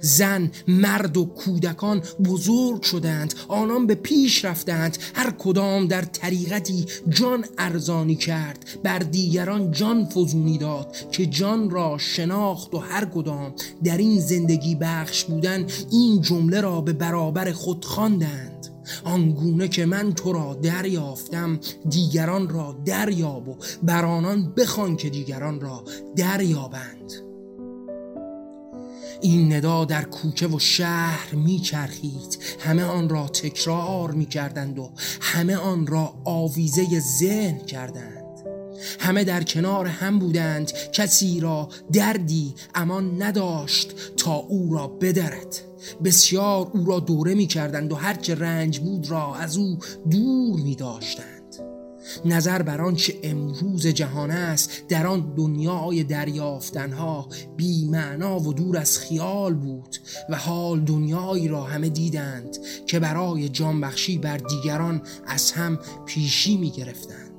زن مرد و کودکان بزرگ شدند آنان به پیش رفتند هر کدام در طریقتی جان ارزانی کرد بر دیگران جان فزونی داد که جان را شناخت و هر کدام در این زندگی بخش بودن این جمله را به برابر خود خواندند. آنگونه که من تو را دریافتم دیگران را دریاب و بر آنان بخوان که دیگران را دریابند. این ندا در کوچه و شهر میچرخید. همه آن را تکرار می‌کردند و همه آن را آویزه ذهن کردند. همه در کنار هم بودند. کسی را دردی امان نداشت تا او را بدرد. بسیار او را دوره می کردند و هرچه رنج بود را از او دور می داشتند نظر بر آنچه امروز جهان است در آن دنیای دریافتنها بی معنا و دور از خیال بود و حال دنیایی را همه دیدند که برای جانبخشی بر دیگران از هم پیشی می گرفتند.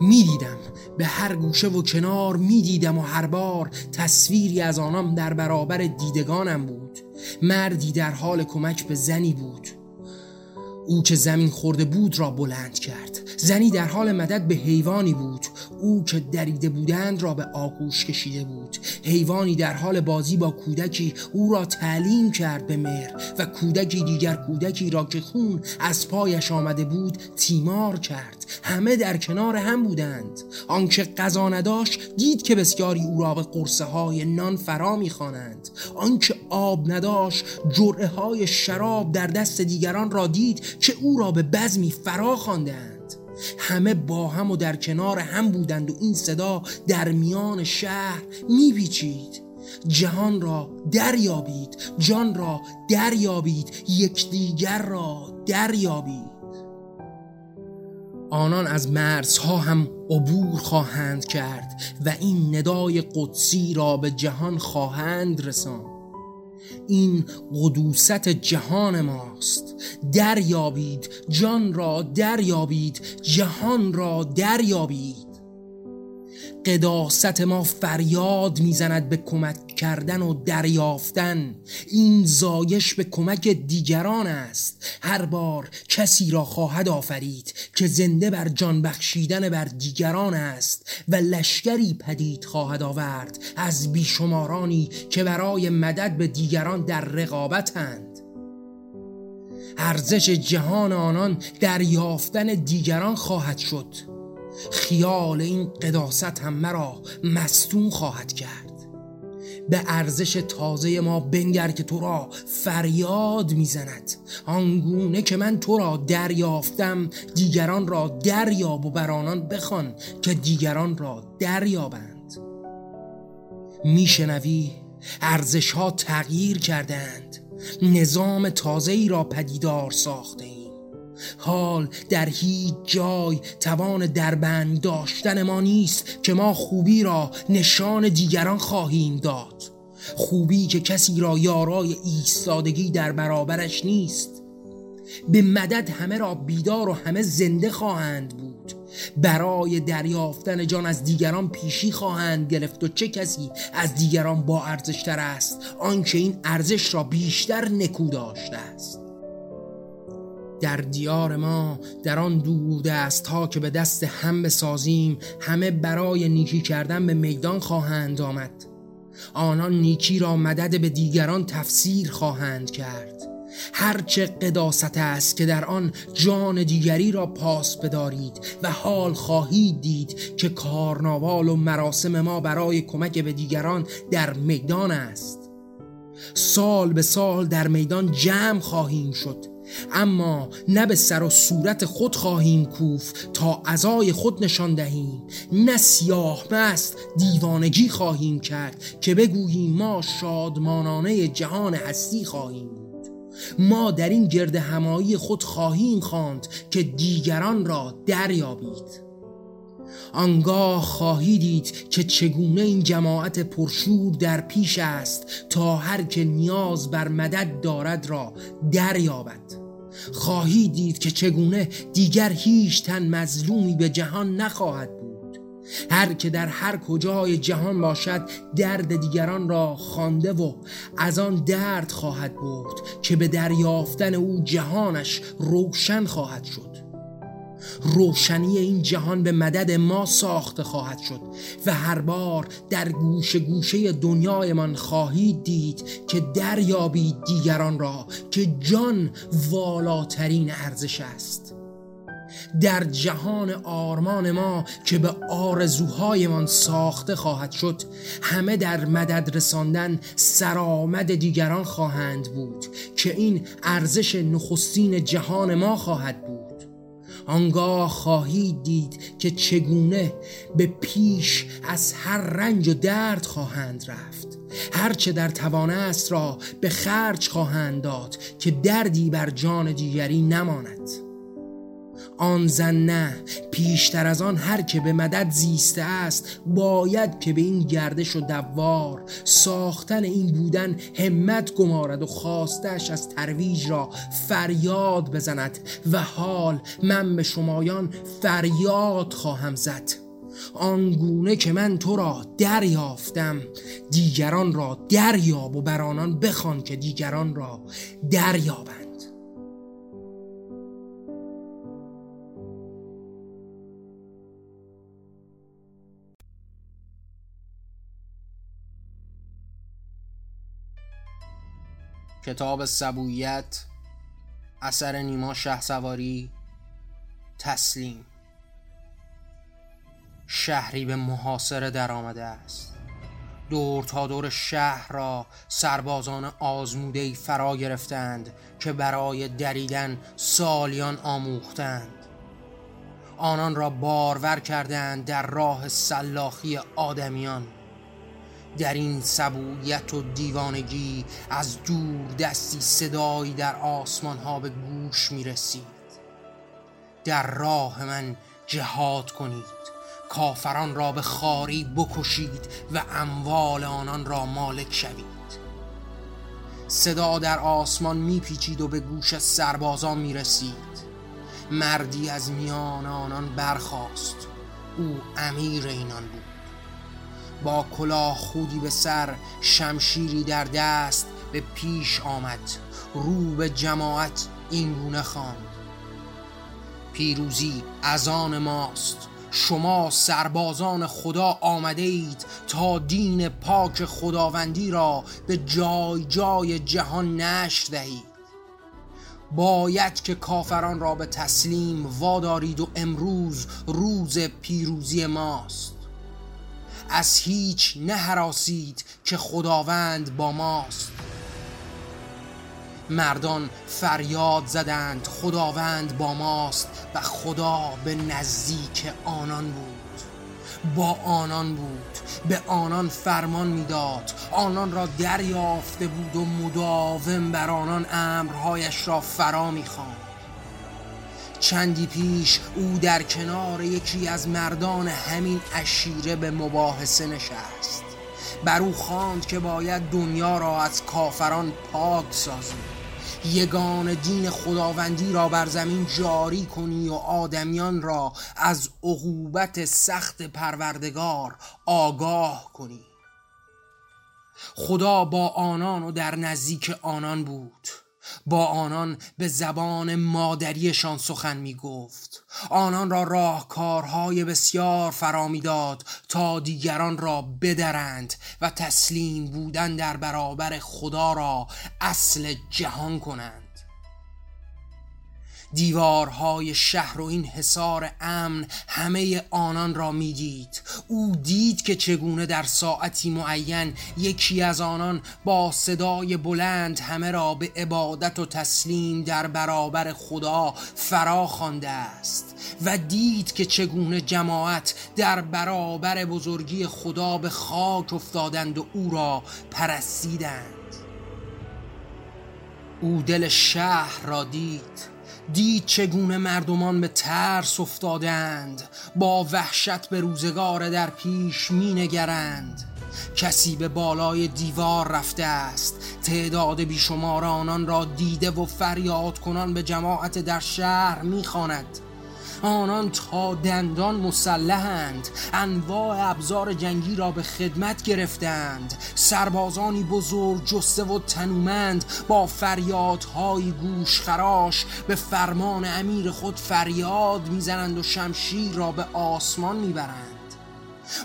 می دیدم به هر گوشه و کنار می دیدم و هر بار تصویری از آنم در برابر دیدگانم بود. مردی در حال کمک به زنی بود. او که زمین خورده بود را بلند کرد. زنی در حال مدد به حیوانی بود. او که دریده بودند را به آغوش کشیده بود. حیوانی در حال بازی با کودکی او را تعلیم کرد به مهر و کودکی دیگر کودکی را که خون از پایش آمده بود تیمار کرد. همه در کنار هم بودند. آنکه غذا نداشت دید که بسیاری او را به قرصه های نان فرا می‌خوانند. آنکه آب نداشت جرعه های شراب در دست دیگران را دید که او را به بزمی فرا خواندند. همه با هم و در کنار هم بودند و این صدا در میان شهر میپیچید. جهان را دریابید جان را دریابید یکدیگر را دریابید. آنان از مرزها هم عبور خواهند کرد و این ندای قدسی را به جهان خواهند رساند. این قدوست جهان ماست. دریابید جان را دریابید جهان را دریابید. قداست ما فریاد می‌زند به کمک کردن و دریافتن. این زایش به کمک دیگران است. هر بار کسی را خواهد آفرید که زنده بر جان بخشیدن بر دیگران است و لشکری پدید خواهد آورد از بیشمارانی که برای مدد به دیگران در رقابتند. ارزش جهان آنان در یافتن دیگران خواهد شد. خیال این قداست هم مرا مستون خواهد کرد. به ارزش تازه ما بنگر که تو را فریاد می‌زند. آنگونه که من تو را دریافتم دیگران را دریاب و بر آنان بخوان که دیگران را دریابند. میشنوی ارزش ها تغییر کردند نظام تازه ای را پدیدار ساخته حال در هیچ جای توان دربند داشتن ما نیست که ما خوبی را نشان دیگران خواهیم داد. خوبی که کسی را یارای ایستادگی در برابرش نیست. به مدد همه را بیدار و همه زنده خواهند بود. برای دریافتن جان از دیگران پیشی خواهند گرفت و چه کسی از دیگران با ارزشتر است؟ آنکه این ارزش را بیشتر نکو داشته است. در دیار ما در آن دور است تا که به دست هم بسازیم همه برای نیکی کردن به میدان خواهند آمد. آنان نیکی را مدد به دیگران تفسیر خواهند کرد. هرچه قداست است که در آن جان دیگری را پاس بدارید و حال خواهید دید که کارناوال و مراسم ما برای کمک به دیگران در میدان است. سال به سال در میدان جمع خواهیم شد. اما نه به سر و صورت خود خواهیم کوف تا ازای خود نشان دهیم. نه سیاه مست دیوانگی خواهیم کرد که بگوییم ما شادمانانه جهان هستی خواهیم ما در این گرد همایی خود خواهیم خواند که دیگران را دریابید. آنگاه خواهی دید که چگونه این جماعت پرشور در پیش است تا هر که نیاز بر مدد دارد را دریابد. خواهی دید که چگونه دیگر هیچ تن مظلومی به جهان نخواهد هر که در هر کجای جهان باشد درد دیگران را خوانده و از آن درد خواهد بود که به دریافتن او جهانش روشن خواهد شد. روشنی این جهان به مدد ما ساخته خواهد شد و هر بار در گوشه گوشه دنیایمان خواهید دید که دریابید دیگران را که جان والاترین ارزش است. در جهان آرمان ما که به آرزوهایمان ساخته خواهد شد همه در مدد رساندن سرآمد دیگران خواهند بود که این ارزش نخستین جهان ما خواهد بود. آنگاه خواهید دید که چگونه به پیش از هر رنج و درد خواهند رفت. هرچه در توان است را به خرج خواهند داد که دردی بر جان دیگری نماند. آن زن نه. پیشتر از آن هر که به مدد زیسته است باید که به این گردش و دوار ساختن این بودن همت گمارد و خواستش از ترویج را فریاد بزند و حال من به شمایان فریاد خواهم زد. آنگونه که من تو را دریافتم دیگران را دریاب و بر آنان بخوان که دیگران را دریابند کتاب سبویت اثر نیما شه سواری تسلیم. شهری به محاصره در آمده است. دور تا دور شهر را سربازان آزموده فرا گرفتند که برای دریدن سالیان آموختند. آنان را بارور کردند در راه سلاخی آدمیان. در این سبویت و دیوانگی از دور دستی صدایی در آسمان ها به گوش می رسید در راه من جهاد کنید. کافران را به خاری بکشید و اموال آنان را مالک شوید. صدا در آسمان میپیچید و به گوش سربازان می رسید مردی از میان آنان برخاست. او امیر اینان بود. با کلاه خودی به سر شمشیری در دست به پیش آمد. رو به جماعت این گونه خواند پیروزی از آن ماست. شما سربازان خدا آمده اید تا دین پاک خداوندی را به جای جای جهان نشر دهید. باید که کافران را به تسلیم وادارید و امروز روز پیروزی ماست. از هیچ نهراسید که خداوند با ماست. مردان فریاد زدند خداوند با ماست و خدا به نزدیک آنان بود. با آنان بود به آنان فرمان می‌داد. آنان را دریافته بود و مداوم بر آنان امرهایش را فرا می‌خواند. چندی پیش او در کنار یکی از مردان همین اشیره به مباحثه نشست. بر او خواند که باید دنیا را از کافران پاک سازی یگان دین خداوندی را بر زمین جاری کنی و آدمیان را از عقوبت سخت پروردگار آگاه کنی. خدا با آنان و در نزدیک آنان بود. با آنان به زبان مادریشان سخن می گفت آنان را راهکارهای بسیار فرا داد تا دیگران را بدرند و تسلیم بودن در برابر خدا را اصل جهان کنند. دیوارهای شهر و این حصار امن همه آنان را می‌دید. او دید که چگونه در ساعتی معین یکی از آنان با صدای بلند همه را به عبادت و تسلیم در برابر خدا فرا خوانده است و دید که چگونه جماعت در برابر بزرگی خدا به خاک افتادند و او را پرستیدند. او دل شهر را دید. دید چگونه مردمان به ترس افتادند با وحشت به روزگار در پیش می نگرند کسی به بالای دیوار رفته است تعداد بیشمار آنان را دیده و فریاد کنان به جماعت در شهر می‌خواند. آنان تا دندان مسلحند. انواع ابزار جنگی را به خدمت گرفتند. سربازانی بزرگ جسته و تنومند با فریادهای گوش خراش به فرمان امیر خود فریاد می‌زنند و شمشیر را به آسمان می‌برند.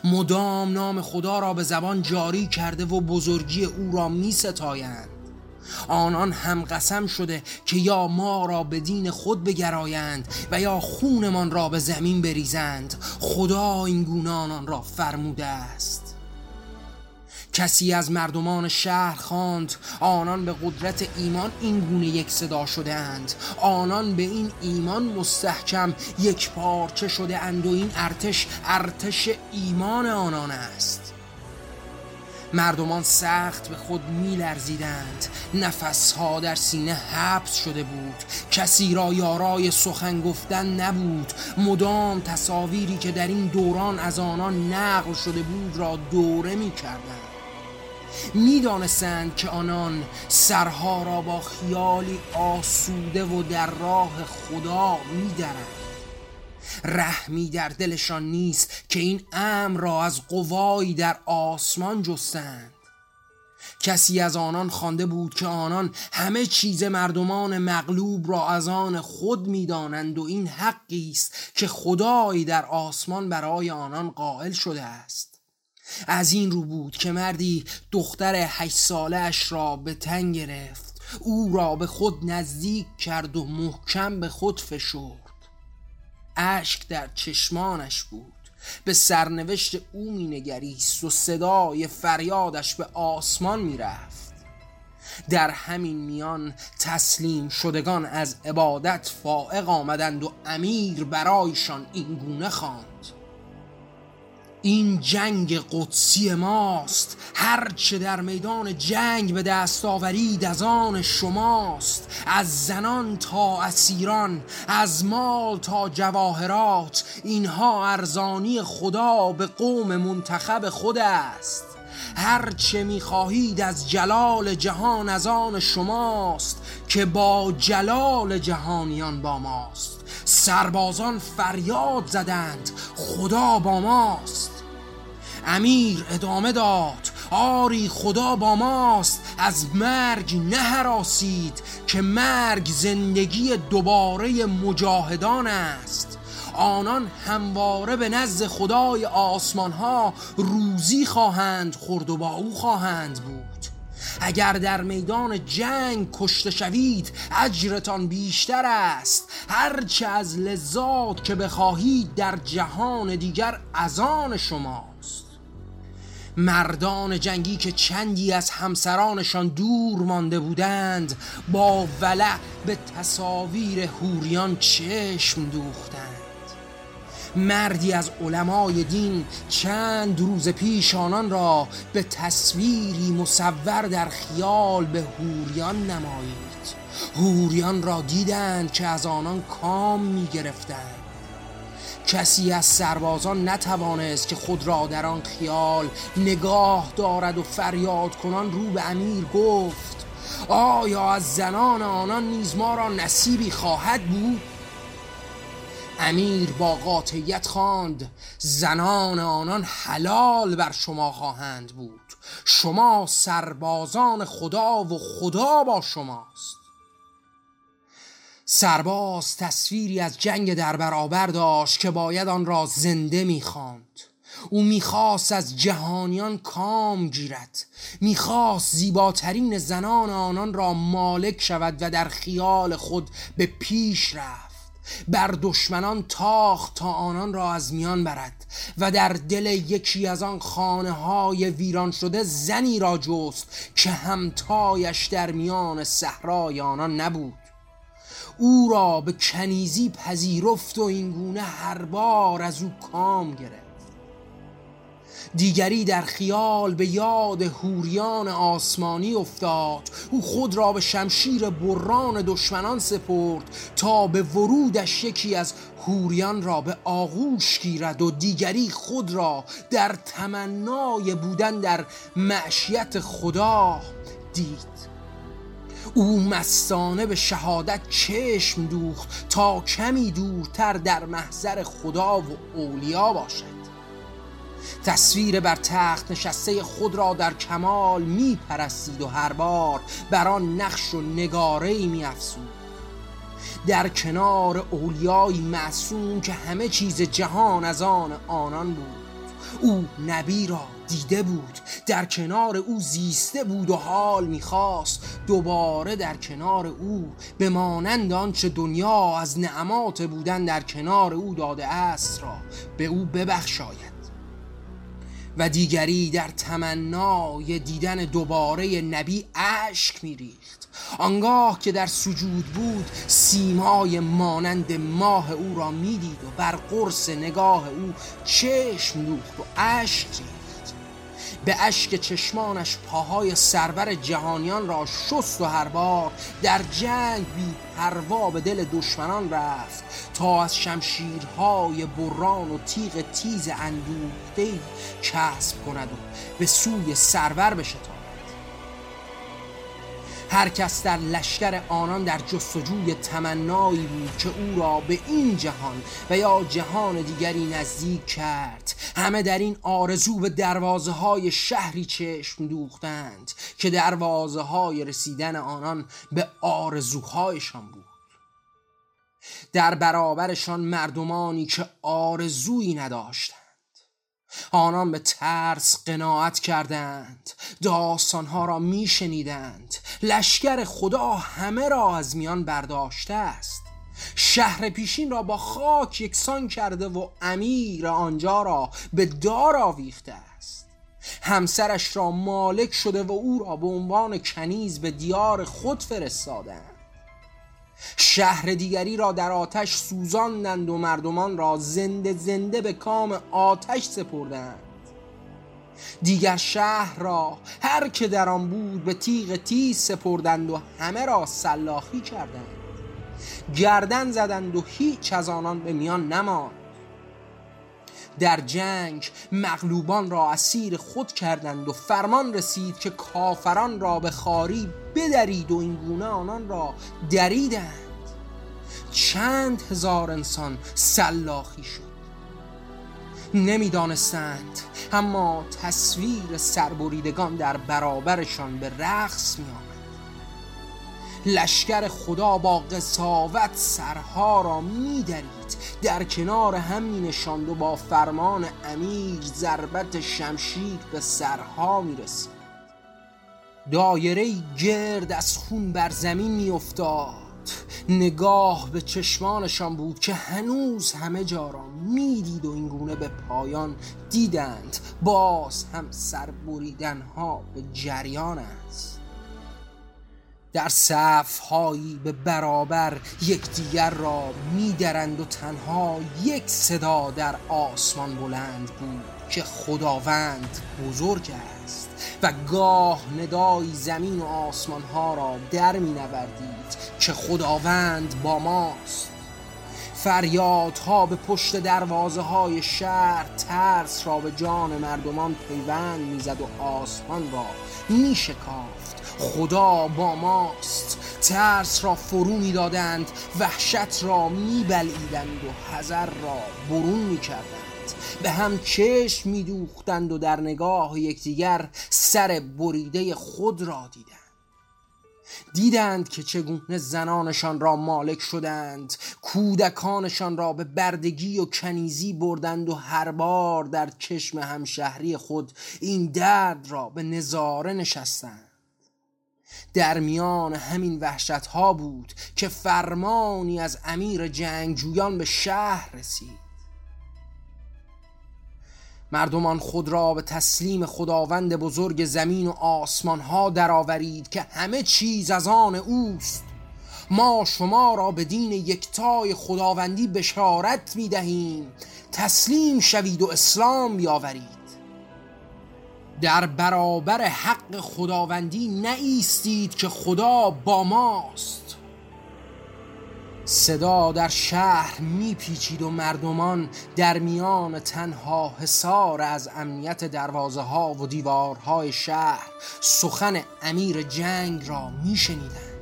مدام نام خدا را به زبان جاری کرده و بزرگی او را می ستایند آنان هم قسم شده که یا ما را به دین خود بگرایند و یا خونمان را به زمین بریزند. خدا این گونه آنان را فرموده است. کسی از مردمان شهر خواند آنان به قدرت ایمان این گونه یک صدا شده اند آنان به این ایمان مستحکم یک پارچه شده اند و این ارتش ارتش ایمان آنان است. مردمان سخت به خود میلرزیدند. نفسها در سینه حبس شده بود. کسی را یارای سخن گفتن نبود. مدام تصاویری که در این دوران از آنان نقل شده بود را دوره می کردند می‌دانستند که آنان سرها را با خیالی آسوده و در راه خدا میدرند. رحمی در دلشان نیست که این امر را از قوایی در آسمان جستند. کسی از آنان خوانده بود که آنان همه چیز مردمان مغلوب را از آن خود می‌دانند و این حقی است که خدایی در آسمان برای آنان قائل شده است. از این رو بود که مردی دختر هشت ساله اش را به تن گرفت. او را به خود نزدیک کرد و محکم به خود فشرد. اشک در چشمانش بود. به سرنوشت او مینگریست و صدای فریادش به آسمان می‌رفت. در همین میان تسلیم شدگان از عبادت فائق آمدند و امیر برایشان این گونه خواند. این جنگ قدسی ماست. هرچه در میدان جنگ به دست آورید از آن شماست. از زنان تا اسیران از مال تا جواهرات اینها ارزانی خدا به قوم منتخب خود است. هرچه می‌خواهید از جلال جهان از آن شماست که با جلال جهانیان با ماست. سربازان فریاد زدند خدا با ماست. امیر ادامه داد آری خدا با ماست از مرگ نهراسید که مرگ زندگی دوباره مجاهدان است. آنان همواره به نزد خدای آسمان ها روزی خواهند خورد و با او خواهند بود. اگر در میدان جنگ کشته شوید اجرتان بیشتر است. هرچه از لذات که بخواهید در جهان دیگر از آن شماست. مردان جنگی که چندی از همسرانشان دور مانده بودند با ولع به تصاویر هوریان چشم دوختند. مردی از علمای دین چند روز پیش آنان را به تصویری مصور در خیال به هوریان نمایید. هوریان را دیدند که از آنان کام می گرفتند کسی از سربازان نتوانست که خود را در آن خیال نگاه دارد و فریاد کنان رو به امیر گفت آیا از زنان آنان نیز ما را نصیبی خواهد بود؟ امیر با قاطعیت خواند زنان آنان حلال بر شما خواهند بود. شما سربازان خدا و خدا با شماست. سرباز تصویری از جنگ در برابر داشت که باید آن را زنده می‌خواند. او می‌خواست از جهانیان کام گیرد. می‌خواست زیباترین زنان آنان را مالک شود و در خیال خود به پیش رفت. بر دشمنان تاخت تا آنان را از میان برد و در دل یکی از آن خانه های ویران شده زنی را جست که همتایش در میان صحرای آنان نبود. او را به کنیزی پذیرفت و اینگونه هر بار از او کام گرفت. دیگری در خیال به یاد هوریان آسمانی افتاد. او خود را به شمشیر بران دشمنان سپرد تا به ورودش یکی از هوریان را به آغوش گیرد و دیگری خود را در تمنای بودن در معشیت خدا دید. او مستانه به شهادت چشم دوخت تا کمی دورتر در محضر خدا و اولیا باشد. تصویر بر تخت نشسته خود را در کمال می پرستید و هر بار بر آن نقش و نگاره می افسود در کنار اولیای معصوم که همه چیز جهان از آن آنان بود. او نبی را دیده بود در کنار او زیسته بود و حال می‌خواست. دوباره در کنار او به مانند آنچه دنیا از نعمات بودن در کنار او داده است را به او ببخشاید. و دیگری در تمنای دیدن دوباره نبی اشک میریخت. آنگاه که در سجود بود سیمای مانند ماه او را می‌دید و بر قرص نگاه او چشم دوخت و اشک به اشک چشمانش پاهای سرور جهانیان را شست و هر بار در جنگ بی پروا به دل دشمنان رفت تا از شمشیرهای بران و تیغ تیز اندوخته کسب کند و به سوی سرور بشتاب هر کس در لشکر آنان در جستجوی تمنایی بود که او را به این جهان و یا جهان دیگری نزدیک کرد. همه در این آرزو به دروازه های شهری چشم دوختند که دروازه های رسیدن آنان به آرزوهایشان بود. در برابرشان مردمانی که آرزویی نداشتند. آنان به ترس قناعت کردند. داستانها را میشنیدند. لشکر خدا همه را از میان برداشته است. شهر پیشین را با خاک یکسان کرده و امیر آنجا را به دار آویخته است. همسرش را مالک شده و او را به عنوان کنیز به دیار خود فرستادند شهر دیگری را در آتش سوزاندند و مردمان را زنده زنده به کام آتش سپردند. دیگر شهر را هر که در آن بود به تیغ تیز سپردند و همه را سلاخی کردند. گردن زدند و هیچ از آنان به میان نماند. در جنگ مغلوبان را اسیر خود کردند و فرمان رسید که کافران را به خاری بدرید و این گونه آنان را دریدند. چند هزار انسان سلاخی شد. نمی‌دانستند اما تصویر سربریدگان در برابرشان به رقص می آمد لشکر خدا با قصاوت سرها را میدرید. در کنار هم می نشاند و با فرمان امیر ضربت شمشیر به سرها می رسید دایره گرد از خون بر زمین می افتاد نگاه به چشمانشان بود که هنوز همه جا را می‌دید و این گونه به پایان دیدند. باز هم سر بریدن ها به جریان است. در صف هایی به برابر یکدیگر را میدرند و تنها یک صدا در آسمان بلند بود که خداوند بزرگ است. و گاه ندایی زمین و آسمان ها را در می نوردید که خداوند با ماست. فریادها به پشت دروازه های شهر ترس را به جان مردمان پیوند می‌زد و آسمان را می شکافت خدا با ماست. ترس را فرو می‌دادند وحشت را میبلعیدند و حذر را برون می‌کردند. به هم چشم میدوختند و در نگاه یکدیگر سر بریده خود را دیدند. دیدند که چگونه زنانشان را مالک شدند کودکانشان را به بردگی و کنیزی بردند و هر بار در چشم همشهری خود این درد را به نظاره نشستند. در میان همین وحشت ها بود که فرمانی از امیر جنگجویان به شهر رسید. مردمان خود را به تسلیم خداوند بزرگ زمین و آسمان ها درآورید که همه چیز از آن اوست. ما شما را به دین یکتای خداوندی بشارت می دهیم تسلیم شوید و اسلام بیاورید. در برابر حق خداوندی نایستید که خدا با ماست. صدا در شهر میپیچید و مردمان در میان تنها حصار از امنیت دروازه ها و دیوارهای شهر سخن امیر جنگ را میشنیدند.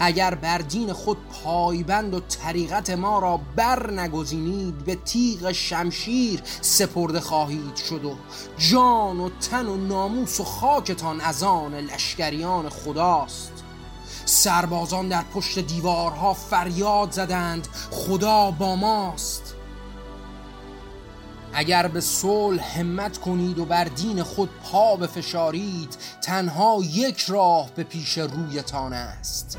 اگر بر دین خود پایبند و طریقت ما را بر نگزینید به تیغ شمشیر سپرده خواهید شد و جان و تن و ناموس و خاکتان از آن لشکریان خداست. سربازان در پشت دیوارها فریاد زدند خدا با ماست. اگر به صلح همت کنید و بر دین خود پا بفشارید تنها یک راه به پیش رویتان است.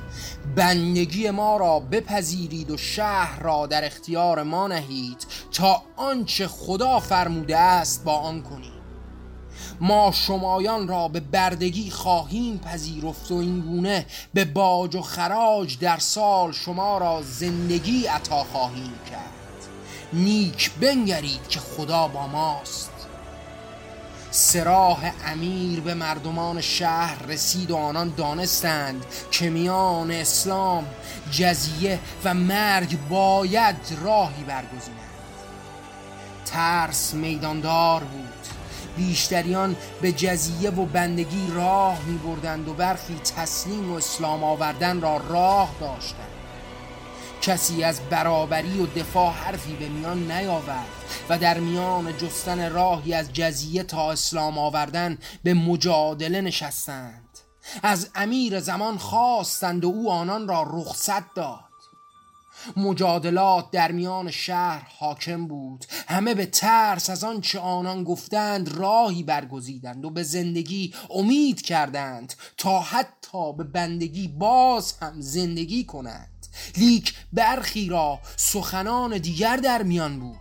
بندگی ما را بپذیرید و شهر را در اختیار ما نهید تا آنچه خدا فرموده است با آن کنید. ما شمایان را به بردگی خواهیم پذیرفت و این گونه به باج و خراج در سال شما را زندگی عطا خواهیم کرد. نیک بنگرید که خدا با ماست. سراح امیر به مردمان شهر رسید و آنان دانستند که میان اسلام جزیه و مرگ باید راهی برگزینند. ترس میداندار بود. بیشتریان به جزیه و بندگی راه می بردند و برخی تسلیم و اسلام آوردن را راه داشتند. کسی از برابری و دفاع حرفی به میان نیاورد و در میان جستن راهی از جزیه تا اسلام آوردن به مجادله نشستند. از امیر زمان خواستند و او آنان را رخصت داد. مجادلات در میان شهر حاکم بود. همه به ترس از آنچه آنان گفتند راهی برگزیدند و به زندگی امید کردند تا حتی به بندگی باز هم زندگی کنند. لیک برخی را سخنان دیگر در میان بود.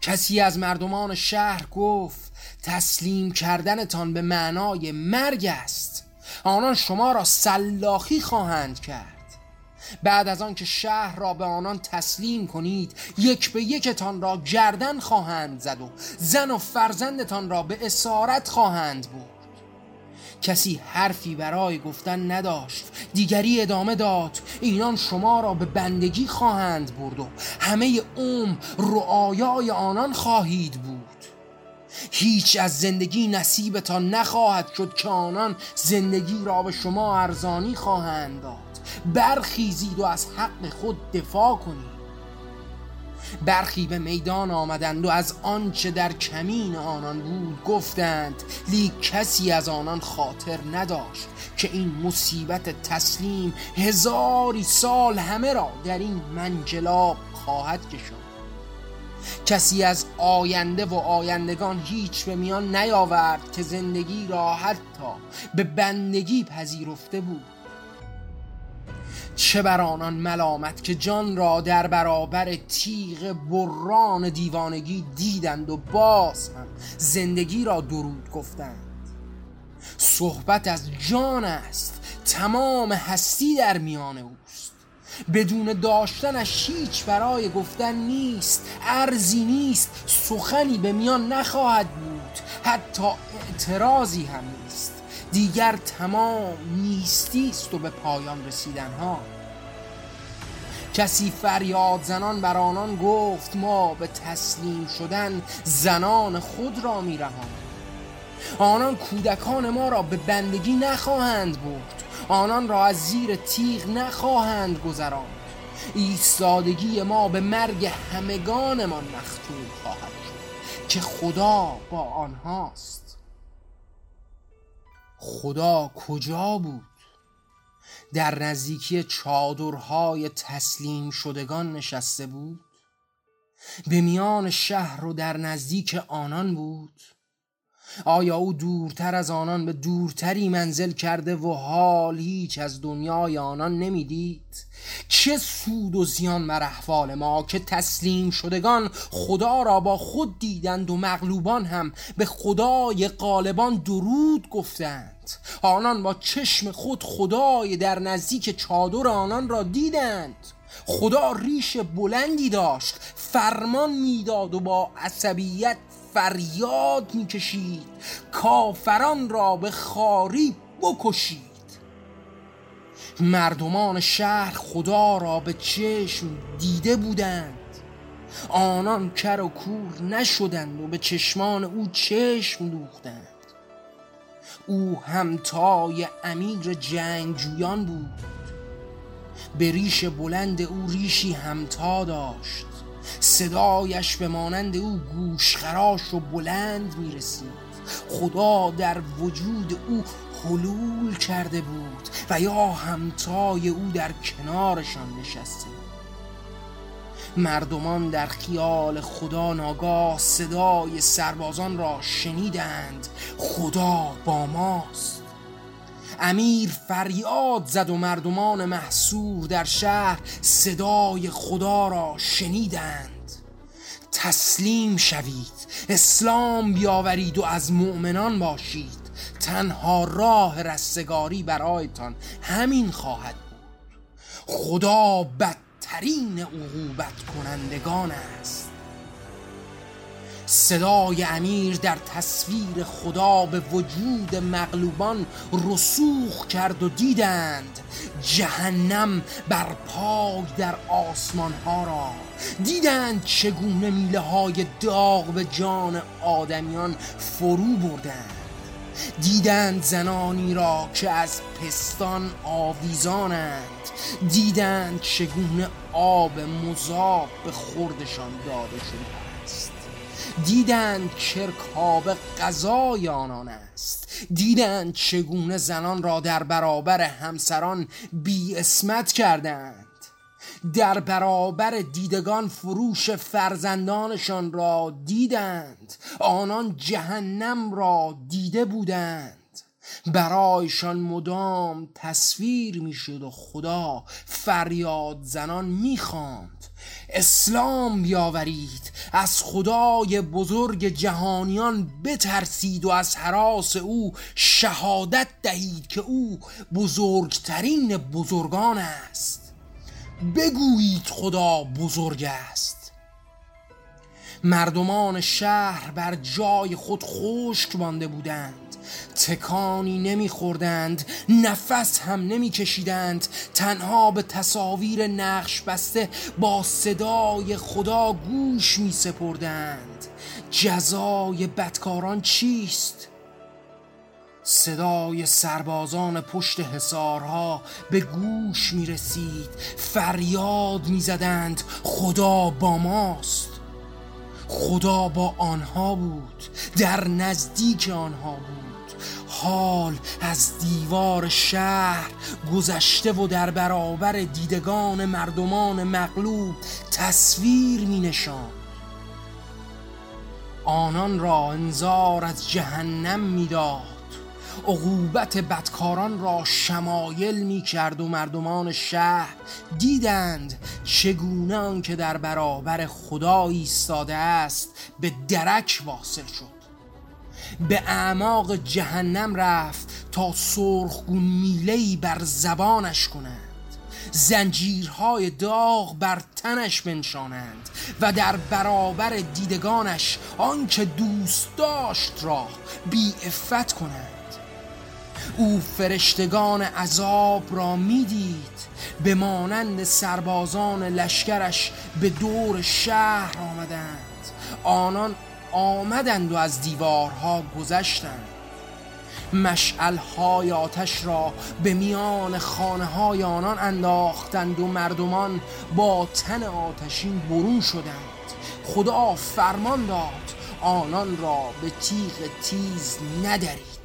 کسی از مردمان شهر گفت تسلیم کردنتان به معنای مرگ است. آنان شما را سلاخی خواهند کرد. بعد از آن که شهر را به آنان تسلیم کنید یک به یکتان را گردن خواهند زد و زن و فرزندتان را به اسارت خواهند بود کسی حرفی برای گفتن نداشت دیگری ادامه داد اینان شما را به بندگی خواهند برد و همه اوم رعایای آنان خواهید بود. هیچ از زندگی نصیبتان نخواهد شد که آنان زندگی را به شما ارزانی خواهند داد. برخیزید و از حق خود دفاع کنید. برخی به میدان آمدند و از آنچه در کمین آنان بود گفتند لیک کسی از آنان خاطر نداشت که این مصیبت تسلیم هزاری سال همه را در این منجلاب خواهد کشاند. کسی از آینده و آیندگان هیچ به میان نیاورد که زندگی را حتی به بندگی پذیرفته بود. چه بر آنان ملامت که جان را در برابر تیغ بران دیوانگی دیدند و باز هم زندگی را درود گفتند. صحبت از جان است تمام هستی در میان اوست. بدون داشتنش هیچ برای گفتن نیست ارزی نیست سخنی به میان نخواهد بود حتی اعتراضی هم دیگر تمام نیستی است و به پایان رسیدن ها. کسی فریاد زنان بر آنان گفت ما به تسلیم شدن زنان خود را می آنان کودکان ما را به بندگی نخواهند برد. آنان را از زیر تیغ نخواهند گذراند. ایستادگی ما به مرگ همگانمان مختوم خواهد شد که خدا با آنهاست. خدا کجا بود؟ در نزدیکی چادرهای تسلیم شدگان نشسته بود؟ به میان شهر و در نزدیک آنان بود؟ آیا او دورتر از آنان به دورتری منزل کرده و حال هیچ از دنیای آنان نمی‌دید؟ چه سود و زیان بر احوال ما که تسلیم شدگان خدا را با خود دیدند و مغلوبان هم به خدای غالبان درود گفتند؟ آنان با چشم خود خدای در نزدیک چادر آنان را دیدند. خدا ریش بلندی داشت فرمان می‌داد و با عصبیت فریاد می‌کشید. کافران را به خاری بکشید. مردمان شهر خدا را به چشم دیده بودند. آنان کر و کور نشدند و به چشمان او چشم دوختند. او همتای امیر جنگجویان بود. به ریش بلند او ریشی همتا داشت. صدایش به مانند او گوشخراش و بلند می رسید خدا در وجود او حلول کرده بود و یا همتای او در کنارشان نشسته مردمان در خیال خدا ناگاه صدای سربازان را شنیدند. خدا با ماست. امیر فریاد زد و مردمان محصور در شهر صدای خدا را شنیدند. تسلیم شوید. اسلام بیاورید و از مؤمنان باشید. تنها راه رستگاری برایتان همین خواهد بود. خدا بدترین عقوبت کنندگان است. صدای امیر در تصویر خدا به وجود مغلوبان رسوخ کرد و دیدند جهنم بر پای در آسمان ها را. دیدند چگونه میله های داغ به جان آدمیان فرو بردند. دیدند زنانی را که از پستان آویزانند. دیدند چگونه آب مذاب به خوردشان داده شده دیدند کرکاب غذای آنان است. دیدند چگونه زنان را در برابر همسران بی اسمت کردند. در برابر دیدگان فروش فرزندانشان را دیدند. آنان جهنم را دیده بودند. برایشان مدام تصویر می‌شد و خدا فریاد زنان می‌خواند. اسلام بیاورید از خدای بزرگ جهانیان بترسید و از حراس او شهادت دهید که او بزرگترین بزرگان است. بگویید خدا بزرگ است. مردمان شهر بر جای خود خشک مانده بودند. تکانی نمیخوردند نفس هم نمیکشیدند. تنها به تصاویر نقش بسته با صدای خدا گوش می سپردند جزای بدکاران چیست؟ صدای سربازان پشت حسارها به گوش می رسید فریاد می زدند خدا با ماست. خدا با آنها بود در نزدیک آنها بود. حال از دیوار شهر گذشته و در برابر دیدگان مردمان مغلوب تصویر می نشان آنان را انذار از جهنم می‌داد عقوبت بدکاران را شمایل می کرد و مردمان شهر دیدند چگونه که در برابر خدا ایستاده است به درک واصل شد. به اعماق جهنم رفت تا سرخگون میلهی بر زبانش کنند. زنجیرهای داغ بر تنش بنشانند و در برابر دیدگانش آنچه دوست داشت را بی افت کنند. او فرشتگان عذاب را می‌دید. به مانند سربازان لشکرش به دور شهر آمدند. آنان آمدند و از دیوارها گذشتند. مشعل های آتش را به میان خانه های آنان انداختند و مردمان با تن آتشین برون شدند. خدا فرمان داد آنان را به تیغ تیز ندارید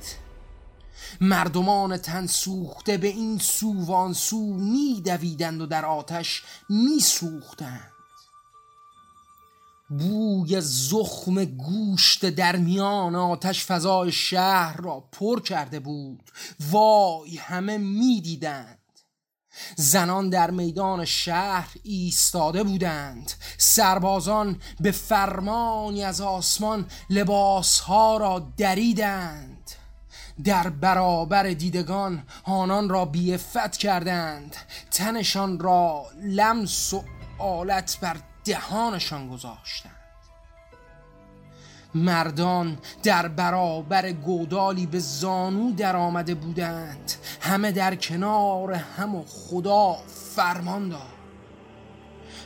مردمان تن سوخته به این سو وان سو می دویدند و در آتش می سوختند بوی زخم گوشت در میان آتش فضای شهر را پر کرده بود. وای همه می‌دیدند. زنان در میدان شهر ایستاده بودند. سربازان به فرمانی از آسمان لباسها را دریدند. در برابر دیدگان آنان را بیفت کردند. تنشان را لمس و آلت بر دهانشان گذاشتند. مردان در برابر گودالی به زانو در آمده بودند. همه در کنار هم و خدا فرمان داد.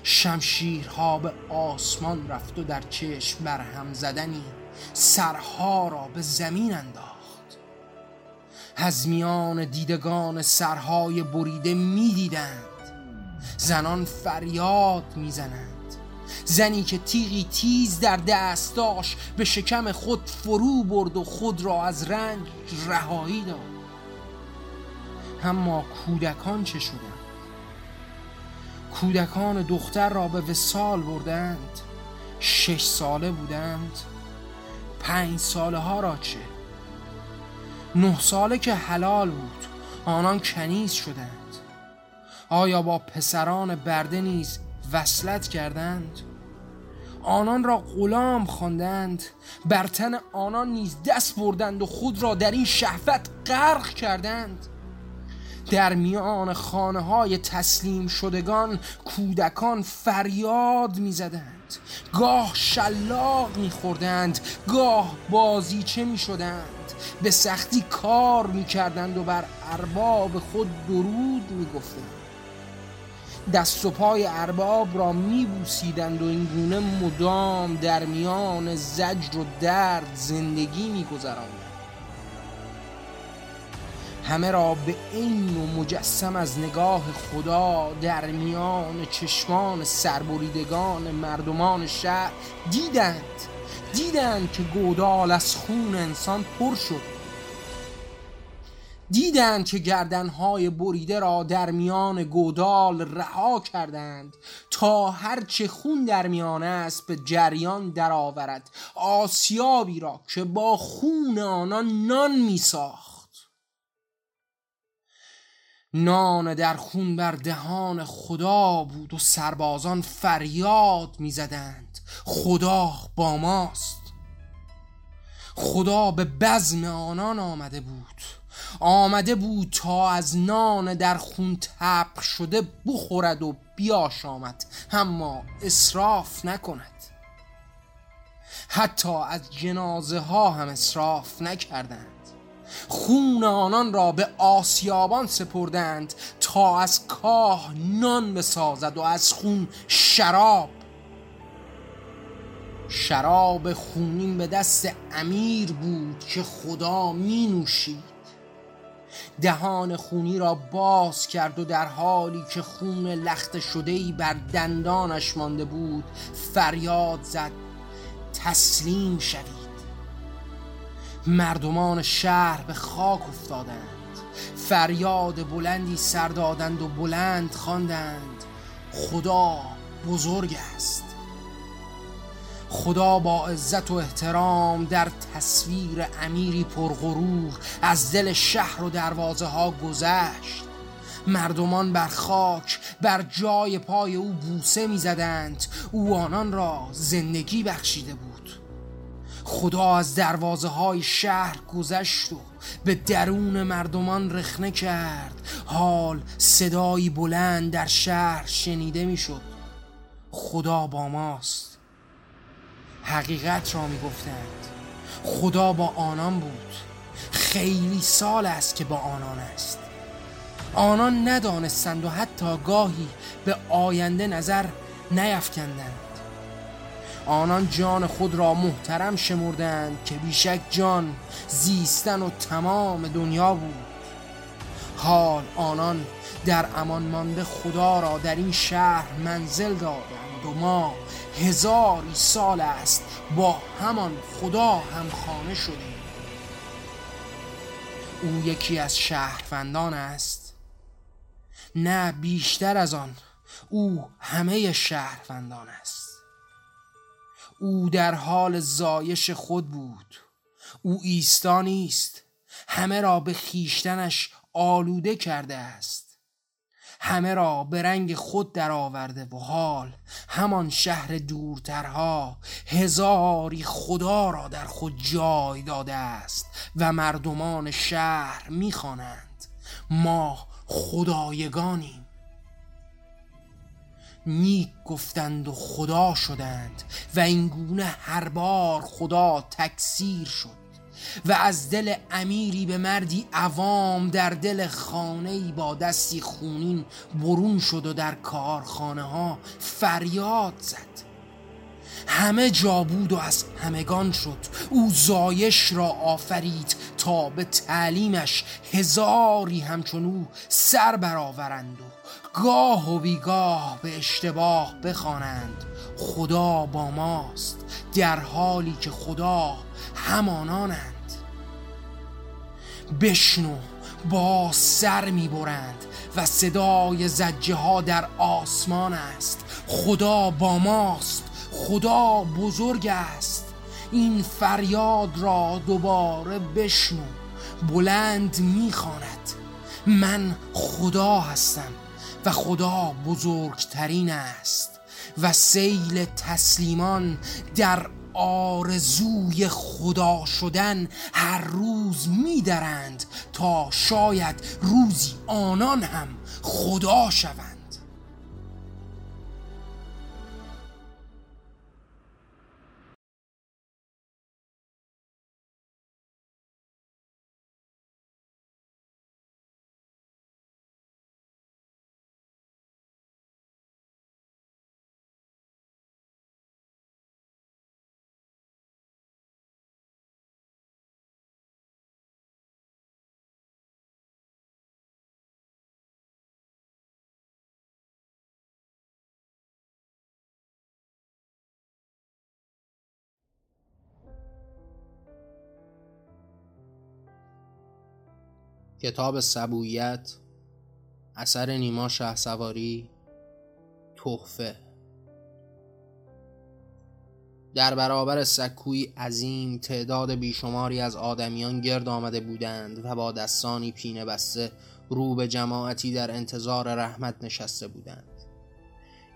شمشیرها به آسمان رفت و در چشم بر هم زدنی سرها را به زمین انداخت. از میان دیدگان سرهای بریده می‌دیدند. زنان فریاد می‌زنند. زنی که تیغی تیز در دست داشت به شکم خود فرو برد و خود را از رنج رهایی داد. اما کودکان چه شدند؟ کودکان دختر را به وسال بردند. شش ساله بودند. پنج ساله ها را چه؟ نه ساله که حلال بود. آنان کنیز شدند. آیا با پسران برده نیز وصلت کردند؟ آنان را غلام خواندند. بر تن آنان نیز دست بردند و خود را در این شهوت غرق کردند. در میان خانه های تسلیم شدگان کودکان فریاد می‌زدند. گاه شلاق میخوردند. گاه بازیچه می‌شدند. به سختی کار می‌کردند و بر ارباب خود درود می‌گفتند. دست و پای ارباب را میبوسیدند و این گونه مدام در میان زجر و درد زندگی میگذراندند. همه را به این و مجسم از نگاه خدا در میان چشمان سربریدگان مردمان شهر دیدند. دیدند که گودال از خون انسان پر شد. دیدند که گردنهای بریده را در میان گودال رها کردند تا هرچه خون در میان است به جریان درآورد آسیابی را که با خون آنان نان میساخت. نان در خون بر دهان خدا بود و سربازان فریاد می‌زدند. خدا با ماست. خدا به بزم آنان آمده بود. آمده بود تا از نان در خون تبخ شده بخورد و بیاشامد اما اصراف نکند. حتی از جنازه ها هم اصراف نکردند. خون آنان را به آسیابان سپردند تا از کاه نان بسازد و از خون شراب شراب خونین به دست امیر بود که خدا می نوشید دهان خونی را باز کرد و در حالی که خون لخت شده بر دندانش مانده بود فریاد زد. تسلیم شوید. مردمان شهر به خاک افتادند. فریاد بلندی سر دادند و بلند خواندند. خدا بزرگ است. خدا با عزت و احترام در تصویر امیری پرغرور از دل شهر و دروازه ها گذشت. مردمان بر خاک بر جای پای او بوسه می‌زدند او آنان را زندگی بخشیده بود. خدا از دروازه های شهر گذشت و به درون مردمان رخنه کرد. حال صدایی بلند در شهر شنیده می‌شد خدا با ماست. حقیقت را می‌گفتند. خدا با آنان بود. خیلی سال است که با آنان است. آنان ندانستند و حتی گاهی به آینده نظر نیفکندند آنان جان خود را محترم شمردند که بیشک جان زیستن و تمام دنیا بود. حال آنان در امان مانده خدا را در این شهر منزل دادند و ما هزاری سال است با همان خدا هم خانه شدیم. او یکی از شهروندان است. نه بیشتر از آن او همه شهروندان است. او در حال زایش خود بود. او ایستا نیست همه را به خیشتنش آلوده کرده است. همه را به رنگ خود درآورده و حال همان شهر دورترها هزاری خدا را در خود جای داده است و مردمان شهر می‌خوانند. ما خدایگانیم. نیک گفتند و خدا شدند و اینگونه هر بار خدا تکثیر شد. و از دل امیری به مردی عوام در دل خانه با دستی خونین برون شد و در کارخانه ها فریاد زد. همه جا بود و از همگان شد. او زایش را آفرید تا به تعلیمش هزاری همچون او سر برآورند و گاه و بیگاه به اشتباه بخوانند. خدا با ماست در حالی که خدا همانانند. بشنو با سر می‌برند و صدای زجه ها در آسمان است. خدا با ماست خدا بزرگ است. این فریاد را دوباره بشنو بلند می‌خواند. من خدا هستم و خدا بزرگترین است و سیل تسلیمان در آرزوی خدا شدن هر روز میدرند تا شاید روزی آنان هم خدا شوند. کتاب سبویت اثر نیما شه سواری تحفه. در برابر سکوی عظیم تعداد بیشماری از آدمیان گرد آمده بودند و با دستانی پینه بسته رو به جماعتی در انتظار رحمت نشسته بودند.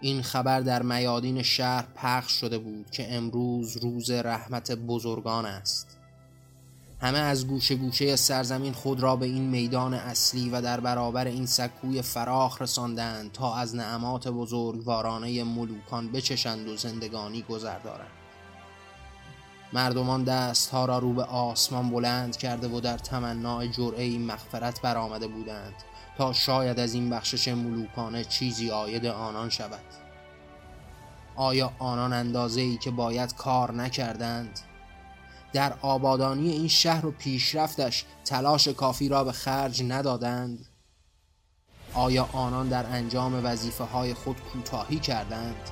این خبر در میادین شهر پخش شده بود که امروز روز رحمت بزرگان است. همه از گوشه گوشه سرزمین خود را به این میدان اصلی و در برابر این سکوی فراخ رساندند تا از نعمات بزرگوارانه ملوکان بچشند و زندگانی گذر دارند مردمان دستها را رو به آسمان بلند کرده و در تمنای جرعه مغفرت برآمده بودند تا شاید از این بخشش ملوکانه چیزی آید آنان شود آیا آنان اندازه ای که باید کار نکردند؟ در آبادانی این شهر و پیشرفتش تلاش کافی را به خرج ندادند؟ آیا آنان در انجام وظیفه های خود کوتاهی کردند؟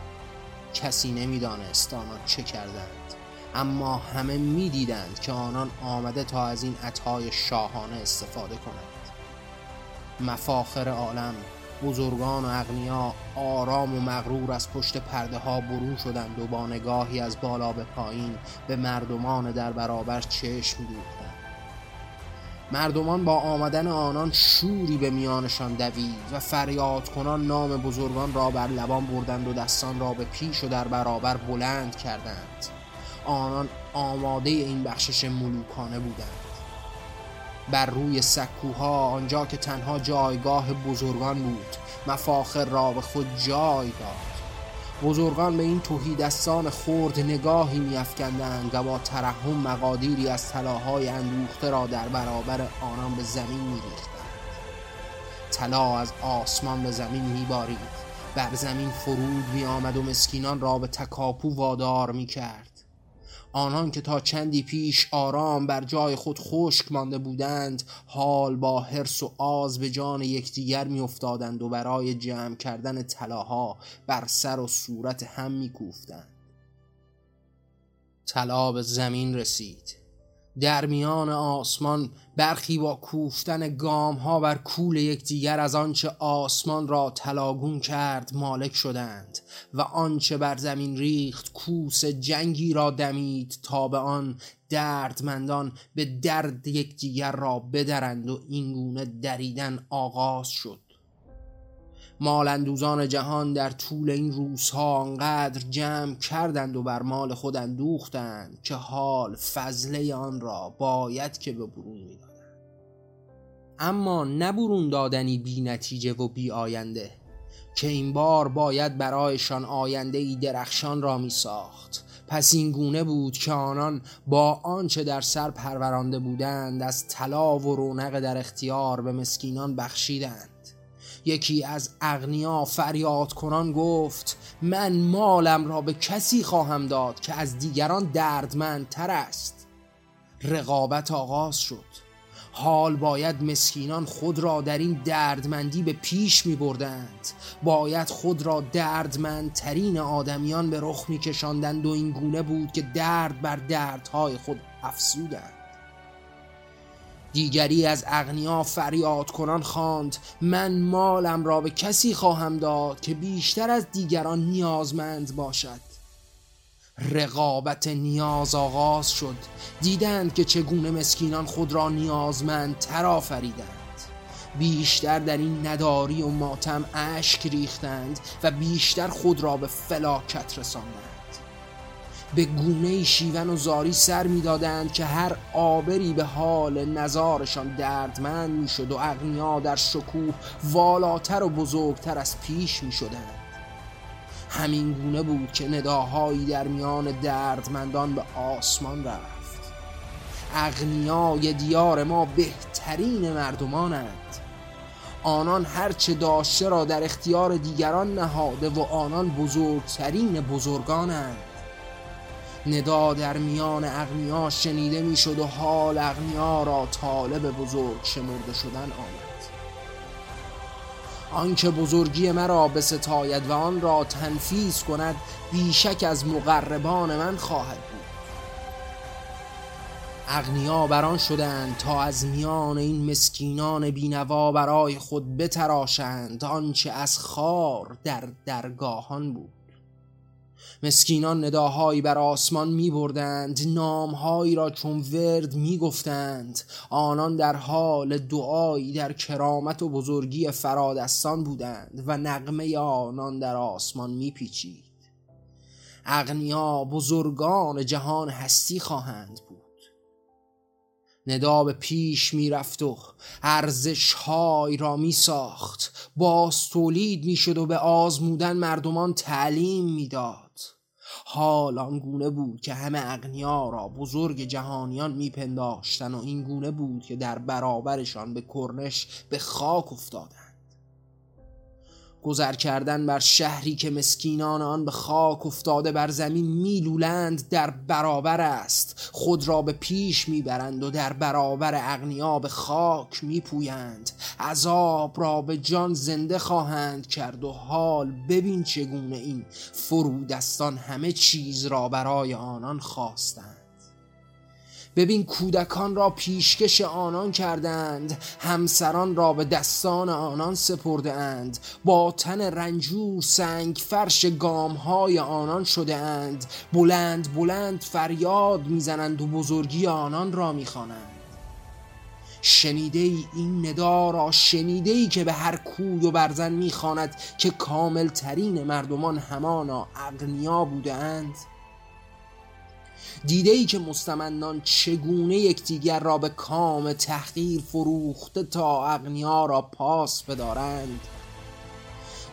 کسی نمی‌دانست آنان چه کردند اما همه می‌دیدند که آنان آمده تا از این عطای شاهانه استفاده کنند مفاخر عالم بزرگان و اغنیا آرام و مغرور از پشت پرده ها برون شدند و با نگاهی از بالا به پایین به مردمان در برابر چشم دوختند. مردمان با آمدن آنان شوری به میانشان دوید و فریاد کنان نام بزرگان را بر لبان بردند و دستان را به پیش و در برابر بلند کردند. آنان آماده این بخشش ملوکانه بودند. بر روی سکوها آنجا که تنها جایگاه بزرگان بود. مفاخر را به خود جای داد. بزرگان به این توهیدستان خورد نگاهی میافکندند و با ترحم مقادیری از طلاهای اندوخته را در برابر آنان به زمین میریختند. طلا از آسمان به زمین میبارید. بر زمین فرود می آمد و مسکینان را به تکاپو وادار می کرد آنان که تا چندی پیش آرام بر جای خود خشک مانده بودند حال با حرس و آز به جان یکدیگر میافتادند و برای جمع کردن طلاها بر سر و صورت هم میکوفتند. طلا به زمین رسید. در میان آسمان برخی با کوفتن گام ها بر کول یکدیگر از آنچه آسمان را تلاگون کرد مالک شدند و آنچه بر زمین ریخت کوس جنگی را دمید تا به آن دردمندان به درد یکدیگر را بدرند و اینگونه دریدن آغاز شد. مالندوزان جهان در طول این روزها انقدر جمع کردند و بر مال خود اندوختند که حال فضله آن را باید که به برون می‌دادند اما نه برون دادنی بی نتیجه و بی آینده. که این بار باید برایشان آینده ای درخشان را می ساخت پس این گونه بود که آنان با آنچه در سر پرورانده بودند از طلا و رونق در اختیار به مسکینان بخشیدند. یکی از اغنیا فریاد کنان گفت من مالم را به کسی خواهم داد که از دیگران دردمندتر است. رقابت آغاز شد. حال باید مسکینان خود را در این دردمندی به پیش می بردند باید خود را دردمندترین آدمیان به رخ می کشاندند و این گونه بود که درد بر دردهای خود افسودند دیگری از اغنیا فریاد کنان خواند من مالم را به کسی خواهم داد که بیشتر از دیگران نیازمند باشد. رقابت نیاز آغاز شد. دیدند که چگونه مسکینان خود را نیازمند تر آفریدند. بیشتر در این نداری و ماتم اشک ریختند و بیشتر خود را به فلاکت رساندند. به گونه شیون و زاری سر می‌دادند که هر آبری به حال نظارشان دردمند می‌شد و اغنیا در شکوه والاتر و بزرگتر از پیش می شدند همین گونه بود که نداهایی در میان دردمندان به آسمان رفت. اغنیای دیار ما بهترین مردمانند. آنان هرچه داشته را در اختیار دیگران نهاده و آنان بزرگترین بزرگانند. ندا در میان اغنیا شنیده می‌شد و حال اغنیا را طالب بزرگ شمرده شدن آمد. آنکه بزرگی مرا به ستاید و آن را تنفیز کند بیشک از مقربان من خواهد بود. اغنیا بران شدند تا از میان این مسکینان بینوا برای خود بتراشند آنچه از خار در درگاهان بود. مسکینان نداهایی بر آسمان می بردند نامهایی را چون ورد می گفتند آنان در حال دعایی در کرامت و بزرگی فرادستان بودند و نغمه آنان در آسمان می پیچید اغنیا بزرگان جهان هستی خواهند بود. ندا به پیش می‌رفت و ارزش های را می ساخت باز تولید می شد و به آزمودن مردمان تعلیم می‌داد. حال آن گونه بود که همه اغنیا را بزرگ جهانیان میپنداشتن و این گونه بود که در برابرشان به کرنش به خاک افتادند. گذر کردن بر شهری که مسکینان آن به خاک افتاده بر زمین میلولند در برابر است. خود را به پیش می‌برند و در برابر اغنیا به خاک میپویند. عذاب را به جان زنده خواهند کرد و حال ببین چگونه این فرودستان همه چیز را برای آنان خواستند. ببین کودکان را پیشکش آنان کردند همسران را به دستان آنان سپرده اند با تن رنجور سنگ فرش گام های آنان شده اند بلند بلند فریاد می‌زنند و بزرگی آنان را می‌خوانند. شنیده ای این ندا را شنیده ای که به هر کوی و برزن می‌خواند که کامل ترین مردمان همانا اغنیا بوده اند دیده ای که مستمندان چگونه یکدیگر را به کام تحقیر فروخته تا اغنیا را پاس بدارند؟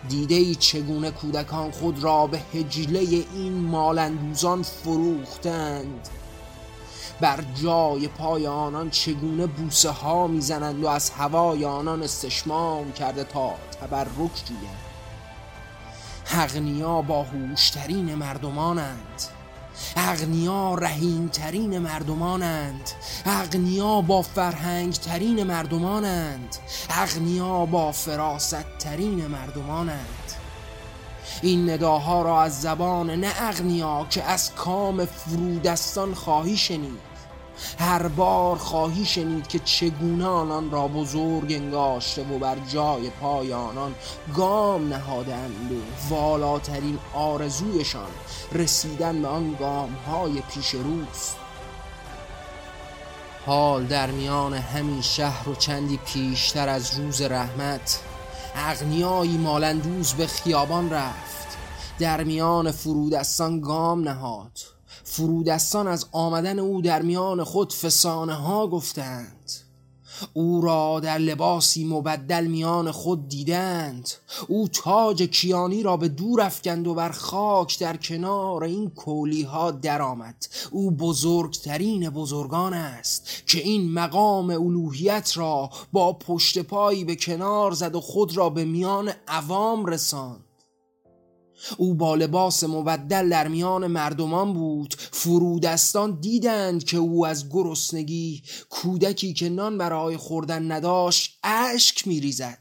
دیده ای چگونه کودکان خود را به هجله این مالندوزان فروختند؟ بر جای پای آنان چگونه بوسه ها می‌زنند و از هوای آنان استشمام کرده تا تبرک جویند حقنیا با هوشترین مردمانند. اغنیا رهین ترین مردمانند. اغنیا با فرهنگ ترین مردمانند. اغنیا با فراست ترین مردمانند. این نداها را از زبان نه اغنیا که از کام فرودستان خواهی شنید. هر بار خواهی شنید که چگونه آنان را بزرگ انگاشته و بر جای پای آنان گام نهادند و والاترین آرزویشان رسیدن به آن گام های پیش روز حال در میان همین شهر و چندی پیشتر از روز رحمت اغنیایی مالندوز به خیابان رفت. در میان فرودستان گام نهاد. فرودستان از آمدن او در میان خود فسانه ها گفتند. او را در لباسی مبدل میان خود دیدند. او تاج کیانی را به دور افکند و بر خاک در کنار این کولی ها درآمد. او بزرگترین بزرگان است که این مقام الوهیت را با پشت پایی به کنار زد و خود را به میان عوام رساند. او با لباس مبدل در میان مردمان بود. فرودستان دیدند که او از گرسنگی کودکی که نان برای خوردن نداشت اشک میریزد.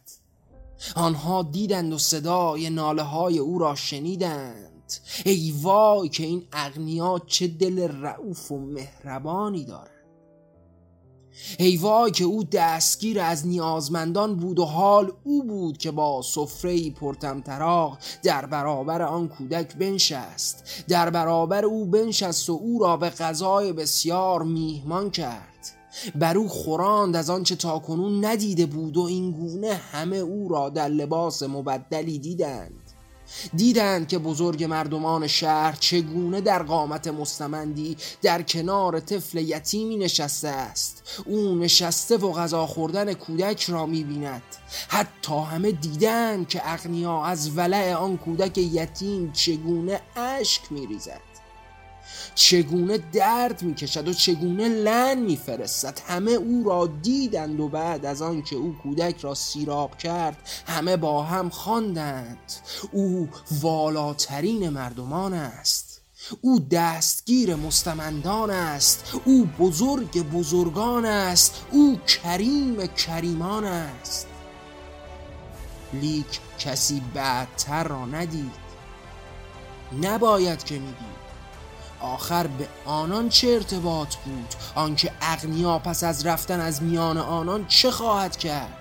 آنها دیدند و صدای ناله های او را شنیدند. ای وای که این اغنیا چه دل رعوف و مهربانی دارد! ای وای که او دستگیر از نیازمندان بود و حال او بود که با سفره پرتمطراق در برابر آن کودک بنشست. در برابر او بنشست و او را به غذای بسیار میهمان کرد. بر او خوراند از آنچه تاکنون ندیده بود و این گونه همه او را در لباس مبدلی دیدند. دیدند که بزرگ مردمان شهر چگونه در قامت مستمندی در کنار طفل یتیمی نشسته است. او نشسته و غذا خوردن کودک را می‌بیند. حتی همه دیدند که اغنیا از ولع آن کودک یتیم چگونه اشک میریزد. چگونه درد می‌کشد و چگونه لن میفرستد. همه او را دیدند و بعد از آنکه او کودک را سیراب کرد همه با هم خواندند. او والاترین مردمان است. او دستگیر مستمندان است. او بزرگ بزرگان است. او کریم کریمان است. لیک کسی بعدتر را ندید. نباید که می‌دید آخر به آنان چه ارتباط بود؟ آنکه اغنیا پس از رفتن از میان آنان چه خواهد کرد؟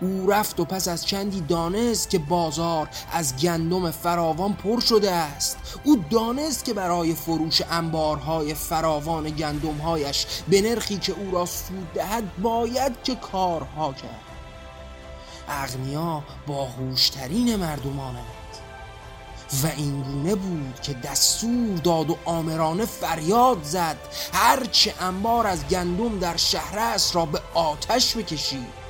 او رفت و پس از چندی دانست که بازار از گندم فراوان پر شده است. او دانست که برای فروش انبارهای فراوان گندمهایش به نرخی که او را سود دهد باید که کارها کرد. اغنیا باهوشترین مردمانند. و اینگونه بود که دستور داد و آمرانه فریاد زد. هرچه انبار از گندم در شهر است را به آتش بکشید.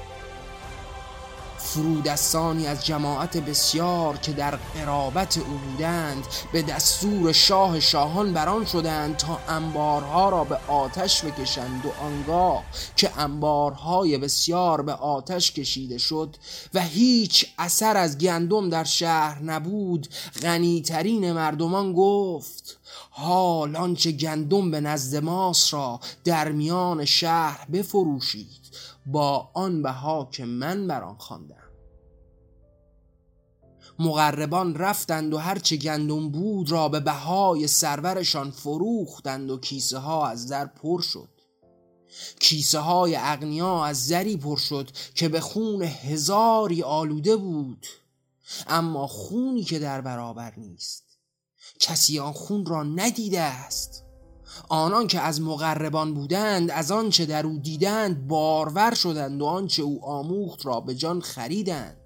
فرودستانی از جماعت بسیار که در قرابت او بودند به دستور شاه شاهان بران شدند تا انبارها را به آتش بکشند و آنگاه که انبارهای بسیار به آتش کشیده شد و هیچ اثر از گندم در شهر نبود غنیترین مردمان گفت حال آنچه گندم به نزد ماست را در میان شهر بفروشید با آن بها که من بر آن خواندم. مغربان رفتند و هرچه گندم بود را به بهای سرورشان فروختند و کیسه ها از زر پر شد. کیسه های اغنیا از زری پر شد که به خون هزاری آلوده بود. اما خونی که در برابر نیست. کسی آن خون را ندیده است. آنان که از مقربان بودند از آنچه در او دیدند بارور شدند و آنچه او آموخت را به جان خریدند.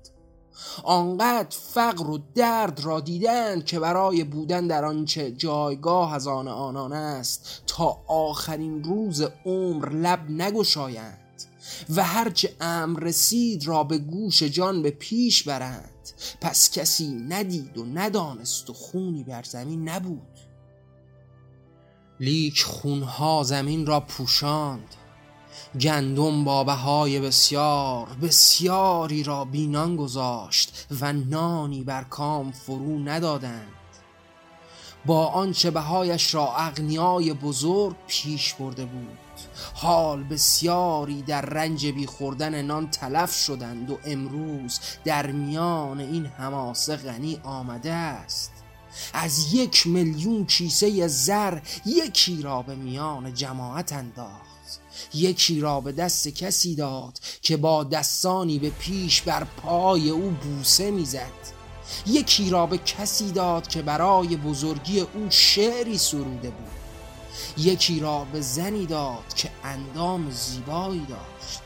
آنقدر فقر و درد را دیدند که برای بودن در آنچه جایگاه از آن آنان است تا آخرین روز عمر لب نگشایند و هرچه امر رسید را به گوش جان به پیش برند. پس کسی ندید و ندانست و خونی بر زمین نبود. لیک خونها زمین را پوشاند. گندم با بهای بسیار بسیاری را بینان گذاشت و نانی بر کام فرو ندادند. با آنچه بهایش را اغنیای بزرگ پیش برده بود حال بسیاری در رنج بی خوردن نان تلف شدند و امروز در میان این حماسه غنی آمده است. از یک میلیون کیسه زر یکی را به میان جماعت انداخت. یکی را به دست کسی داد که با دستانی به پیش بر پای او بوسه می‌زد. یکی را به کسی داد که برای بزرگی او شعری سروده بود. یکی را به زنی داد که اندام زیبایی داشت.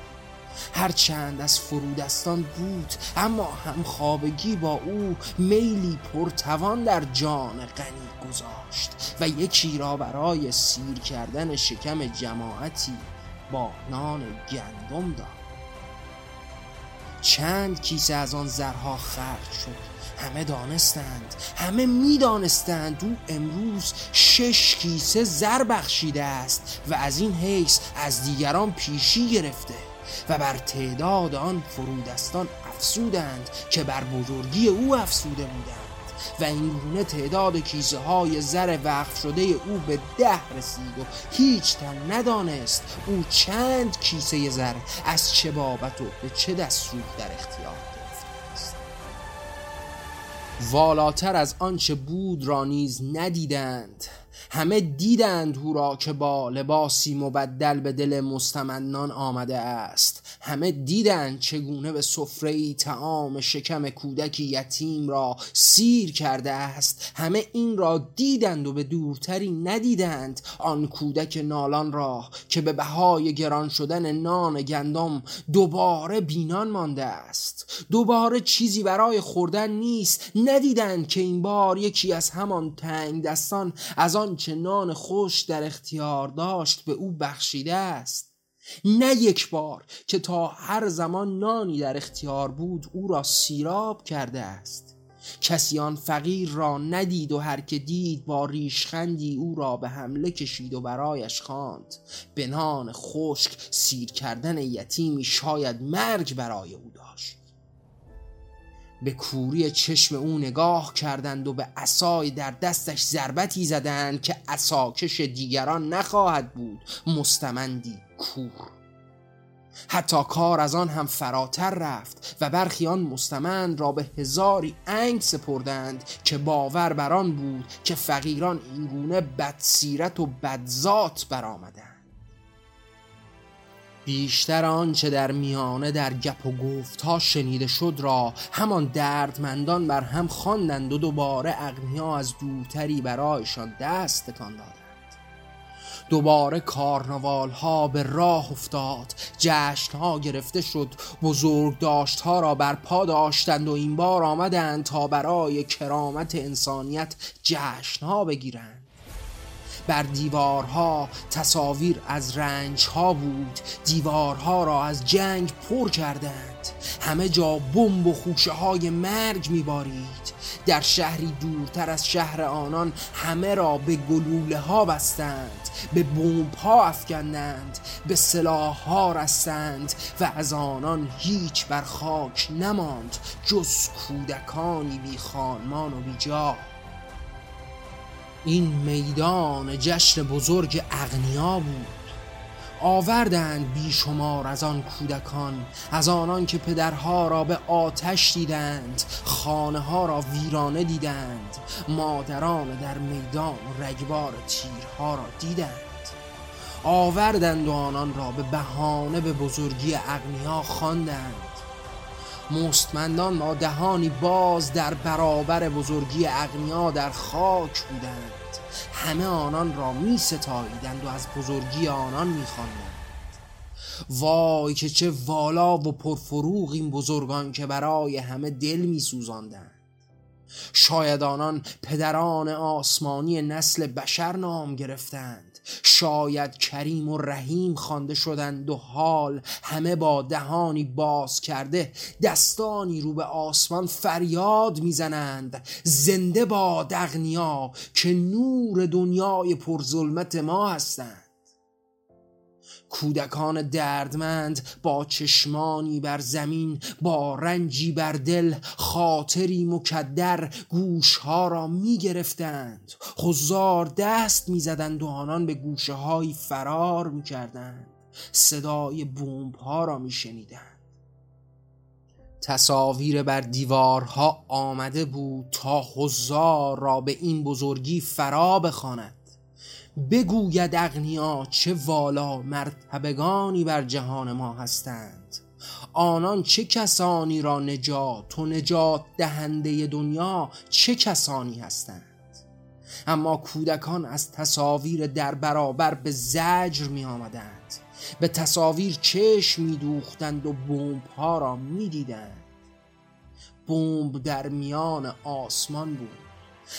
هرچند از فرودستان بود اما همخوابگی با او میلی پرتوان در جان غنی گذاشت و یکی را برای سیر کردن شکم جماعتی با نان گندم داد. چند کیسه از آن زرها خرج شد. همه دانستند همه می‌دانستند او امروز شش کیسه زر بخشیده است و از این حیث از دیگران پیشی گرفته و بر تعداد آن فرودستان افسودند که بر بزرگی او افسوده بودند. و این گونه تعداد کیسه های زر وقف شده او به ده رسید و هیچ تن ندانست او چند کیسه زر از چه بابت و به چه دستور در اختیار والاتر از آنچه بود را نیز ندیدند. همه دیدند او را که با لباسی مبدل به دل مستمنان آمده است. همه دیدند چگونه به سفره تعام شکم کودکی یتیم را سیر کرده است. همه این را دیدند و به دورتری ندیدند. آن کودک نالان را که به بهای گران شدن نان گندم دوباره بینان مانده است. دوباره چیزی برای خوردن نیست. ندیدند که این بار یکی از همان تنگ دستان از آن آنچه نان خوش در اختیار داشت به او بخشیده است. نه یک بار که تا هر زمان نانی در اختیار بود او را سیراب کرده است. کسی آن فقیر را ندید و هر که دید با ریشخندی او را به حمله کشید و برایش خواند. به نان خشک سیر کردن یتیمی شاید مرگ برای او داشت. به کوری چشم او نگاه کردند و به عصای در دستش ضربتی زدند که عصاکش دیگران نخواهد بود. مستمندی کور. حتی کار از آن هم فراتر رفت و برخی آن مستمند را به هزاری انگ سپردند که باور بر آن بود که فقیران اینگونه بدسیرت و بدذات برآمدند. بیشتر آنچه در میانه در گپ و گفت ها شنیده شد را همان دردمندان بر هم خواندند و دوباره اغنیا از دورتری برایشان دست تکان دادند. دوباره کارنوال ها به راه افتاد. جشن ها گرفته شد. بزرگ داشت ها را بر پا داشتند و این بار آمدند تا برای کرامت انسانیت جشن ها بگیرند. بر دیوارها تصاویر از رنج ها بود. دیوارها را از جنگ پر کردند. همه جا بمب و خوشه های مرگ میبارید. در شهری دورتر از شهر آنان همه را به گلوله ها بستند. به بمب ها افکندند. به سلاح ها رستند و از آنان هیچ بر خاک نماند. جز کودکانی بی خانمان و بی جا. این میدان جشن بزرگ اغنیا بود. آوردند بیشمار از آن کودکان از آنان که پدرها را به آتش دیدند خانه ها را ویرانه دیدند مادران در میدان رگبار تیرها را دیدند. آوردند و آنان را به بهانه به بزرگی اغنیا خواندند. مستمندان با دهانی باز در برابر بزرگی اغنیا در خاک بودند. همه آنان را می ستاییدند و از بزرگی آنان می خواندند. وای که چه والا و پرفروغ این بزرگان که برای همه دل می سوزاندند. شاید آنان پدران آسمانی نسل بشر نام گرفتند. شاید کریم و رحیم خوانده شدند و حال همه با دهانی باز کرده دستانی رو به آسمان فریاد می‌زنند. زنده با دغنیا که نور دنیای پرظلمت ما هستند. کودکان دردمند با چشمانی بر زمین با رنجی بر دل خاطری مکدر گوشها را می گرفتند خزار دست می زدند و آنان به گوشه های فرار می کردند صدای بومب ها را می شنیدند تصاویر بر دیوارها آمده بود تا حضار را به این بزرگی فرا بخواند. بگوید اغنیا چه والا مرتبگانی بر جهان ما هستند. آنان چه کسانی را نجات و نجات دهنده دنیا چه کسانی هستند؟ اما کودکان از تصاویر در برابر به زجر می آمدند. به تصاویر چشم می دوختند و بومب ها را می دیدند. بمب در میان آسمان بود.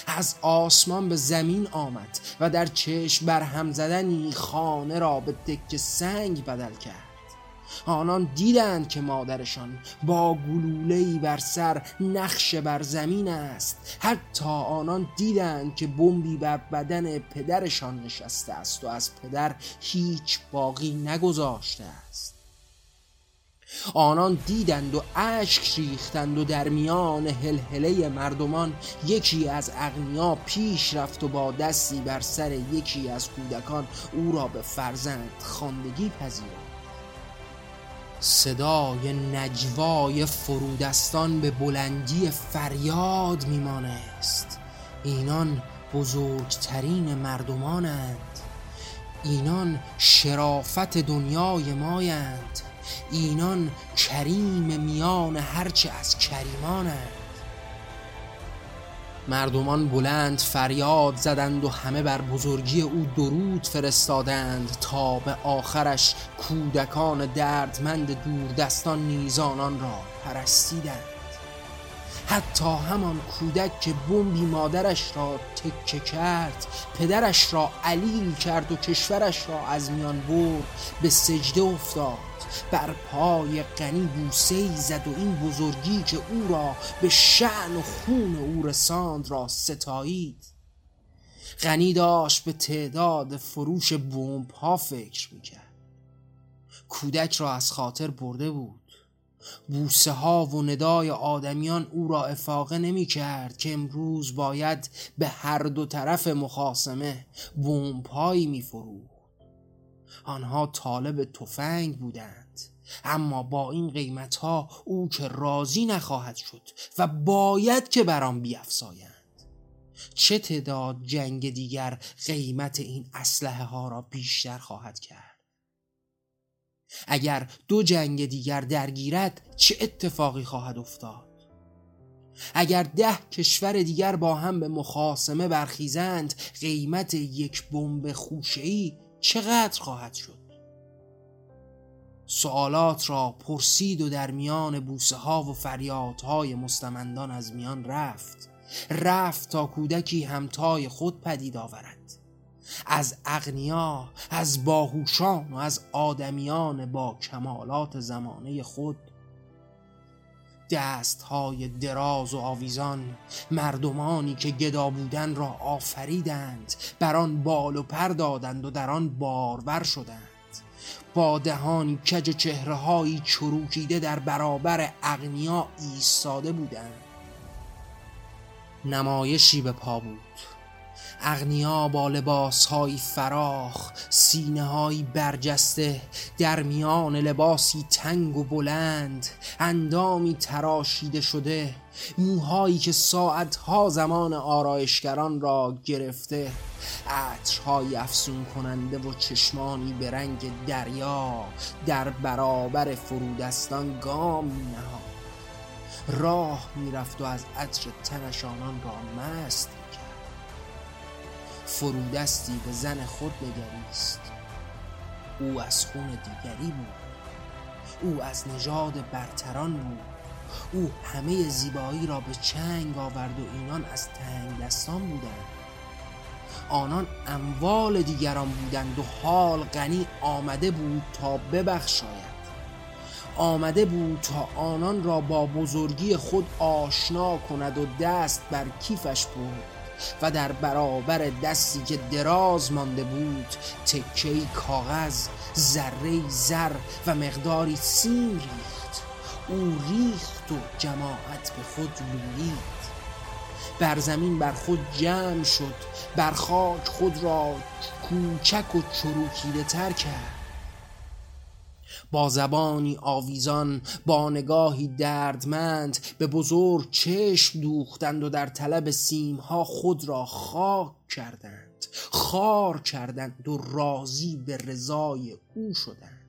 از آسمان به زمین آمد و در چشم بر هم زدنی خانه را به دک سنگ بدل کرد. آنان دیدند که مادرشان با گلوله‌ای بر سر نقش بر زمین است. حتی آنان دیدند که بمبی بر بدن پدرشان نشسته است و از پدر هیچ باقی نگذاشته است. آنان دیدند و اشک ریختند و در میان هلهله مردمان یکی از اغنیا پیش رفت و با دستی بر سر یکی از کودکان او را به فرزند خواندگی پذیرفت. صدای نجوای فرودستان به بلندی فریاد میمانست. اینان بزرگترین مردمانند. اینان شرافت دنیای مایند. اینان کریم میان هرچه از کریمانند. مردمان بلند فریاد زدند و همه بر بزرگی او درود فرستادند تا به آخرش کودکان دردمند دوردستان نیزانان را پرستیدند. حتی همان کودک که بمبی مادرش را تکه کرد پدرش را علیل کرد و کشورش را از میان برد به سجده افتاد. بر پای غنی بوسه زد و این بزرگی که او را به شعن و خون او رساند را ستایید. غنی داشت به تعداد فروش بمب ها فکر می‌کرد. کودک را از خاطر برده بود. بوسه ها و ندای آدمیان او را افاقه نمی کرد که امروز باید به هر دو طرف مخاسمه بمب هایی می آنها طالب تفنگ بودند. اما با این قیمت ها او که راضی نخواهد شد و باید که برام بیافزایند چه تعداد جنگ دیگر قیمت این اسلحه ها را بیشتر خواهد کرد؟ اگر دو جنگ دیگر درگیرد چه اتفاقی خواهد افتاد؟ اگر ده کشور دیگر با هم به مخاسمه برخیزند قیمت یک بمب خوشه‌ای چقدر خواهد شد؟ سوالات را پرسید و در میان بوسه ها و فریادهای مستمندان از میان رفت. رفت تا کودکی همتای خود پدید آورد. از اغنیا از باهوشان و از آدمیان با کمالات زمانه خود دست های دراز و آویزان مردمانی که گدا بودن را آفریدند بر آن بال و پر دادند و در آن بارور شدند. با دهانی کج و چهره هایی چروکیده در برابر اغنیا ایستاده بودند. نمایشی به پا بود. اغنیا با لباس های فراخ سینه های برجسته در میان لباسی تنگ و بلند اندامی تراشیده شده موهایی که ساعتها زمان آرایشگران را گرفته عطرهای افسون کننده و چشمانی به رنگ دریا در برابر فرودستان گام نهاد راه می‌رفت و از عطر تنش آنان را مست فرودستی به زن خود نگریست او از خون دیگری بود. او از نژاد برتران بود. او همه زیبایی را به چنگ آورد و اینان از تنگ دستان بودند. آنان اموال دیگران بودند و حال غنی آمده بود تا ببخشاید. آمده بود تا آنان را با بزرگی خود آشنا کند و دست بر کیفش بود و در برابر دستی که دراز مانده بود تکهی کاغذ ذره زر و مقداری سیم ریخت. او ریخت و جماعت به خود لولید. بر زمین بر خود جمع شد بر خاک خود را کوچک و چروکیده تر کرد. با زبانی آویزان با نگاهی دردمند به بزرگ چشم دوختند و در طلب سیمها خود را خاک کردند. خار کردند و راضی به رضای او شدند.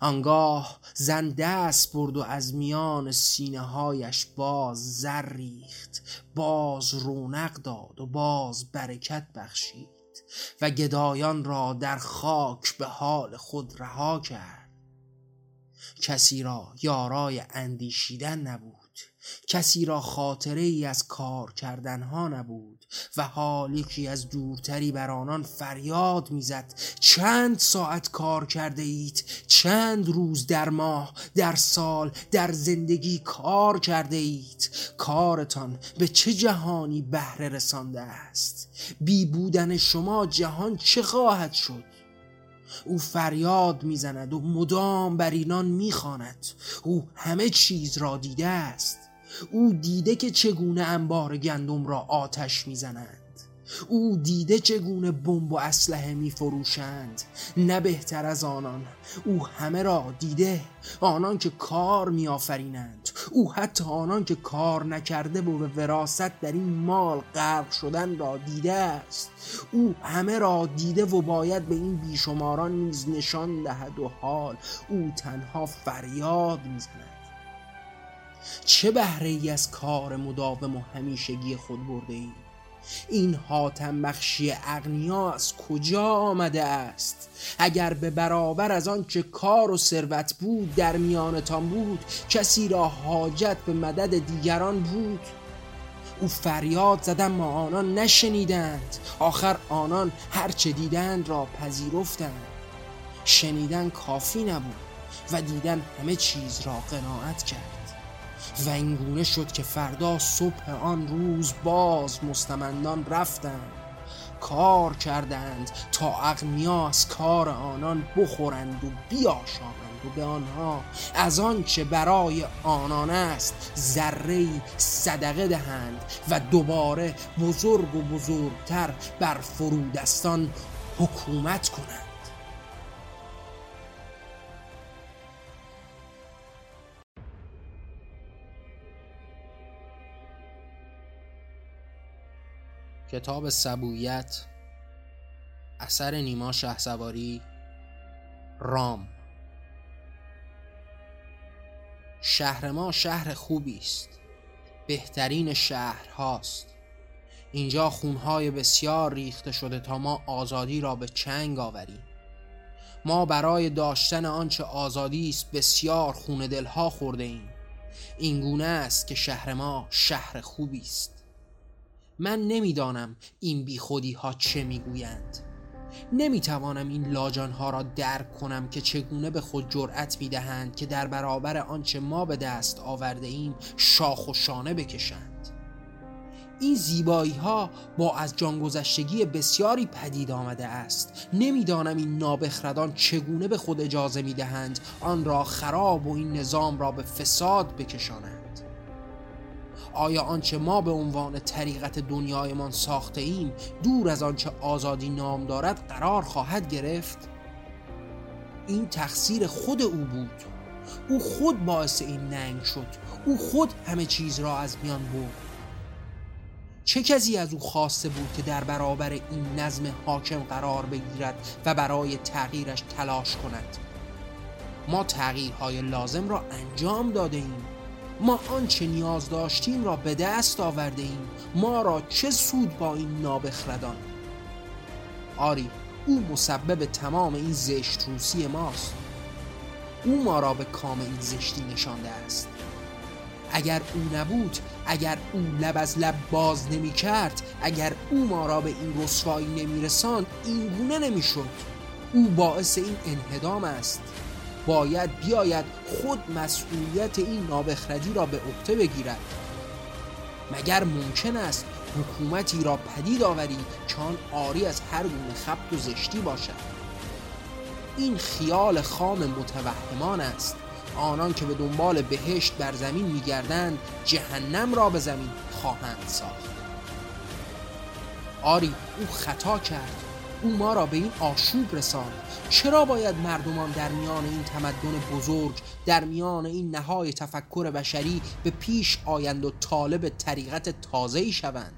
آنگاه زن دست برد و از میان سینه هایش باز زر ریخت. باز رونق داد و باز برکت بخشید. و گدایان را در خاک به حال خود رها کرد. کسی را یارای اندیشیدن نبود. کسی را خاطره ای از کار کردن ها نبود و حال یکی از دورتری بر آنان فریاد می‌زد. چند ساعت کار کرده اید چند روز در ماه در سال در زندگی کار کرده اید کارتان به چه جهانی بهره رسانده است؟ بی بودن شما جهان چه خواهد شد؟ او فریاد می‌زند و مدام بر اینان می‌خواند. او همه چیز را دیده است. او دیده که چگونه انبار گندم را آتش می‌زنند. او دیده چگونه بمب و اسلحه می فروشند نه بهتر از آنان. او همه را دیده. آنان که کار می آفرینند او حتی آنان که کار نکرده و به وراست در این مال غرق شدن را دیده است. او همه را دیده و باید به این بیشماران نیز نشان دهد و حال. او تنها فریاد می‌زند. چه بهره ای از کار مداوم و همیشگی خود برده ای؟ این حاتم بخشی اغنیا از کجا آمده است؟ اگر به برابر از آن که کار و ثروت بود در میانتان بود کسی را حاجت به مدد دیگران بود؟ او فریاد زدن ما آنان نشنیدند. آخر آنان هرچه دیدند را پذیرفتند. شنیدن کافی نبود و دیدن همه چیز را قناعت کرد. و اینگونه شد که فردا صبح آن روز باز مستمندان رفتند کار کردند تا اغنیا از کار آنان بخورند و بیاشامند و به آنها. از آنچه برای آنان است ذره صدقه دهند و دوباره بزرگ و بزرگتر بر فرودستان حکومت کنند. کتاب سبویت اثر نیما شهسواری رام. شهر ما شهر خوبی است. بهترین شهر هاست. اینجا خونهای بسیار ریخته شده تا ما آزادی را به چنگ آوریم. ما برای داشتن آنچه آزادی است بسیار خون دلها خورده ایم. این گونه است که شهر ما شهر خوبی است. من نمی‌دانم این بیخودی ها چه می‌گویند. نمی‌توانم این لاجان ها را درک کنم که چگونه به خود جرأت می‌دهند که در برابر آنچه ما به دست آورده ایم شاخ و شانه بکشند. این زیبایی ها با از جانگذشتگی بسیاری پدید آمده است. نمی‌دانم این نابخردان چگونه به خود اجازه می‌دهند آن را خراب و این نظام را به فساد بکشانند. آیا آنچه ما به عنوان طریقت دنیایمان ساخته ایم دور از آنچه آزادی نام دارد قرار خواهد گرفت؟ این تقصیر خود او بود. او خود باعث این ننگ شد. او خود همه چیز را از میان برد. چه کسی از او خواسته بود که در برابر این نظم حاکم قرار بگیرد و برای تغییرش تلاش کند؟ ما تغییرهای لازم را انجام داده ایم. ما آنچه نیاز داشتیم را به دست آورده ایم ما را چه سود با این نابخردان؟ آری او مسبب تمام این زشت روسی ماست. او ما را به کام این زشتی نشانده است. اگر او نبود اگر او لب از لب باز نمی کرد اگر او ما را به این رسوایی نمی رساند این گونه نمی شد او باعث این انهدام است. باید بیاید خود مسئولیت این نابخردی را به عهده بگیرد. مگر ممکن است حکومتی را پدید آوری که آن آری از هر گونه خبت و زشتی باشد؟ این خیال خام متوهمان است. آنان که به دنبال بهشت بر زمین میگردند جهنم را به زمین خواهند ساخت. آری او خطا کرد. او ما را به این آشوب رساند چرا باید مردمان در میان این تمدن بزرگ در میان این نهای تفکر بشری به پیش آیند و طالب طریقت تازه‌ای شوند؟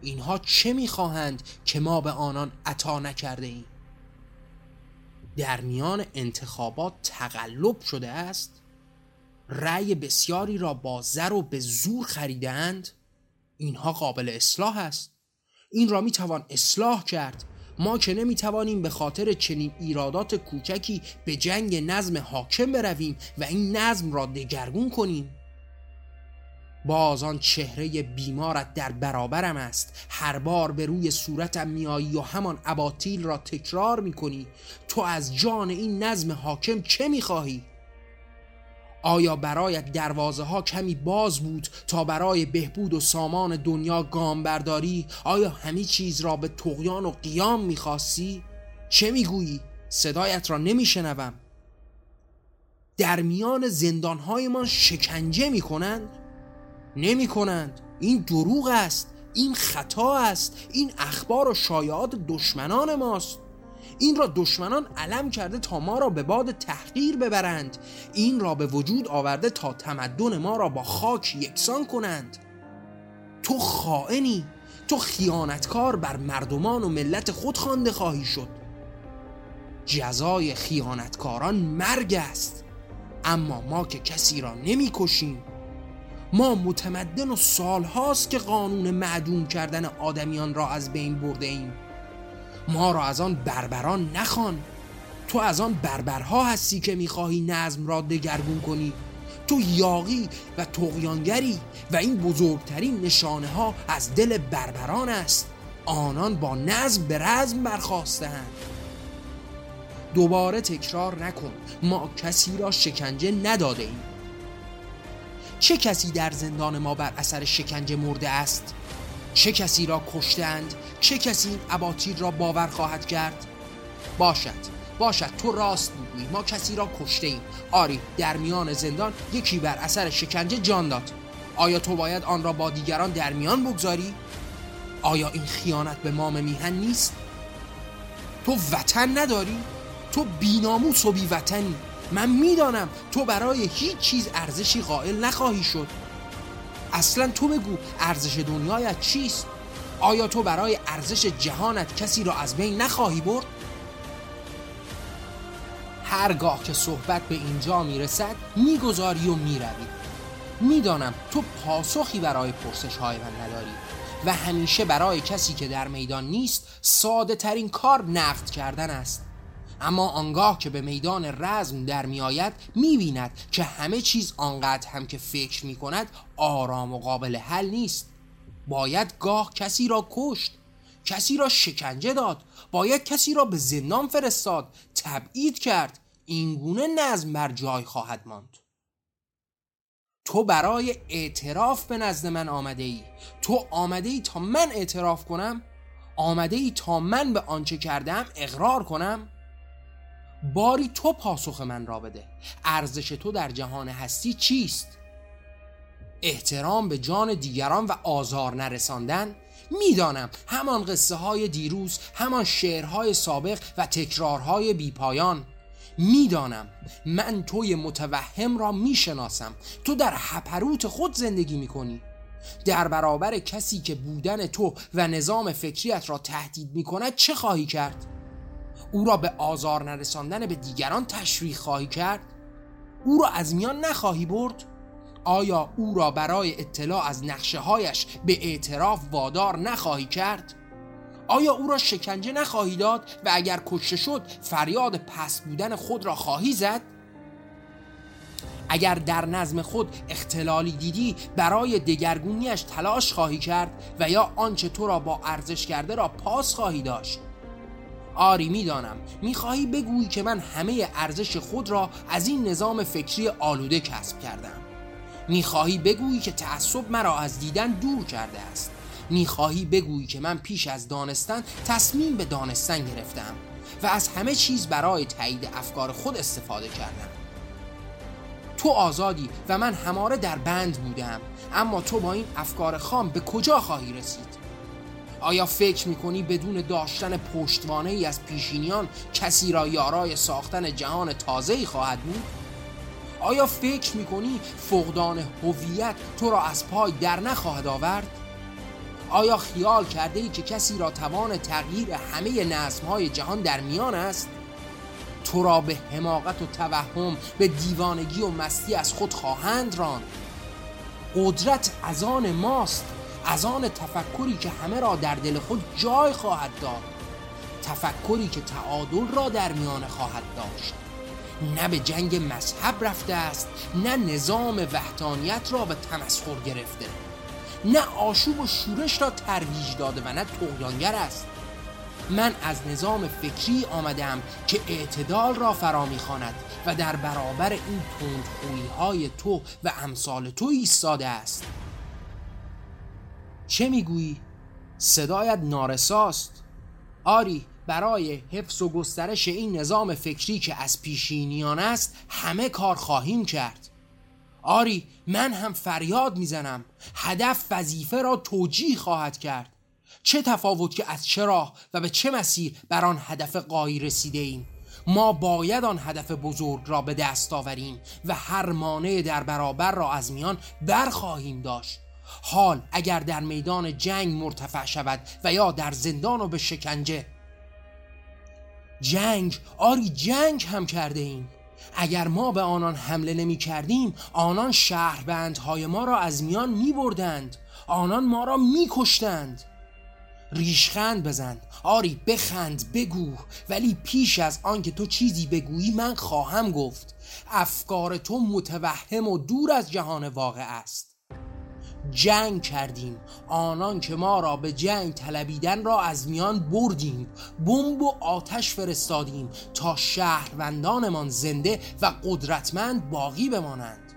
اینها چه می‌خواهند که ما به آنان عطا نکرده ایم در میان انتخابات تقلب شده است؟ رأی بسیاری را با زر و به زور خریدند اینها قابل اصلاح است. این را می‌توان اصلاح کرد. ما که نمی‌توانیم به خاطر چنین ایرادات کوچکی به جنگ نظم حاکم برویم و این نظم را دگرگون کنیم. باز آن چهره بیمارت در برابرم است. هر بار به روی صورتم میایی و همان اباطیل را تکرار می‌کنی. تو از جان این نظم حاکم چه می‌خواهی؟ آیا برایت دروازه ها کمی باز بود تا برای بهبود و سامان دنیا گام برداری؟ آیا همه چیز را به تقیان و قیام می‌خواستی؟ چه می‌گویی؟ صدایت را نمیشنوم در میان زندانهایمان شکنجه می‌کنند؟ نمی کنند این دروغ است این خطا است این اخبار و شایعات دشمنان ماست این را دشمنان علم کرده تا ما را به باد تحقیر ببرند. این را به وجود آورده تا تمدن ما را با خاک یکسان کنند. تو خائنی تو خیانتکار بر مردمان و ملت خود خوانده خواهی شد. جزای خیانتکاران مرگ است. اما ما که کسی را نمی کشیم. ما متمدن و سالهاست که قانون معدوم کردن آدمیان را از بین برده ایم. ما را از آن بربران نخوان. تو از آن بربرها هستی که می‌خواهی نظم را دگرگون کنی. تو یاقی و تقیانگری و این بزرگترین نشانه ها از دل بربران است. آنان با نظم به رزم برخواستند دوباره تکرار نکن. ما کسی را شکنجه نداده ایم چه کسی در زندان ما بر اثر شکنجه مرده است؟ چه کسی را کشتند؟ چه کسی این را باور خواهد کرد؟ باشد باشد تو راست می‌گویی ما کسی را کشته ایم. آری در میان زندان یکی بر اثر شکنجه جان داد. آیا تو باید آن را با دیگران در میان بگذاری؟ آیا این خیانت به مام میهن نیست؟ تو وطن نداری؟ تو بیناموس و بی وطنی من می‌دانم تو برای هیچ چیز ارزشی قائل نخواهی شد. اصلا تو بگو ارزش دنیایت چیست؟ آیا تو برای ارزش جهانت کسی را از بین نخواهی برد؟ هرگاه که صحبت به اینجا می‌رسد می‌گذاری و می‌روی. می‌دانم تو پاسخی برای پرسش های من نداری و همیشه برای کسی که در میدان نیست ساده ترین کار نقد کردن است. اما آنگاه که به میدان رزم در میآید می‌بیند که همه چیز آنقدر هم که فکر می‌کند آرام و قابل حل نیست. باید گاه کسی را کشت کسی را شکنجه داد باید کسی را به زندان فرستاد تبعید کرد. اینگونه نظم بر جای خواهد ماند. تو برای اعتراف به نزد من آمده ای تو آمده ای تا من اعتراف کنم آمده ای تا من به آنچه کردم اقرار کنم. باری تو پاسخ من را بده. ارزش تو در جهان هستی چیست؟ احترام به جان دیگران و آزار نرساندن؟ می‌دانم همان قصه های دیروز همان شعرهای سابق و تکرارهای بیپایان. می‌دانم من توی متوهم را می‌شناسم. تو در حپروت خود زندگی می‌کنی. در برابر کسی که بودن تو و نظام فکریت را تهدید می‌کند چه خواهی کرد؟ او را به آزار نرساندن به دیگران تشویق خواهی کرد؟ او را از میان نخواهی برد؟ آیا او را برای اطلاع از نقشه هایش به اعتراف وادار نخواهی کرد؟ آیا او را شکنجه نخواهی داد و اگر کشته شد فریاد پس بودن خود را خواهی زد؟ اگر در نظم خود اختلالی دیدی برای دگرگونیش تلاش خواهی کرد و یا آنچه تو را با ارزش کرده را پاس خواهی داشت آری می‌دانم. می‌خواهی بگویی که من همه ارزش خود را از این نظام فکری آلوده کسب کردم. می‌خواهی بگویی که تعصب مرا از دیدن دور کرده است. می‌خواهی بگویی که من پیش از دانستن تصمیم به دانستن گرفتم و از همه چیز برای تایید افکار خود استفاده کردم. تو آزادی و من هماره در بند بودم اما تو با این افکار خام به کجا خواهی رسید؟ آیا فکر می‌کنی بدون داشتن پشتوانه ای از پیشینیان کسی را یارای ساختن جهان تازه‌ای خواهد بود؟ آیا فکر می‌کنی فقدان هویت تو را از پای در نخواهد آورد؟ آیا خیال کرده ای که کسی را توان تغییر همه نظم های جهان در میان است؟ تو را به حماقت و توهم به دیوانگی و مستی از خود خواهند ران قدرت از آن ماست از آن تفکری که همه را در دل خود جای خواهد داد. تفکری که تعادل را در میان خواهد داشت. نه به جنگ مذهب رفته است نه نظام وحدانیت را به تمسخر گرفته. نه آشوب و شورش را ترویج داده و نه تقیانگر است. من از نظام فکری آمدم که اعتدال را فرا می‌خواند و در برابر این تندخویی های تو و امثال تو ایستاده است. چه می‌گویی؟ صدایت نارساست. آری برای حفظ و گسترش این نظام فکری که از پیشینیان است همه کار خواهیم کرد. آری من هم فریاد می‌زنم. هدف وظیفه را توجیه خواهد کرد. چه تفاوت که از چه راه و به چه مسیر بر آن هدف قایی رسیده ایم ما باید آن هدف بزرگ را به دست آوریم و هر مانع در برابر را از میان برخواهیم داشت. حال اگر در میدان جنگ مرتفع شود و یا در زندان و به شکنجه. جنگ آری جنگ هم کرده ایم. اگر ما به آنان حمله نمی کردیم آنان شهربندهای ما را از میان می بردند. آنان ما را می کشتند. ریشخند بزن. آری بخند بگو ولی پیش از آنکه تو چیزی بگویی من خواهم گفت. افکار تو متوهم و دور از جهان واقع است. جنگ کردیم. آنان که ما را به جنگ طلبیدن را از میان بردیم. بمب و آتش فرستادیم تا شهروندانمان زنده و قدرتمند باقی بمانند.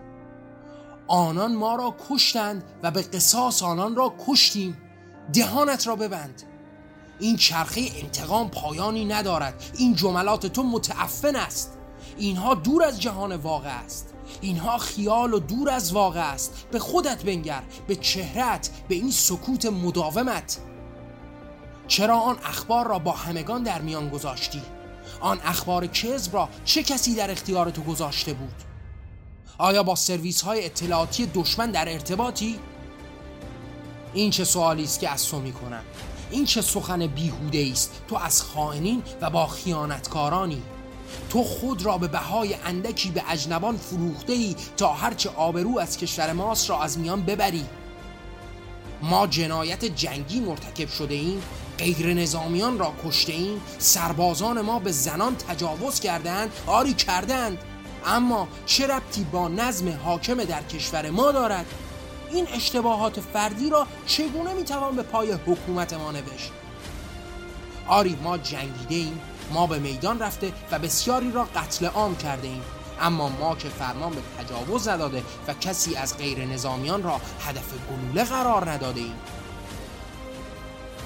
آنان ما را کشتند و به قصاص آنان را کشتیم. دهانت را ببند. این چرخه انتقام پایانی ندارد. این جملات تو متعفن است. اینها دور از جهان واقع است. اینها خیال و دور از واقع است. به خودت بنگر به چهرت به این سکوت مداومت. چرا آن اخبار را با همگان در میان گذاشتی؟ آن اخبار کذب را چه کسی در اختیار تو گذاشته بود؟ آیا با سرویس های اطلاعاتی دشمن در ارتباطی؟ این چه سوالی است که از تو می‌کنم. این چه سخن بیهوده است؟ تو از خائنین و با خیانتکارانی. تو خود را به بهای اندکی به اجنبان فروخته ای تا هرچه آبرو از کشور ماست را از میان ببری. ما جنایت جنگی مرتکب شده ایم غیر نظامیان را کشته ایم سربازان ما به زنان تجاوز کردند آری کردند اما چه ربطی با نظم حاکم در کشور ما دارد؟ این اشتباهات فردی را چگونه می‌توان به پای حکومت ما نوشت؟ آری ما جنگیده ایم ما به میدان رفته و بسیاری را قتل عام کرده ایم. اما ما که فرمان به تجاوز نداده و کسی از غیر نظامیان را هدف گلوله قرار نداده ایم.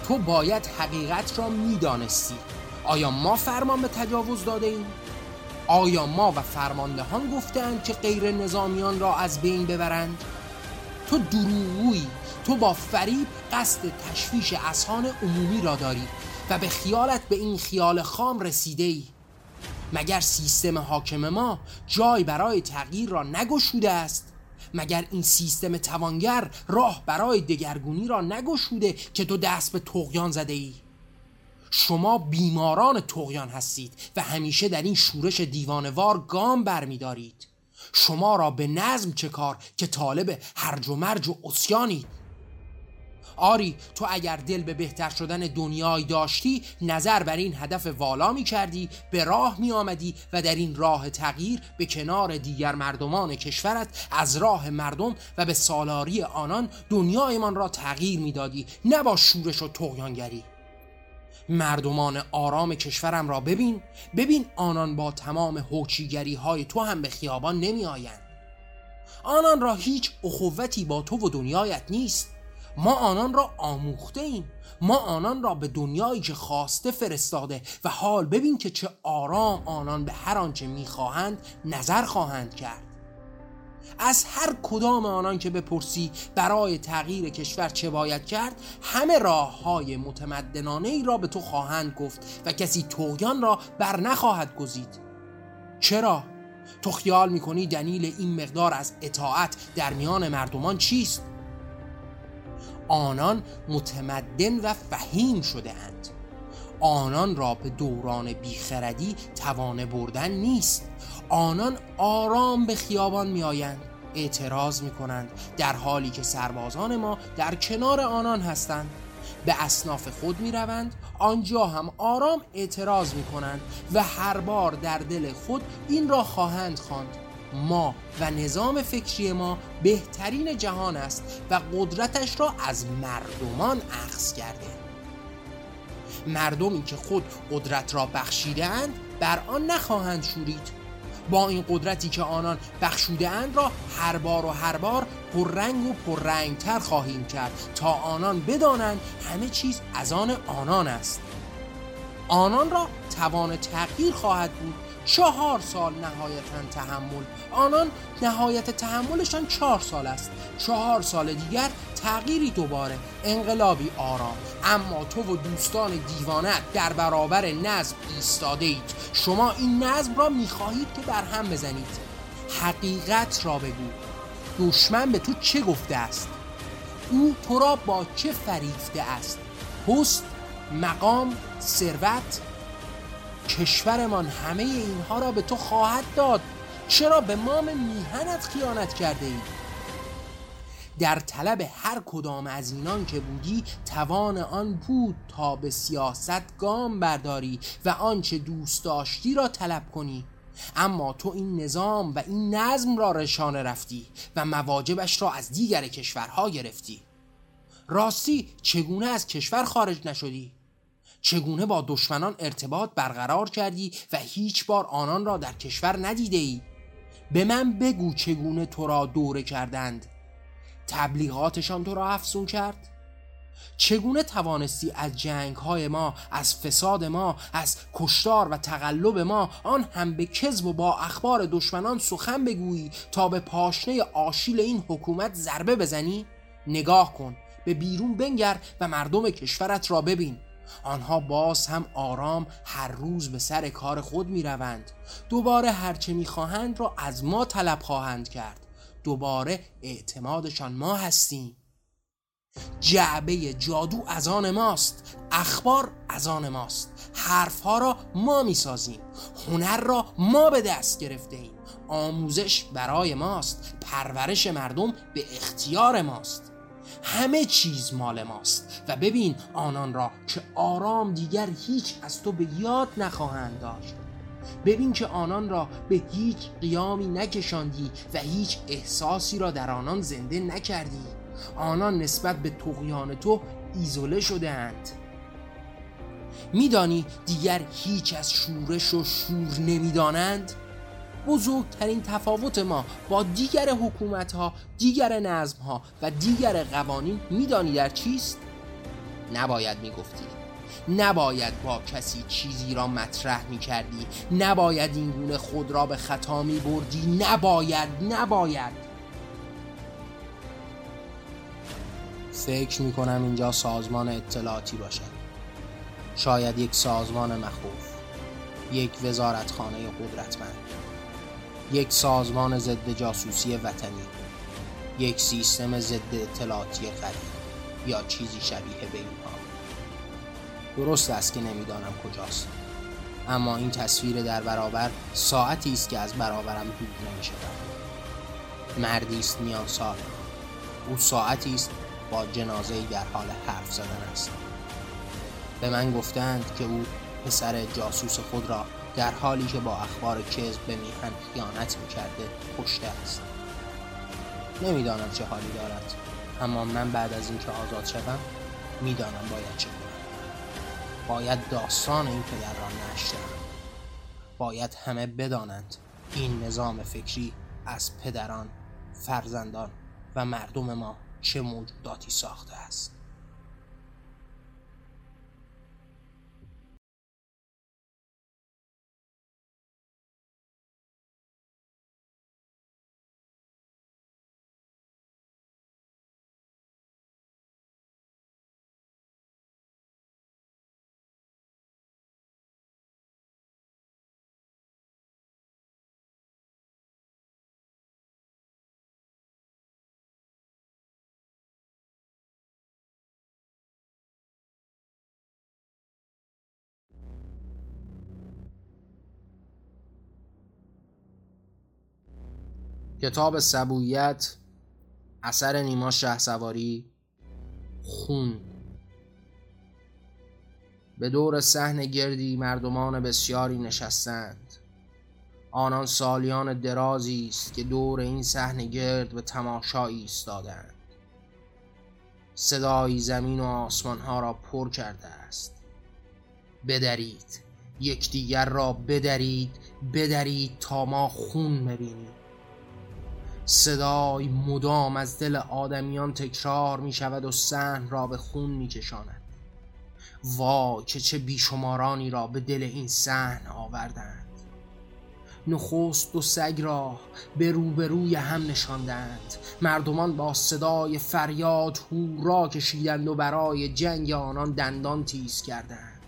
تو باید حقیقت را می‌دانستی. آیا ما فرمان به تجاوز داده ایم؟ آیا ما و فرماندهان گفتند که غیر نظامیان را از بین ببرند؟ تو دروغویی تو با فریب قصد تشویش اسهان عمومی را داری. و به خیالت به این خیال خام رسیده ای. مگر سیستم حاکم ما جای برای تغییر را نگشوده است؟ مگر این سیستم توانگر راه برای دگرگونی را نگشوده که تو دست به تقیان زده ای؟ شما بیماران تقیان هستید و همیشه در این شورش دیوانوار گام برمیدارید. شما را به نظم چه کار که طالب هرج و مرج و اسیانید آری تو اگر دل به بهتر شدن دنیای داشتی نظر بر این هدف والا می کردی به راه می آمدی و در این راه تغییر به کنار دیگر مردمان کشورت از راه مردم و به سالاری آنان دنیایمان را تغییر می دادی نه با شورش و تغیانگری مردمان آرام کشورم را ببین. ببین آنان با تمام هوچیگری های تو هم به خیابان نمی آیند آنان را هیچ اخوتی با تو و دنیایت نیست. ما آنان را آموخته ایم ما آنان را به دنیایی که خواسته فرستاده و حال ببین که چه آرام آنان به هر آنچه می‌خواهند نظر خواهند کرد از هر کدام آنان که بپرسی برای تغییر کشور چه باید کرد همه راه های متمدنانه ای را به تو خواهند گفت و کسی تویان را بر نخواهد گزید چرا؟ تو خیال می‌کنی دلیل این مقدار از اطاعت در میان مردمان چیست؟ آنان متمدن و فهیم شده اند آنان را به دوران بیخردی توانه بردن نیست. آنان آرام به خیابان می آیند اعتراض می کنند در حالی که سربازان ما در کنار آنان هستند. به اصناف خود می روند آنجا هم آرام اعتراض می کنند و هر بار در دل خود این را خواهند خواند. ما و نظام فکری ما بهترین جهان است و قدرتش را از مردمان اخذ کرده. مردمی که خود قدرت را بخشیدند بر آن نخواهند شورید. با این قدرتی که آنان بخشوده اند را هر بار و هر بار پررنگ و پررنگتر خواهیم کرد تا آنان بدانند همه چیز از آن آنان است. آنان را توان تغییر خواهد بود چهار سال نهایتا تحمل. آنان نهایت تحملشان چهار سال است. چهار سال دیگر تغییری دوباره. انقلابی آرام. اما تو و دوستان دیوانت در برابر نظم ایستاده اید شما این نظم را می‌خواهید که در هم بزنید. حقیقت را بگو. دشمن به تو چه گفته است؟ او تو را با چه فریفته است؟ پست مقام ثروت کشورمان همه اینها را به تو خواهد داد چرا به مام میهنت خیانت کرده ای؟ در طلب هر کدام از اینان که بودی توان آن بود تا به سیاست گام برداری و آنچه دوست داشتی را طلب کنی اما تو این نظام و این نظم را رشانه رفتی و مواجبش را از دیگر کشورها گرفتی راستی چگونه از کشور خارج نشدی؟ چگونه با دشمنان ارتباط برقرار کردی و هیچ بار آنان را در کشور ندیده ای؟ به من بگو چگونه تو را دوره کردند تبلیغاتشان تو را افزون کرد؟ چگونه توانستی از جنگ های ما از فساد ما از کشتار و تقلب ما آن هم به کذب و با اخبار دشمنان سخن بگویی تا به پاشنه آشیل این حکومت ضربه بزنی نگاه کن به بیرون بنگر و مردم کشورت را ببین آنها باز هم آرام هر روز به سر کار خود می روند دوباره هرچه می خواهند را از ما طلب خواهند کرد. دوباره اعتمادشان ما هستیم. جعبه جادو از آن ماست. اخبار از آن ماست. حرفها را ما می سازیم هنر را ما به دست گرفته ایم. آموزش برای ماست. پرورش مردم به اختیار ماست. همه چیز مال ماست. و ببین آنان را که آرام دیگر هیچ از تو به یاد نخواهند داشت. ببین که آنان را به هیچ قیامی نکشاندی و هیچ احساسی را در آنان زنده نکردی. آنان نسبت به تقیان تو ایزوله شدهاند. میدانی دیگر هیچ از شورش و شور نمی‌دانند؟ بزرگترین تفاوت ما با دیگر حکومت ها دیگر نظم ها و دیگر قوانین میدانی در چیست؟ نباید می‌گفتی. نباید با کسی چیزی را مطرح می کردی نباید این گونه خود را به خطا می بردی نباید نباید. فکر می کنم اینجا سازمان اطلاعاتی باشد شاید یک سازمان مخوف یک وزارتخانه قدرتمند. یک سازمان ضد جاسوسی وطنی یک سیستم ضد اطلاعاتی قوی یا چیزی شبیه به اینها درست است که نمی‌دانم کجاست. اما این تصویر در برابر ساعتی است که از برابرم دور نمی شود مردی است میان سال او ساعتی است با جنازه در حال حرف زدن است. به من گفتند که او پسر جاسوس خود را در حالی که با اخبار کذب به میهن خیانت می‌کرده کشته است. نمی‌دانم چه حالی دارد. اما من بعد از اینکه آزاد شدم می‌دانم باید چه کنم باید داستان این پدر را نشر باید همه بدانند این نظام فکری از پدران فرزندان و مردم ما چه موجوداتی ساخته است. کتاب سبویت اثر نیما شه سواری خون. به دور صحن گردی مردمان بسیاری نشستند. آنان سالیان درازی است که دور این صحن گرد به تماشایی ایستادند. صدایی زمین و آسمان ها را پر کرده است. بدرید یکدیگر را بدرید بدرید تا ما خون ببینیم. صدای مدام از دل آدمیان تکرار می شود و سحن را به خون می کشاند وای که چه بیشمارانی را به دل این سحن آوردند. نخست و سگ را به روبروی هم نشاندند. مردمان با صدای فریاد هورا کشیدند و برای جنگ آنان دندان تیز کردند.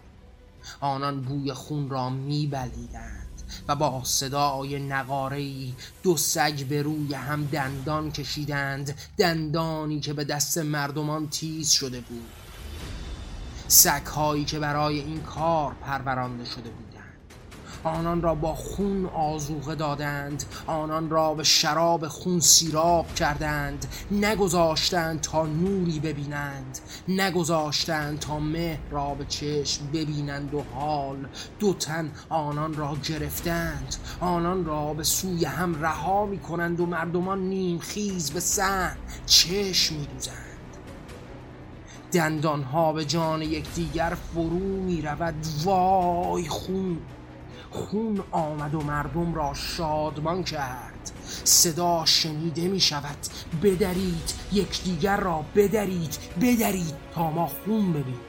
آنان بوی خون را میبلیدند. و با صدای نقارهی دو سگ به روی هم دندان کشیدند دندانی که به دست مردمان تیز شده بود. سگهایی که برای این کار پرورانده شده بود. آنان را با خون آزوغه دادند. آنان را به شراب خون سیراب کردند. نگذاشتند تا نوری ببینند. نگذاشتند تا مهر را به چشم ببینند و حال. دو تن آنان را گرفتند. آنان را به سوی هم رها می کنند و مردمان نیم خیز به سن چشم می دوزند دندان ها به جان یکدیگر فرو می رود وای خون! خون آمد و مردم را شادمان کرد. صدا شنیده می شود بدرید یکدیگر را بدرید بدرید تا ما خون ببینیم.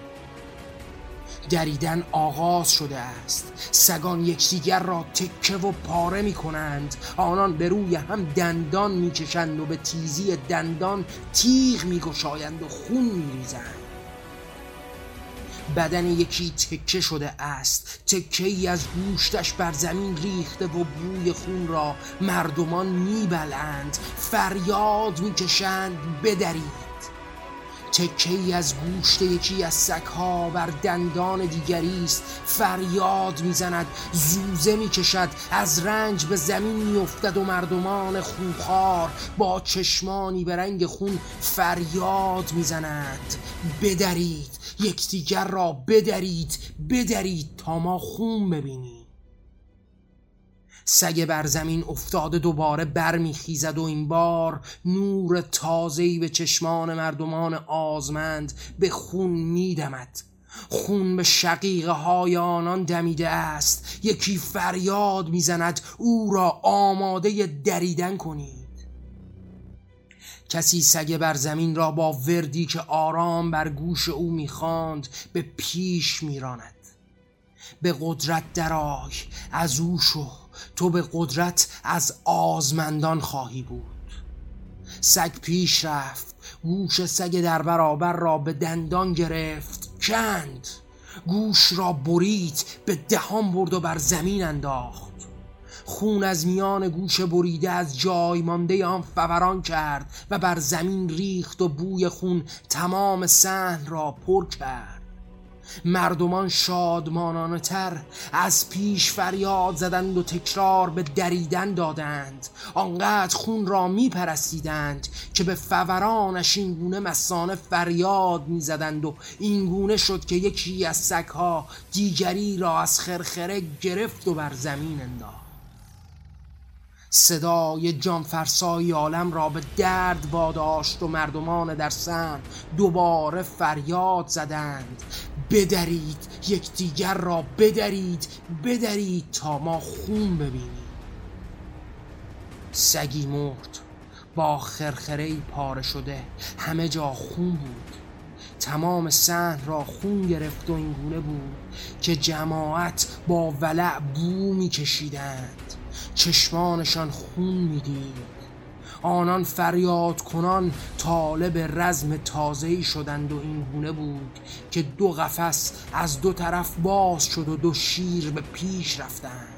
دریدن آغاز شده است. سگان یکدیگر را تکه و پاره می کنند. آنان به روی هم دندان می کشند و به تیزی دندان تیغ می گشایند و خون می ریزند. بدن یکی تکه شده است. تکه ای از گوشتش بر زمین ریخته و بوی خون را مردمان میبلند. فریاد می‌کشند بدرید تکه ای از گوشت یکی از سگها بر دندان دیگری است. فریاد می‌زند زوزه می‌کشد از رنج به زمین میافتد و مردمان خونخوار با چشمانی به رنگ خون فریاد می‌زنند. بدرید یکدیگر را بدرید بدرید تا ما خون ببینیم. سگ بر زمین افتاده دوباره برمیخیزد و این بار نور تازه‌ای به چشمان مردمان آزمند به خون میدمد. خون به شقیقه های آنان دمیده است. یکی فریاد می‌زند او را آماده دریدن کنید. کسی سگ بر زمین را با وردی که آرام بر گوش او می‌خواند به پیش میراند. به قدرت درای از او شو. تو به قدرت از آزمندان خواهی بود. سگ پیش رفت گوش سگ در برابر را به دندان گرفت کند گوش را برید به دهان برد و بر زمین انداخت. خون از میان گوش بریده از جای مانده آن فوران کرد و بر زمین ریخت و بوی خون تمام سهن را پر کرد. مردمان شادمانانه تر از پیش فریاد زدند و تکرار به دریدن دادند. آنقدر خون را می پرستیدند که به فورانش اینگونه مسانه فریاد می زدند و اینگونه شد که یکی از سگها دیگری را از خرخره گرفت و بر زمین انداخت. صدای جانفرسای عالم را به درد واداشت و مردمان در سن دوباره فریاد زدند. بدرید یکدیگر را بدرید بدرید تا ما خون ببینیم. سگی مرد با خرخره پاره شده همه جا خون بود. تمام سهن را خون گرفت و اینگونه بود که جماعت با ولع بو میکشیدند. چشمانشان خون می‌دید. آنان فریاد کنان طالب رزم تازه‌ای شدند و این گونه بود که دو قفس از دو طرف باز شد و دو شیر به پیش رفتند.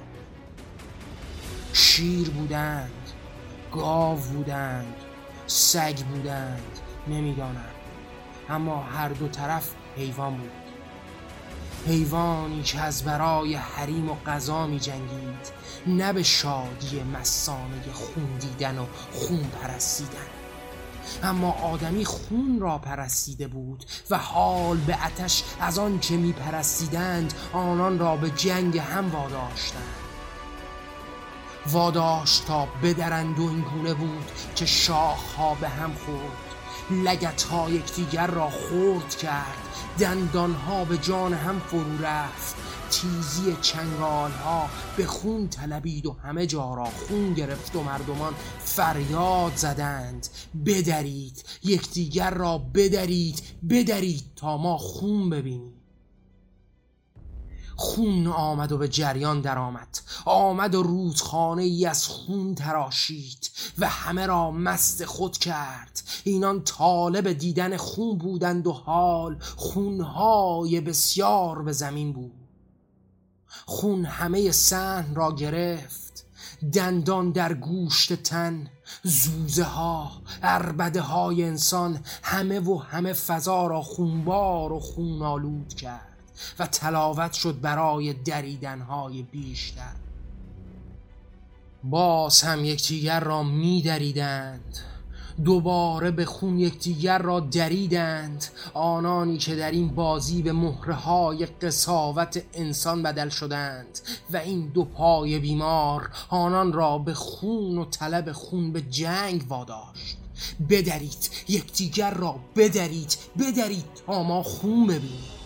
شیر بودند گاو بودند سگ بودند نمی‌دانم. اما هر دو طرف حیوان بود. حیوانی که از برای حریم و غذا می جنگید نه به شادی مسانه خون دیدن و خون پرستیدن. اما آدمی خون را پرستیده بود و حال به اتش از آن که می پرستیدند آنان را به جنگ هم واداشتند. واداشت تا بدرند و این گونه بود که شاخ ها به هم خورد لگت ها یکدیگر را خورد کرد دندان ها به جان هم فرو رفت. تیزی چنگال ها به خون طلبید و همه جا را خون گرفت و مردمان فریاد زدند. بدرید یکدیگر را بدرید بدرید تا ما خون ببینیم. خون آمد و به جریان درآمد. آمد و رودخانه ای از خون تراشید و همه را مست خود کرد. اینان طالب دیدن خون بودند و حال خونهای بسیار به زمین بود. خون همه سن را گرفت. دندان در گوشت تن زوزه ها اربده های انسان همه و همه فضا را خونبار و خونالود کرد. و تلاوت شد برای دریدنهای بیشتر. باز هم یکدیگر را می دریدند دوباره به خون یکدیگر را دریدند. آنانی که در این بازی به مهره های قصاوت انسان بدل شدند و این دو پای بیمار آنان را به خون و طلب خون به جنگ واداشت. بدرید یکدیگر را بدرید بدرید تا ما خون ببینیم.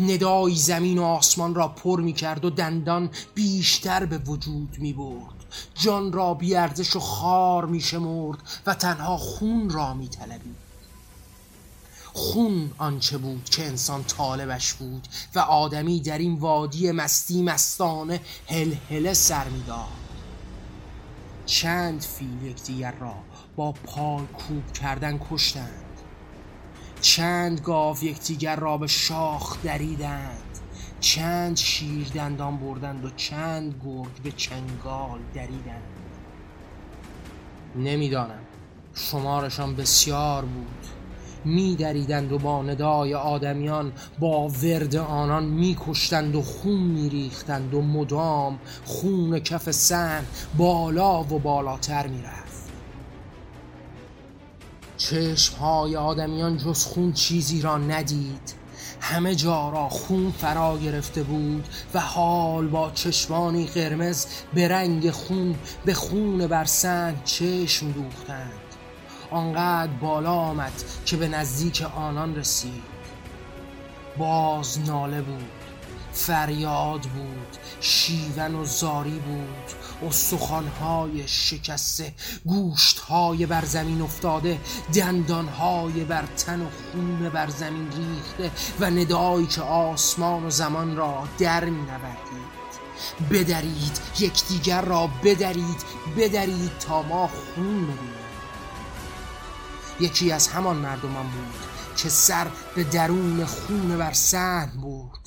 ندایی زمین و آسمان را پر می کرد و دندان بیشتر به وجود می برد جان را بیارزش و خار می شمرد و تنها خون را می طلبید خون آنچه بود که انسان طالبش بود و آدمی در این وادی مستی مستانه هلهله سر می‌داد. چند فیل یکدیگر را با پای کوب کردن کشتند. چند گاو یکدیگر را به شاخ دریدند چند شیر دندان بردند و چند گرگ به چنگال دریدند. نمی‌دانم شمارشان بسیار بود. میدریدند و با ندای آدمیان با ورد آنان میکشتند و خون میریختند و مدام خون کف سن بالا و بالاتر می‌رفت. چشم های آدمیان جز خون چیزی را ندید. همه جا را خون فرا گرفته بود و حال با چشمانی قرمز به رنگ خون به خون بر سنگ چشم دوختند. آنقدر بالا آمد که به نزدیک آنان رسید. باز ناله بود فریاد بود شیون و زاری بود استخوانهای شکسته گوشتهای بر زمین افتاده دندانهای بر تن و خون بر زمین ریخته و ندایی که آسمان و زمان را در می نوردید بدرید یکدیگر را بدرید بدرید تا ما خون ببینیم. یکی از همان مردمان بود که سر به درون خون بر سن بود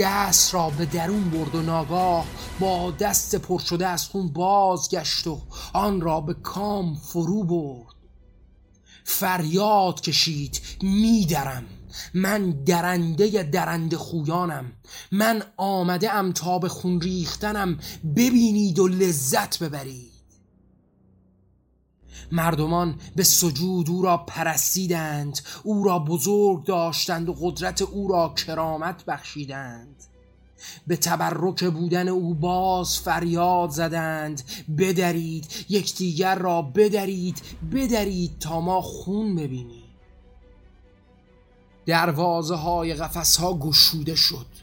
دست را به درون برد و ناگاه با دست پر شده از خون بازگشت و آن را به کام فرو برد. فریاد کشید میدرم. من درنده درنده خویانم. من آمده ام تا به خون ریختنم. ببینید و لذت ببرید. مردمان به سجود او را پرستیدند او را بزرگ داشتند و قدرت او را کرامت بخشیدند. به تبرک بودن او باز فریاد زدند بدرید یکدیگر را بدرید بدرید تا ما خون ببینیم. دروازه های قفس ها گشوده شد.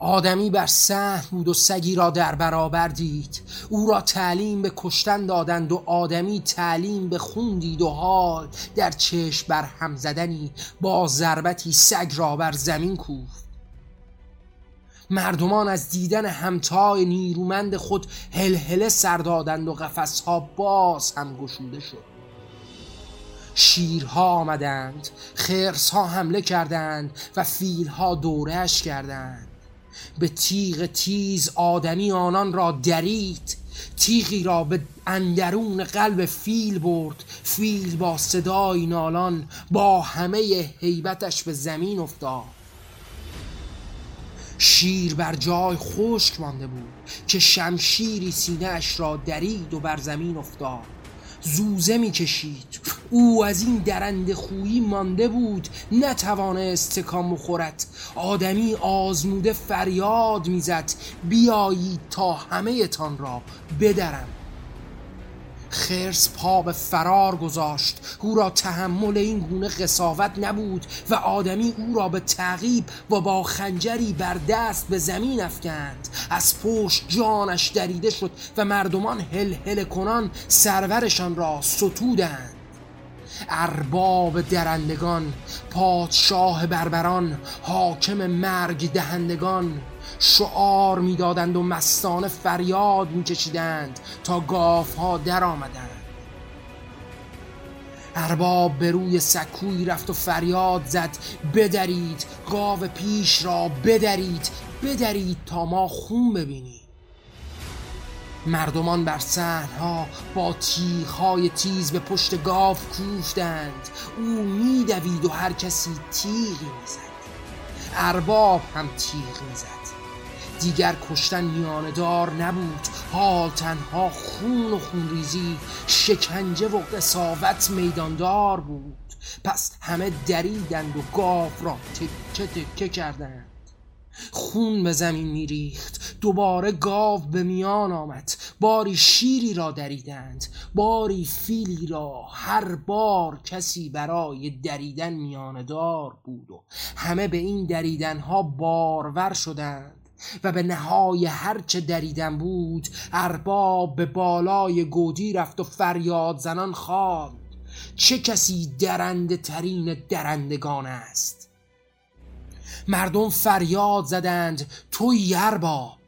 آدمی بر سهن بود و سگی را در برابر دید. او را تعلیم به کشتن دادند و آدمی تعلیم به خون دید و حال در چشم بر هم زدنی با ضربتی سگ را بر زمین کوفت. مردمان از دیدن همتای نیرومند خود هلهله سر دادند و قفسها باز هم گشوده شد. شیرها آمدند خرسها حمله کردند و فیلها دورش کردند. به تیغ تیز آدمی آنان را درید. تیغی را به اندرون قلب فیل برد. فیل با صدای نالان با همه حیبتش به زمین افتاد. شیر بر جای خشک مانده بود که شمشیری سینهاش را درید و بر زمین افتاد. زوزه می کشید او از این درند خویی مانده بود نتوانه استکام بخورد. آدمی آزموده فریاد می‌زد. بیایید تا همه تان را بدرم. خرس پا به فرار گذاشت. او را تحمل این گونه قصاوت نبود و آدمی او را به تعقیب و با خنجری بر دست به زمین افکند. از پشت جانش دریده شد و مردمان هل هل کنان سرورشان را ستودند. ارباب درندگان پادشاه بربران حاکم مرگ دهندگان شعار می‌دادند و مستانه فریاد میکشیدند تا گاف ها در آمدند. ارباب به روی سکوی رفت و فریاد زد بدرید گاو پیش را بدرید بدرید تا ما خون ببینیم. مردمان بر ها با های تیز به پشت گاو کوفتند. او میدوید و هر کسی تیغی می‌زد. ارباب هم تیغ می‌زد. دیگر کشتن میاندار نبود. حال تنها خون و خونریزی شکنجه و قصاوت میداندار بود. پس همه دریدند و گاو را تکه تکه کردند. خون به زمین میریخت. دوباره گاو به میان آمد. باری شیری را دریدند. باری فیلی را هر بار کسی برای دریدن میاندار بود و همه به این دریدنها بارور شدند. و به نهای هرچه دریدن بود ارباب به بالای گودی رفت و فریاد زنان خواند. چه کسی درنده ترین درندگان است؟ مردم فریاد زدند توی ارباب.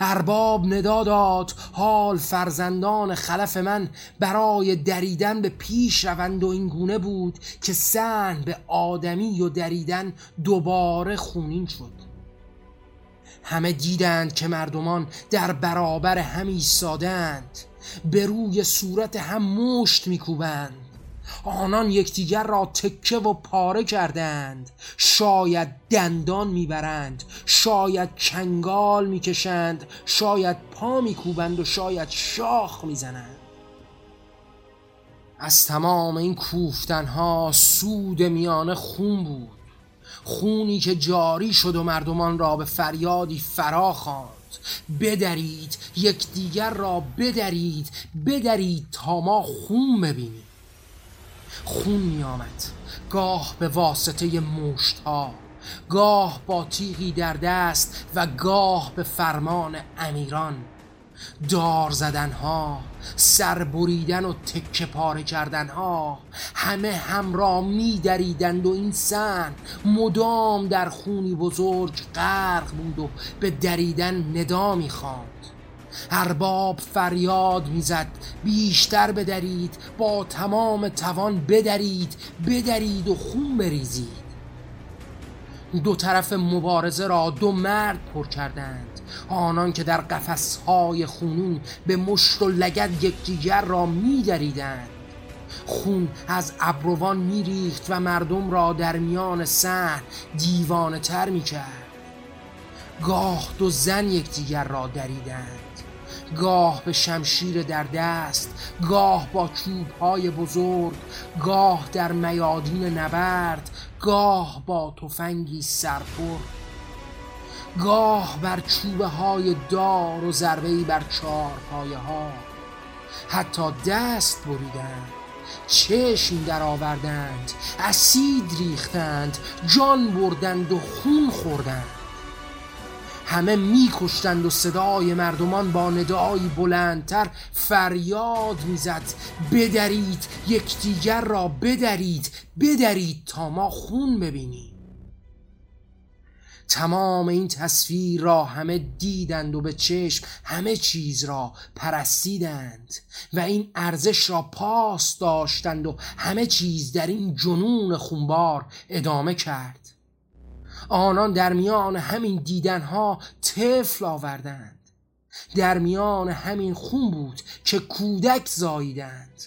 ارباب ندا داد حال فرزندان خلف من برای دریدن به پیش روند و این گونه بود که سن به آدمی و دریدن دوباره خونین شد. همه دیدند که مردمان در برابر هم ایستادند به روی صورت هم مشت میکوبند. آنان یکدیگر را تکه و پاره کردند. شاید دندان می‌برند شاید چنگال می‌کشند شاید پا میکوبند و شاید شاخ می‌زنند. از تمام این کوفتنها سود میانه خون بود. خونی که جاری شد و مردمان را به فریادی فرا خواند. بدرید یکدیگر را بدرید بدرید تا ما خون ببینیم. خون می آمد. گاه به واسطه مشت ها. گاه با تیغی در دست و گاه به فرمان امیران. دار زدن ها سر بریدن و تکه پاره کردن ها همه همراه می دریدند و این سن مدام در خونی بزرگ غرق بود و به دریدن ندا می خواند ارباب فریاد می‌زد بیشتر بدرید با تمام توان بدرید بدرید و خون بریزید. دو طرف مبارزه را دو مرد پر کردند. آنان که در قفسهای خونین به مشت و لگد یکدیگر را میدریدند. خون از ابروان میریخت و مردم را در میان سن دیوانه تر می‌کرد. گاه دو زن یکدیگر را دریدند. گاه به شمشیر در دست گاه با چوبهای بزرگ گاه در میادین نبرد گاه با تفنگی سرپر گاه بر چوبه های دار و ضربه بر چار پایه ها. حتی دست بریدند چشم در آوردند اسید ریختند جان بردند و خون خوردند. همه میکشتند و صدای مردمان با ندایی بلندتر فریاد می‌زد. بدرید یکدیگر را بدرید بدرید تا ما خون ببینیم. تمام این تصویر را همه دیدند و به چشم همه چیز را پرستیدند و این ارزش را پاس داشتند و همه چیز در این جنون خونبار ادامه کرد. آنان در میان همین دیدنها طفل آوردند. در میان همین خون بود که کودک زاییدند.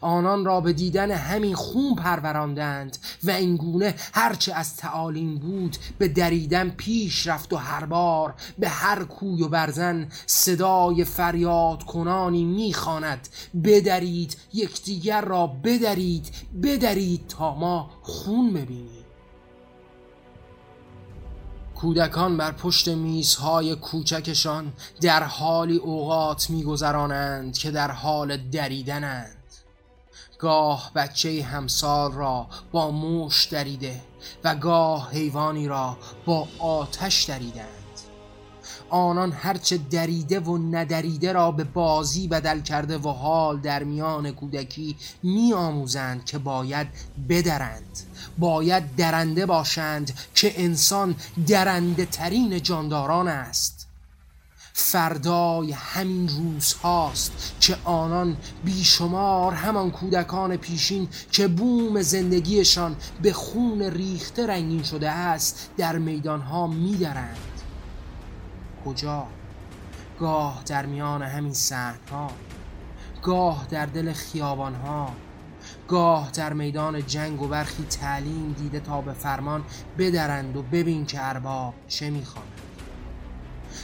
آنان را به دیدن همین خون پروراندند و اینگونه هرچه از تعالیم بود به دریدن پیش رفت و هر بار به هر کوی و برزن صدای فریاد کنانی می‌خواند. بدرید یکدیگر را بدرید بدرید تا ما خون ببینیم. کودکان بر پشت میزهای کوچکشان در حالی اوقات میگذرانند که در حال دریدنند. گاه بچه همسال را با موش دریده و گاه حیوانی را با آتش دریدند. آنان هرچه دریده و ندریده را به بازی بدل کرده و حال در میان کودکی می آموزند که باید بدرند. باید درنده باشند که انسان درنده ترین جانداران است فردای همین روز هاست که آنان بیشمار همان کودکان پیشین که بوم زندگیشان به خون ریخته رنگین شده است در میدانها میدرند کجا؟ گاه در میان همین ها گاه در دل ها گاه در میدان جنگ و برخی تعلیم دیده تا به فرمان بدرند و ببین که ارباب چه می‌خواند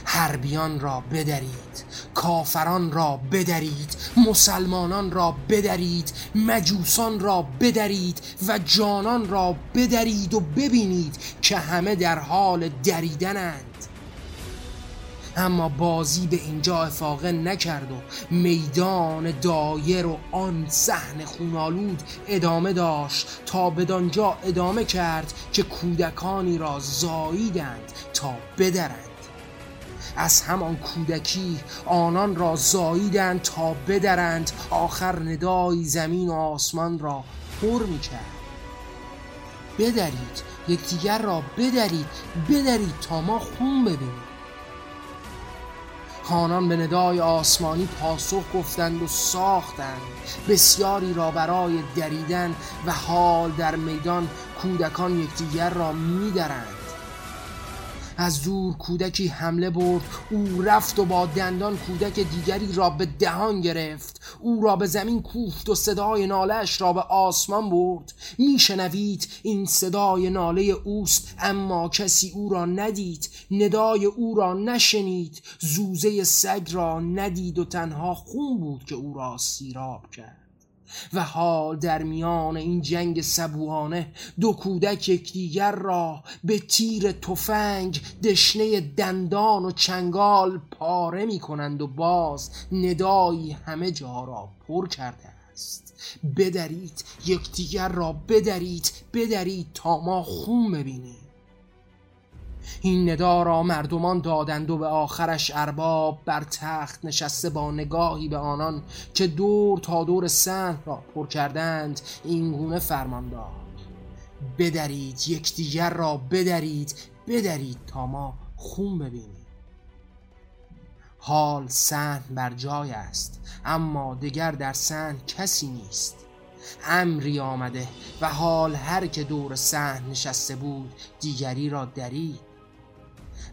حربیان را بدرید کافران را بدرید مسلمانان را بدرید مجوسان را بدرید و جانان را بدرید و ببینید که همه در حال دریدنند. اما بازی به اینجا افاقه نکرد و میدان دایر و آن صحن خونالود ادامه داشت تا بدانجا ادامه کرد که کودکانی را زاییدند تا بدرند. از همان کودکی آنان را زاییدند تا بدرند. آخر ندای زمین و آسمان را پر می کرد بدرید یکدیگر را بدرید بدرید تا ما خون ببینیم. خانان به ندای آسمانی پاسخ گفتند و ساختند. بسیاری را برای دریدن و حال در میدان کودکان یکدیگر را میدرند. از دور کودکی حمله برد. او رفت و با دندان کودک دیگری را به دهان گرفت. او را به زمین کوفت و صدای نالش را به آسمان برد. میشنوید این صدای ناله اوست اما کسی او را ندید. ندای او را نشنید. زوزه سگ را ندید و تنها خون بود که او را سیراب کرد. و حال در میان این جنگ سبوانه دو کودک یکدیگر را به تیر تفنگ دشنه دندان و چنگال پاره می کنند و باز ندایی همه جا را پر کرده است. بدرید یکدیگر را بدرید بدرید تا ما خون ببینیم. این ندا را مردمان دادند و به آخرش ارباب بر تخت نشسته با نگاهی به آنان که دور تا دور سن را پر کردند این گونه فرمان داد بدرید یکدیگر را بدرید بدرید تا ما خون ببینیم. حال سن بر جای است اما دیگر در سن کسی نیست. امری آمده و حال هر که دور سن نشسته بود دیگری را درید.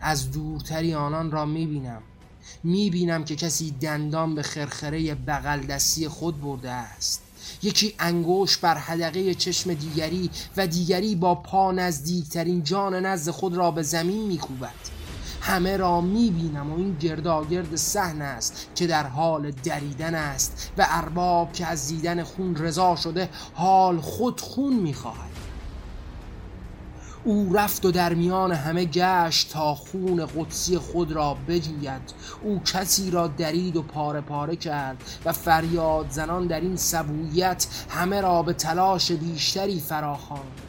از دورتری آنان را می‌بینم. می‌بینم که کسی دندان به خرخره بغل دستی خود برده است. یکی انگوش بر حدقه چشم دیگری و دیگری با پا نزدیکترین جان نزد خود را به زمین میکوبد. همه را می‌بینم و این گرداگرد صحن است که در حال دریدن است و ارباب که از دیدن خون رضا شده حال خود خون می‌خواهد. او رفت و در میان همه گشت تا خون قدسی خود را بجوید. او کسی را درید و پاره پاره کرد و فریاد زنان در این سبویت همه را به تلاش بیشتری فراخواند.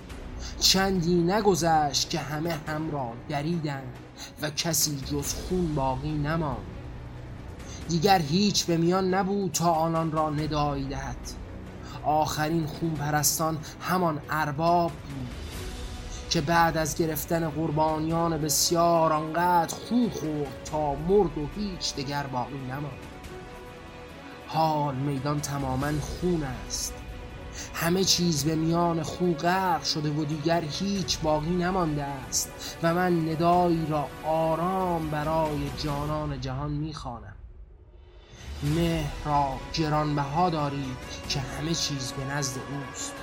چندی نگذشت که همه هم را دریدند و کسی جز خون باقی نماند. دیگر هیچ به میان نبود تا آنان را ندایی دهد. آخرین خون پرستان همان ارباب بود. که بعد از گرفتن قربانیان بسیار آنقدر خون خورد تا مرد و هیچ دگر باقی نماند. حال میدان تماما خون است. همه چیز به میان خون غرق شده و دیگر هیچ باقی نمانده است و من ندایی را آرام برای جانان جهان می‌خوانم. مهر را گرانبها دارید که همه چیز به نزد اوست.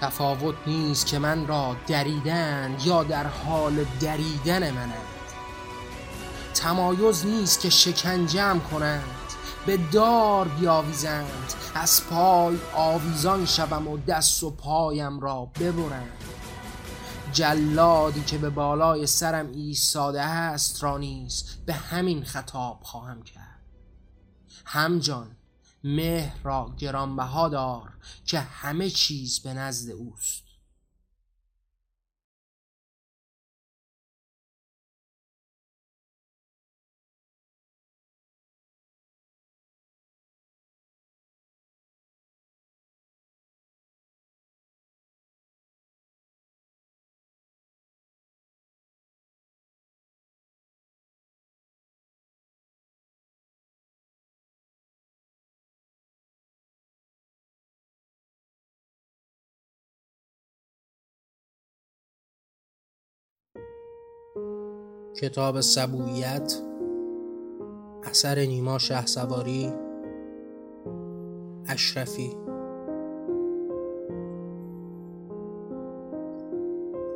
تفاوت نیست که من را دریدن یا در حال دریدن منند. تمایز نیست که شکنجم کنند. به دار بیاویزند. از پای آویزان شوم و دست و پایم را ببرند. جلادی که به بالای سرم ایستاده است را نیز به همین خطاب خواهم کرد. همجان مهر را گرانبها دار که همه چیز به نزد اوست. کتاب سبویت اثر نیما شه سواری اشرفی.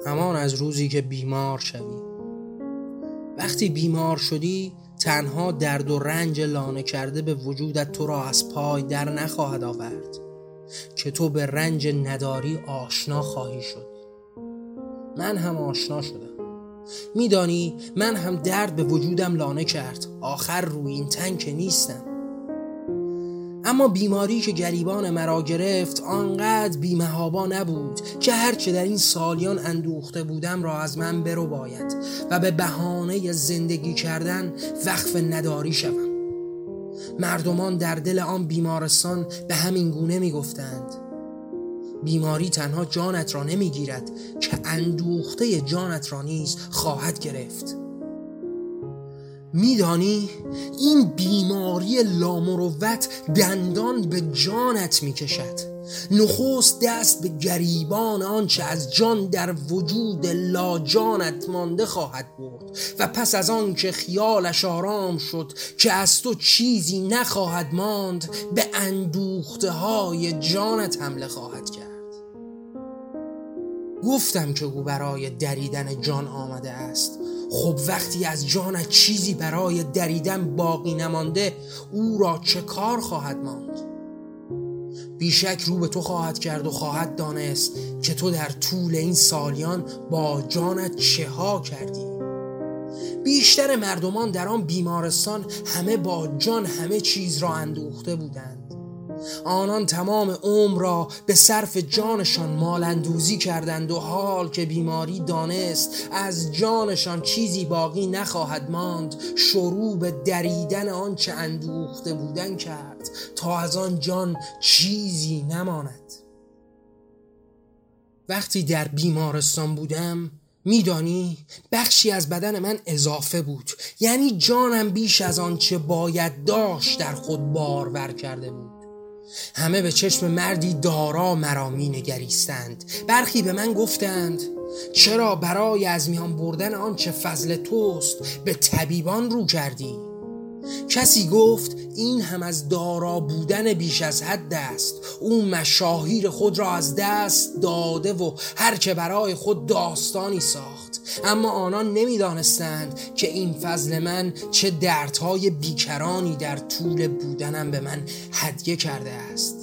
همان از روزی که بیمار شوی. وقتی بیمار شدی تنها درد و رنج لانه کرده به وجودت تو را از پای در نخواهد آورد که تو به رنج نداری آشنا خواهی شد. من هم آشنا شدم. میدانی من هم درد به وجودم لانه کرد. آخر روی این تنک نیستم. اما بیماری که گریبان مرا گرفت آنقدر بیمهابا نبود که هرچه در این سالیان اندوخته بودم را از من برو باید و به بهانه زندگی کردن وقف نداری شوم. مردمان در دل آن بیمارستان به همین گونه می‌گفتند. بیماری تنها جانت را نمی‌گیرد که اندوخته جانت را نیز خواهد گرفت. میدانی این بیماری لامروت دندان به جانت می‌کشد. نخست دست به گریبان آنچه از جان در وجود لاجانت مانده خواهد برد و پس از آن که خیالش آرام شد که از تو چیزی نخواهد ماند به اندوخته های جانت حمله خواهد کرد. گفتم که او برای دریدن جان آمده است. خب وقتی از جانت چیزی برای دریدن باقی نمانده او را چه کار خواهد ماند؟ بیشک رو به تو خواهد کرد و خواهد دانست که تو در طول این سالیان با جانت چه ها کردی. بیشتر مردمان در آن بیمارستان همه با جان همه چیز را اندوخته بودند. آنان تمام عمر را به صرف جانشان مالندوزی کردند و حال که بیماری دانست از جانشان چیزی باقی نخواهد ماند. شروع به دریدن آنچه اندوخته بودن کرد تا از آن جان چیزی نماند. وقتی در بیمارستان بودم میدانی بخشی از بدن من اضافه بود. یعنی جانم بیش از آنچه باید داشت در خود بارور کرده بود. همه به چشم مردی دارا مرا می نگریستند برخی به من گفتند چرا برای از میان بردن آنچه فضل توست به طبیبان رو کردی؟ کسی گفت این هم از دارا بودن بیش از حد است. او مشاهیر خود را از دست داده و هر که برای خود داستانی ساخت. اما آنان نمی‌دانستند که این فضل من چه دردهای بیکرانی در طول بودنم به من هدیه کرده است.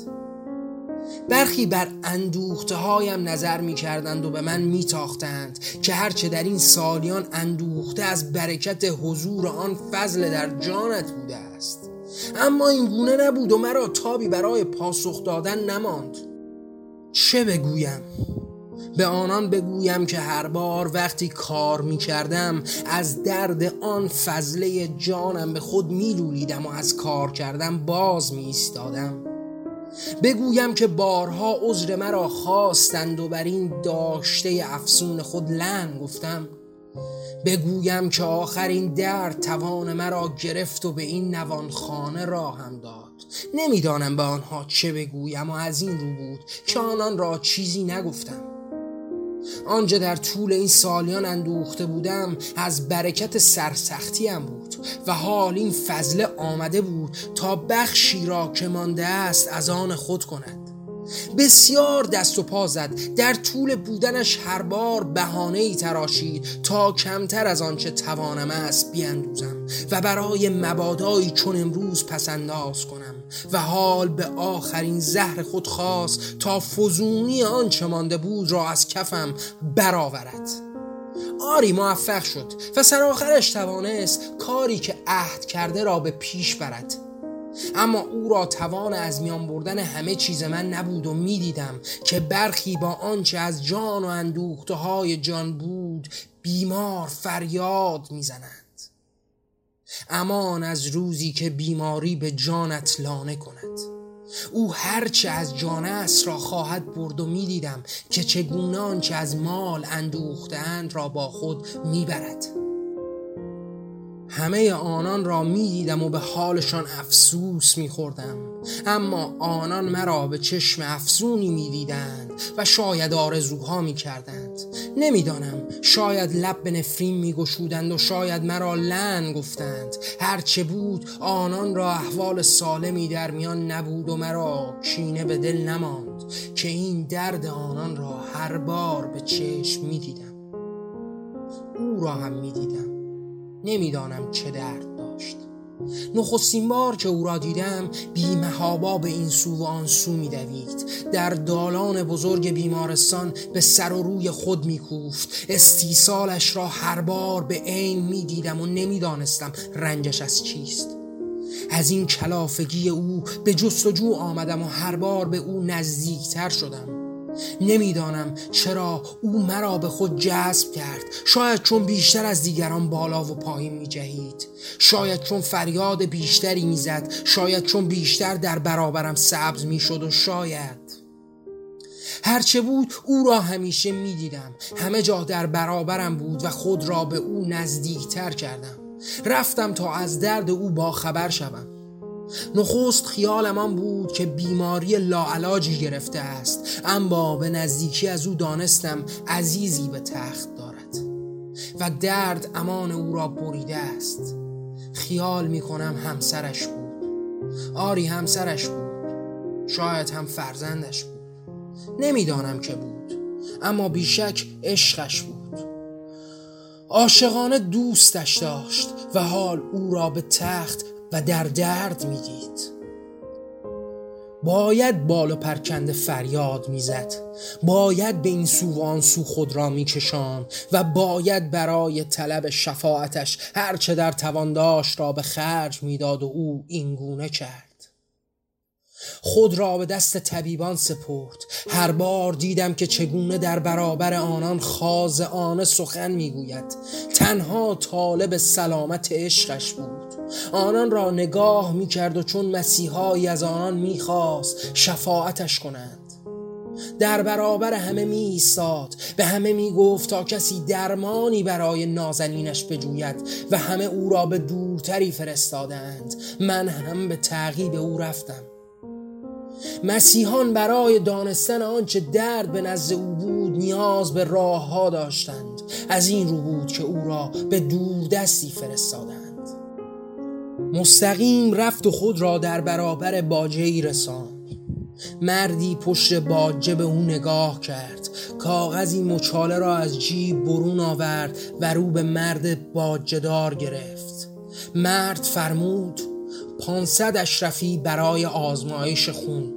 برخی بر اندوخته هایم نظر می کردند و به من می تاختند که هرچه در این سالیان اندوخته از برکت حضور آن فضل در جانت بوده است. اما این گونه نبود و مرا تابی برای پاسخ دادن نماند. چه بگویم؟ به آنان بگویم که هر بار وقتی کار می کردم از درد آن فضله جانم به خود می لولیدم و از کار کردم باز می ایستادم بگویم که بارها عذر مرا خواستند و بر این داشته افسون خود لن گفتم. بگویم که آخرین درد توان مرا گرفت و به این نوانخانه را هم داد. نمی‌دانم به آنها چه بگویم و از این رو بود که آنان را چیزی نگفتم. آنجا در طول این سالیان اندوخته بودم از برکت سرسختیم بود و حال این فضله آمده بود تا بخشی را که مانده است از آن خود کند. بسیار دست و پا زد. در طول بودنش هر بار بهانه ای تراشید تا کمتر از آنچه توانم است بیاندوزم و برای مبادایی چون امروز پسنداز کنم و حال به آخرین زهر خود خواست تا فزونی آنچه مانده بود را از کفم برآورد. آری موفق شد و سرآخرش توانست کاری که عهد کرده را به پیش برد. اما او را توان از میان بردن همه چیز من نبود و می‌دیدم که برخی با آنچه از جان و اندوخته های جان بود بیمار فریاد می‌زنند. امان از روزی که بیماری به جانت لانه کند. او هرچه از جان است را خواهد برد و می‌دیدم که چگونه آنچه از مال اندوختند را با خود می‌برد. همه آنان را می دیدم و به حالشان افسوس می خوردم اما آنان مرا به چشم افسونی می دیدند و شاید آرزوها می کردند نمی‌دانم شاید لب به نفرین می گشودند و شاید مرا لن گفتند. هرچه بود آنان را احوال سالمی در میان نبود و مرا کینه به دل نماند که این درد آنان را هر بار به چشم می دیدم او را هم می دیدم نمی‌دانم چه درد داشت. نخستین بار که او را دیدم بیمهابا به این سو و آن سو میدوید. در دالان بزرگ بیمارستان به سر و روی خود میکوفت. استیصالش را هر بار به عین می‌دیدم و نمی‌دانستم رنجش از چیست. از این کلافگی او به جستجو آمدم و هر بار به او نزدیکتر شدم. نمی‌دانم چرا او مرا به خود جذب کرد. شاید چون بیشتر از دیگران بالا و پایین می جهید شاید چون فریاد بیشتری می‌زد. شاید چون بیشتر در برابرم سبز می شد و شاید. هرچه بود او را همیشه می دیدم همه جا در برابرم بود و خود را به او نزدیکتر کردم. رفتم تا از درد او با خبر شوم. نخست خیالم آن بود که بیماری لاعلاجی گرفته است. اما به نزدیکی از او دانستم عزیزی به تخت دارد و درد امان او را بریده است. خیال می کنم همسرش بود. آری همسرش بود. شاید هم فرزندش بود. نمی‌دانم که بود. اما بیشک عشقش بود. عاشقانه دوستش داشت و حال او را به تخت و در درد می‌دید باید بال و پرکنده فریاد می‌زد. باید به این سو و آن سو خود را میکشان و باید برای طلب شفاعتش هرچه در توان داشت را به خرج می‌داد و او اینگونه کرد. خود را به دست طبیبان سپرد. هر بار دیدم که چگونه در برابر آنان آن سخن می‌گوید. تنها طالب سلامت عشقش بود. آنان را نگاه می‌کرد و چون مسیحایی از آنان می‌خواست شفاعتش کنند. در برابر همه می ایستاد به همه می گفت تا کسی درمانی برای نازنینش بجوید و همه او را به دورتری فرستادند. من هم به تعقیب او رفتم. مسیحان برای دانستن آنچه درد به نزد او بود نیاز به راه ها داشتند. از این رو بود که او را به دور دستی فرستادند. مستقیم رفت و خود را در برابر باجه ای رساند. مردی پشت باجه به او نگاه کرد. کاغذی مچاله را از جیب برون آورد و رو به مرد باجه دار گرفت. مرد فرمود پانصد اشرفی برای آزمایش خون.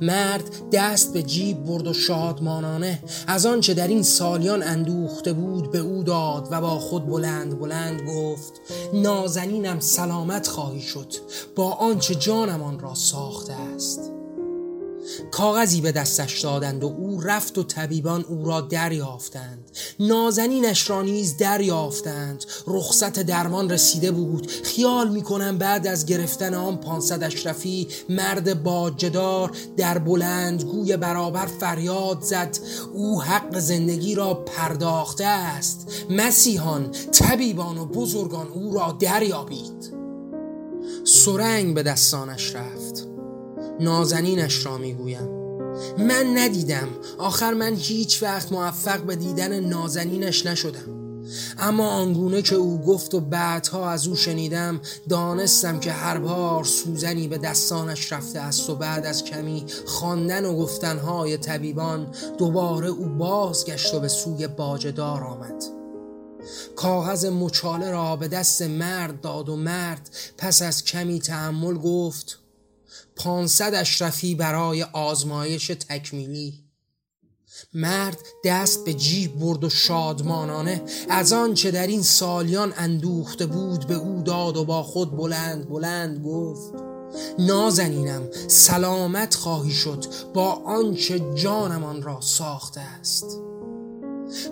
مرد دست به جیب برد و شادمانانه از آنچه در این سالیان اندوخته بود به او داد و با خود بلند بلند گفت نازنینم سلامت خواهی شد با آنچه جانم آن را ساخته است. کاغذی به دستش دادند و او رفت و طبیبان او را دریافتند. نازنینش را نیز دریافتند. رخصت درمان رسیده بود. خیال می‌کنم بعد از گرفتن آن پانصد اشرفی مرد باجدار در بلند گوی برابر فریاد زد. او حق زندگی را پرداخته است. مسیحان طبیبان و بزرگان او را دریابید. سرنگ به دستانش رفت. نازنینش را می‌گویم. من ندیدم. آخر من هیچ وقت موفق به دیدن نازنینش نشدم. اما آنگونه که او گفت و بعدها از او شنیدم دانستم که هر بار سوزنی به دستانش رفته است و بعد از کمی خواندن و گفتنهای طبیبان دوباره او بازگشت و به سوی باجدار آمد. کاغذ مچاله را به دست مرد داد و مرد پس از کمی تحمل گفت پانصد اشرفی برای آزمایش تکمیلی. مرد دست به جیب برد و شادمانانه از آنچه در این سالیان اندوخته بود به او داد و با خود بلند بلند گفت نازنینم سلامت خواهی شد با آنچه جانمان را ساخته است.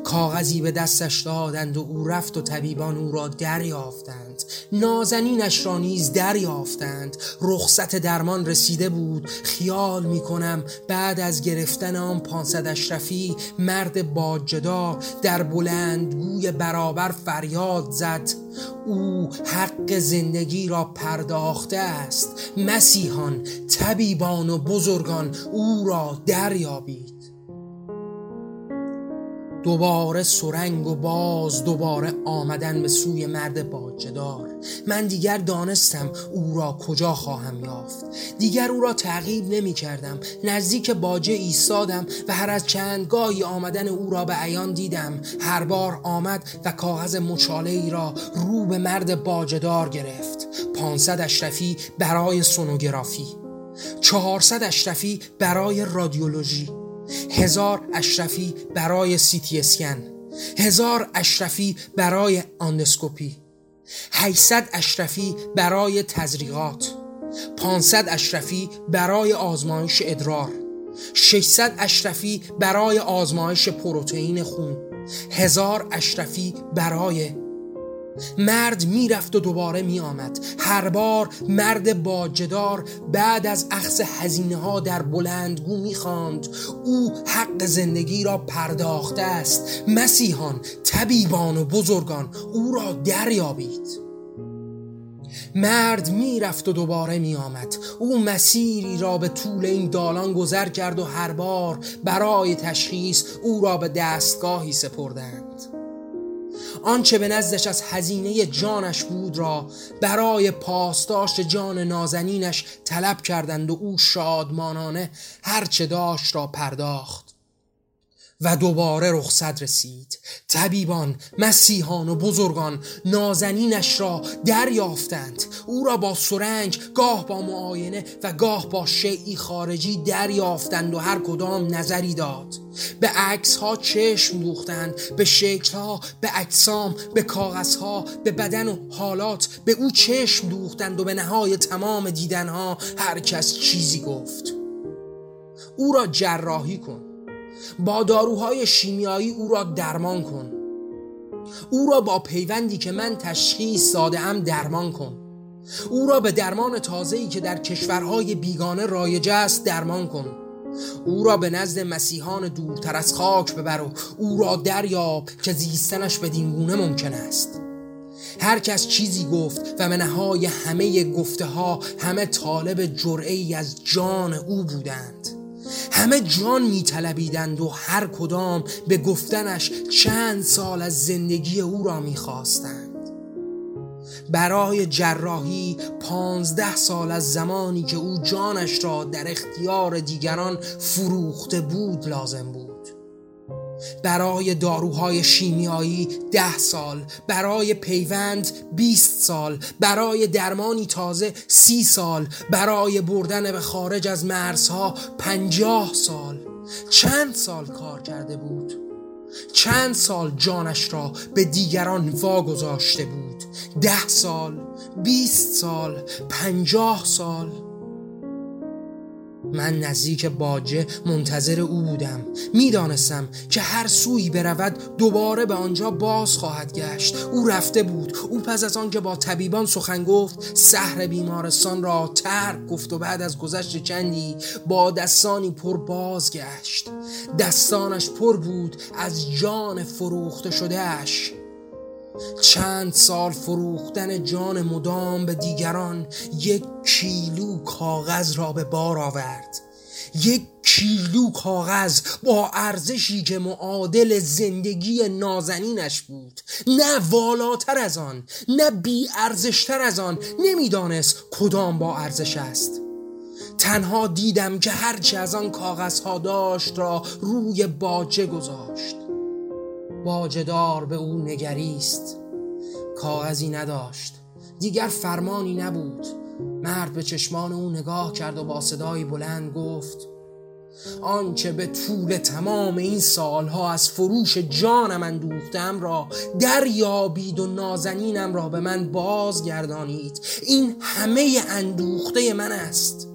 کاغذی به دستش دادند و او رفت و طبیبان او را دریافتند. نازنینش را نیز دریافتند. رخصت درمان رسیده بود. خیال می کنم بعد از گرفتن آن پانصد اشرفی مرد باجدار در بلندگوی برابر فریاد زد. او حق زندگی را پرداخته است. مسیحان طبیبان و بزرگان او را دریابید. دوباره سرنگ و باز دوباره آمدن به سوی مرد باجدار. من دیگر دانستم او را کجا خواهم یافت. دیگر او را تعقیب نمی کردم. نزدیک باجه ایستادم و هر از چندگاهی آمدن او را به عیان دیدم. هر بار آمد و کاغذ مچاله ای را رو به مرد باجدار گرفت. پانصد اشرفی برای سونوگرافی. چهارصد اشرفی برای رادیولوژی. هزار اشرفی برای سیتی اسکن هزار اشرفی برای آندسکوپی 800 اشرفی برای تزریقات 500 اشرفی برای آزمایش ادرار 600 اشرفی برای آزمایش پروتئین خون هزار اشرفی برای مرد می‌رفت و دوباره می آمد هر بار مرد باجدار بعد از اخص هزینه ها در بلندگو می خاند. او حق زندگی را پرداخته است. مسیحان طبیبان و بزرگان او را دریابید. مرد می‌رفت و دوباره می آمد او مسیری را به طول این دالان گذر کرد و هر بار برای تشخیص او را به دستگاهی سپردند. آنچه به نزدش از هزینه جانش بود را برای پاسداشت جان نازنینش طلب کردند و او شادمانانه هرچه داشت را پرداخت. و دوباره رخصت رسید. طبیبان مسیحان و بزرگان نازنینش را دریافتند. او را با سرنگ گاه با معاینه و گاه با شیعی خارجی دریافتند و هر کدام نظری داد. به عکس ها چشم دوختند به شکل ها به اجسام به کاغذ ها به بدن و حالات به او چشم دوختند و به نهای تمام دیدن ها هر کس چیزی گفت. او را جراحی کن. با داروهای شیمیایی او را درمان کن. او را با پیوندی که من تشخیص داده درمان کن. او را به درمان تازه‌ای که در کشورهای بیگانه رایج است درمان کن. او را به نزد مسیحان دورتر از خاک ببر و او را دریاب که زیستنش به گونه ممکن است. هر کس چیزی گفت و منهای همه گفته ها همه طالب جرعی از جان او بودند. همه جان میطلبیدند و هر کدام به گفتنش چند سال از زندگی او را می‌خواستند. برای جراحی پانزده سال از زمانی که او جانش را در اختیار دیگران فروخته بود لازم بود. برای داروهای شیمیایی ده سال برای پیوند 20 سال برای درمانی تازه سی سال برای بردن به خارج از مرزها پنجاه سال. چند سال کار کرده بود؟ چند سال جانش را به دیگران واگذاشته بود؟ ده سال بیست سال پنجاه سال. من نزدیک باجه منتظر او بودم. می‌دانستم که هر سوی برود دوباره به آنجا باز خواهد گشت. او رفته بود. او پس از آنکه با طبیبان سخن گفت سحر بیمارستان را ترک گفت و بعد از گذشت چندی با دستانی پر بازگشت. دستانش پر بود از جان فروخته شدهش چند سال فروختن جان مدام به دیگران یک کیلو کاغذ را به بار آورد. یک کیلو کاغذ با ارزشی که معادل زندگی نازنینش بود. نه والاتر از آن نه بی ارزشتر از آن. نمی‌دانست کدام با ارزش است. تنها دیدم که هرچی از آن کاغذها داشت را روی باجه گذاشت. باجدار به او نگریست. کاغذی نداشت. دیگر فرمانی نبود. مرد به چشمان او نگاه کرد و با صدایی بلند گفت آنچه به طول تمام این سالها از فروش جانم اندوختم را دریابید و نازنینم را به من بازگردانید. این همه اندوخته من است.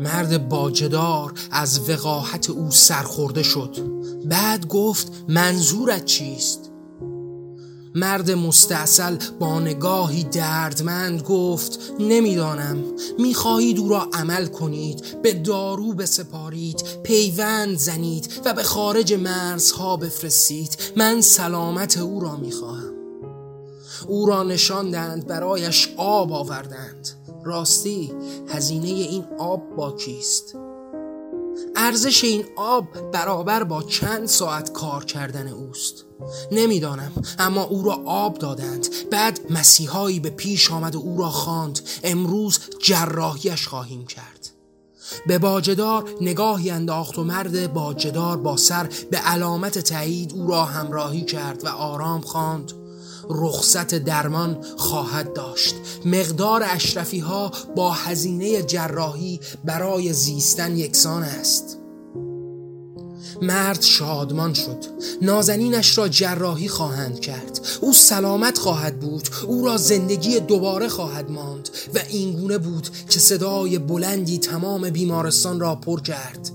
مرد باجدار از وقاحت او سرخورده شد. بعد گفت منظورت چیست؟ مرد مستاصل با نگاهی دردمند گفت نمی‌دانم. می‌خواهید او را عمل کنید به دارو بسپارید پیوند زنید و به خارج مرزها بفرستید. من سلامت او را می‌خواهم. او را نشاندند برایش آب آوردند. راستی هزینه این آب با کیست؟ ارزش این آب برابر با چند ساعت کار کردن اوست. نمی‌دانم اما او را آب دادند. بعد مسیحایی به پیش آمد و او را خواند. امروز جراحیش خواهیم کرد. به باجدار نگاهی انداخت و مرد باجدار با سر به علامت تایید او را همراهی کرد و آرام خواند. رخصت درمان خواهد داشت. مقدار اشرفی ها با هزینه جراحی برای زیستن یکسان است. مرد شادمان شد. نازنینش را جراحی خواهند کرد. او سلامت خواهد بود. او را زندگی دوباره خواهد ماند و اینگونه بود که صدای بلندی تمام بیمارستان را پر کرد.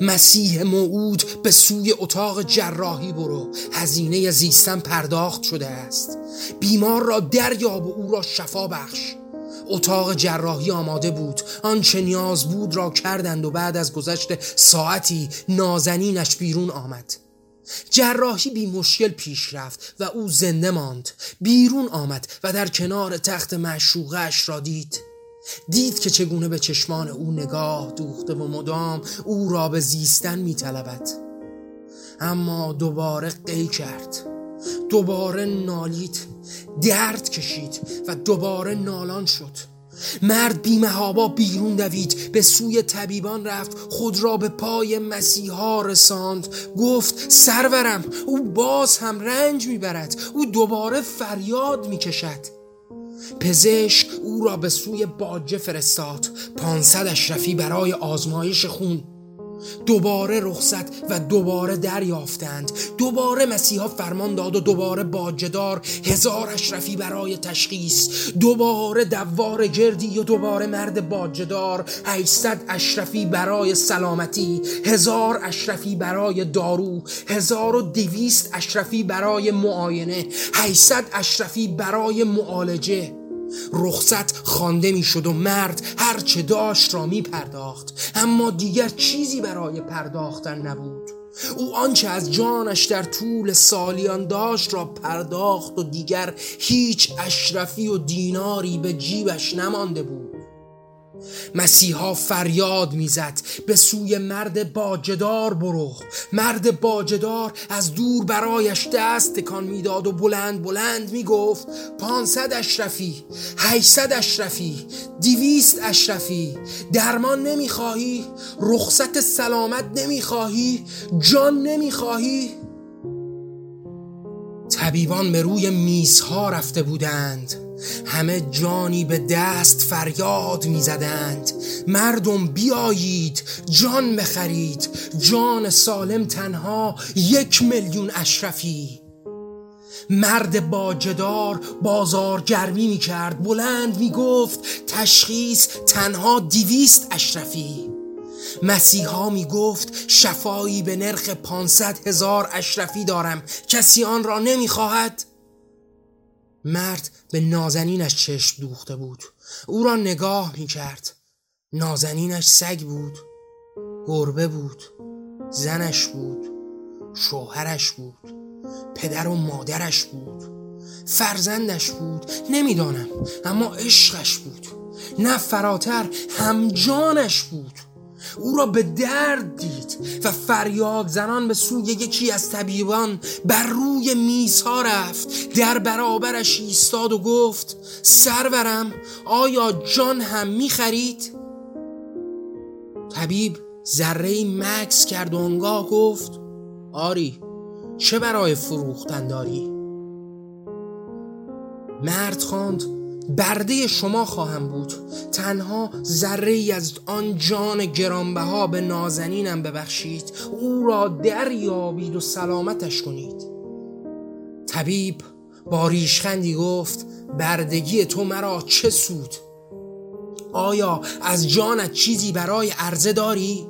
مسیح موعود به سوی اتاق جراحی برو. هزینه زیستن پرداخت شده است. بیمار را دریاب و او را شفا بخش. اتاق جراحی آماده بود. آنچه نیاز بود را کردند و بعد از گذشت ساعتی نازنینش بیرون آمد. جراحی بی مشکل پیش رفت و او زنده ماند. بیرون آمد و در کنار تخت معشوقش را دید. دید که چگونه به چشمان او نگاه دوخته و مدام او را به زیستن می اما دوباره قی کرد. دوباره نالید. درد کشید و دوباره نالان شد. مرد بیمهابا بیرون دوید. به سوی طبیبان رفت. خود را به پای مسیحا رساند. گفت سرورم او باز هم رنج می‌برد. او دوباره فریاد می‌کشد. پزشک او را به سوی باجه فرستاد. پانصد اشرفی برای آزمایش خون. دوباره رخصت و دوباره دریافتند. دوباره مسیحا فرمان داد و دوباره باجدار هزار اشرفی برای تشخیص. دوباره دوار گردی و دوباره مرد باجدار. 800 اشرفی برای سلامتی. هزار اشرفی برای دارو. هزار و دویست اشرفی برای معاینه. 800 اشرفی برای معالجه. رخصت خوانده می‌شد و مرد هر چه داشت را می پرداخت اما دیگر چیزی برای پرداختن نبود. او آنچه از جانش در طول سالیان داشت را پرداخت و دیگر هیچ اشرفی و دیناری به جیبش نمانده بود. مسیحا فریاد می‌زد. به سوی مرد باجدار برو. مرد باجدار از دور برایش دست تکان می‌داد و بلند بلند می‌گفت پانصد اشرفی هیصد اشرفی دیویست اشرفی. درمان نمی‌خواهی رخصت سلامت نمی‌خواهی جان نمی‌خواهی. طبیبان به روی میزها رفته بودند. همه جانی به دست فریاد می‌زدند. مردم بیایید جان بخرید. جان سالم تنها یک میلیون اشرفی. مرد باجدار بازار گرمی می کرد بلند می گفت تشخیص تنها دیویست اشرفی. مسیحا می گفت شفایی به نرخ پانصد هزار اشرفی دارم. کسی آن را نمی خواهد؟ مرد به نازنینش چشم دوخته بود. او را نگاه می کرد نازنینش سگ بود گربه بود زنش بود شوهرش بود پدر و مادرش بود فرزندش بود نمی‌دانم اما عشقش بود. نه فراتر همجانش بود. او را به درد دید و فریاد زنان به سوی یکی از طبیبان بر روی میزها رفت در برابرش ایستاد و گفت سرورم آیا جان هم می‌خرید؟ طبیب ذره مکس کرد و انگاه گفت آری چه برای فروختن داری؟ مرد خواند برده شما خواهم بود. تنها ذره ای از آن جان گرانبها به نازنینم ببخشید. او را دریابید و سلامتش کنید. طبیب با ریشخندی گفت بردگی تو مرا چه سود؟ آیا از جانت چیزی برای عرضه داری؟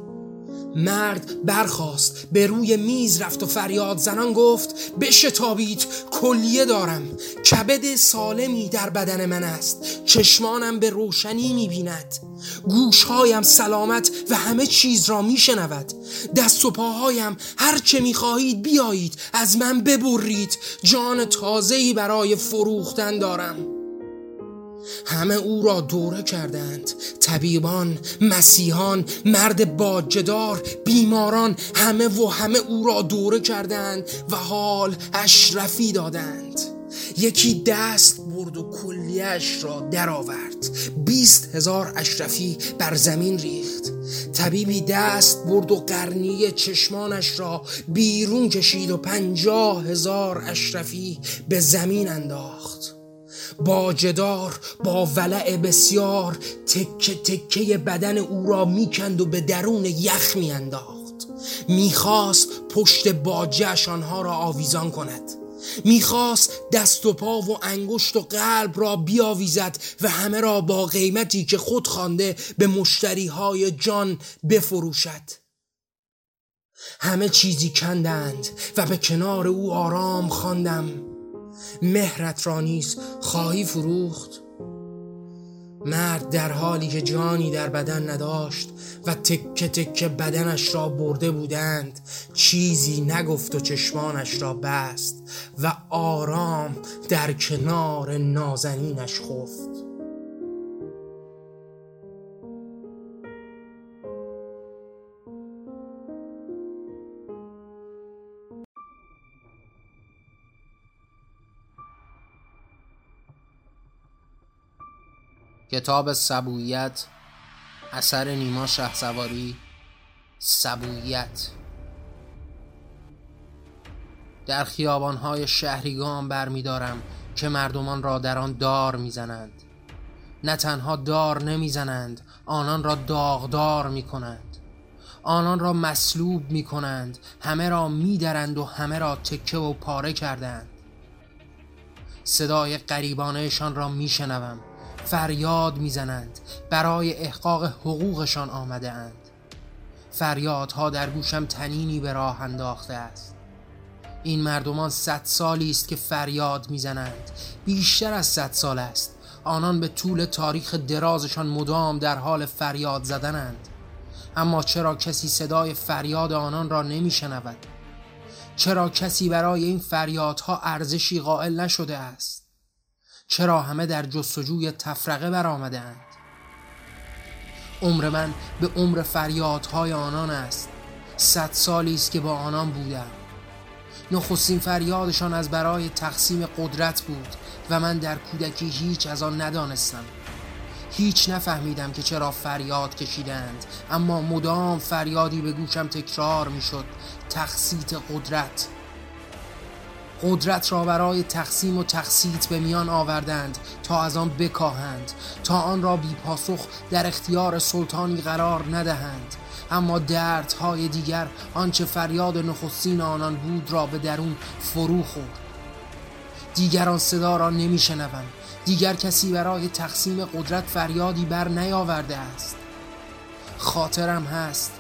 مرد برخاست به روی میز رفت و فریاد زنان گفت بشتابید کلیه دارم. کبد سالمی در بدن من است. چشمانم به روشنی می‌بیند. گوشهایم سلامت و همه چیز را میشنود. دست و پاهایم هر چه می‌خواهید بیایید از من ببرید. جان تازهی برای فروختن دارم. همه او را دوره کردند. طبیبان مسیحان مرد باجدار بیماران همه و همه او را دوره کردند و حال اشرفی دادند. یکی دست برد و کلیش را درآورد. بیست هزار اشرفی بر زمین ریخت. طبیبی دست برد و قرنی چشمانش را بیرون کشید و پنجاه هزار اشرفی به زمین انداخت. باجدار با ولع بسیار تکه تکه بدن او را می‌کند و به درون یخ میانداخت. می‌خواست پشت باجهش آنها را آویزان کند. می‌خواست دست و پا و انگشت و قلب را بیاویزد و همه را با قیمتی که خود خوانده به مشتری های جان بفروشد. همه چیزی کندند و به کنار او آرام خواندم. مهرت را نیز خواهی فروخت. مرد در حالی که جانی در بدن نداشت و تکه تکه بدنش را برده بودند چیزی نگفت و چشمانش را بست و آرام در کنار نازنینش خفت. کتاب سبویت اثر نیما شهسواری سبویت. در خیابانهای شهریگان برمیدارم که مردمان را در آن دار می‌زنند. نه تنها دار نمی‌زنند آنان را داغدار می‌کنند. آنان را مسلوب می‌کنند همه را میدرند و همه را تکه و پاره کردند. صدای قریبانهشان را میشنوم. فریاد می‌زنند. برای احقاق حقوقشان آمده اند فریادها در گوشم تنینی به راه انداخته است. این مردمان صد سالی است که فریاد می‌زنند. بیشتر از صد سال است. آنان به طول تاریخ درازشان مدام در حال فریاد زدنند. اما چرا کسی صدای فریاد آنان را نمیشنود؟ چرا کسی برای این فریادها ارزشی قائل نشده است؟ چرا همه در جستجوی تفرقه برآمده اند عمر من به عمر فریادهای آنان است. صد سالی است که با آنان بودم. نخستین فریادشان از برای تقسیم قدرت بود و من در کودکی هیچ از آن ندانستم. هیچ نفهمیدم که چرا فریاد کشیدند اما مدام فریادی به گوشم تکرار می‌شد. تقسیط قدرت. قدرت را برای تقسیم و تقسیط به میان آوردند تا از آن بکاهند تا آن را بی پاسخ در اختیار سلطانی قرار ندهند. اما دردهای دیگر آنچه فریاد نخستین آنان بود را به درون فرو خورد. دیگران صدا را نمیشنوم دیگر کسی برای تقسیم قدرت فریادی بر نیاورده است. خاطرم هست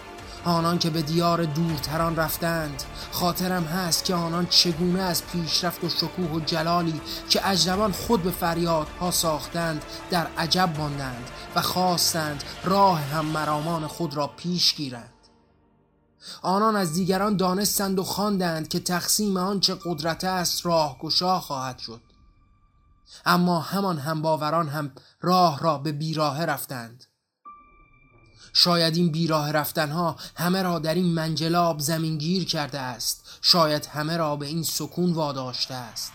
آنان که به دیار دورتران رفتند. خاطرم هست که آنان چگونه از پیشرفت و شکوه و جلالی که اجنبان خود به فریادها ساختند در عجب ماندند و خواستند راه هم مرامان خود را پیش گیرند. آنان از دیگران دانستند و خواندند که تقسیم آنچه قدرت است راهگشا خواهد شد. اما همان هم باوران هم راه را به بیراه رفتند. شاید این بیراه رفتنها همه را در این منجلاب زمینگیر کرده است. شاید همه را به این سکون واداشته است.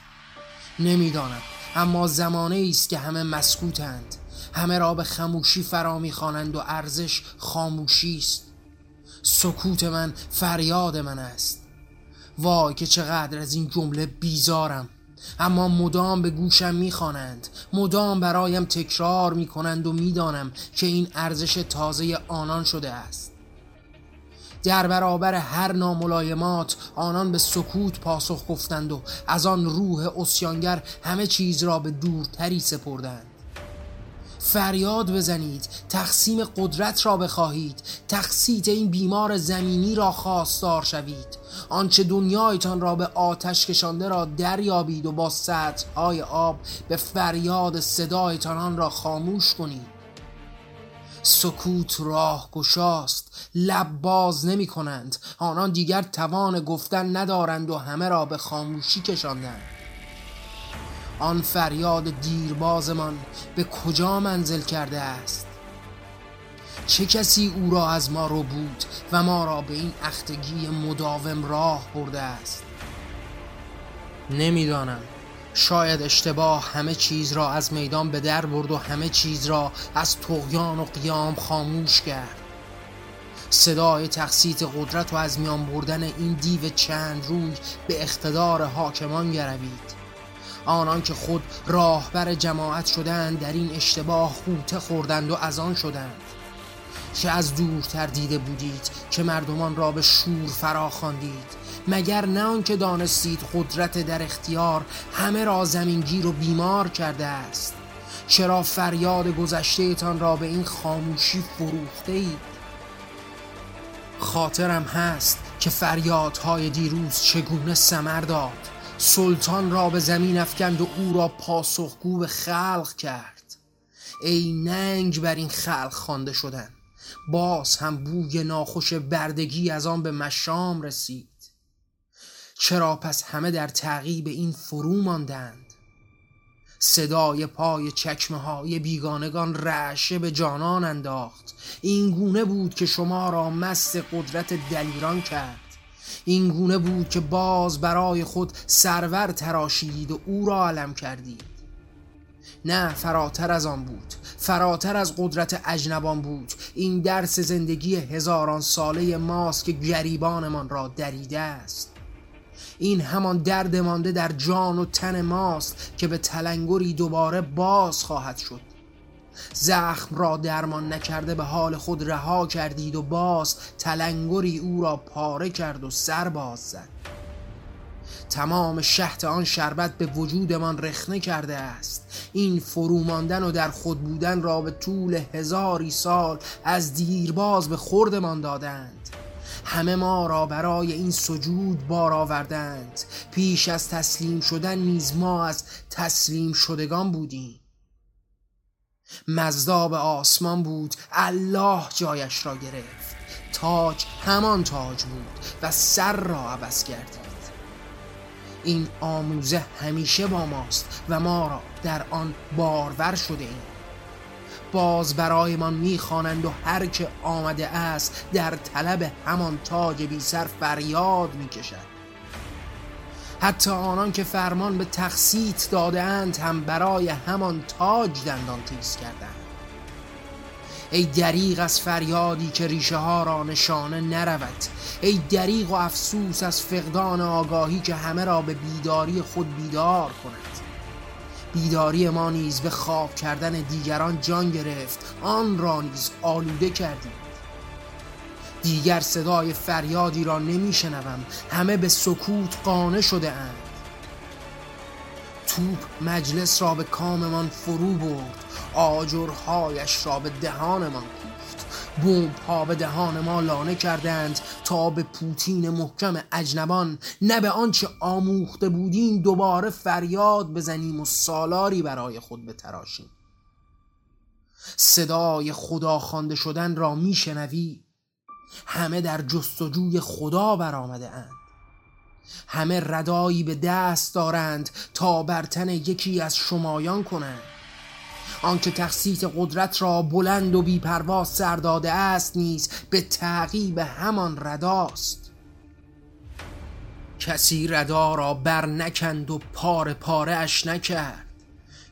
نمی‌دانم اما زمانه است که همه مسکوتند. همه را به خموشی فرا می‌خوانند و ارزش خاموشی است. سکوت من فریاد من است. وای که چقدر از این جمله بیزارم. اما مدام به گوشم می‌خوانند. مدام برایم تکرار می‌کنند و می‌دانم که این ارزش تازه آنان شده است. در برابر هر ناملایمات آنان به سکوت پاسخ گفتند و از آن روح اسیانگر همه چیز را به دورتری سپردند. فریاد بزنید. تقسیم قدرت را بخواهید. تقسیط این بیمار زمینی را خواستار شوید. آنچه دنیایتان را به آتش کشانده را دریابید و با های آب به فریاد صدایتان آن را خاموش کنید. سکوت راه گشاست لب باز نمی کنند. آنان دیگر توان گفتن ندارند و همه را به خاموشی کشاندند. آن فریاد دیربازمان به کجا منزل کرده است؟ چه کسی او را از ما رو بود و ما را به این اختگی مداوم راه برده است؟ نمی‌دانم. شاید اشتباه همه چیز را از میدان به در برد و همه چیز را از تغیان و قیام خاموش کرد. صدای تقسیط قدرت و از میان بردن این دیو چند روی به اقتدار حاکمان گروید. آنان که خود راهبر جماعت شدند در این اشتباه خوته خوردند و از آن شدند. که از دورتر دیده بودید که مردمان را به شور فرا خواندید مگر نه آنکه دانستید قدرت در اختیار همه را زمینگیر و بیمار کرده است؟ چرا فریاد گذشتهتان را به این خاموشی فروخته اید؟ خاطرم هست که فریادهای دیروز چگونه سمر داد. سلطان را به زمین افکند و او را پاسخگو به خلق کرد. ای ننگ بر این خلق خوانده شدن. باز هم بوی ناخوش بردگی از آن به مشام رسید. چرا پس همه در تعقیب این فرو ماندند؟ صدای پای چکمه های بیگانگان رعشه به جانان انداخت. این گونه بود که شما را مست قدرت دلیران کرد. این گونه بود که باز برای خود سرور تراشید و او را علم کردید. نه فراتر از آن بود. فراتر از قدرت اجنبان بود. این درس زندگی هزاران ساله ماست که گریبانمان را دریده است. این همان درد مانده در جان و تن ماست که به تلنگری دوباره باز خواهد شد. زخم را درمان نکرده به حال خود رها کردید و باز تلنگری او را پاره کرد و سر باز زد. تمام شهت آن شربت به وجودمان رخنه کرده است. این فروماندن و در خود بودن را به طول هزاری سال از دیرباز به خوردمان دادند. همه ما را برای این سجود بار آوردند. پیش از تسلیم شدن نیز ما از تسلیم شدگان بودیم. مزداب آسمان بود الله جایش را گرفت. تاج همان تاج بود و سر را عوض کردید این آموزه همیشه با ماست و ما را در آن بارور شده ایم. باز برایمان می‌خوانند و هر که آمده است در طلب همان تاج بی سر فریاد می‌کشد. حتی آنان که فرمان به تخصیت دادهاند هم برای همان تاج دندان تیز کردند ای دریغ از فریادی که ریشه ها را نشانه نرود. ای دریغ و افسوس از فقدان آگاهی که همه را به بیداری خود بیدار کند. بیداری ما نیز به خواب کردن دیگران جان گرفت. آن را نیز آلوده کردیم. دیگر صدای فریادی را نمیشنوم. همه به سکوت قانه شده اند. توپ مجلس را به کاممان فرو برد. آجرهایش را به دهانمان کوفت. بوم ها به دهان ما لانه کردند تا به پوتین محکم اجنبان. نه به آنچه آموخته بودیم دوباره فریاد بزنیم و سالاری برای خود بتراشیم. صدای خدا خوانده شدن را میشنوی؟ همه در جستجوی خدا برآمده اند. همه ردایی به دست دارند تا بر تن یکی از شمایان کنند. آنکه تخصیص قدرت را بلند و بیپروا سر داده است نیز به تعقیب همان رداست. کسی ردا را بر نکند و پاره پاره اش نکرد.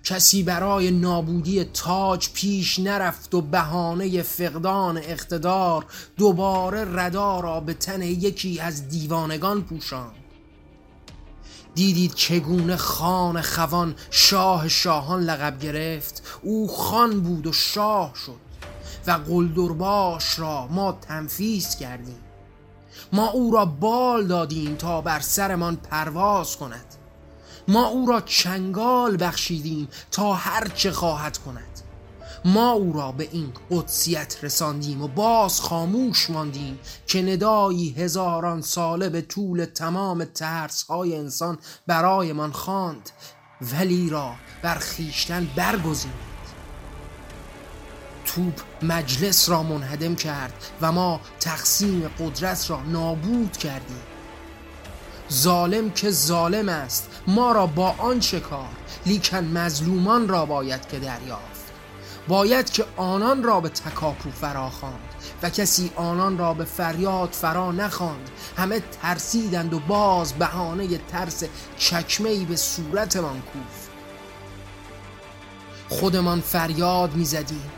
کسی برای نابودی تاج پیش نرفت و بهانه فقدان اقتدار دوباره ردا را به تن یکی از دیوانگان پوشاند. دیدید چگونه خان خوان شاه شاهان لقب گرفت؟ او خان بود و شاه شد و قلدرباش را ما تنفیز کردیم. ما او را بال دادیم تا بر سرمان پرواز کند. ما او را چنگال بخشیدیم تا هر چه خواهد کند. ما او را به این قدسیت رساندیم و باز خاموش ماندیم که ندایی هزاران ساله به طول تمام ترس های انسان برایمان خواند ولی را بر خیشتن برگزینید توپ مجلس را منهدم کرد و ما تقسیم قدرت را نابود کردیم. ظالم که ظالم است ما را با آن کار لیکن مظلومان را باید که دریافت. باید که آنان را به تکاپو فرا خواند و کسی آنان را به فریاد فرا نخواند. همه ترسیدند و باز بهانه ترس چکمه به صورتمان کوف خودمان فریاد می‌زدیم.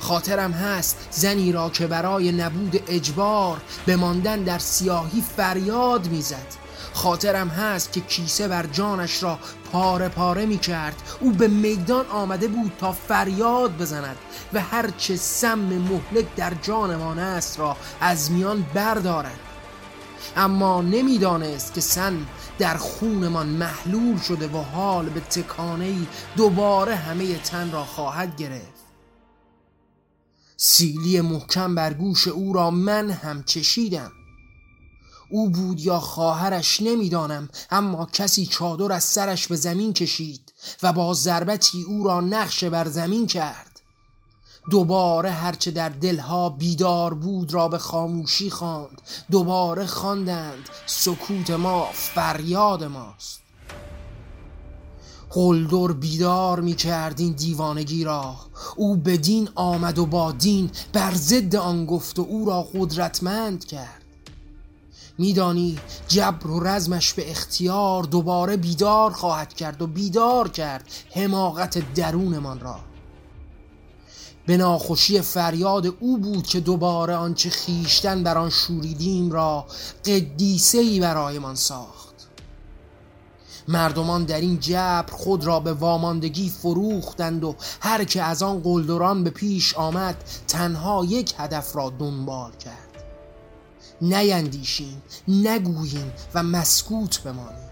خاطرم هست زنی را که برای نبود اجبار به ماندن در سیاهی فریاد می‌زد. خاطرم هست که کیسه بر جانش را پاره پاره می کرد. او به میدان آمده بود تا فریاد بزند و هرچه سم مهلک در جانمان است را از میان بردارد. اما نمی‌دانست که سن در خونمان محلول شده و حال به تکانه دوباره همه تن را خواهد گرفت. سیلی محکم بر گوش او را من هم چشیدم. او بود یا خواهرش نمی‌دانم اما کسی چادر از سرش به زمین کشید و با ضربتی او را نقش بر زمین کرد. دوباره هرچه در دلها بیدار بود را به خاموشی خواند. دوباره خواندند سکوت ما فریاد ماست. قلدر بیدار می کرد این دیوانگی را. او به دین آمد و با دین بر ضد آن گفت و او را قدرتمند کرد. میدانی جبر و رزمش به اختیار دوباره بیدار خواهد کرد و بیدار کرد حماقت درونمان را. به ناخوشی فریاد او بود که دوباره آنچه خیشتن بر آن شوریدیم را قدیسه ای برایمان ساخت. مردمان در این جبر خود را به واماندگی فروختند و هر که از آن قلدران به پیش آمد تنها یک هدف را دنبال کرد. نیندیشیم نگوییم و مسکوت بمانیم.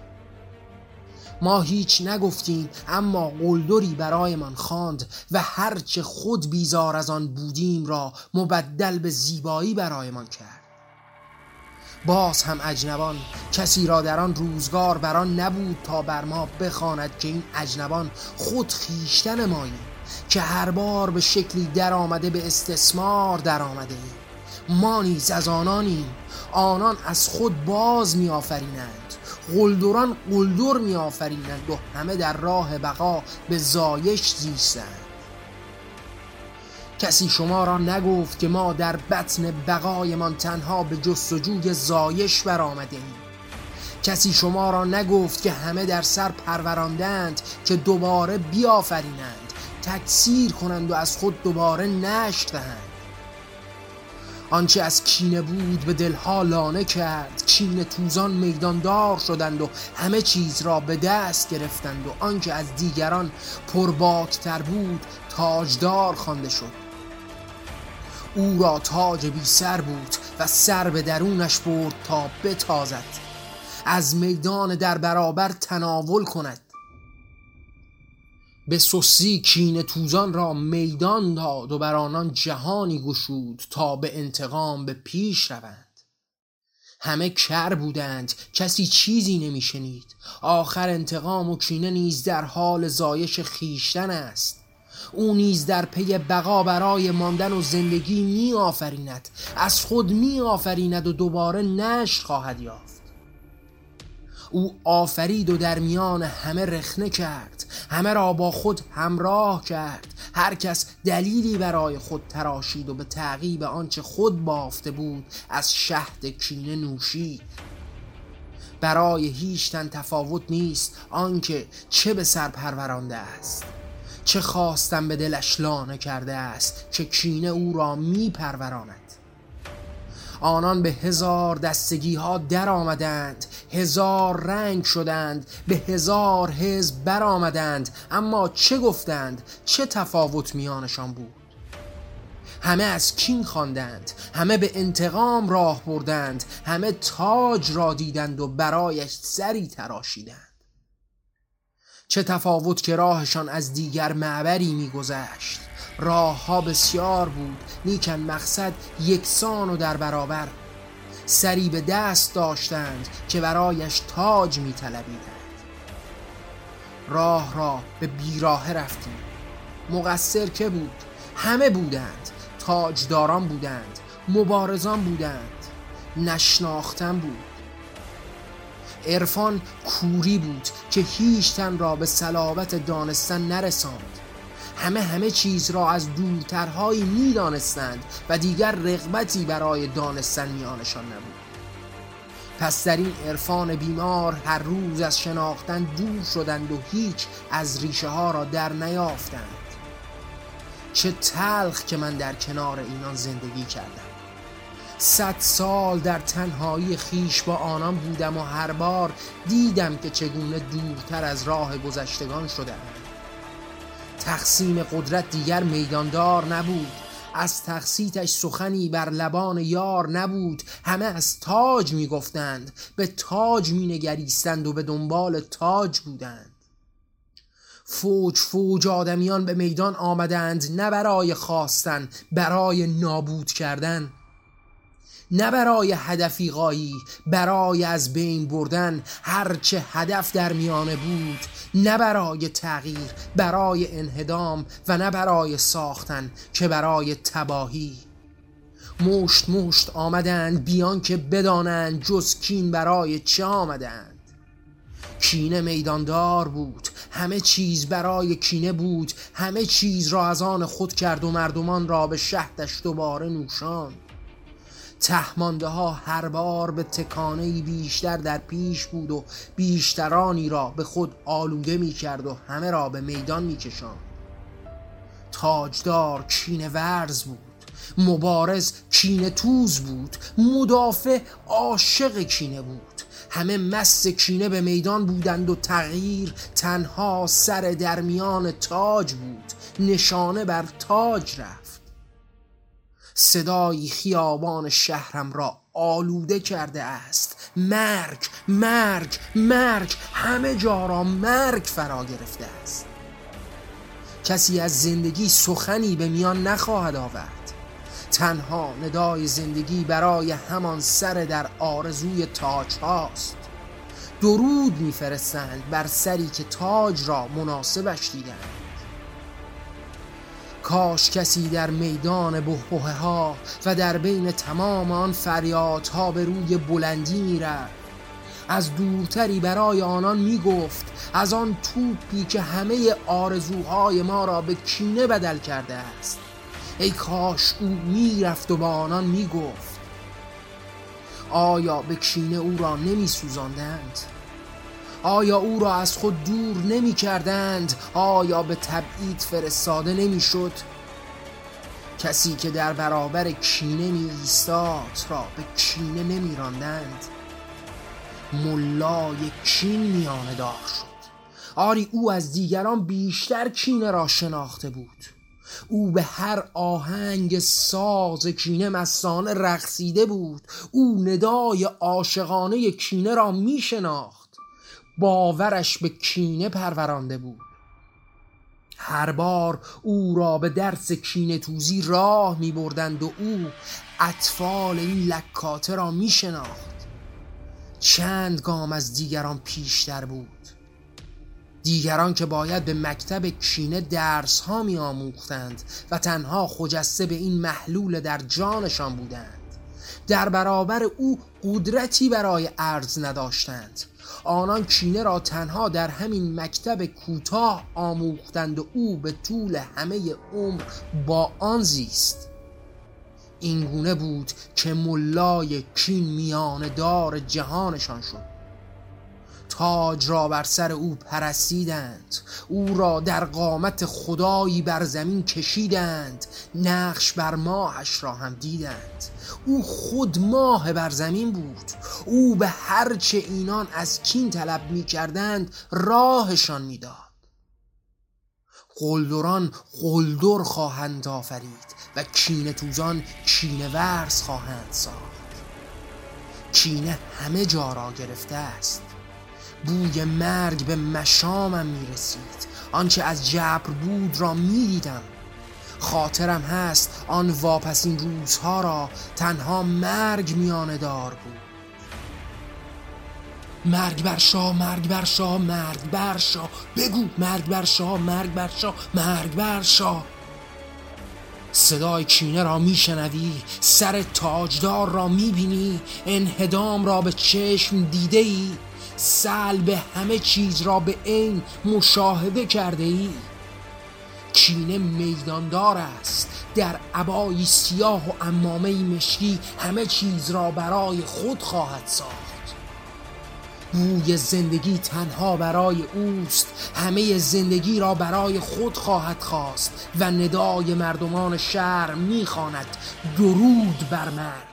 ما هیچ نگفتیم اما قلدری برایمان خواند و هرچه خود بیزار از آن بودیم را مبدل به زیبایی برایمان کرد. باز هم اجنبان کسی را در آن روزگار بران نبود تا بر ما بخواند که این اجنبان خود خیشتن ماییم که هر بار به شکلی در آمده به استثمار در آمده ایم. ما نیز از آنانیم آنان از خود باز میآفرینند. قلدران قلدر میآفرینند و همه در راه بقا به زایش زیستند. کسی شما را نگفت که ما در بطن بقایمان تنها به جستجوی زایش برآمده ایم کسی شما را نگفت که همه در سر پروراندند که دوباره بیافرینند. تکثیر کنند و از خود دوباره نشت دهند. آنچه از کینه بود به دلها لانه کرد. کینه توزان میداندار شدند و همه چیز را به دست گرفتند و آنچه از دیگران پرباکتر بود تاجدار خوانده شد. او را تاج بی سر بود و سر به درونش برد تا بتازد. از میدان در برابر تناول کند. به سوسی کین توزان را میدان داد و بر آنان جهانی گشود تا به انتقام به پیش روند. همه کر بودند کسی چیزی نمیشنید. آخر انتقام و کینه نیز در حال زایش خیشتن است. او نیز در پی بقا برای ماندن و زندگی می از خود می آفریند و دوباره نشر خواهد یافت. او آفرید و در میان همه رخنه کرد. همه را با خود همراه کرد. هر کس دلیلی برای خود تراشید و به تعقیب آنچه خود بافته بود از شهد کینه نوشید. برای هیچ تن تفاوت نیست آنکه چه به سر پرورانده است. چه خواستم به دلش لانه کرده است. که کینه او را می پروراند آنان به هزار دستگی ها در آمدند هزار رنگ شدند به هزار حزب بر آمدند اما چه گفتند؟ چه تفاوت میانشان بود؟ همه از کین خواندند همه به انتقام راه بردند همه تاج را دیدند و برایش سری تراشیدند. چه تفاوت که راهشان از دیگر معبری میگذشت. راه ها بسیار بود. لیکن مقصد یکسان و در برابر. سری به دست داشتند که برایش تاج می راه را به بیراه رفتیم. مقصر که بود؟ همه بودند. تاجداران بودند. مبارزان بودند. نشناختن بود. عرفان کوری بود که هیچ تن را به صلابت دانستن نرساند. همه همه چیز را از دورترهایی می‌دانستند و دیگر رغبتی برای دانستن میانشان نبود. پس در این عرفان بیمار هر روز از شناختن دور شدند و هیچ از ریشه ها را در نیافتند. چه تلخ که من در کنار اینان زندگی کردم. صد سال در تنهایی خیش با آنان بودم و هر بار دیدم که چگونه دورتر از راه گذشتگان شده تقسیم قدرت دیگر میداندار نبود. از تقسیتش سخنی بر لبان یار نبود. همه از تاج می‌گفتند. به تاج مینگریستند و به دنبال تاج بودند. فوج فوج آدمیان به میدان آمدند نه برای خواستن برای نابود کردن. نه برای هدفی قایی برای از بین بردن هرچه هدف در میانه بود. نه برای تغییر برای انهدام و نه برای ساختن که برای تباهی. مشت مشت آمدند بیان که بدانند جز کین برای چه آمدند. کینه میداندار بود همه چیز برای کینه بود همه چیز را از آن خود کرد و مردمان را به شهدش دوباره نوشان تهمانده ها هر بار به تکانه بیشتر در پیش بود و بیشترانی را به خود آلوده می کرد و همه را به میدان می کشان. تاجدار کین ورز بود مبارز کینه توز بود مدافع عاشق کینه بود همه مست کینه به میدان بودند و تغییر تنها سر در میان تاج بود نشانه بر تاج رفت صدای خیابان شهرم را آلوده کرده است. مرگ مرگ مرگ همه جا را مرگ فرا گرفته است. کسی از زندگی سخنی به میان نخواهد آورد. تنها ندای زندگی برای همان سر در آرزوی تاج هاست. درود میفرستند بر سری که تاج را مناسبش دیدند. کاش کسی در میدان بهبه ها و در بین تمام آن فریادها به روی بلندی می‌رفت. از دورتری برای آنان می‌گفت از آن توپی که همه آرزوهای ما را به کینه بدل کرده است. ای کاش او می‌رفت و با آنان می‌گفت. آیا به کینه او را نمی سوزاندند؟ آیا او را از خود دور نمی کردند؟ آیا به تبعید فرستاده نمی شد؟ کسی که در برابر کینه می ایستاد را به کینه نمی راندند. ملای کین میانه دار شد. آری او از دیگران بیشتر کینه را شناخته بود. او به هر آهنگ ساز کینه مستانه رقصیده بود. او ندای عاشقانه کینه را می شناخت. باورش به کینه پرورانده بود. هر بار او را به درس کینه توزی راه می بردند و او اطفال این لکاته را می شناخت چند گام از دیگران پیشتر بود. دیگران که باید به مکتب کینه درس ها می و تنها خجسته به این محلول در جانشان بودند. در برابر او قدرتی برای عرض نداشتند. آنان کینه را تنها در همین مکتب کوتاه آموختند و او به طول همه عمر با آن زیست. اینگونه بود که ملای کین میان دار جهانشان شد. تاج را بر سر او پرستیدند. او را در قامت خدایی بر زمین کشیدند. نقش بر ماهش را هم دیدند. او خود ماه بر زمین بود. او به هرچه اینان از کین طلب می کردند راهشان می‌داد. قلدران قلدر خواهند آفرید و کینه توزان کینه ورز خواهند ساخت. کینه همه جا را گرفته است. بوی مرگ به مشامم می رسید آنچه از جبر بود را می دیدم خاطرم هست آن واپسین روزها را تنها مرگ میانه دار بود. مرگ بر شاه مرگ بر شاه مرگ بر شاه. بگو مرگ بر شاه مرگ بر شاه مرگ بر شاه. صدای کینه را میشنوی سر تاجدار را می‌بینی انهدام را به چشم دیده ای سلب همه چیز را به عین مشاهده کرده ای؟ کینه میداندار است. در عبایی سیاه و امامه مشکی همه چیز را برای خود خواهد ساخت. بوی زندگی تنها برای اوست. همه زندگی را برای خود خواهد خواست و ندای مردمان شهر می‌خواند. درود بر مرگ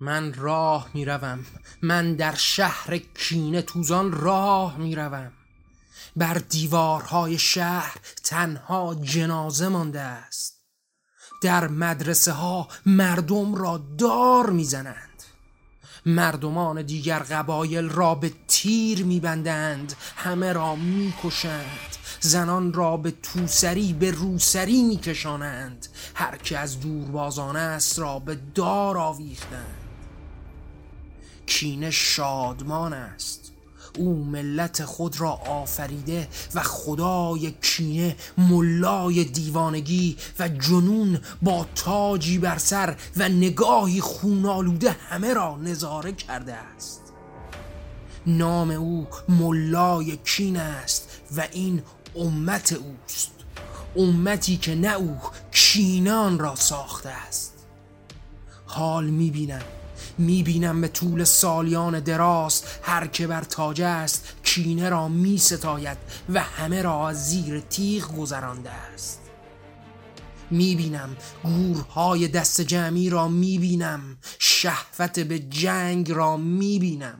من راه می‌روم. من در شهر کینه توزان راه می‌روم. بر دیوارهای شهر تنها جنازه مانده است. در مدرسه ها مردم را دار می‌زنند. مردمان دیگر قبایل را به تیر میبندند. همه را می‌کشند. زنان را به توسری به روسری میکشانند. هر که از دوربازانه است را به دار آویختند. کینه شادمان است. او ملت خود را آفریده و خدای کینه ملای دیوانگی و جنون با تاجی بر سر و نگاهی خونالوده همه را نظاره کرده است. نام او ملای کین است و این امت اوست. امتی که نه او کینان را ساخته است. حال می‌بینم می‌بینم به طول سالیان دراست هر که بر تاج است کینه را می ستاید و همه را از زیر تیغ گذرانده است. می‌بینم گورهای دست جمعی را می‌بینم شهوت به جنگ را می‌بینم.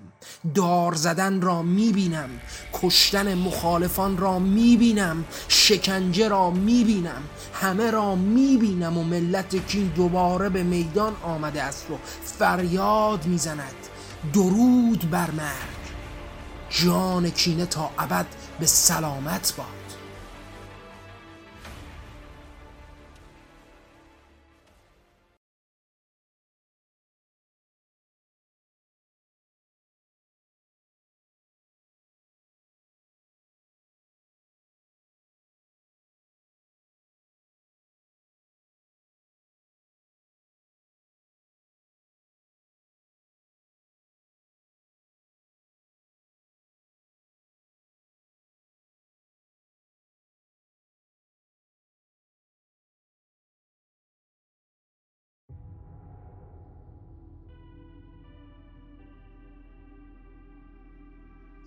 دار زدن را می‌بینم کشتن مخالفان را می‌بینم شکنجه را می‌بینم همه را می‌بینم و ملت کین دوباره به میدان آمده است و فریاد می‌زند. درود بر مرگ. جان کینه تا ابد به سلامت باد.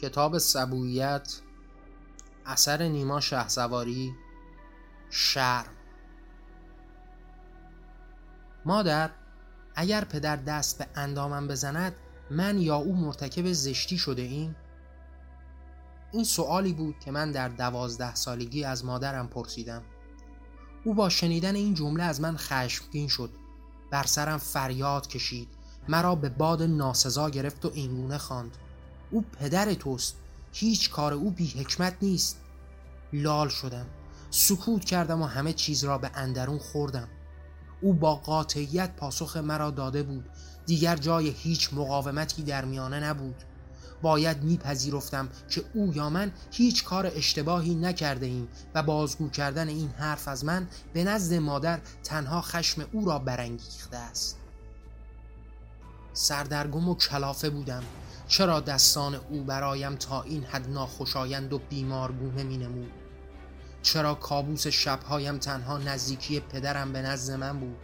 کتاب سبویت اثر نیما شهسواری شرم. مادر اگر پدر دست به اندامم بزند من یا او مرتکب زشتی شده ایم؟ این سوالی بود که من در دوازده سالگی از مادرم پرسیدم. او با شنیدن این جمله از من خشمگین شد بر سرم فریاد کشید مرا به باد ناسزا گرفت و اینگونه خواند. او پدر توست. هیچ کار او بی حکمت نیست. لال شدم. سکوت کردم و همه چیز را به اندرون خوردم. او با قاطعیت پاسخ مرا داده بود. دیگر جای هیچ مقاومتی در میانه نبود. باید میپذیرفتم که او یا من هیچ کار اشتباهی نکرده ایم و بازگو کردن این حرف از من به نزد مادر تنها خشم او را برانگیخته است. سردرگم و کلافه بودم. چرا دستان او برایم تا این حد ناخوشایند و بیمارگونه می نمود؟ چرا کابوس شبهایم تنها نزدیکی پدرم به نزد من بود؟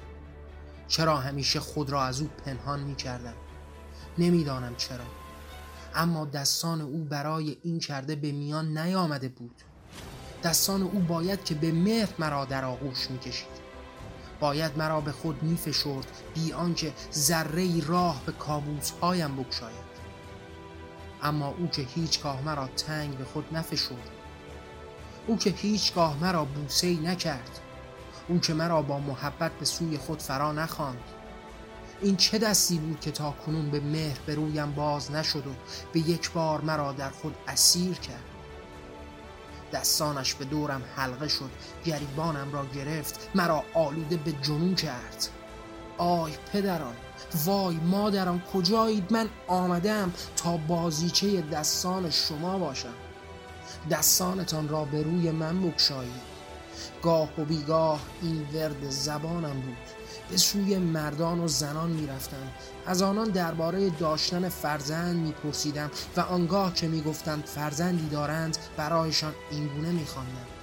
چرا همیشه خود را از او پنهان می کردم؟ نمی‌دانم چرا. اما دستان او برای این کرده به میان نیامده بود. دستان او باید که به مهر مرا در آغوش می کشید. باید مرا به خود می فشرد بی آنکه ذره راه به کابوس هایم بگشاید. اما او که هیچگاه مرا تنگ به خود نفشرد. او که هیچگاه مرا بوسه نکرد. او که مرا با محبت به سوی خود فرا نخواند. این چه دستی بود که تا کنون به مهر به رویم باز نشد و به یک بار مرا در خود اسیر کرد؟ دستانش به دورم حلقه شد گریبانم را گرفت مرا آلوده به جنون کرد. آی پدران! وای مادران کجایید؟ من آمدم تا بازیچه دستان شما باشم. دستانتان را به روی من بکشایید گاه و بیگاه این ورد زبانم بود. به سوی مردان و زنان می‌رفتم. از آنان درباره داشتن فرزند میپرسیدم و آنگاه که می‌گفتند فرزندی دارند برایشان اینگونه میخواندم.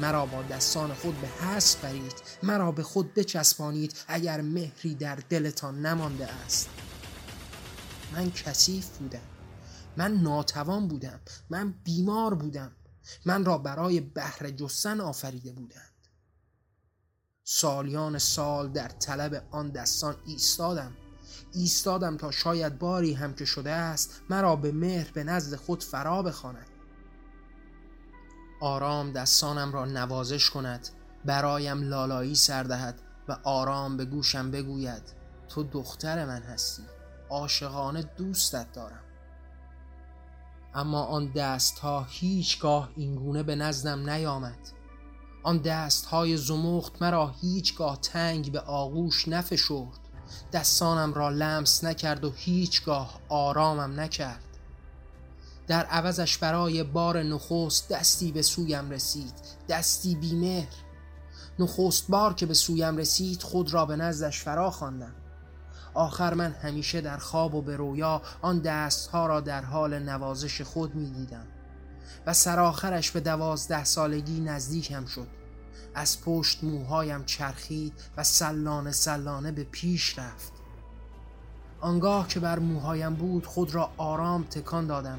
مرا با دستان خود به حس برید مرا به خود بچسبانید اگر مهری در دلتان نمانده است. من کثیف بودم من ناتوان بودم من بیمار بودم من را برای بهره جستن آفریده بودند. سالیان سال در طلب آن دستان ایستادم ایستادم تا شاید باری هم که شده است مرا به مهر به نزد خود فرا بخواند. آرام دستانم را نوازش کند برایم لالایی سردهد و آرام به گوشم بگوید تو دختر من هستی عاشقانه دوستت دارم. اما آن دست ها هیچگاه اینگونه به نزدم نیامد. آن دست های زمخت مرا هیچگاه تنگ به آغوش نفشرد. دستانم را لمس نکرد و هیچگاه آرامم نکرد. در عوضش برای بار نخست دستی به سویم رسید دستی بیمهر. نخست بار که به سویم رسید خود را به نزدش فرا خواندم. آخر من همیشه در خواب و به رویا آن دستها را در حال نوازش خود می دیدم. و سرآخرش به دوازده سالگی نزدیکم شد. از پشت موهایم چرخید و سلانه سلانه به پیش رفت. آنگاه که بر موهایم بود خود را آرام تکان دادم.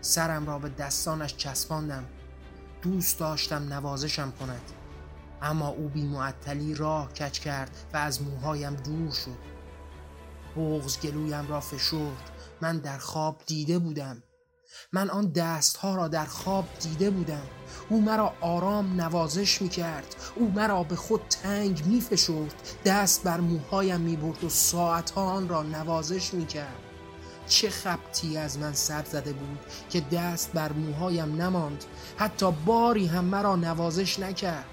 سرم را به دستانش چسباندم. دوست داشتم نوازشم کند. اما او بی معطلی راه کچ کرد و از موهایم دور شد. بغز گلویم را فشرد. من در خواب دیده بودم. من آن دستها را در خواب دیده بودم. او مرا آرام نوازش می کرد او مرا به خود تنگ می فشرد دست بر موهایم می برد و ساعتها آن را نوازش می کرد چه خبتی از من سر زده بود که دست بر موهایم نماند. حتی باری هم مرا نوازش نکرد.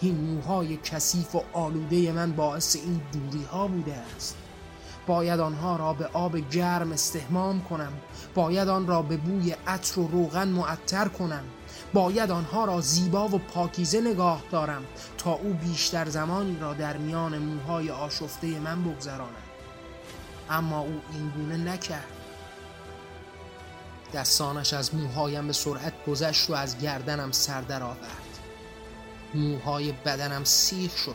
این موهای کثیف و آلوده من باعث این دوری ها بوده است. باید آنها را به آب گرم استحمام کنم. باید آن را به بوی عطر و روغن معطر کنم. باید آنها را زیبا و پاکیزه نگاه دارم تا او بیشتر زمانی را در میان موهای آشفته من بگذراند. اما او این گونه نکرد. دستانش از موهایم به سرعت گذشت و از گردنم سردر آورد. موهای بدنم سیخ شد.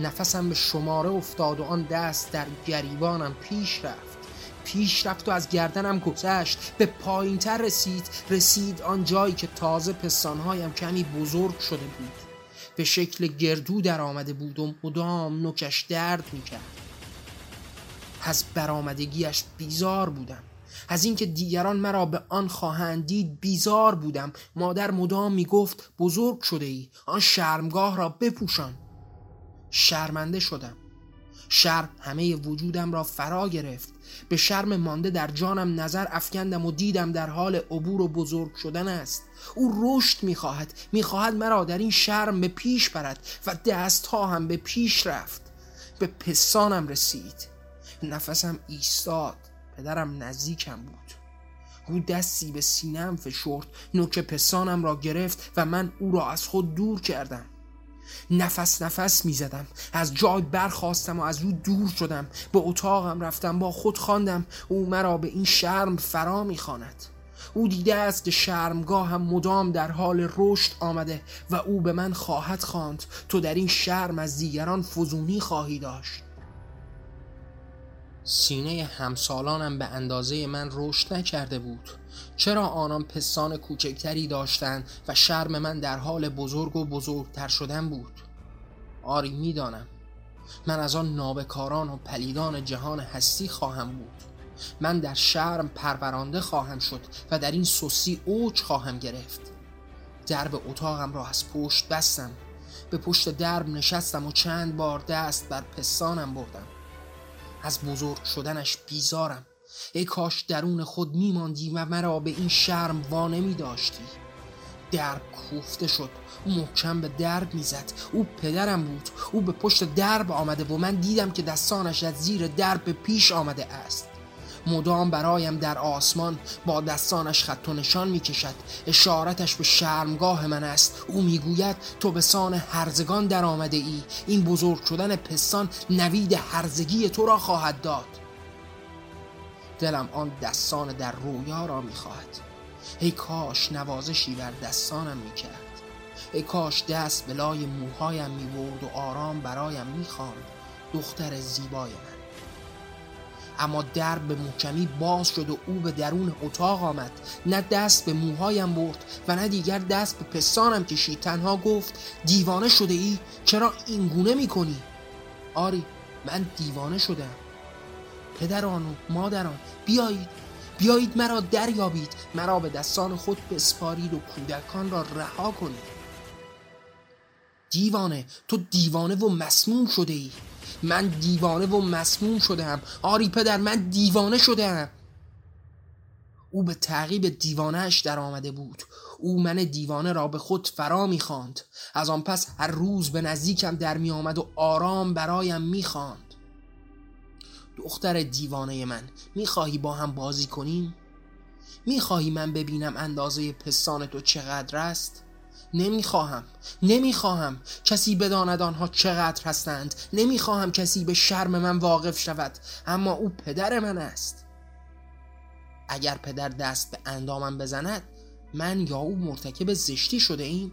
نفسم به شماره افتاد و آن دست در گریبانم پیش رفت. پیش رفت و از گردنم گذشت. به پایین تر رسید. رسید آن جایی که تازه پستانهایم کمی بزرگ شده بود. به شکل گردو در آمده بود و مدام نوکش درد می‌کرد. از برآمدگیش بیزار بودم. از اینکه دیگران مرا به آن خواهند دید بیزار بودم. مادر مدام می‌گفت بزرگ شده ای آن شرمگاه را بپوشان. شرمنده شدم. شرم همه وجودم را فرا گرفت. به شرم مانده در جانم نظر افکندم و دیدم در حال عبور و بزرگ شدن است. او رشد می‌خواهد می‌خواهد مرا در این شرم به پیش برد و دستها هم به پیش رفت. به پسانم رسید. نفسم ایستاد. پدرم نزدیکم بود. او دستی به سینم فشرد نوک پسانم را گرفت و من او را از خود دور کردم. نفس نفس می زدم. از جای برخواستم و از او دور شدم. به اتاقم رفتم با خود خواندم. او مرا به این شرم فرا می خاند. او دیده است که شرمگاه هم مدام در حال رشد آمده و او به من خواهد خواند. تو در این شرم از دیگران فزونی خواهی داشت. سینه همسالانم به اندازه من رشد نکرده بود. چرا آنان پستان کوچکتری داشتند و شرم من در حال بزرگ و بزرگتر شدن بود؟ آری می‌دانم. من از آن نابکاران و پلیدان جهان هستی خواهم بود. من در شرم پرورانده خواهم شد و در این سوسی اوج خواهم گرفت. درب اتاقم را از پشت بستم. به پشت درب نشستم و چند بار دست بر پستانم بردم. از بزرگ شدنش بیزارم. ای کاش درون خود میماندی و مرا به این شرم وا نمی داشتی درب کوفته شد. محکم به درب می‌زد. او پدرم بود. او به پشت درب آمده و من دیدم که دستانش از زیر درب به پیش آمده است. مدام برایم در آسمان با دستانش خط و نشان می کشد اشارتش به شرمگاه من است. او می‌گوید تو به سان هرزگان در آمده ای. این بزرگ شدن پستان نوید هرزگی تو را خواهد داد. دلم آن دستان در رویا را می‌خواهد. ای کاش نوازشی بر دستانم می‌کرد. ای کاش دست به لای موهایم می‌برد و آرام برایم می‌خواند. دختر زیبای من. اما در به محکمی باز شد و او به درون اتاق آمد. نه دست به موهایم برد و نه دیگر دست به پستانم کشید. تنها گفت دیوانه شده ای؟ چرا اینگونه می‌کنی؟ آری من دیوانه شدم. پدران و مادران بیایید. بیایید مرا دریابید. مرا به دستان خود بسپارید و کودکان را رها کنید. دیوانه تو دیوانه و مسموم شده ای. من دیوانه و مسموم شدم آری پدر من دیوانه شدم او به تعقیب دیوانهش در آمده بود. او من دیوانه را به خود فرا می‌خواند. از آن پس هر روز به نزدیکم در می آمد و آرام برایم می‌خواند. دختر دیوانه من می‌خواهی با هم بازی کنیم؟ می‌خواهی من ببینم اندازه پستان تو چقدر است؟ نمی‌خواهم نمی‌خواهم کسی بداند آنها چقدر هستند. نمی‌خواهم کسی به شرم من واقف شود اما او پدر من است. اگر پدر دست به اندامم بزند من یا او مرتکب زشتی شده ایم.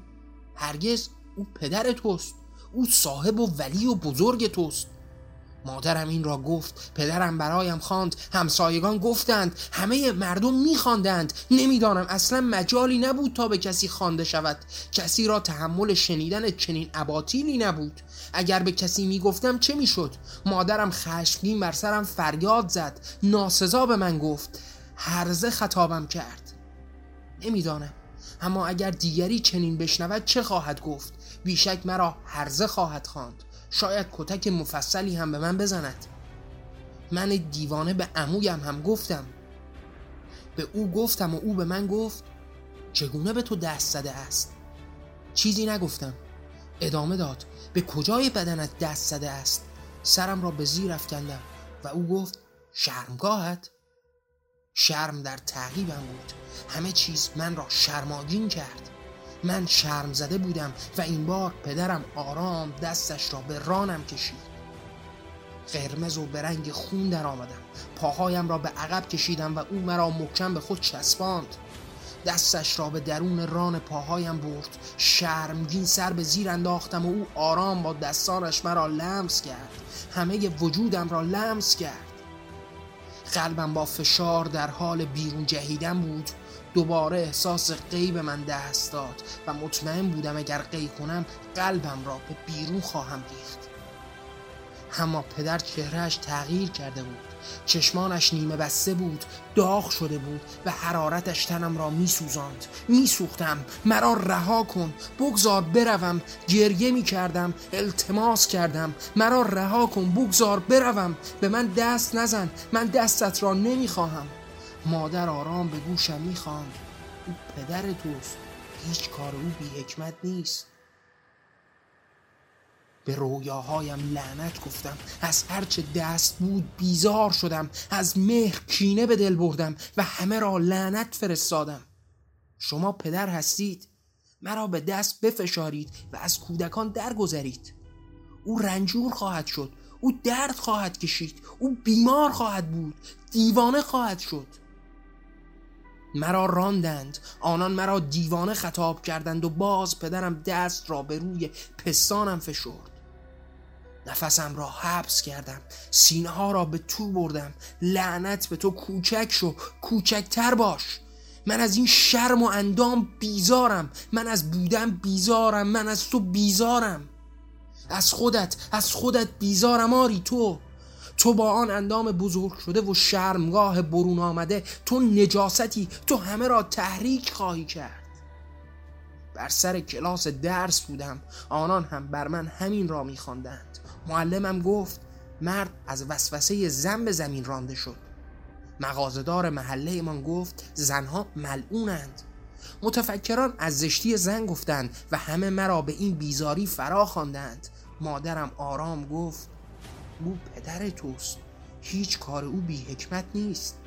هرگز او پدر توست او صاحب و ولی و بزرگ توست. مادرم این را گفت پدرم برایم خواند. همسایگان گفتند همه مردم میخواندند. نمی‌دانم اصلا مجالی نبود تا به کسی خوانده شود. کسی را تحمل شنیدن چنین اباطیلی نبود. اگر به کسی می‌گفتم چه می‌شد؟ مادرم خشمگین بر سرم فریاد زد. ناسزا به من گفت. هرزه خطابم کرد. نمی‌دانم. اما اگر دیگری چنین بشنود چه خواهد گفت؟ بیشک مرا هرزه خواهد خواند. شاید کتک مفصلی هم به من بزند. من دیوانه به عمویم هم گفتم. به او گفتم و او به من گفت چگونه به تو دست زده است؟ چیزی نگفتم. ادامه داد به کجای بدنت دست زده است؟ سرم را به زیر افکندم و او گفت شرمگاهت. شرم در تعقیبم بود. همه چیز من را شرماگین کرد. من شرم زده بودم و این بار پدرم آرام دستش را به رانم کشید. قرمز و به رنگ خون در آمدم. پاهایم را به عقب کشیدم و او مرا محکم به خود چسباند. دستش را به درون ران پاهایم برد. شرمگین سر به زیر انداختم و او آرام با دستانش مرا لمس کرد. همه وجودم را لمس کرد. قلبم با فشار در حال بیرون جهیدن بود. دوباره احساس قیب من دست داد و مطمئن بودم اگر قی کنم قلبم را به بیرون خواهم ریخت. اما پدر چهرهش تغییر کرده بود. چشمانش نیمه بسته بود داغ شده بود و حرارتش تنم را میسوزاند. میسوختم. مرا رها کن. بگذار بروم. گریه می کردم التماس کردم. مرا رها کن. بگذار بروم. به من دست نزن. من دستت را نمی‌خواهم. مادر آرام به گوشم می‌خواند. او پدر توست. هیچ کار او بی حکمت نیست. به رویاهایم لعنت گفتم. از هرچه دست بود بیزار شدم. از مهر کینه به دل بردم و همه را لعنت فرستادم. شما پدر هستید. مرا به دست بفشارید و از کودکان درگذرید. او رنجور خواهد شد. او درد خواهد کشید. او بیمار خواهد بود. دیوانه خواهد شد. مرا راندند. آنان مرا دیوانه خطاب کردند و باز پدرم دست را به روی پستانم فشرد. نفسم را حبس کردم. سینه ها را به تو بردم. لعنت به تو کوچک شو. کوچکتر باش. من از این شرم و اندام بیزارم. من از بودن بیزارم. من از تو بیزارم. از خودت از خودت بیزارم آری تو. تو با آن اندام بزرگ شده و شرمگاه برون آمده تو نجاستی تو همه را تحریک خواهی کرد. بر سر کلاس درس بودم آنان هم بر من همین را میخواندند معلمم گفت مرد از وسوسه زن به زمین رانده شد. مغازدار محله من گفت زنها ملعونند. متفکران از زشتی زن گفتند و همه مرا به این بیزاری فرا خواندند. مادرم آرام گفت او پدر توست. هیچ کار او بی حکمت نیست.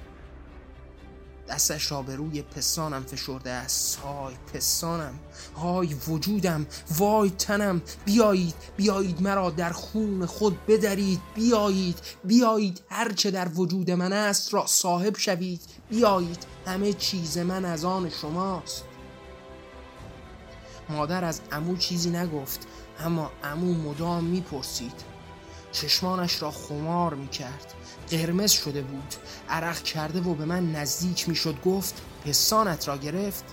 دستش را به روی پستانم فشرده است. های پستانم های وجودم وای تنم. بیایید بیایید مرا در خون خود بدرید. بیایید بیایید هرچه در وجود من است را صاحب شوید. بیایید همه چیز من از آن شماست. مادر از امو چیزی نگفت اما امو مدام می‌پرسید. چشمانش را خمار می کرد قرمز شده بود. عرق کرده و به من نزدیک می شد گفت پستانت را گرفت؟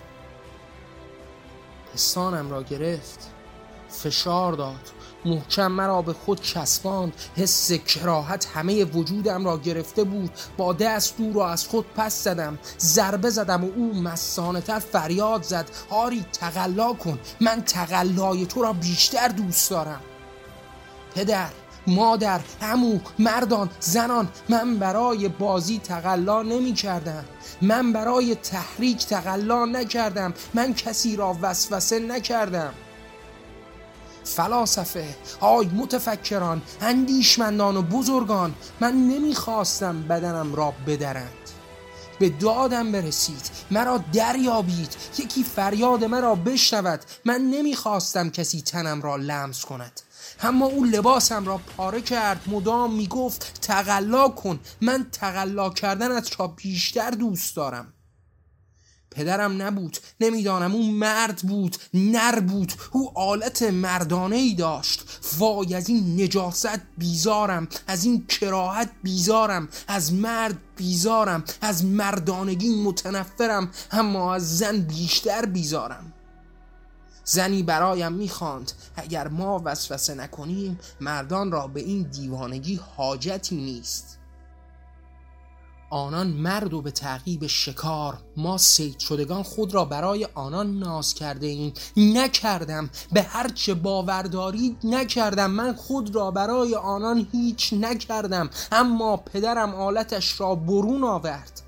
پستانم را گرفت. فشار داد. محکم مرا به خود چسباند. حس کراهت همه وجودم را گرفته بود. با دست دور را از خود پس زدم. ضربه زدم و او مسانه تر فریاد زد. آری تقلا کن. من تقلای تو را بیشتر دوست دارم. پدر مادر، همو، مردان، زنان من برای بازی تقلا نمی کردم من برای تحریک تقلا نکردم. من کسی را وسوسه نکردم. فلاسفه آی متفکران اندیشمندان و بزرگان من نمی‌خواستم بدنم را بدرند. به دادم برسید. مرا دریابید. یکی فریاد مرا بشنود. من نمی‌خواستم کسی تنم را لمس کند. اما او لباسم را پاره کرد. مدام می‌گفت تقلا کن. من تقلا کردنت را بیشتر دوست دارم. پدرم نبود. نمی‌دانم. او مرد بود. نر بود. او آلت مردانه ای داشت. وای از این نجاست بیزارم. از این کراهت بیزارم. از مرد بیزارم. از مردانگی متنفرم. اما از زن بیشتر بیزارم. زنی برایم می‌خواند. اگر ما وسوسه نکنیم مردان را به این دیوانگی حاجتی نیست. آنان مرد و به تعقیب شکار. ما سید شدگان خود را برای آنان ناز کرده ایم نکردم. به هرچه باور دارید نکردم. من خود را برای آنان هیچ نکردم. اما پدرم آلتش را برون آورد.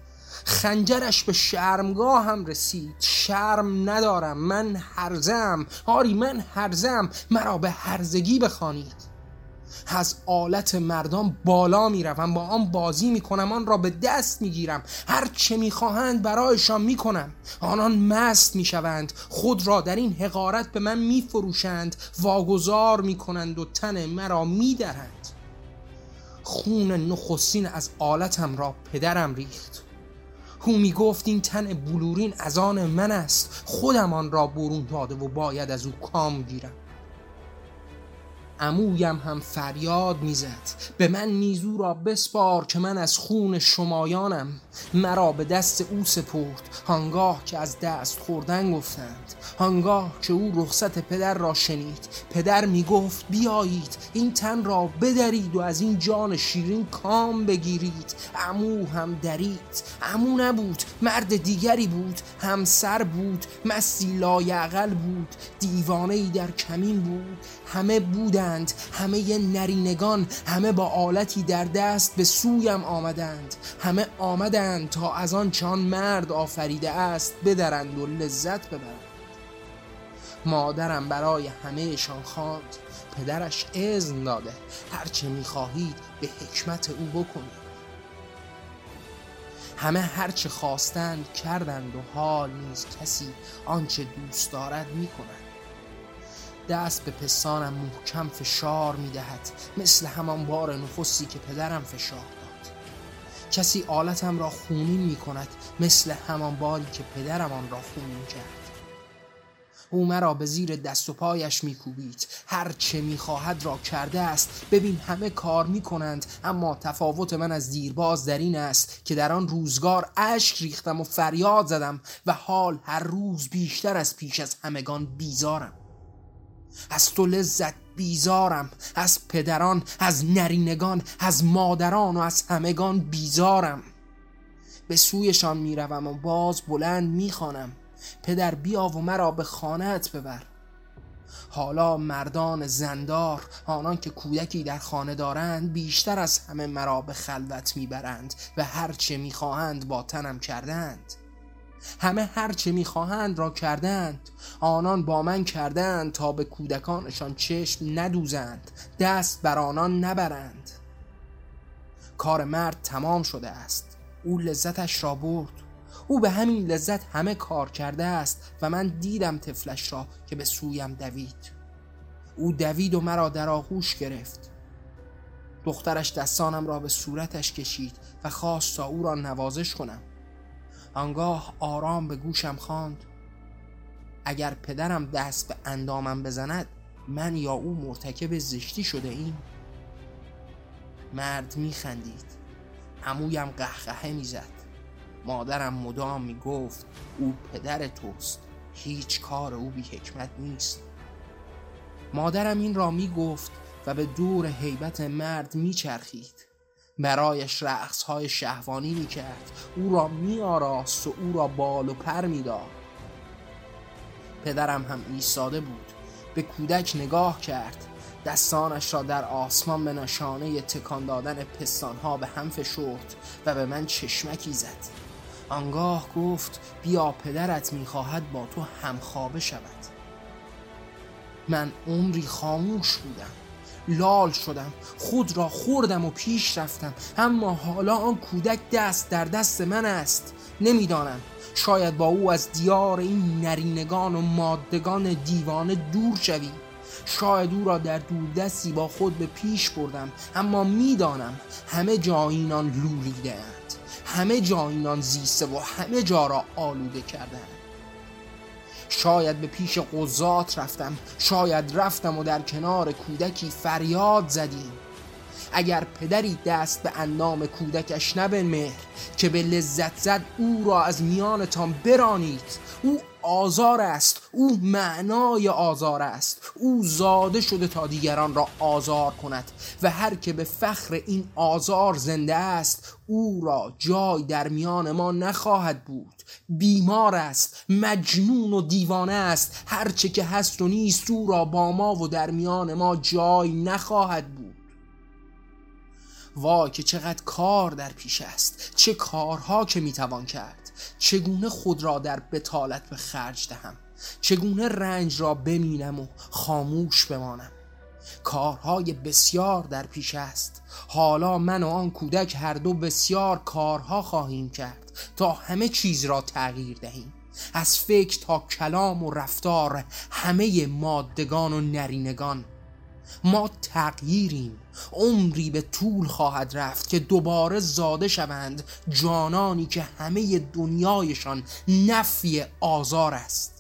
خنجرش به شرمگاه هم رسید. شرم ندارم من هرزم. آری من هرزم. مرا به هرزگی بخوانید. از آلت مردان بالا می‌روم. با آن بازی می‌کنم آن را به دست می‌گیرم. هر چه می‌خواهند برایشان می‌کنم. آنان مست می‌شوند. خود را در این حقارت به من میفروشند. واگذار می‌کنند و تن مرا میدرند خون نخستین از آلتم را پدرم ریخت. او می گفت این تن بلورین از آن من است. خودم آن را برون داده و باید از او کام گیرم. عمویم هم فریاد می‌زد. به من نیزو را بسپار که من از خون شمایانم. مرا به دست او سپرد هنگاه که از دست خوردن گفتند. هنگاه که او رخصت پدر را شنید. پدر می‌گفت بیایید این تن را بدرید و از این جان شیرین کام بگیرید. امو هم درید. امو نبود مرد دیگری بود. همسر بود مستی لایعقل بود. دیوانه ای در کمین بود. همه بودند همه نرینگان همه با آلتی در دست به سویم آمدند. همه آمدند تا از آن چان مرد آفریده است بدرند و لذت ببرند. مادرم برای همهشان خواند پدرش اذن داده هرچه می‌خواهید به حکمت او بکنید. همه هرچه خواستند کردند و حال نیز کسی آنچه دوست دارد می‌کند. دست به پستانم محکم فشار می‌دهد مثل همان بار نخستی که پدرم فشار. کسی آلتم را خونین می کند مثل همان باری که پدرم آن را خونین کرد. او مرا به زیر دست و پایش میکوبید. هر چه می‌خواهد را کرده است. ببین همه کار می‌کنند اما تفاوت من از دیرباز در این است که در آن روزگار اشک ریختم و فریاد زدم و حال هر روز بیشتر از پیش از همگان بیزارم. از تو لذت بیزارم از پدران از نرینگان از مادران و از همگان بیزارم. به سویشان می‌روم و باز بلند می‌خوانم. پدر بیا و مرا به خانهت ببر. حالا مردان زندار آنان که کودکی در خانه دارند بیشتر از همه مرا به خلوت می‌برند و هرچه می‌خواهند با تنم کردند. همه هرچه می‌خواهند را کردند. آنان با من کردند تا به کودکانشان چشم ندوزند دست بر آنان نبرند. کار مرد تمام شده است. او لذتش را برد. او به همین لذت همه کار کرده است و من دیدم طفلش را که به سویم دوید. او دوید و مرا در آغوش گرفت. دخترش دستانم را به صورتش کشید و خواست تا او را نوازش کنم. آنگاه آرام به گوشم خواند. اگر پدرم دست به اندامم بزند من یا او مرتکب زشتی شده ایم. مرد میخندید عمویم قهقهه می‌زد مادرم مدام می‌گفت او پدر توست. هیچ کار او بی حکمت نیست. مادرم این را می‌گفت و به دور حیبت مرد میچرخید برایش رقص های شهوانی می کرد او را می آراست و او را بال و پر می داد پدرم هم ایستاده بود. به کودک نگاه کرد. دستانش را در آسمان به نشانه تکان دادن پستانها به هم فشرد و به من چشمکی زد. آنگاه گفت بیا پدرت می‌خواهد با تو همخوابه شود. من عمری خاموش بودم. لال شدم. خود را خوردم و پیش رفتم. اما حالا آن کودک دست در دست من است. نمی‌دانم. شاید با او از دیار این نرینگان و مادگان دیوانه دور شوی شاید او را در دوردستی با خود به پیش بردم. اما می‌دانم همه جا اینان لولیدهاند. همه جا اینان زیسته و همه جا را آلوده کردن شاید به پیش قضات رفتم شاید رفتم و در کنار کودکی فریاد زدیم. اگر پدری دست به اندام کودکش نبه مهر که به لذت زد او را از میانتان برانید. او آزار است او معنای آزار است. او زاده شده تا دیگران را آزار کند. و هر که به فخر این آزار زنده است او را جای در میان ما نخواهد بود. بیمار است مجنون و دیوانه است. هرچه که هست و نیست او را با ما و در میان ما جای نخواهد بود. وای که چقدر کار در پیش است چه کارها که می‌توان کرد. چگونه خود را در بتالت به خرج دهم؟ چگونه رنج را بمینم و خاموش بمانم؟ کارهای بسیار در پیش است. حالا من و آن کودک هر دو بسیار کارها خواهیم کرد. تا همه چیز را تغییر دهیم. از فکر تا کلام و رفتار همه مادگان و نرینگان. ما تغییریم. عمری به طول خواهد رفت که دوباره زاده شوند جانانی که همه دنیایشان نفی آزار است.